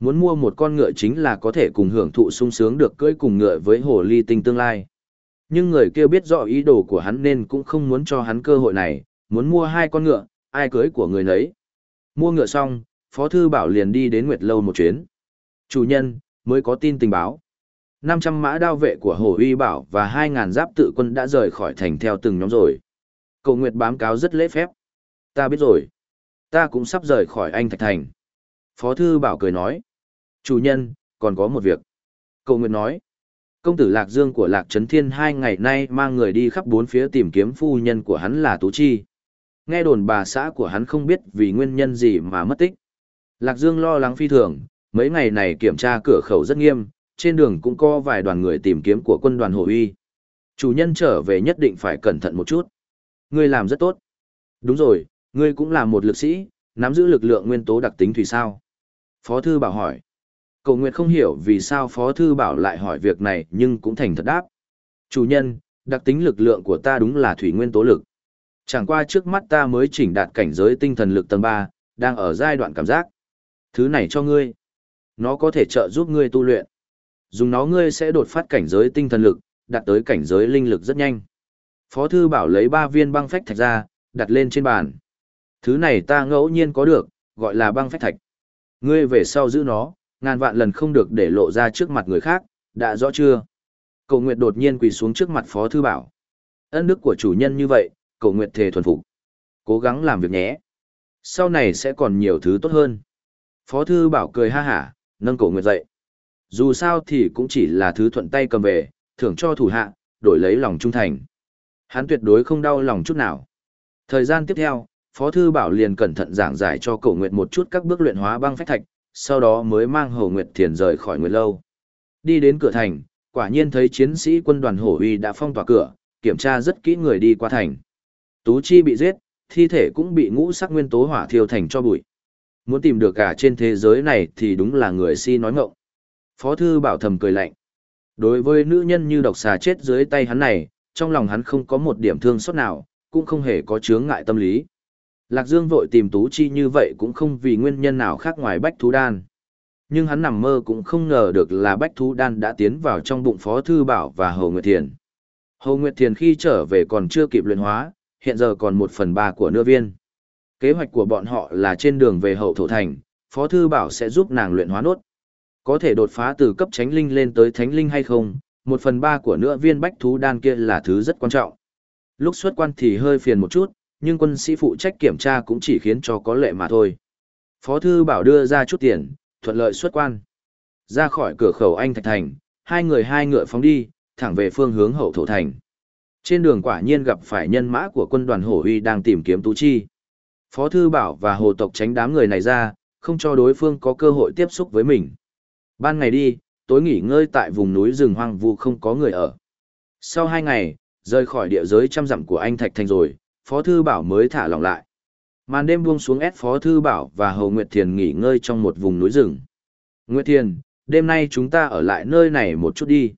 Muốn mua một con ngựa chính là có thể cùng hưởng thụ sung sướng được cưỡi cùng ngựa với hồ ly tinh tương lai. Nhưng người kia biết rõ ý đồ của hắn nên cũng không muốn cho hắn cơ hội này, muốn mua hai con ngựa, ai cưới của người nấy. Mua ngựa xong, Phó Thư Bảo liền đi đến Nguyệt Lâu một chuyến. Chủ nhân, mới có tin tình báo. 500 mã đao vệ của Hồ Uy Bảo và 2.000 giáp tự quân đã rời khỏi thành theo từng nhóm rồi. Cầu Nguyệt bám cáo rất lễ phép. Ta biết rồi. Ta cũng sắp rời khỏi anh Thạch Thành. Phó Thư Bảo cười nói. Chủ nhân, còn có một việc. Cầu Nguyệt nói. Công tử Lạc Dương của Lạc Trấn Thiên hai ngày nay mang người đi khắp bốn phía tìm kiếm phu nhân của hắn là Tú Chi. Nghe đồn bà xã của hắn không biết vì nguyên nhân gì mà mất tích. Lạc Dương lo lắng phi thường, mấy ngày này kiểm tra cửa khẩu rất nghiêm, trên đường cũng có vài đoàn người tìm kiếm của quân đoàn Hồ Uy. Chủ nhân trở về nhất định phải cẩn thận một chút. Ngươi làm rất tốt. Đúng rồi, ngươi cũng là một lực sĩ, nắm giữ lực lượng nguyên tố đặc tính thủy sao. Phó Thư Bảo hỏi. Cầu Nguyệt không hiểu vì sao Phó Thư Bảo lại hỏi việc này nhưng cũng thành thật đáp. Chủ nhân, đặc tính lực lượng của ta đúng là thủy nguyên tố lực. Chẳng qua trước mắt ta mới chỉnh đạt cảnh giới tinh thần lực tầng 3, đang ở giai đoạn cảm giác. Thứ này cho ngươi. Nó có thể trợ giúp ngươi tu luyện. Dùng nó ngươi sẽ đột phát cảnh giới tinh thần lực, đạt tới cảnh giới linh lực rất nhanh. Phó thư bảo lấy ba viên băng phách thạch ra, đặt lên trên bàn. Thứ này ta ngẫu nhiên có được, gọi là băng phách thạch. Ngươi về sau giữ nó, ngàn vạn lần không được để lộ ra trước mặt người khác, đã rõ chưa? Cậu Nguyệt đột nhiên quỳ xuống trước mặt Phó thư bảo. Ân đức của chủ nhân như vậy, cậu Nguyệt thề thuần phục. Cố gắng làm việc nhé. Sau này sẽ còn nhiều thứ tốt hơn. Phó thư bảo cười ha hả, nâng cổ Nguyệt dậy. Dù sao thì cũng chỉ là thứ thuận tay cầm về, thưởng cho thủ hạ, đổi lấy lòng trung thành. Hắn tuyệt đối không đau lòng chút nào. Thời gian tiếp theo, Phó Thư Bảo liền cẩn thận giảng giải cho Cổ Nguyệt một chút các bước luyện hóa băng phách thạch, sau đó mới mang Hồ Nguyệt Thiền rời khỏi Nguyệt Lâu. Đi đến cửa thành, quả nhiên thấy chiến sĩ quân đoàn Hổ Uy đã phong tỏa cửa, kiểm tra rất kỹ người đi qua thành. Tú Chi bị giết, thi thể cũng bị ngũ sắc nguyên tố hỏa thiêu thành cho bụi. Muốn tìm được cả trên thế giới này thì đúng là người si nói ngọng. Phó Thư Bảo thầm cười lạnh. Đối với nữ nhân như độc xà chết dưới tay hắn này, trong lòng hắn không có một điểm thương xót nào, cũng không hề có chướng ngại tâm lý. Lạc Dương vội tìm Tú Chi như vậy cũng không vì nguyên nhân nào khác ngoài Bách Thú Đan. Nhưng hắn nằm mơ cũng không ngờ được là Bách Thú Đan đã tiến vào trong bụng Phó Thư Bảo và Hồ Nguyệt Thiền. Hồ Nguyệt Thiền khi trở về còn chưa kịp luyện hóa, hiện giờ còn một phần ba của nưa viên. Kế hoạch của bọn họ là trên đường về hậu thổ thành, Phó Thư Bảo sẽ giúp nàng luyện hóa nốt. Có thể đột phá từ cấp tránh linh lên tới thánh linh hay không, một phần ba của nữa viên bách thú đan kia là thứ rất quan trọng. Lúc xuất quan thì hơi phiền một chút, nhưng quân sĩ phụ trách kiểm tra cũng chỉ khiến cho có lệ mà thôi. Phó Thư Bảo đưa ra chút tiền, thuận lợi xuất quan. Ra khỏi cửa khẩu Anh Thạch Thành, hai người hai ngựa phóng đi, thẳng về phương hướng hậu thổ thành. Trên đường quả nhiên gặp phải nhân mã của quân đoàn Hổ Huy đang tìm kiếm Tú Chi. Phó Thư Bảo và Hồ Tộc tránh đám người này ra, không cho đối phương có cơ hội tiếp xúc với mình. Ban ngày đi, tối nghỉ ngơi tại vùng núi rừng hoang vu không có người ở. Sau hai ngày, rời khỏi địa giới trăm dặm của anh Thạch Thành rồi, Phó Thư Bảo mới thả lỏng lại. Màn đêm buông xuống ép Phó Thư Bảo và Hầu Nguyệt Thiền nghỉ ngơi trong một vùng núi rừng. Nguyệt Thiền, đêm nay chúng ta ở lại nơi này một chút đi.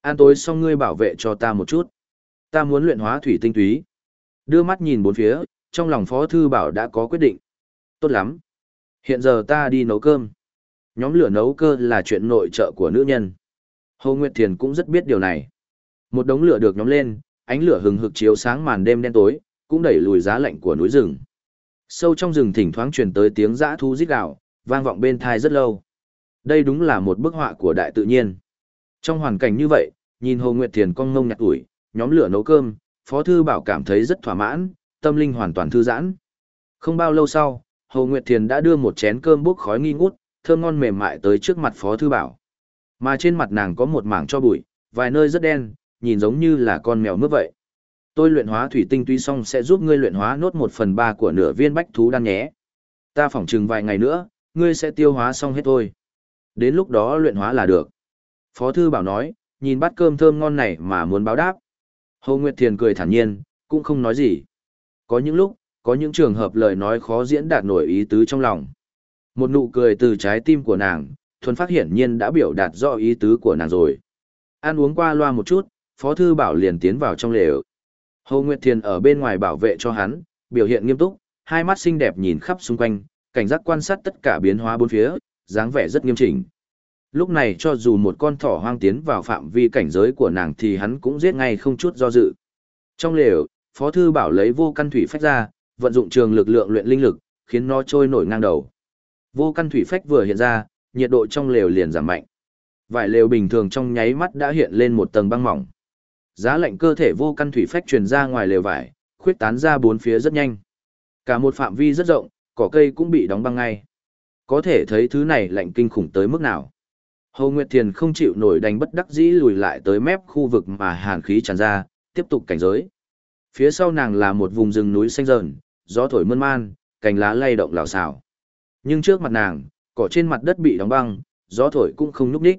An tối xong ngươi bảo vệ cho ta một chút. Ta muốn luyện hóa thủy tinh túy. Đưa mắt nhìn bốn phía, trong lòng Phó Thư Bảo đã có quyết định. Tốt lắm. Hiện giờ ta đi nấu cơm. Nhóm lửa nấu cơ là chuyện nội trợ của nữ nhân. Hồ Nguyệt Thiền cũng rất biết điều này. Một đống lửa được nhóm lên, ánh lửa hừng hực chiếu sáng màn đêm đen tối, cũng đẩy lùi giá lạnh của núi rừng. Sâu trong rừng thỉnh thoảng truyền tới tiếng dã thu rít gào, vang vọng bên thai rất lâu. Đây đúng là một bức họa của đại tự nhiên. Trong hoàn cảnh như vậy, nhìn Hồ Nguyệt Thiền cong ngông nhặt ủi, nhóm lửa nấu cơm, Phó Thư Bảo cảm thấy rất thỏa mãn, tâm linh hoàn toàn thư giãn. Không bao lâu sau, Hồ Nguyệt Thiền đã đưa một chén cơm bốc khói nghi ngút, thơm ngon mềm mại tới trước mặt Phó Thư Bảo. Mà trên mặt nàng có một mảng cho bụi, vài nơi rất đen, nhìn giống như là con mèo mướp vậy. Tôi luyện hóa thủy tinh tuy xong sẽ giúp ngươi luyện hóa nốt một phần ba của nửa viên bách thú đan nhé. Ta phỏng chừng vài ngày nữa, ngươi sẽ tiêu hóa xong hết thôi. Đến lúc đó luyện hóa là được. Phó Thư Bảo nói, nhìn bát cơm thơm ngon này mà muốn báo đáp. Hồ Nguyệt Thiền cười thản nhiên, cũng không nói gì. Có những lúc, có những trường hợp lời nói khó diễn đạt nổi ý tứ trong lòng. Một nụ cười từ trái tim của nàng, thuần phát hiển nhiên đã biểu đạt rõ ý tứ của nàng rồi. Ăn uống qua loa một chút, Phó Thư Bảo liền tiến vào trong lều. Hồ Nguyệt Thiền ở bên ngoài bảo vệ cho hắn, biểu hiện nghiêm túc, hai mắt xinh đẹp nhìn khắp xung quanh, cảnh giác quan sát tất cả biến hóa bốn phía, dáng vẻ rất nghiêm chỉnh. Lúc này cho dù một con thỏ hoang tiến vào phạm vi cảnh giới của nàng thì hắn cũng giết ngay không chút do dự. Trong lều, Phó Thư Bảo lấy vô căn thủy phách ra, vận dụng trường lực lượng luyện linh lực, khiến nó trôi nổi ngang đầu. Vô căn thủy phách vừa hiện ra, nhiệt độ trong lều liền giảm mạnh. Vải lều bình thường trong nháy mắt đã hiện lên một tầng băng mỏng. Giá lạnh cơ thể vô căn thủy phách truyền ra ngoài lều vải, khuyết tán ra bốn phía rất nhanh. Cả một phạm vi rất rộng, cỏ cây cũng bị đóng băng ngay. Có thể thấy thứ này lạnh kinh khủng tới mức nào. Hồ Nguyệt Thiền không chịu nổi đánh bất đắc dĩ lùi lại tới mép khu vực mà hàn khí tràn ra, tiếp tục cảnh giới. Phía sau nàng là một vùng rừng núi xanh rờn, gió thổi mơn man, cành lá lay động lào xào. Nhưng trước mặt nàng, cỏ trên mặt đất bị đóng băng, gió thổi cũng không nhúc ních.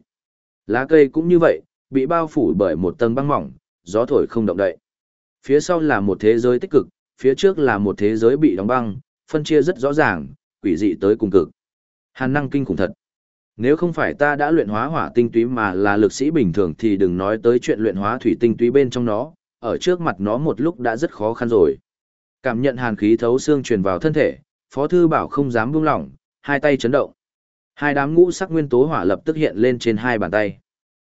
Lá cây cũng như vậy, bị bao phủ bởi một tầng băng mỏng, gió thổi không động đậy. Phía sau là một thế giới tích cực, phía trước là một thế giới bị đóng băng, phân chia rất rõ ràng, quỷ dị tới cùng cực. Hàn năng kinh khủng thật. Nếu không phải ta đã luyện hóa hỏa tinh túy mà là lực sĩ bình thường thì đừng nói tới chuyện luyện hóa thủy tinh túy bên trong nó, ở trước mặt nó một lúc đã rất khó khăn rồi. Cảm nhận hàn khí thấu xương truyền vào thân thể, Phó Thư Bảo không dám buông lỏng, hai tay chấn động. Hai đám ngũ sắc nguyên tố hỏa lập tức hiện lên trên hai bàn tay.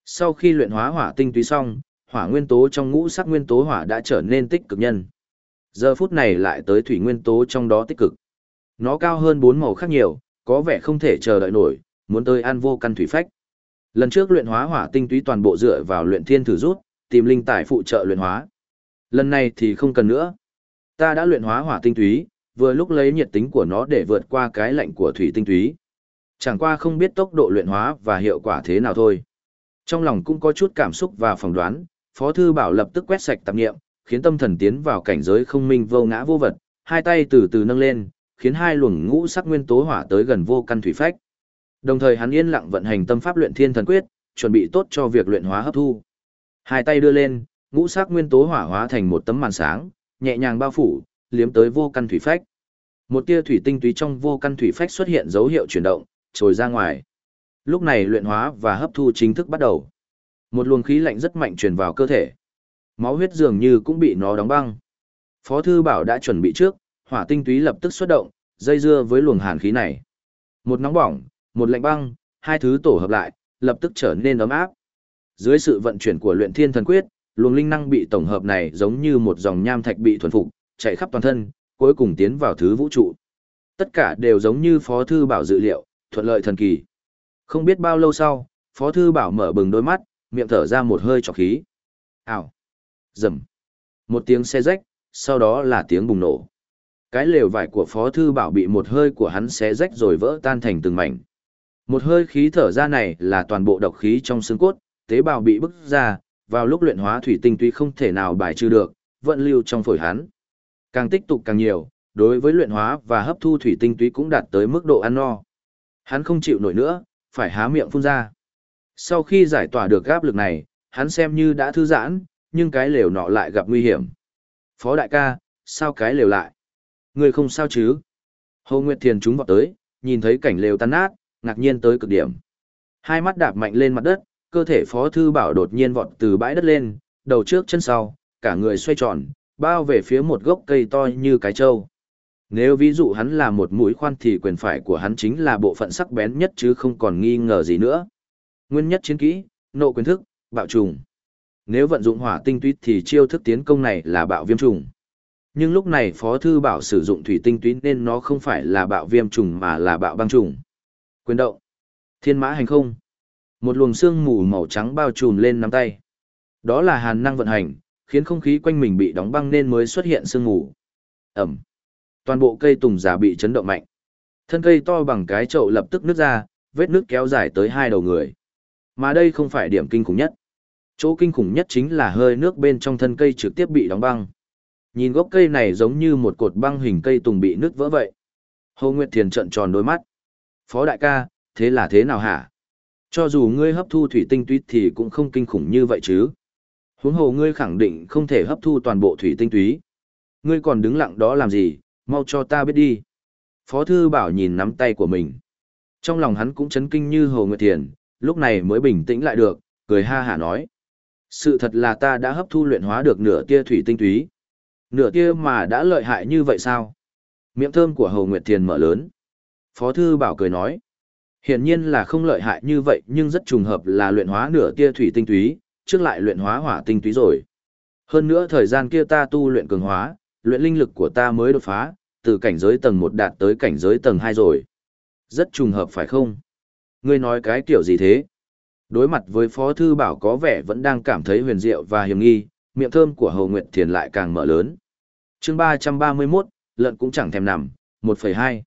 Sau khi luyện hóa hỏa tinh túy xong, hỏa nguyên tố trong ngũ sắc nguyên tố hỏa đã trở nên tích cực nhân. Giờ phút này lại tới thủy nguyên tố trong đó tích cực. Nó cao hơn bốn màu khác nhiều, có vẻ không thể chờ đợi nổi, muốn tới ăn vô căn thủy phách. Lần trước luyện hóa hỏa tinh túy toàn bộ dựa vào luyện thiên thử rút, tìm linh tài phụ trợ luyện hóa. Lần này thì không cần nữa. Ta đã luyện hóa hỏa tinh túy, vừa lúc lấy nhiệt tính của nó để vượt qua cái lạnh của thủy tinh túy. Chẳng qua không biết tốc độ luyện hóa và hiệu quả thế nào thôi. Trong lòng cũng có chút cảm xúc và phỏng đoán, Phó Thư Bảo lập tức quét sạch tạp nghiệm, khiến tâm thần tiến vào cảnh giới không minh vô ngã vô vật, hai tay từ từ nâng lên, khiến hai luồng ngũ sắc nguyên tố hỏa tới gần vô căn thủy phách. Đồng thời hắn yên lặng vận hành tâm pháp luyện thiên thần quyết, chuẩn bị tốt cho việc luyện hóa hấp thu. Hai tay đưa lên, ngũ sắc nguyên tố hỏa hóa thành một tấm màn sáng, nhẹ nhàng bao phủ, liếm tới vô căn thủy phách. Một tia thủy tinh túy trong vô căn thủy phách xuất hiện dấu hiệu chuyển động, trồi ra ngoài. Lúc này luyện hóa và hấp thu chính thức bắt đầu. Một luồng khí lạnh rất mạnh truyền vào cơ thể. Máu huyết dường như cũng bị nó đóng băng. Phó thư bảo đã chuẩn bị trước, hỏa tinh túy lập tức xuất động, dây dưa với luồng hàn khí này. Một nóng bỏng, một lạnh băng, hai thứ tổ hợp lại, lập tức trở nên ấm áp. Dưới sự vận chuyển của luyện thiên thần quyết, luồng linh năng bị tổng hợp này giống như một dòng nham thạch bị thuần phục, chạy khắp toàn thân, cuối cùng tiến vào thứ vũ trụ. Tất cả đều giống như Phó Thư Bảo dự liệu, thuận lợi thần kỳ. Không biết bao lâu sau, Phó Thư Bảo mở bừng đôi mắt, miệng thở ra một hơi trọc khí. Ảo! Rầm! Một tiếng xe rách, sau đó là tiếng bùng nổ. Cái lều vải của Phó Thư Bảo bị một hơi của hắn xé rách rồi vỡ tan thành từng mảnh. Một hơi khí thở ra này là toàn bộ độc khí trong xương cốt, tế bào bị bức ra, vào lúc luyện hóa thủy tinh tuy không thể nào bài trừ được, vận lưu trong phổi hắn. Càng tích tụ càng nhiều, đối với luyện hóa và hấp thu thủy tinh túy cũng đạt tới mức độ ăn no. Hắn không chịu nổi nữa, phải há miệng phun ra. Sau khi giải tỏa được áp lực này, hắn xem như đã thư giãn, nhưng cái lều nọ lại gặp nguy hiểm. Phó đại ca, sao cái lều lại? Người không sao chứ? Hồ Nguyệt Thiền chúng vào tới, nhìn thấy cảnh lều tan nát, ngạc nhiên tới cực điểm. Hai mắt đạp mạnh lên mặt đất, cơ thể Phó Thư Bảo đột nhiên vọt từ bãi đất lên, đầu trước chân sau, cả người xoay tròn, bao về phía một gốc cây to như cái trâu. Nếu ví dụ hắn là một mũi khoan thì quyền phải của hắn chính là bộ phận sắc bén nhất chứ không còn nghi ngờ gì nữa. Nguyên nhất chiến kỹ, nộ quyền thức, bạo trùng. Nếu vận dụng hỏa tinh túy thì chiêu thức tiến công này là bạo viêm trùng. Nhưng lúc này Phó Thư Bảo sử dụng thủy tinh túy nên nó không phải là bạo viêm trùng mà là bạo băng trùng. Quyền động. Thiên mã hành không. Một luồng xương mù màu trắng bao trùm lên nắm tay. Đó là hàn năng vận hành, khiến không khí quanh mình bị đóng băng nên mới xuất hiện sương mù. Ẩm. Toàn bộ cây tùng giả bị chấn động mạnh. Thân cây to bằng cái chậu lập tức nứt ra, vết nứt kéo dài tới hai đầu người. Mà đây không phải điểm kinh khủng nhất. Chỗ kinh khủng nhất chính là hơi nước bên trong thân cây trực tiếp bị đóng băng. Nhìn gốc cây này giống như một cột băng hình cây tùng bị nứt vỡ vậy. Hồ Nguyệt Thiền trợn tròn đôi mắt. Phó đại ca, thế là thế nào hả? Cho dù ngươi hấp thu thủy tinh tuyết thì cũng không kinh khủng như vậy chứ. Huống hồ ngươi khẳng định không thể hấp thu toàn bộ thủy tinh túy. Ngươi còn đứng lặng đó làm gì, mau cho ta biết đi. Phó thư bảo nhìn nắm tay của mình. Trong lòng hắn cũng chấn kinh như Hồ Nguyệt Thiền, lúc này mới bình tĩnh lại được, cười ha hả nói. Sự thật là ta đã hấp thu luyện hóa được nửa tia thủy tinh túy. Nửa tia mà đã lợi hại như vậy sao? Miệng thơm của Hồ Nguyệt Thiền mở lớn. Phó thư bảo cười nói. Hiển nhiên là không lợi hại như vậy nhưng rất trùng hợp là luyện hóa nửa tia thủy tinh túy, trước lại luyện hóa hỏa tinh túy rồi. Hơn nữa thời gian kia ta tu luyện cường hóa, luyện linh lực của ta mới đột phá, từ cảnh giới tầng 1 đạt tới cảnh giới tầng 2 rồi. Rất trùng hợp phải không? Ngươi nói cái kiểu gì thế? Đối mặt với Phó Thư Bảo có vẻ vẫn đang cảm thấy huyền diệu và hiểm nghi, miệng thơm của Hầu Nguyệt Thiền lại càng mở lớn. chương 331, lợn cũng chẳng thèm nằm, 1,2.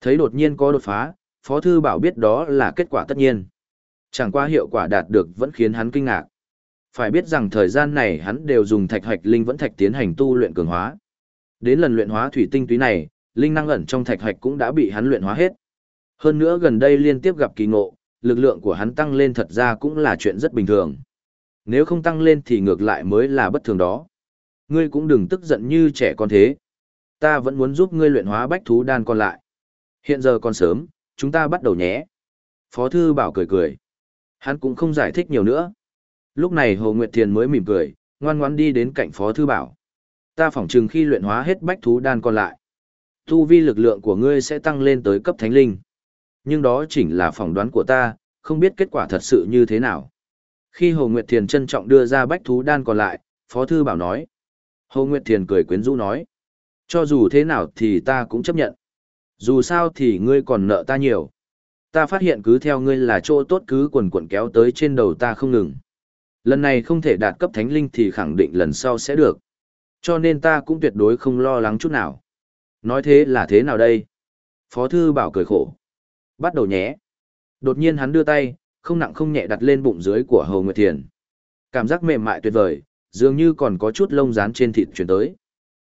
Thấy đột nhiên có đột phá, Phó Thư Bảo biết đó là kết quả tất nhiên. Chẳng qua hiệu quả đạt được vẫn khiến hắn kinh ngạc. Phải biết rằng thời gian này hắn đều dùng thạch hạch linh vẫn thạch tiến hành tu luyện cường hóa. Đến lần luyện hóa thủy tinh túy này, linh năng ẩn trong thạch hạch cũng đã bị hắn luyện hóa hết. Hơn nữa gần đây liên tiếp gặp kỳ ngộ, lực lượng của hắn tăng lên thật ra cũng là chuyện rất bình thường. Nếu không tăng lên thì ngược lại mới là bất thường đó. Ngươi cũng đừng tức giận như trẻ con thế. Ta vẫn muốn giúp ngươi luyện hóa bách thú đan còn lại. Hiện giờ còn sớm, chúng ta bắt đầu nhé. Phó thư bảo cười cười. Hắn cũng không giải thích nhiều nữa. Lúc này Hồ Nguyệt Thiền mới mỉm cười, ngoan ngoãn đi đến cạnh Phó Thư Bảo. Ta phỏng chừng khi luyện hóa hết bách thú đan còn lại. Tu vi lực lượng của ngươi sẽ tăng lên tới cấp thánh linh. Nhưng đó chỉnh là phỏng đoán của ta, không biết kết quả thật sự như thế nào. Khi Hồ Nguyệt Thiền trân trọng đưa ra bách thú đan còn lại, Phó Thư Bảo nói. Hồ Nguyệt Thiền cười quyến rũ nói. Cho dù thế nào thì ta cũng chấp nhận. Dù sao thì ngươi còn nợ ta nhiều. Ta phát hiện cứ theo ngươi là chỗ tốt cứ quần quần kéo tới trên đầu ta không ngừng. Lần này không thể đạt cấp thánh linh thì khẳng định lần sau sẽ được. Cho nên ta cũng tuyệt đối không lo lắng chút nào. Nói thế là thế nào đây? Phó thư bảo cười khổ. Bắt đầu nhé. Đột nhiên hắn đưa tay, không nặng không nhẹ đặt lên bụng dưới của Hồ Nguyệt Thiền. Cảm giác mềm mại tuyệt vời, dường như còn có chút lông dán trên thịt chuyển tới.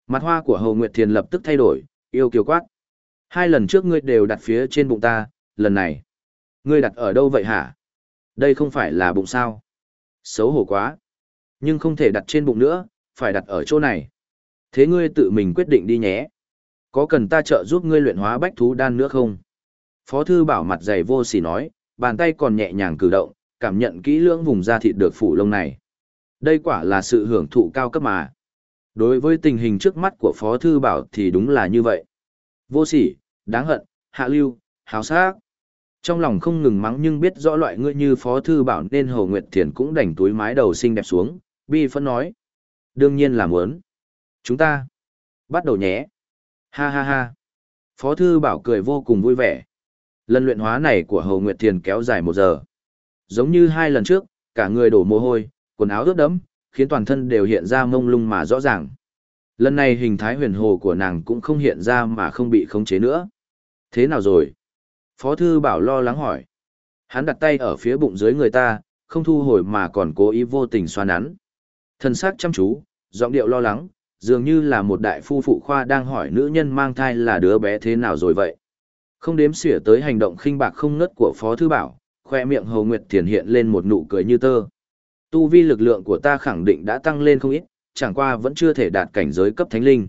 Mặt hoa của Hồ Nguyệt Thiền lập tức thay đổi, yêu kiều quát. Hai lần trước ngươi đều đặt phía trên bụng ta, lần này. Ngươi đặt ở đâu vậy hả? Đây không phải là bụng sao? Xấu hổ quá. Nhưng không thể đặt trên bụng nữa, phải đặt ở chỗ này. Thế ngươi tự mình quyết định đi nhé. Có cần ta trợ giúp ngươi luyện hóa bách thú đan nữa không? Phó thư bảo mặt dày vô sỉ nói, bàn tay còn nhẹ nhàng cử động, cảm nhận kỹ lưỡng vùng da thịt được phủ lông này. Đây quả là sự hưởng thụ cao cấp mà. Đối với tình hình trước mắt của Phó Thư Bảo thì đúng là như vậy. Vô sỉ, đáng hận, hạ lưu, háo sắc. Trong lòng không ngừng mắng nhưng biết rõ loại ngươi như Phó Thư Bảo nên Hồ Nguyệt Thiền cũng đành túi mái đầu xinh đẹp xuống, bi phân nói. Đương nhiên là muốn. Chúng ta. Bắt đầu nhé. Ha ha ha. Phó Thư Bảo cười vô cùng vui vẻ. Lần luyện hóa này của Hồ Nguyệt Thiền kéo dài một giờ. Giống như hai lần trước, cả người đổ mồ hôi, quần áo ướt đẫm, khiến toàn thân đều hiện ra mông lung mà rõ ràng. Lần này hình thái huyền hồ của nàng cũng không hiện ra mà không bị khống chế nữa. Thế nào rồi? Phó thư bảo lo lắng hỏi. Hắn đặt tay ở phía bụng dưới người ta, không thu hồi mà còn cố ý vô tình xoa nắn. Thần sắc chăm chú, giọng điệu lo lắng, dường như là một đại phu phụ khoa đang hỏi nữ nhân mang thai là đứa bé thế nào rồi vậy. Không đếm xỉa tới hành động khinh bạc không ngất của Phó Thư Bảo, khoe miệng Hầu Nguyệt Thiền hiện lên một nụ cười như tơ. Tu vi lực lượng của ta khẳng định đã tăng lên không ít, chẳng qua vẫn chưa thể đạt cảnh giới cấp thánh linh.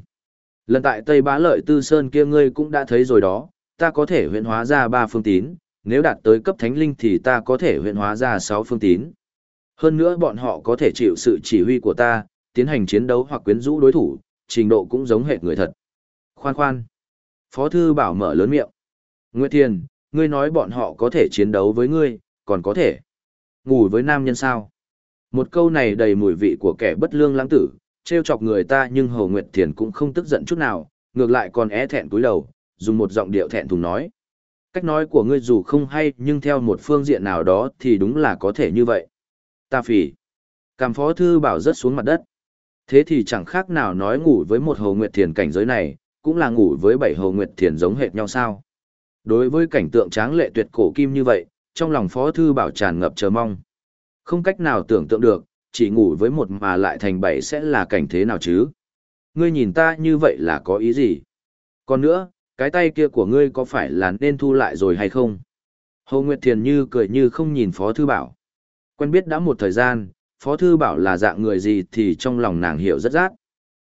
Lần tại Tây Bá Lợi Tư Sơn kia ngươi cũng đã thấy rồi đó, ta có thể huyện hóa ra ba phương tín, nếu đạt tới cấp thánh linh thì ta có thể huyện hóa ra sáu phương tín. Hơn nữa bọn họ có thể chịu sự chỉ huy của ta, tiến hành chiến đấu hoặc quyến rũ đối thủ, trình độ cũng giống hệt người thật. Khoan khoan. Phó thư bảo mở lớn miệng. Nguyệt Thiền, ngươi nói bọn họ có thể chiến đấu với ngươi, còn có thể ngủ với nam nhân sao? Một câu này đầy mùi vị của kẻ bất lương lãng tử, trêu chọc người ta nhưng Hồ Nguyệt Thiền cũng không tức giận chút nào, ngược lại còn é thẹn cúi đầu, dùng một giọng điệu thẹn thùng nói. Cách nói của ngươi dù không hay nhưng theo một phương diện nào đó thì đúng là có thể như vậy. Ta phỉ. Cảm phó thư bảo rớt xuống mặt đất. Thế thì chẳng khác nào nói ngủ với một Hồ Nguyệt Thiền cảnh giới này, cũng là ngủ với bảy Hồ Nguyệt Thiền giống hệt nhau sao. Đối với cảnh tượng tráng lệ tuyệt cổ kim như vậy, trong lòng phó thư bảo tràn ngập chờ mong. Không cách nào tưởng tượng được, chỉ ngủ với một mà lại thành bảy sẽ là cảnh thế nào chứ? Ngươi nhìn ta như vậy là có ý gì? Còn nữa, cái tay kia của ngươi có phải là nên thu lại rồi hay không? Hồ Nguyệt Thiền như cười như không nhìn Phó Thư Bảo. Quen biết đã một thời gian, Phó Thư Bảo là dạng người gì thì trong lòng nàng hiểu rất rát.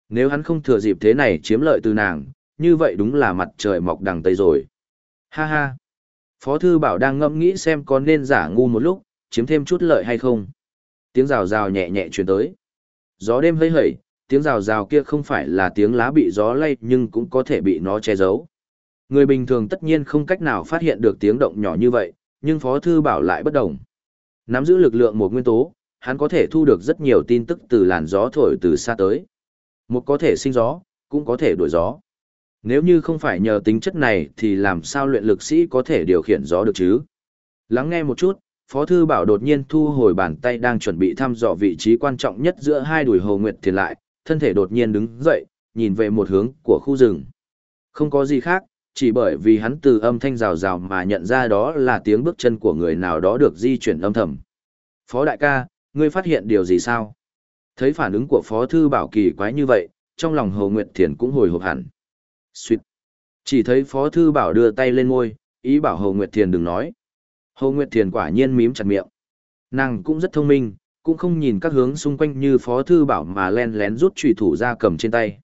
Nếu hắn không thừa dịp thế này chiếm lợi từ nàng, như vậy đúng là mặt trời mọc đằng Tây rồi. Ha ha! Phó Thư Bảo đang ngẫm nghĩ xem có nên giả ngu một lúc, chiếm thêm chút lợi hay không. Tiếng rào rào nhẹ nhẹ truyền tới. Gió đêm hơi hẩy, tiếng rào rào kia không phải là tiếng lá bị gió lay nhưng cũng có thể bị nó che giấu. Người bình thường tất nhiên không cách nào phát hiện được tiếng động nhỏ như vậy, nhưng Phó Thư Bảo lại bất đồng. Nắm giữ lực lượng một nguyên tố, hắn có thể thu được rất nhiều tin tức từ làn gió thổi từ xa tới. Một có thể sinh gió, cũng có thể đuổi gió. Nếu như không phải nhờ tính chất này thì làm sao luyện lực sĩ có thể điều khiển gió được chứ? Lắng nghe một chút, Phó Thư Bảo đột nhiên thu hồi bàn tay đang chuẩn bị thăm dò vị trí quan trọng nhất giữa hai đùi Hồ Nguyệt Thiền lại, thân thể đột nhiên đứng dậy, nhìn về một hướng của khu rừng. Không có gì khác, chỉ bởi vì hắn từ âm thanh rào rào mà nhận ra đó là tiếng bước chân của người nào đó được di chuyển âm thầm. Phó đại ca, ngươi phát hiện điều gì sao? Thấy phản ứng của Phó Thư Bảo kỳ quái như vậy, trong lòng Hồ Nguyệt Thiền cũng hồi hộp hẳn. Xuyệt. Chỉ thấy Phó Thư Bảo đưa tay lên ngôi, ý bảo Hồ Nguyệt Thiền đừng nói. Hồ Nguyệt Thiền quả nhiên mím chặt miệng. Nàng cũng rất thông minh, cũng không nhìn các hướng xung quanh như Phó Thư Bảo mà len lén rút trùy thủ ra cầm trên tay.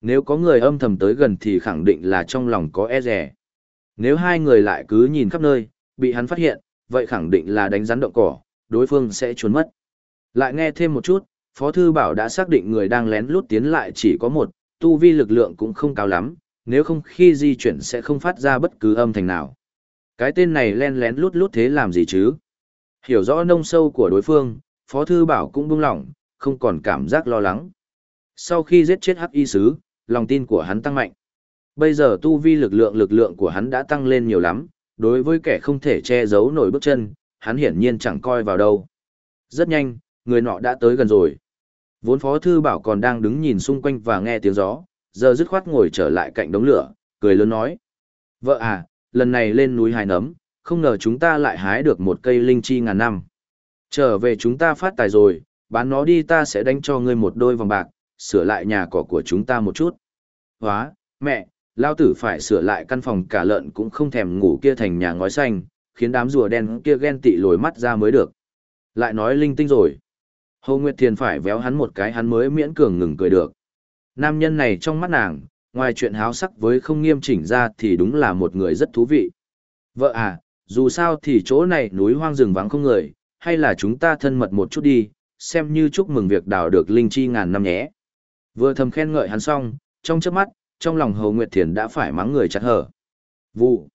Nếu có người âm thầm tới gần thì khẳng định là trong lòng có e rẻ. Nếu hai người lại cứ nhìn khắp nơi, bị hắn phát hiện, vậy khẳng định là đánh rắn động cỏ, đối phương sẽ trốn mất. Lại nghe thêm một chút, Phó Thư Bảo đã xác định người đang lén lút tiến lại chỉ có một, tu vi lực lượng cũng không cao lắm, nếu không khi di chuyển sẽ không phát ra bất cứ âm thanh nào. Cái tên này len lén lút lút thế làm gì chứ? Hiểu rõ nông sâu của đối phương, Phó Thư Bảo cũng buông lỏng, không còn cảm giác lo lắng. Sau khi giết chết hắc y sứ, lòng tin của hắn tăng mạnh. Bây giờ tu vi lực lượng lực lượng của hắn đã tăng lên nhiều lắm, đối với kẻ không thể che giấu nổi bước chân, hắn hiển nhiên chẳng coi vào đâu. Rất nhanh, người nọ đã tới gần rồi. Vốn Phó Thư Bảo còn đang đứng nhìn xung quanh và nghe tiếng gió, giờ dứt khoát ngồi trở lại cạnh đống lửa, cười lớn nói. Vợ à, lần này lên núi hái nấm, không ngờ chúng ta lại hái được một cây linh chi ngàn năm. Trở về chúng ta phát tài rồi, bán nó đi ta sẽ đánh cho ngươi một đôi vòng bạc, sửa lại nhà cỏ của chúng ta một chút. Hóa, mẹ, lao tử phải sửa lại căn phòng cả lợn cũng không thèm ngủ kia thành nhà ngói xanh, khiến đám rùa đen kia ghen tị lồi mắt ra mới được. Lại nói linh tinh rồi. Hồ Nguyệt Thiền phải véo hắn một cái hắn mới miễn cường ngừng cười được. Nam nhân này trong mắt nàng, ngoài chuyện háo sắc với không nghiêm chỉnh ra thì đúng là một người rất thú vị. Vợ à, dù sao thì chỗ này núi hoang rừng vắng không người, hay là chúng ta thân mật một chút đi, xem như chúc mừng việc đào được linh chi ngàn năm nhé. Vừa thầm khen ngợi hắn xong, trong chớp mắt, trong lòng Hầu Nguyệt Thiền đã phải mắng người chặt hở. Vụ.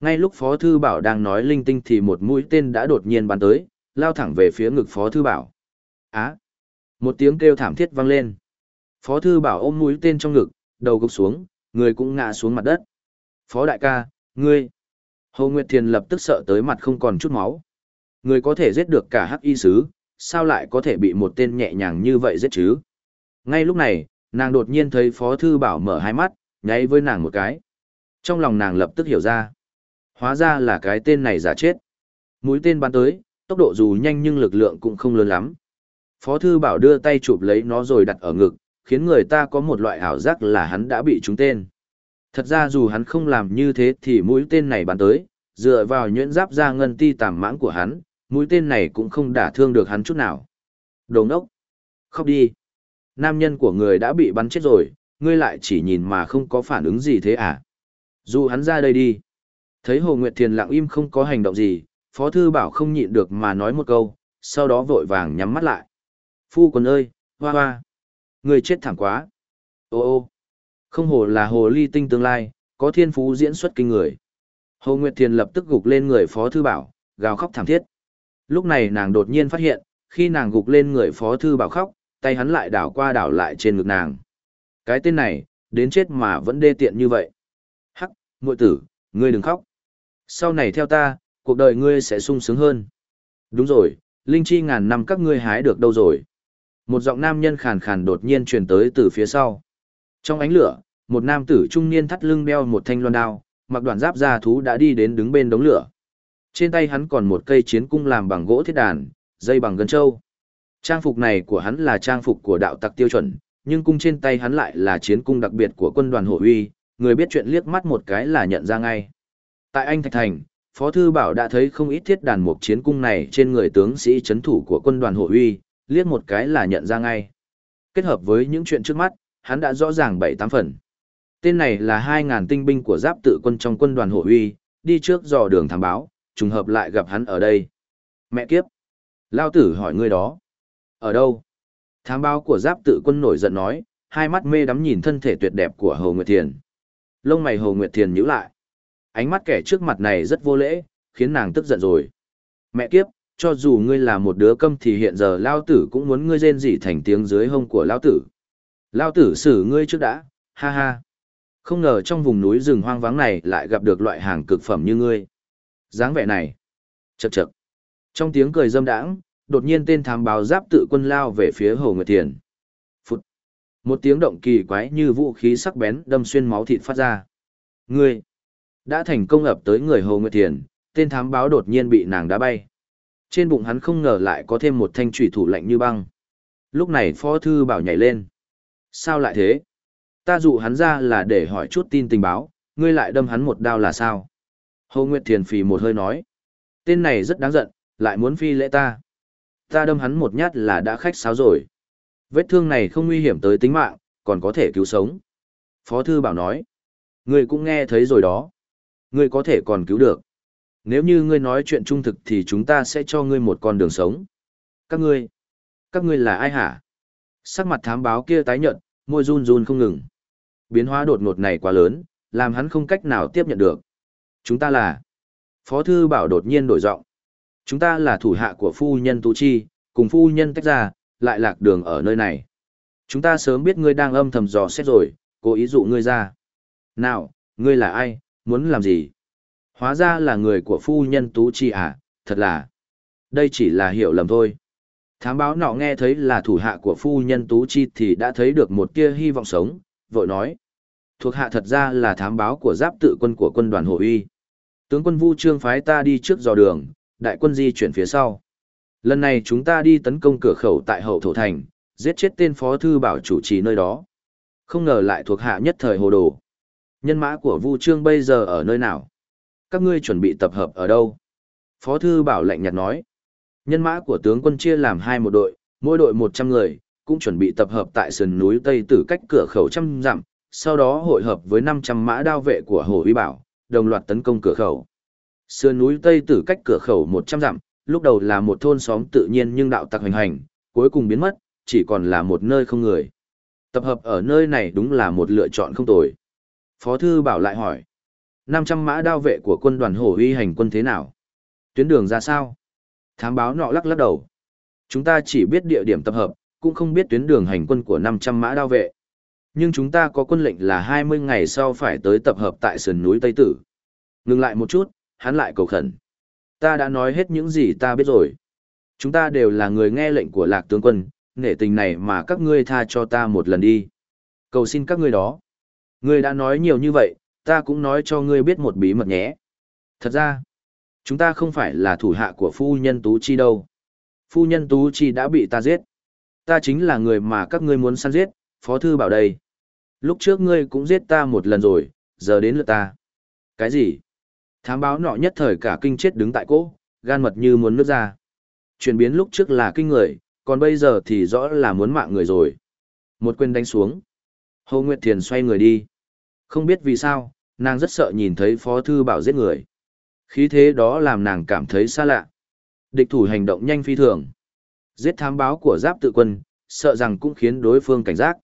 Ngay lúc Phó Thư Bảo đang nói linh tinh thì một mũi tên đã đột nhiên bắn tới, lao thẳng về phía ngực Phó Thư Bảo. Á. Một tiếng kêu thảm thiết vang lên. Phó Thư Bảo ôm mũi tên trong ngực, đầu gục xuống, người cũng ngã xuống mặt đất. Phó đại ca, ngươi. Hồ Nguyệt Thiền lập tức sợ tới mặt không còn chút máu. Người có thể giết được cả hắc y sứ, sao lại có thể bị một tên nhẹ nhàng như vậy giết chứ? Ngay lúc này, nàng đột nhiên thấy Phó Thư Bảo mở hai mắt, nháy với nàng một cái. Trong lòng nàng lập tức hiểu ra. Hóa ra là cái tên này giả chết. Mũi tên bắn tới, tốc độ dù nhanh nhưng lực lượng cũng không lớn lắm. Phó Thư Bảo đưa tay chụp lấy nó rồi đặt ở ngực, khiến người ta có một loại ảo giác là hắn đã bị trúng tên. Thật ra dù hắn không làm như thế thì mũi tên này bắn tới, dựa vào nhuyễn giáp ra ngân ti tàm mãng của hắn, mũi tên này cũng không đả thương được hắn chút nào. Đồ ngốc! Khóc đi! Nam nhân của người đã bị bắn chết rồi, ngươi lại chỉ nhìn mà không có phản ứng gì thế à? Dù hắn ra đây đi. Thấy Hồ Nguyệt Thiền lặng im không có hành động gì, Phó Thư Bảo không nhịn được mà nói một câu, sau đó vội vàng nhắm mắt lại. Phu quân ơi, hoa hoa! Người chết thẳng quá! Ô ô! Không hồ là hồ ly tinh tương lai, có thiên phú diễn xuất kinh người. Hồ Nguyệt Thiền lập tức gục lên người Phó Thư Bảo, gào khóc thảm thiết. Lúc này nàng đột nhiên phát hiện, khi nàng gục lên người Phó Thư Bảo khóc, tay hắn lại đảo qua đảo lại trên ngực nàng. Cái tên này, đến chết mà vẫn đê tiện như vậy. Hắc, muội tử, ngươi đừng khóc. Sau này theo ta, cuộc đời ngươi sẽ sung sướng hơn. Đúng rồi, linh chi ngàn năm các ngươi hái được đâu rồi. Một giọng nam nhân khàn khàn đột nhiên truyền tới từ phía sau. Trong ánh lửa, một nam tử trung niên thắt lưng đeo một thanh loan đao, mặc đoạn giáp da thú đã đi đến đứng bên đống lửa. Trên tay hắn còn một cây chiến cung làm bằng gỗ thiết đàn, dây bằng gân trâu. Trang phục này của hắn là trang phục của đạo tặc tiêu chuẩn, nhưng cung trên tay hắn lại là chiến cung đặc biệt của quân đoàn hộ uy, người biết chuyện liếc mắt một cái là nhận ra ngay. Tại Anh Thạch Thành, Phó Thư Bảo đã thấy không ít thiết đàn một chiến cung này trên người tướng sĩ chấn thủ của quân đoàn hộ uy, liếc một cái là nhận ra ngay. Kết hợp với những chuyện trước mắt, hắn đã rõ ràng bảy tám phần. Tên này là 2.000 tinh binh của giáp tự quân trong quân đoàn hộ uy, đi trước dò đường thám báo, trùng hợp lại gặp hắn ở đây. Mẹ kiếp! Lao tử hỏi ngươi đó. Ở đâu? Thám báo của giáp tự quân nổi giận nói, hai mắt mê đắm nhìn thân thể tuyệt đẹp của Hồ Nguyệt Thiền. Lông mày Hồ Nguyệt Thiền nhíu lại. Ánh mắt kẻ trước mặt này rất vô lễ, khiến nàng tức giận rồi. Mẹ kiếp, cho dù ngươi là một đứa câm thì hiện giờ Lao tử cũng muốn ngươi rên rỉ thành tiếng dưới hông của Lao tử. Lao tử xử ngươi trước đã, ha ha. Không ngờ trong vùng núi rừng hoang vắng này lại gặp được loại hàng cực phẩm như ngươi. dáng vẻ này. Chậc chậc. Trong tiếng cười dâm đãng, đột nhiên tên thám báo giáp tự quân lao về phía Hồ Nguyệt Thiền. Phụt. Một tiếng động kỳ quái như vũ khí sắc bén đâm xuyên máu thịt phát ra. Ngươi đã thành công ập tới người Hồ Nguyệt Thiền, tên thám báo đột nhiên bị nàng đá bay. Trên bụng hắn không ngờ lại có thêm một thanh trùy thủ lạnh như băng. Lúc này Phó Thư Bảo nhảy lên. Sao lại thế? Ta dụ hắn ra là để hỏi chút tin tình báo, ngươi lại đâm hắn một đao là sao? Hồ Nguyệt Thiền phì một hơi nói. Tên này rất đáng giận, lại muốn phi lễ ta. Ta đâm hắn một nhát là đã khách sáo rồi. Vết thương này không nguy hiểm tới tính mạng, còn có thể cứu sống. Phó Thư Bảo nói. Ngươi cũng nghe thấy rồi đó. Ngươi có thể còn cứu được. Nếu như ngươi nói chuyện trung thực thì chúng ta sẽ cho ngươi một con đường sống. Các ngươi. Các ngươi là ai hả? Sắc mặt thám báo kia tái nhợt, môi run run không ngừng. Biến hóa đột ngột này quá lớn, làm hắn không cách nào tiếp nhận được. Chúng ta là... Phó thư bảo đột nhiên đổi giọng Chúng ta là thủ hạ của phu nhân Tu Chi, cùng phu nhân tách ra, lại lạc đường ở nơi này. Chúng ta sớm biết ngươi đang âm thầm dò xét rồi, cố ý dụ ngươi ra. Nào, ngươi là ai, muốn làm gì? Hóa ra là người của phu nhân Tú Chi à, thật là... Đây chỉ là hiểu lầm thôi. Thám báo nọ nghe thấy là thủ hạ của phu nhân Tú Chi thì đã thấy được một tia hy vọng sống, vội nói. Thuộc hạ thật ra là thám báo của giáp tự quân của quân đoàn Hồ Uy. Tướng quân Vu Trương phái ta đi trước dò đường, đại quân di chuyển phía sau. Lần này chúng ta đi tấn công cửa khẩu tại hậu thổ thành, giết chết tên phó thư bảo chủ trì nơi đó. Không ngờ lại thuộc hạ nhất thời hồ đồ. Nhân mã của Vu Trương bây giờ ở nơi nào? Các ngươi chuẩn bị tập hợp ở đâu? Phó thư bảo lạnh nhạt nói. Nhân mã của tướng quân chia làm hai một đội, mỗi đội 100 người, cũng chuẩn bị tập hợp tại sườn núi Tây Tử cách cửa khẩu trăm dặm, sau đó hội hợp với 500 mã đao vệ của Hồ Uy Bảo, đồng loạt tấn công cửa khẩu. Sườn núi Tây Tử cách cửa khẩu 100 dặm, lúc đầu là một thôn xóm tự nhiên nhưng đạo tặc hành hành, cuối cùng biến mất, chỉ còn là một nơi không người. Tập hợp ở nơi này đúng là một lựa chọn không tồi. Phó Thư Bảo lại hỏi, 500 mã đao vệ của quân đoàn Hồ Uy hành quân thế nào? Tuyến đường ra sao? Thám báo nọ lắc lắc đầu. Chúng ta chỉ biết địa điểm tập hợp, cũng không biết tuyến đường hành quân của 500 mã đao vệ. Nhưng chúng ta có quân lệnh là 20 ngày sau phải tới tập hợp tại sườn núi Tây Tử. Ngừng lại một chút, hắn lại cầu khẩn. Ta đã nói hết những gì ta biết rồi. Chúng ta đều là người nghe lệnh của lạc tướng quân, nể tình này mà các ngươi tha cho ta một lần đi. Cầu xin các ngươi đó. Ngươi đã nói nhiều như vậy, ta cũng nói cho ngươi biết một bí mật nhé. Thật ra, chúng ta không phải là thủ hạ của phu nhân Tú Chi đâu. Phu nhân Tú Chi đã bị ta giết. Ta chính là người mà các ngươi muốn săn giết, Phó Thư bảo đây. Lúc trước ngươi cũng giết ta một lần rồi, giờ đến lượt ta. Cái gì? Thám báo nọ nhất thời cả kinh chết đứng tại cỗ, gan mật như muốn nước ra. Chuyển biến lúc trước là kinh người, còn bây giờ thì rõ là muốn mạng người rồi. Một quyền đánh xuống. Hồ Nguyệt Thiền xoay người đi. Không biết vì sao, nàng rất sợ nhìn thấy Phó Thư Bảo giết người. Khí thế đó làm nàng cảm thấy xa lạ. Địch thủ hành động nhanh phi thường. Giết thám báo của giáp tự quân, sợ rằng cũng khiến đối phương cảnh giác.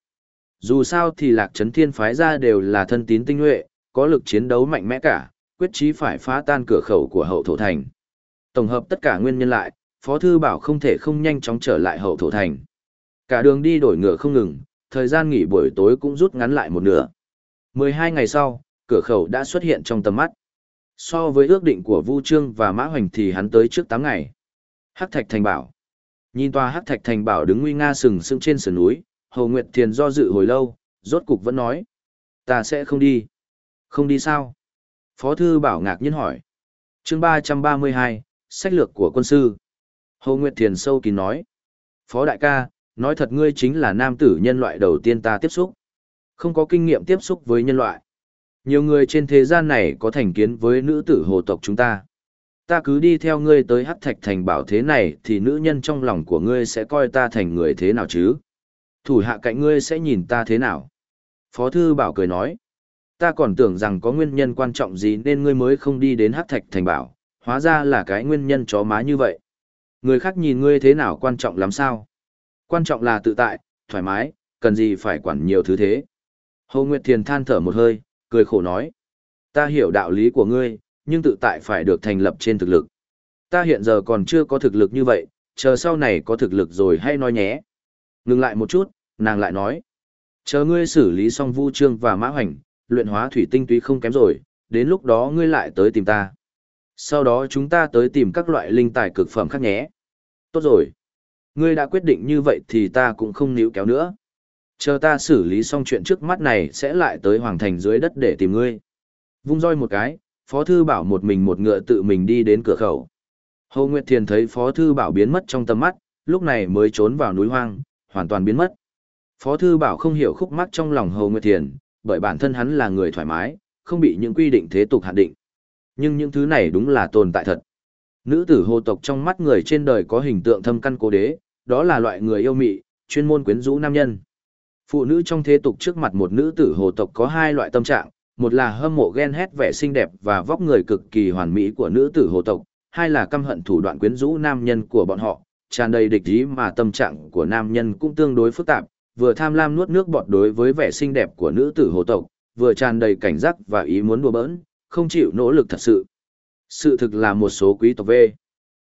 Dù sao thì lạc trấn thiên phái ra đều là thân tín tinh nhuệ, có lực chiến đấu mạnh mẽ cả, quyết chí phải phá tan cửa khẩu của hậu thổ thành. Tổng hợp tất cả nguyên nhân lại, Phó Thư Bảo không thể không nhanh chóng trở lại hậu thổ thành. Cả đường đi đổi ngựa không ngừng, thời gian nghỉ buổi tối cũng rút ngắn lại một nửa. 12 ngày sau, cửa khẩu đã xuất hiện trong tầm mắt. So với ước định của Vu Trương và Mã Hoành thì hắn tới trước 8 ngày. Hắc Thạch Thành Bảo. Nhìn tòa Hắc Thạch Thành Bảo đứng nguy nga sừng sững trên sườn núi, Hồ Nguyệt Thiền do dự hồi lâu, rốt cục vẫn nói: "Ta sẽ không đi." "Không đi sao?" Phó thư Bảo ngạc nhiên hỏi. Chương 332, sách lược của quân sư. Hồ Nguyệt Thiền sâu kín nói: "Phó đại ca, nói thật ngươi chính là nam tử nhân loại đầu tiên ta tiếp xúc. Không có kinh nghiệm tiếp xúc với nhân loại. Nhiều người trên thế gian này có thành kiến với nữ tử hồ tộc chúng ta. Ta cứ đi theo ngươi tới hắc thạch thành bảo thế này thì nữ nhân trong lòng của ngươi sẽ coi ta thành người thế nào chứ? Thủ hạ cạnh ngươi sẽ nhìn ta thế nào? Phó thư bảo cười nói. Ta còn tưởng rằng có nguyên nhân quan trọng gì nên ngươi mới không đi đến hắc thạch thành bảo, hóa ra là cái nguyên nhân chó má như vậy. Người khác nhìn ngươi thế nào quan trọng lắm sao? Quan trọng là tự tại, thoải mái, cần gì phải quản nhiều thứ thế. Hồ Nguyệt Thiền than thở một hơi, cười khổ nói. Ta hiểu đạo lý của ngươi, nhưng tự tại phải được thành lập trên thực lực. Ta hiện giờ còn chưa có thực lực như vậy, chờ sau này có thực lực rồi hay nói nhé. Ngừng lại một chút, nàng lại nói. Chờ ngươi xử lý xong vu trương và mã hoành, luyện hóa thủy tinh túy không kém rồi, đến lúc đó ngươi lại tới tìm ta. Sau đó chúng ta tới tìm các loại linh tài cực phẩm khác nhé. Tốt rồi. Ngươi đã quyết định như vậy thì ta cũng không níu kéo nữa. Chờ ta xử lý xong chuyện trước mắt này sẽ lại tới hoàng thành dưới đất để tìm ngươi. Vung roi một cái, Phó Thư Bảo một mình một ngựa tự mình đi đến cửa khẩu. Hồ Nguyệt Thiền thấy Phó Thư Bảo biến mất trong tầm mắt, lúc này mới trốn vào núi hoang, hoàn toàn biến mất. Phó Thư Bảo không hiểu khúc mắc trong lòng Hồ Nguyệt Thiền, bởi bản thân hắn là người thoải mái, không bị những quy định thế tục hạn định. Nhưng những thứ này đúng là tồn tại thật. Nữ tử hồ tộc trong mắt người trên đời có hình tượng thâm căn cố đế, đó là loại người yêu mị, chuyên môn quyến rũ nam nhân. Phụ nữ trong thế tục trước mặt một nữ tử hồ tộc có hai loại tâm trạng, một là hâm mộ ghen hét vẻ xinh đẹp và vóc người cực kỳ hoàn mỹ của nữ tử hồ tộc, hai là căm hận thủ đoạn quyến rũ nam nhân của bọn họ, tràn đầy địch ý mà tâm trạng của nam nhân cũng tương đối phức tạp, vừa tham lam nuốt nước bọt đối với vẻ xinh đẹp của nữ tử hồ tộc, vừa tràn đầy cảnh giác và ý muốn đùa bỡn, không chịu nỗ lực thật sự. Sự thực là một số quý tộc về.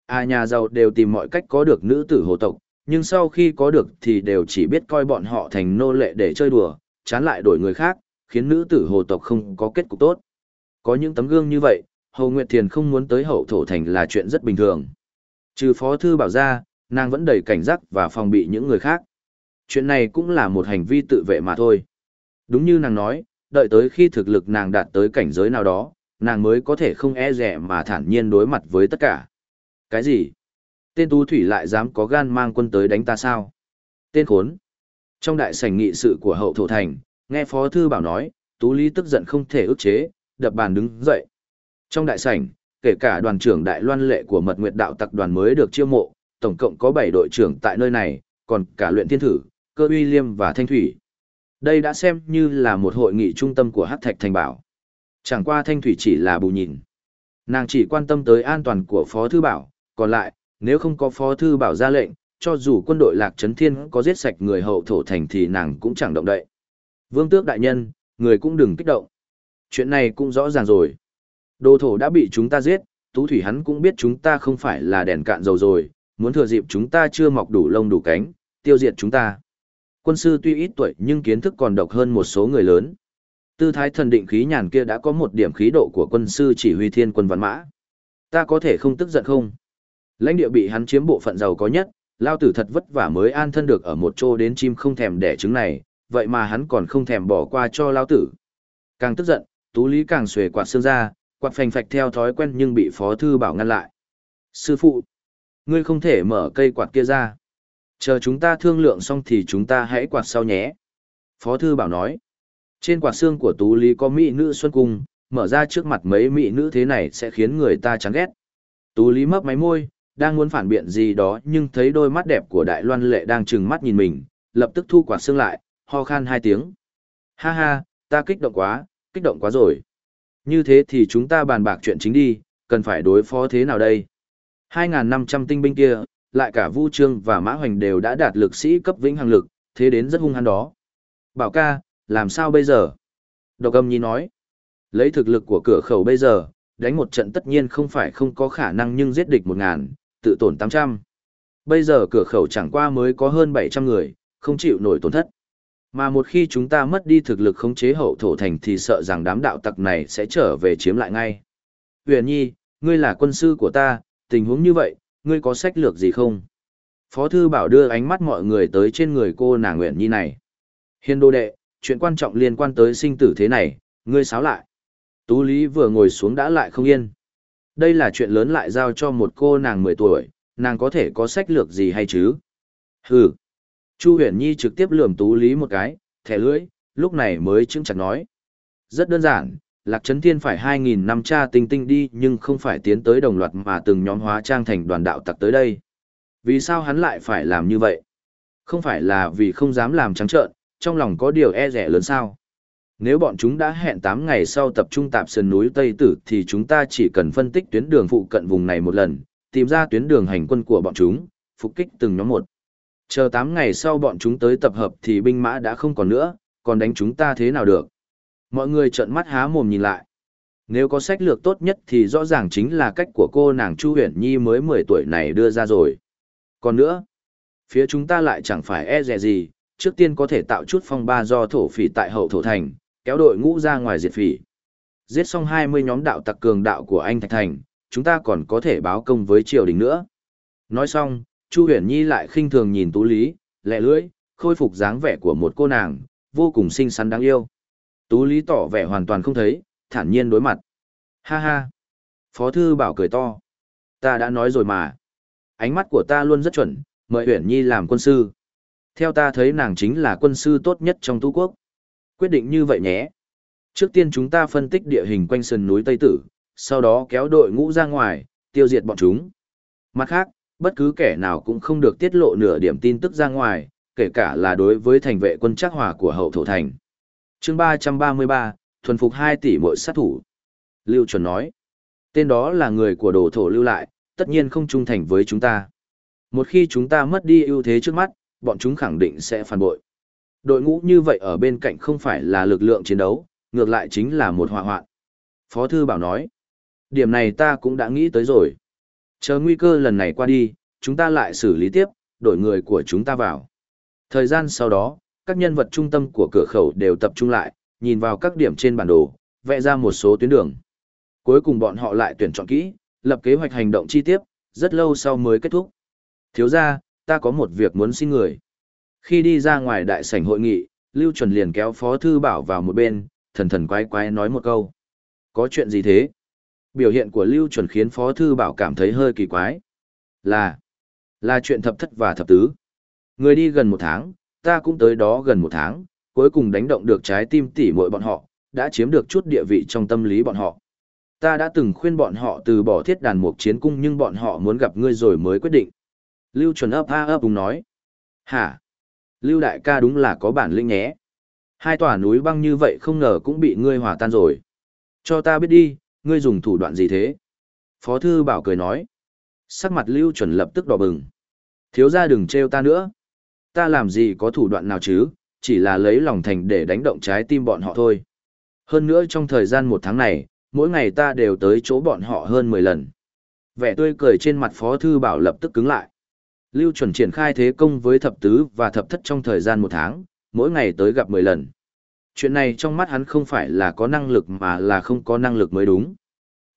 À nhà giàu đều tìm mọi cách có được nữ tử hồ tộc, nhưng sau khi có được thì đều chỉ biết coi bọn họ thành nô lệ để chơi đùa, chán lại đổi người khác, khiến nữ tử hồ tộc không có kết cục tốt. Có những tấm gương như vậy, Hồ Nguyệt Thiền không muốn tới hậu thổ thành là chuyện rất bình thường. Trừ phó thư bảo ra, nàng vẫn đầy cảnh giác và phòng bị những người khác. Chuyện này cũng là một hành vi tự vệ mà thôi. Đúng như nàng nói, đợi tới khi thực lực nàng đạt tới cảnh giới nào đó, nàng mới có thể không e rẻ mà thản nhiên đối mặt với tất cả. Cái gì? Tên Tú Thủy lại dám có gan mang quân tới đánh ta sao? Tên khốn. Trong đại sảnh nghị sự của hậu thổ thành, nghe Phó Thư Bảo nói, Tú Lý tức giận không thể ức chế, đập bàn đứng dậy. Trong đại sảnh, kể cả đoàn trưởng đại loan lệ của mật nguyệt đạo tặc đoàn mới được chiêu mộ, tổng cộng có 7 đội trưởng tại nơi này, còn cả luyện thiên thử, cơ uy liêm và thanh thủy. Đây đã xem như là một hội nghị trung tâm của Hắc Thạch Thành Bảo. Chẳng qua thanh thủy chỉ là bù nhìn. Nàng chỉ quan tâm tới an toàn của Phó Thư Bảo, còn lại, nếu không có phó thư bảo ra lệnh, cho dù quân đội lạc trấn thiên có giết sạch người hậu thổ thành thì nàng cũng chẳng động đậy. Vương tước đại nhân, người cũng đừng kích động. Chuyện này cũng rõ ràng rồi. Đồ thổ đã bị chúng ta giết, tú thủy hắn cũng biết chúng ta không phải là đèn cạn dầu rồi, muốn thừa dịp chúng ta chưa mọc đủ lông đủ cánh, tiêu diệt chúng ta. Quân sư tuy ít tuổi nhưng kiến thức còn độc hơn một số người lớn. Tư thái thần định khí nhàn kia đã có một điểm khí độ của quân sư chỉ huy thiên quân văn mã. Ta có thể không tức giận không? Lãnh địa bị hắn chiếm bộ phận giàu có nhất, lao tử thật vất vả mới an thân được ở một chỗ đến chim không thèm đẻ trứng này, vậy mà hắn còn không thèm bỏ qua cho lao tử. Càng tức giận, Tú Lý càng xuề quạt xương ra, quạt phành phạch theo thói quen nhưng bị Phó Thư Bảo ngăn lại. Sư phụ, ngươi không thể mở cây quạt kia ra. Chờ chúng ta thương lượng xong thì chúng ta hãy quạt sau nhé. Phó Thư Bảo nói, trên quạt xương của Tú Lý có mỹ nữ Xuân Cung, mở ra trước mặt mấy mỹ nữ thế này sẽ khiến người ta chán ghét. Tú Lý mấp máy môi, đang muốn phản biện gì đó nhưng thấy đôi mắt đẹp của Đại Loan Lệ đang trừng mắt nhìn mình, lập tức thu quạt xương lại, ho khan hai tiếng. Ha ha, ta kích động quá, kích động quá rồi. Như thế thì chúng ta bàn bạc chuyện chính đi, cần phải đối phó thế nào đây? 2.500 tinh binh kia, lại cả Vu Trương và Mã Hoành đều đã đạt lực sĩ cấp vĩnh hằng lực, thế đến rất hung hăng đó. Bảo ca, làm sao bây giờ? Độc âm nhi nói, lấy thực lực của cửa khẩu bây giờ, đánh một trận tất nhiên không phải không có khả năng nhưng giết địch một ngàn, tự tổn 800. Bây giờ cửa khẩu chẳng qua mới có hơn 700 người, không chịu nổi tổn thất. Mà một khi chúng ta mất đi thực lực khống chế hậu thổ thành thì sợ rằng đám đạo tặc này sẽ trở về chiếm lại ngay. Huyền Nhi, ngươi là quân sư của ta, tình huống như vậy, ngươi có sách lược gì không? Phó thư bảo đưa ánh mắt mọi người tới trên người cô nàng nguyện Nhi này. Hiên đô đệ, chuyện quan trọng liên quan tới sinh tử thế này, ngươi sáo lại. Tú Lý vừa ngồi xuống đã lại không yên. Đây là chuyện lớn lại giao cho một cô nàng 10 tuổi, nàng có thể có sách lược gì hay chứ? Hừ. Chu Huyền Nhi trực tiếp lườm Tú Lý một cái, thẻ lưỡi, lúc này mới chứng chặt nói. Rất đơn giản, Lạc Trấn Thiên phải 2.000 năm cha tinh tinh đi nhưng không phải tiến tới đồng loạt mà từng nhóm hóa trang thành đoàn đạo tặc tới đây. Vì sao hắn lại phải làm như vậy? Không phải là vì không dám làm trắng trợn, trong lòng có điều e rẻ lớn sao? Nếu bọn chúng đã hẹn 8 ngày sau tập trung tạp sườn núi Tây Tử thì chúng ta chỉ cần phân tích tuyến đường phụ cận vùng này một lần, tìm ra tuyến đường hành quân của bọn chúng, phục kích từng nhóm một. Chờ 8 ngày sau bọn chúng tới tập hợp thì binh mã đã không còn nữa, còn đánh chúng ta thế nào được? Mọi người trợn mắt há mồm nhìn lại. Nếu có sách lược tốt nhất thì rõ ràng chính là cách của cô nàng Chu Huyền Nhi mới 10 tuổi này đưa ra rồi. Còn nữa, phía chúng ta lại chẳng phải e dè gì, trước tiên có thể tạo chút phong ba do thổ phỉ tại hậu thổ thành, kéo đội ngũ ra ngoài diệt phỉ. Giết xong 20 nhóm đạo tặc cường đạo của anh Thạch Thành, chúng ta còn có thể báo công với triều đình nữa. Nói xong, Chu Huyền Nhi lại khinh thường nhìn Tú Lý, lẹ lưỡi, khôi phục dáng vẻ của một cô nàng, vô cùng xinh xắn đáng yêu. Tú Lý tỏ vẻ hoàn toàn không thấy, thản nhiên đối mặt. Ha ha. Phó thư bảo cười to. Ta đã nói rồi mà. Ánh mắt của ta luôn rất chuẩn, mời uyển Nhi làm quân sư. Theo ta thấy nàng chính là quân sư tốt nhất trong Tú quốc. Quyết định như vậy nhé. Trước tiên chúng ta phân tích địa hình quanh sườn núi Tây Tử, sau đó kéo đội ngũ ra ngoài, tiêu diệt bọn chúng. Mặt khác, bất cứ kẻ nào cũng không được tiết lộ nửa điểm tin tức ra ngoài, kể cả là đối với thành vệ quân chắc hòa của hậu thổ thành chương 333, thuần phục 2 tỷ mỗi sát thủ. Lưu chuẩn nói, tên đó là người của đồ thổ lưu lại, tất nhiên không trung thành với chúng ta. Một khi chúng ta mất đi ưu thế trước mắt, bọn chúng khẳng định sẽ phản bội. Đội ngũ như vậy ở bên cạnh không phải là lực lượng chiến đấu, ngược lại chính là một họa hoạn. Phó Thư Bảo nói, điểm này ta cũng đã nghĩ tới rồi. Chờ nguy cơ lần này qua đi, chúng ta lại xử lý tiếp, đổi người của chúng ta vào. Thời gian sau đó, các nhân vật trung tâm của cửa khẩu đều tập trung lại, nhìn vào các điểm trên bản đồ, vẽ ra một số tuyến đường. Cuối cùng bọn họ lại tuyển chọn kỹ, lập kế hoạch hành động chi tiết, rất lâu sau mới kết thúc. Thiếu ra, ta có một việc muốn xin người. Khi đi ra ngoài đại sảnh hội nghị, Lưu Chuẩn liền kéo Phó Thư Bảo vào một bên, thần thần quái quái nói một câu. Có chuyện gì thế? Biểu hiện của Lưu Chuẩn khiến Phó Thư Bảo cảm thấy hơi kỳ quái. Là, là chuyện thập thất và thập tứ. Người đi gần một tháng, ta cũng tới đó gần một tháng, cuối cùng đánh động được trái tim tỉ muội bọn họ, đã chiếm được chút địa vị trong tâm lý bọn họ. Ta đã từng khuyên bọn họ từ bỏ thiết đàn mục chiến cung nhưng bọn họ muốn gặp ngươi rồi mới quyết định. Lưu chuẩn ấp a ấp đúng nói. Hả? Lưu đại ca đúng là có bản lĩnh nhé. Hai tòa núi băng như vậy không ngờ cũng bị ngươi hòa tan rồi. Cho ta biết đi, ngươi dùng thủ đoạn gì thế? Phó thư bảo cười nói. Sắc mặt lưu chuẩn lập tức đỏ bừng. Thiếu ra đừng trêu ta nữa. Ta làm gì có thủ đoạn nào chứ, chỉ là lấy lòng thành để đánh động trái tim bọn họ thôi. Hơn nữa trong thời gian một tháng này, mỗi ngày ta đều tới chỗ bọn họ hơn 10 lần. Vẻ tươi cười trên mặt Phó Thư Bảo lập tức cứng lại. Lưu chuẩn triển khai thế công với thập tứ và thập thất trong thời gian một tháng, mỗi ngày tới gặp 10 lần. Chuyện này trong mắt hắn không phải là có năng lực mà là không có năng lực mới đúng.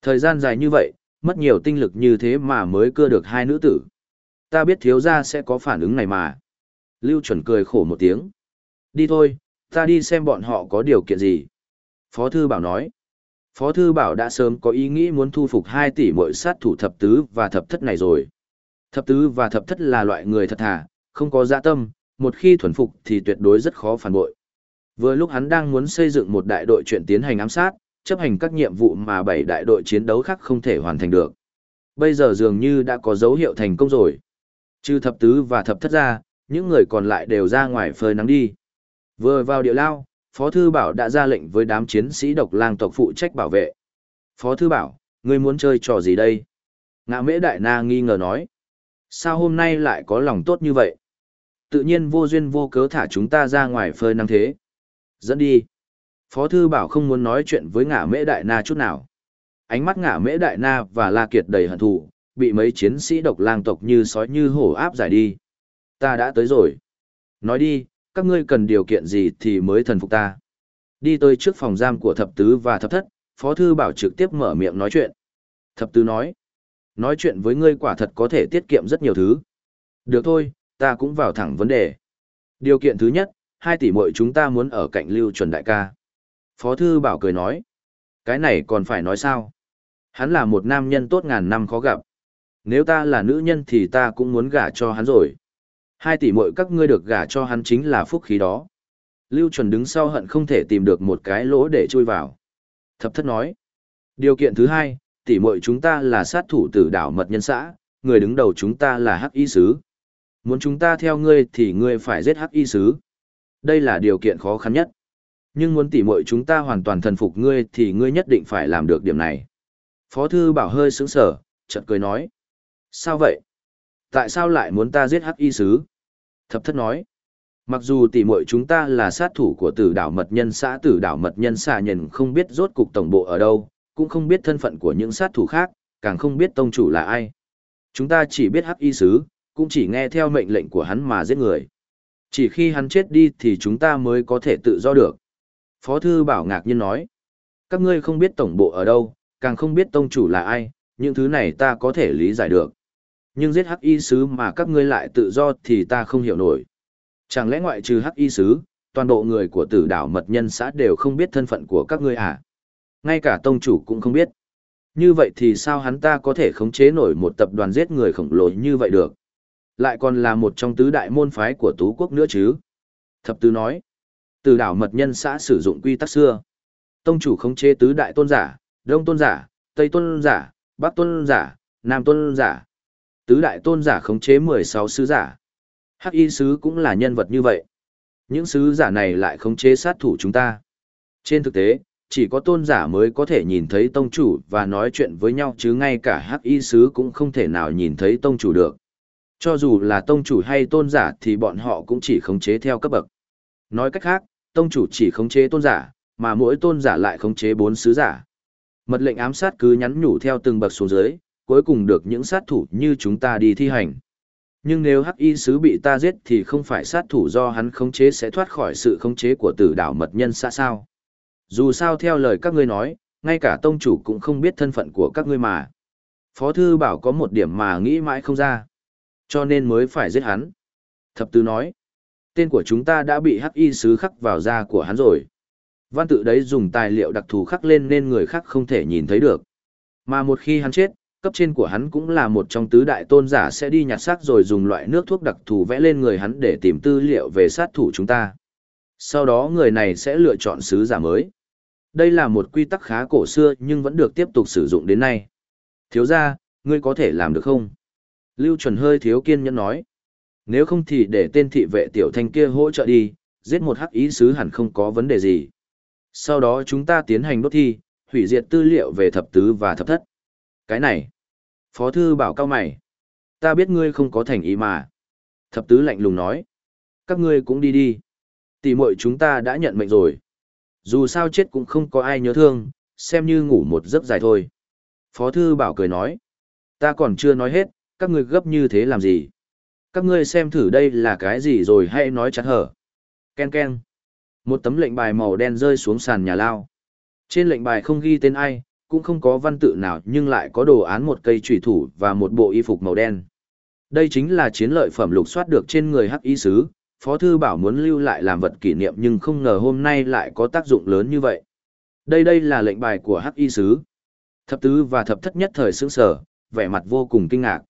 Thời gian dài như vậy, mất nhiều tinh lực như thế mà mới cưa được hai nữ tử. Ta biết thiếu gia sẽ có phản ứng này mà. Lưu chuẩn cười khổ một tiếng. Đi thôi, Ta đi xem bọn họ có điều kiện gì. Phó Thư Bảo nói. Phó Thư Bảo đã sớm có ý nghĩ muốn thu phục 2 tỷ mội sát thủ thập tứ và thập thất này rồi. Thập tứ và thập thất là loại người thật thà, không có dạ tâm, một khi thuần phục thì tuyệt đối rất khó phản bội. Vừa lúc hắn đang muốn xây dựng một đại đội chuyện tiến hành ám sát, chấp hành các nhiệm vụ mà bảy đại đội chiến đấu khác không thể hoàn thành được. Bây giờ dường như đã có dấu hiệu thành công rồi. Trừ thập tứ và thập thất ra, những người còn lại đều ra ngoài phơi nắng đi. Vừa vào địa lao, Phó Thư Bảo đã ra lệnh với đám chiến sĩ độc lang tộc phụ trách bảo vệ. Phó Thư Bảo, ngươi muốn chơi trò gì đây? Ngạ mễ đại na nghi ngờ nói. Sao hôm nay lại có lòng tốt như vậy? Tự nhiên vô duyên vô cớ thả chúng ta ra ngoài phơi nắng thế. Dẫn đi. Phó Thư Bảo không muốn nói chuyện với ngạ mễ đại na chút nào. Ánh mắt ngạ mễ đại na và La Kiệt đầy hận thù, bị mấy chiến sĩ độc lang tộc như sói như hổ áp giải đi. Ta đã tới rồi. Nói đi, các ngươi cần điều kiện gì thì mới thần phục ta. Đi tới trước phòng giam của thập tứ và thập thất, Phó Thư Bảo trực tiếp mở miệng nói chuyện. Thập tứ nói, nói chuyện với ngươi quả thật có thể tiết kiệm rất nhiều thứ. Được thôi, ta cũng vào thẳng vấn đề. Điều kiện thứ nhất, hai tỷ muội chúng ta muốn ở cạnh lưu chuẩn đại ca. Phó Thư Bảo cười nói, cái này còn phải nói sao? Hắn là một nam nhân tốt ngàn năm khó gặp. Nếu ta là nữ nhân thì ta cũng muốn gả cho hắn rồi. Hai tỷ muội các ngươi được gả cho hắn chính là phúc khí đó. Lưu chuẩn đứng sau hận không thể tìm được một cái lỗ để chui vào. Thập thất nói. Điều kiện thứ hai, tỷ muội chúng ta là sát thủ tử đảo mật nhân xã, người đứng đầu chúng ta là hắc y sứ. Muốn chúng ta theo ngươi thì ngươi phải giết hắc y sứ. Đây là điều kiện khó khăn nhất. Nhưng muốn tỷ muội chúng ta hoàn toàn thần phục ngươi thì ngươi nhất định phải làm được điểm này. Phó thư bảo hơi sướng sở, chợt cười nói. Sao vậy? Tại sao lại muốn ta giết hắc y sứ? Thập thất nói. Mặc dù tỷ muội chúng ta là sát thủ của tử đảo mật nhân xã tử đảo mật nhân xã nhận không biết rốt cục tổng bộ ở đâu, cũng không biết thân phận của những sát thủ khác, càng không biết tông chủ là ai. Chúng ta chỉ biết hắc y sứ, cũng chỉ nghe theo mệnh lệnh của hắn mà giết người. Chỉ khi hắn chết đi thì chúng ta mới có thể tự do được. Phó thư bảo ngạc nhiên nói. Các ngươi không biết tổng bộ ở đâu, càng không biết tông chủ là ai, những thứ này ta có thể lý giải được. Nhưng giết hắc y sứ mà các ngươi lại tự do thì ta không hiểu nổi. Chẳng lẽ ngoại trừ hắc y sứ, toàn bộ người của tử đảo mật nhân xã đều không biết thân phận của các ngươi à? Ngay cả tông chủ cũng không biết. Như vậy thì sao hắn ta có thể khống chế nổi một tập đoàn giết người khổng lồ như vậy được? Lại còn là một trong tứ đại môn phái của tú quốc nữa chứ? Thập tứ nói, tử đảo mật nhân xã sử dụng quy tắc xưa. Tông chủ khống chế tứ đại tôn giả, đông tôn giả, tây tôn giả, bắc tôn giả, nam tôn giả. Tứ đại tôn giả khống chế 16 sứ giả. Hắc y sứ cũng là nhân vật như vậy. Những sứ giả này lại khống chế sát thủ chúng ta. Trên thực tế, chỉ có tôn giả mới có thể nhìn thấy tông chủ và nói chuyện với nhau chứ ngay cả hắc y sứ cũng không thể nào nhìn thấy tông chủ được. Cho dù là tông chủ hay tôn giả thì bọn họ cũng chỉ khống chế theo cấp bậc. Nói cách khác, tông chủ chỉ khống chế tôn giả, mà mỗi tôn giả lại khống chế bốn sứ giả. Mật lệnh ám sát cứ nhắn nhủ theo từng bậc xuống dưới, cuối cùng được những sát thủ như chúng ta đi thi hành. Nhưng nếu hắc y sứ bị ta giết thì không phải sát thủ do hắn khống chế sẽ thoát khỏi sự khống chế của tử đảo mật nhân xa sao. Dù sao theo lời các ngươi nói, ngay cả tông chủ cũng không biết thân phận của các ngươi mà. Phó thư bảo có một điểm mà nghĩ mãi không ra. Cho nên mới phải giết hắn. Thập tứ nói, tên của chúng ta đã bị hắc y sứ khắc vào da của hắn rồi. Văn tự đấy dùng tài liệu đặc thù khắc lên nên người khác không thể nhìn thấy được. Mà một khi hắn chết, cấp trên của hắn cũng là một trong tứ đại tôn giả sẽ đi nhặt xác rồi dùng loại nước thuốc đặc thù vẽ lên người hắn để tìm tư liệu về sát thủ chúng ta. Sau đó người này sẽ lựa chọn sứ giả mới. Đây là một quy tắc khá cổ xưa nhưng vẫn được tiếp tục sử dụng đến nay. Thiếu ra, ngươi có thể làm được không? Lưu chuẩn hơi thiếu kiên nhẫn nói. Nếu không thì để tên thị vệ tiểu thanh kia hỗ trợ đi, giết một hắc ý sứ hẳn không có vấn đề gì. Sau đó chúng ta tiến hành đốt thi, hủy diệt tư liệu về thập tứ và thập thất. Cái này, Phó thư bảo cao mày. Ta biết ngươi không có thành ý mà. Thập tứ lạnh lùng nói. Các ngươi cũng đi đi. Tỷ muội chúng ta đã nhận mệnh rồi. Dù sao chết cũng không có ai nhớ thương, xem như ngủ một giấc dài thôi. Phó thư bảo cười nói. Ta còn chưa nói hết, các ngươi gấp như thế làm gì? Các ngươi xem thử đây là cái gì rồi hãy nói chắn hở. Ken ken. Một tấm lệnh bài màu đen rơi xuống sàn nhà lao. Trên lệnh bài không ghi tên ai, cũng không có văn tự nào nhưng lại có đồ án một cây trùy thủ và một bộ y phục màu đen. Đây chính là chiến lợi phẩm lục soát được trên người hắc y sứ, Phó Thư Bảo muốn lưu lại làm vật kỷ niệm nhưng không ngờ hôm nay lại có tác dụng lớn như vậy. Đây đây là lệnh bài của Hắc Y Sứ. Thập tứ và thập thất nhất thời sướng sở, vẻ mặt vô cùng kinh ngạc.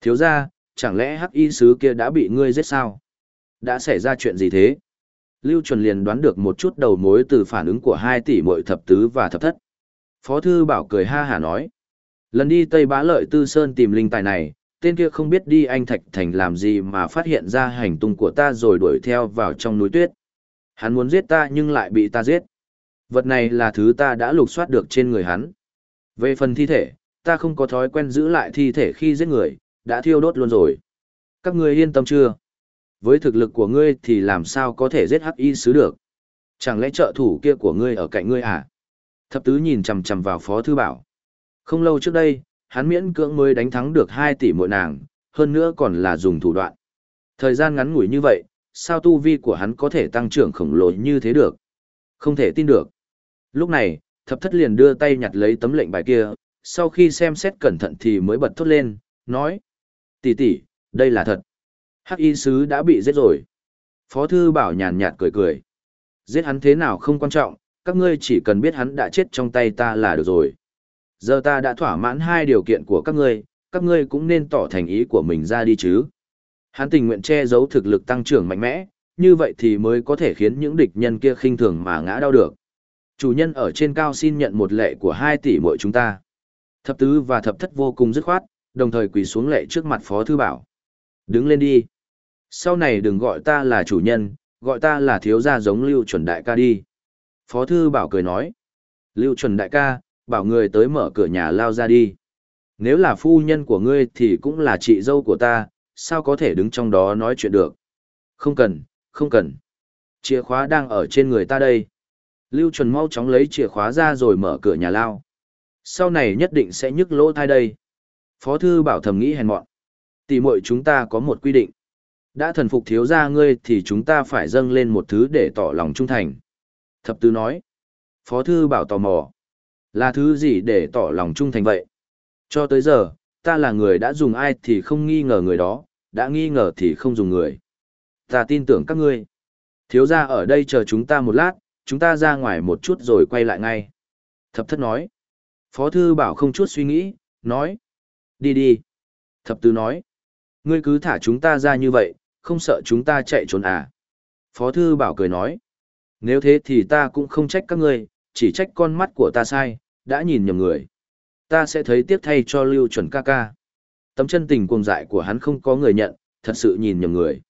Thiếu ra, chẳng lẽ Hắc Y Sứ kia đã bị ngươi giết sao? Đã xảy ra chuyện gì thế? Lưu Chuẩn liền đoán được một chút đầu mối từ phản ứng của hai tỷ muội thập tứ và thập thất. Phó Thư Bảo cười ha hà nói. Lần đi Tây Bá Lợi Tư Sơn tìm linh tài này, tên kia không biết đi anh Thạch Thành làm gì mà phát hiện ra hành tung của ta rồi đuổi theo vào trong núi tuyết. Hắn muốn giết ta nhưng lại bị ta giết. Vật này là thứ ta đã lục soát được trên người hắn. Về phần thi thể, ta không có thói quen giữ lại thi thể khi giết người, đã thiêu đốt luôn rồi. Các ngươi yên tâm chưa? Với thực lực của ngươi thì làm sao có thể giết hắc y sứ được? Chẳng lẽ trợ thủ kia của ngươi ở cạnh ngươi à? Thập tứ nhìn chằm chằm vào phó thư bảo. Không lâu trước đây, hắn miễn cưỡng mới đánh thắng được 2 tỷ mỗi nàng, hơn nữa còn là dùng thủ đoạn. Thời gian ngắn ngủi như vậy, sao tu vi của hắn có thể tăng trưởng khổng lồ như thế được? Không thể tin được. Lúc này, thập thất liền đưa tay nhặt lấy tấm lệnh bài kia, sau khi xem xét cẩn thận thì mới bật thốt lên, nói. Tỷ tỷ, đây là thật. Hắc y sứ đã bị giết rồi. Phó thư bảo nhàn nhạt cười cười. Giết hắn thế nào không quan trọng, các ngươi chỉ cần biết hắn đã chết trong tay ta là được rồi. Giờ ta đã thỏa mãn hai điều kiện của các ngươi, các ngươi cũng nên tỏ thành ý của mình ra đi chứ. Hắn tình nguyện che giấu thực lực tăng trưởng mạnh mẽ, như vậy thì mới có thể khiến những địch nhân kia khinh thường mà ngã đau được. Chủ nhân ở trên cao xin nhận một lệ của hai tỷ mỗi chúng ta. Thập tứ và thập thất vô cùng dứt khoát, đồng thời quỳ xuống lệ trước mặt Phó Thư Bảo. Đứng lên đi. Sau này đừng gọi ta là chủ nhân, gọi ta là thiếu gia giống Lưu Chuẩn Đại ca đi. Phó Thư Bảo cười nói. Lưu Chuẩn Đại ca, bảo người tới mở cửa nhà lao ra đi. Nếu là phu nhân của ngươi thì cũng là chị dâu của ta, sao có thể đứng trong đó nói chuyện được. Không cần, không cần. Chìa khóa đang ở trên người ta đây. Lưu Chuẩn mau chóng lấy chìa khóa ra rồi mở cửa nhà lao. Sau này nhất định sẽ nhức lỗ thai đây. Phó thư bảo thầm nghĩ hèn mọn. Tỷ muội chúng ta có một quy định. Đã thần phục thiếu gia ngươi thì chúng ta phải dâng lên một thứ để tỏ lòng trung thành. Thập tứ nói. Phó thư bảo tò mò. Là thứ gì để tỏ lòng trung thành vậy? Cho tới giờ, ta là người đã dùng ai thì không nghi ngờ người đó, đã nghi ngờ thì không dùng người. Ta tin tưởng các ngươi. Thiếu gia ở đây chờ chúng ta một lát, chúng ta ra ngoài một chút rồi quay lại ngay. Thập thất nói. Phó thư bảo không chút suy nghĩ, nói. Đi đi. Thập tứ nói. Ngươi cứ thả chúng ta ra như vậy, không sợ chúng ta chạy trốn à. Phó thư bảo cười nói. Nếu thế thì ta cũng không trách các ngươi, chỉ trách con mắt của ta sai, đã nhìn nhầm người. Ta sẽ thấy tiếc thay cho lưu chuẩn ca ca. Tấm chân tình cuồng dại của hắn không có người nhận, thật sự nhìn nhầm người.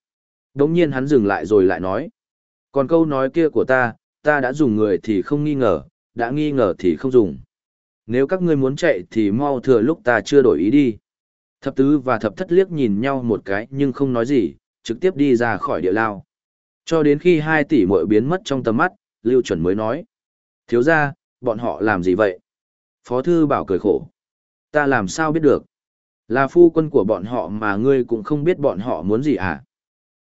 Đống nhiên hắn dừng lại rồi lại nói. Còn câu nói kia của ta, ta đã dùng người thì không nghi ngờ, đã nghi ngờ thì không dùng. Nếu các ngươi muốn chạy thì mau thừa lúc ta chưa đổi ý đi. Thập tứ và thập thất liếc nhìn nhau một cái nhưng không nói gì, trực tiếp đi ra khỏi địa lao. Cho đến khi hai tỷ muội biến mất trong tầm mắt, Lưu Chuẩn mới nói. Thiếu ra, bọn họ làm gì vậy? Phó thư bảo cười khổ. Ta làm sao biết được? Là phu quân của bọn họ mà ngươi cũng không biết bọn họ muốn gì à?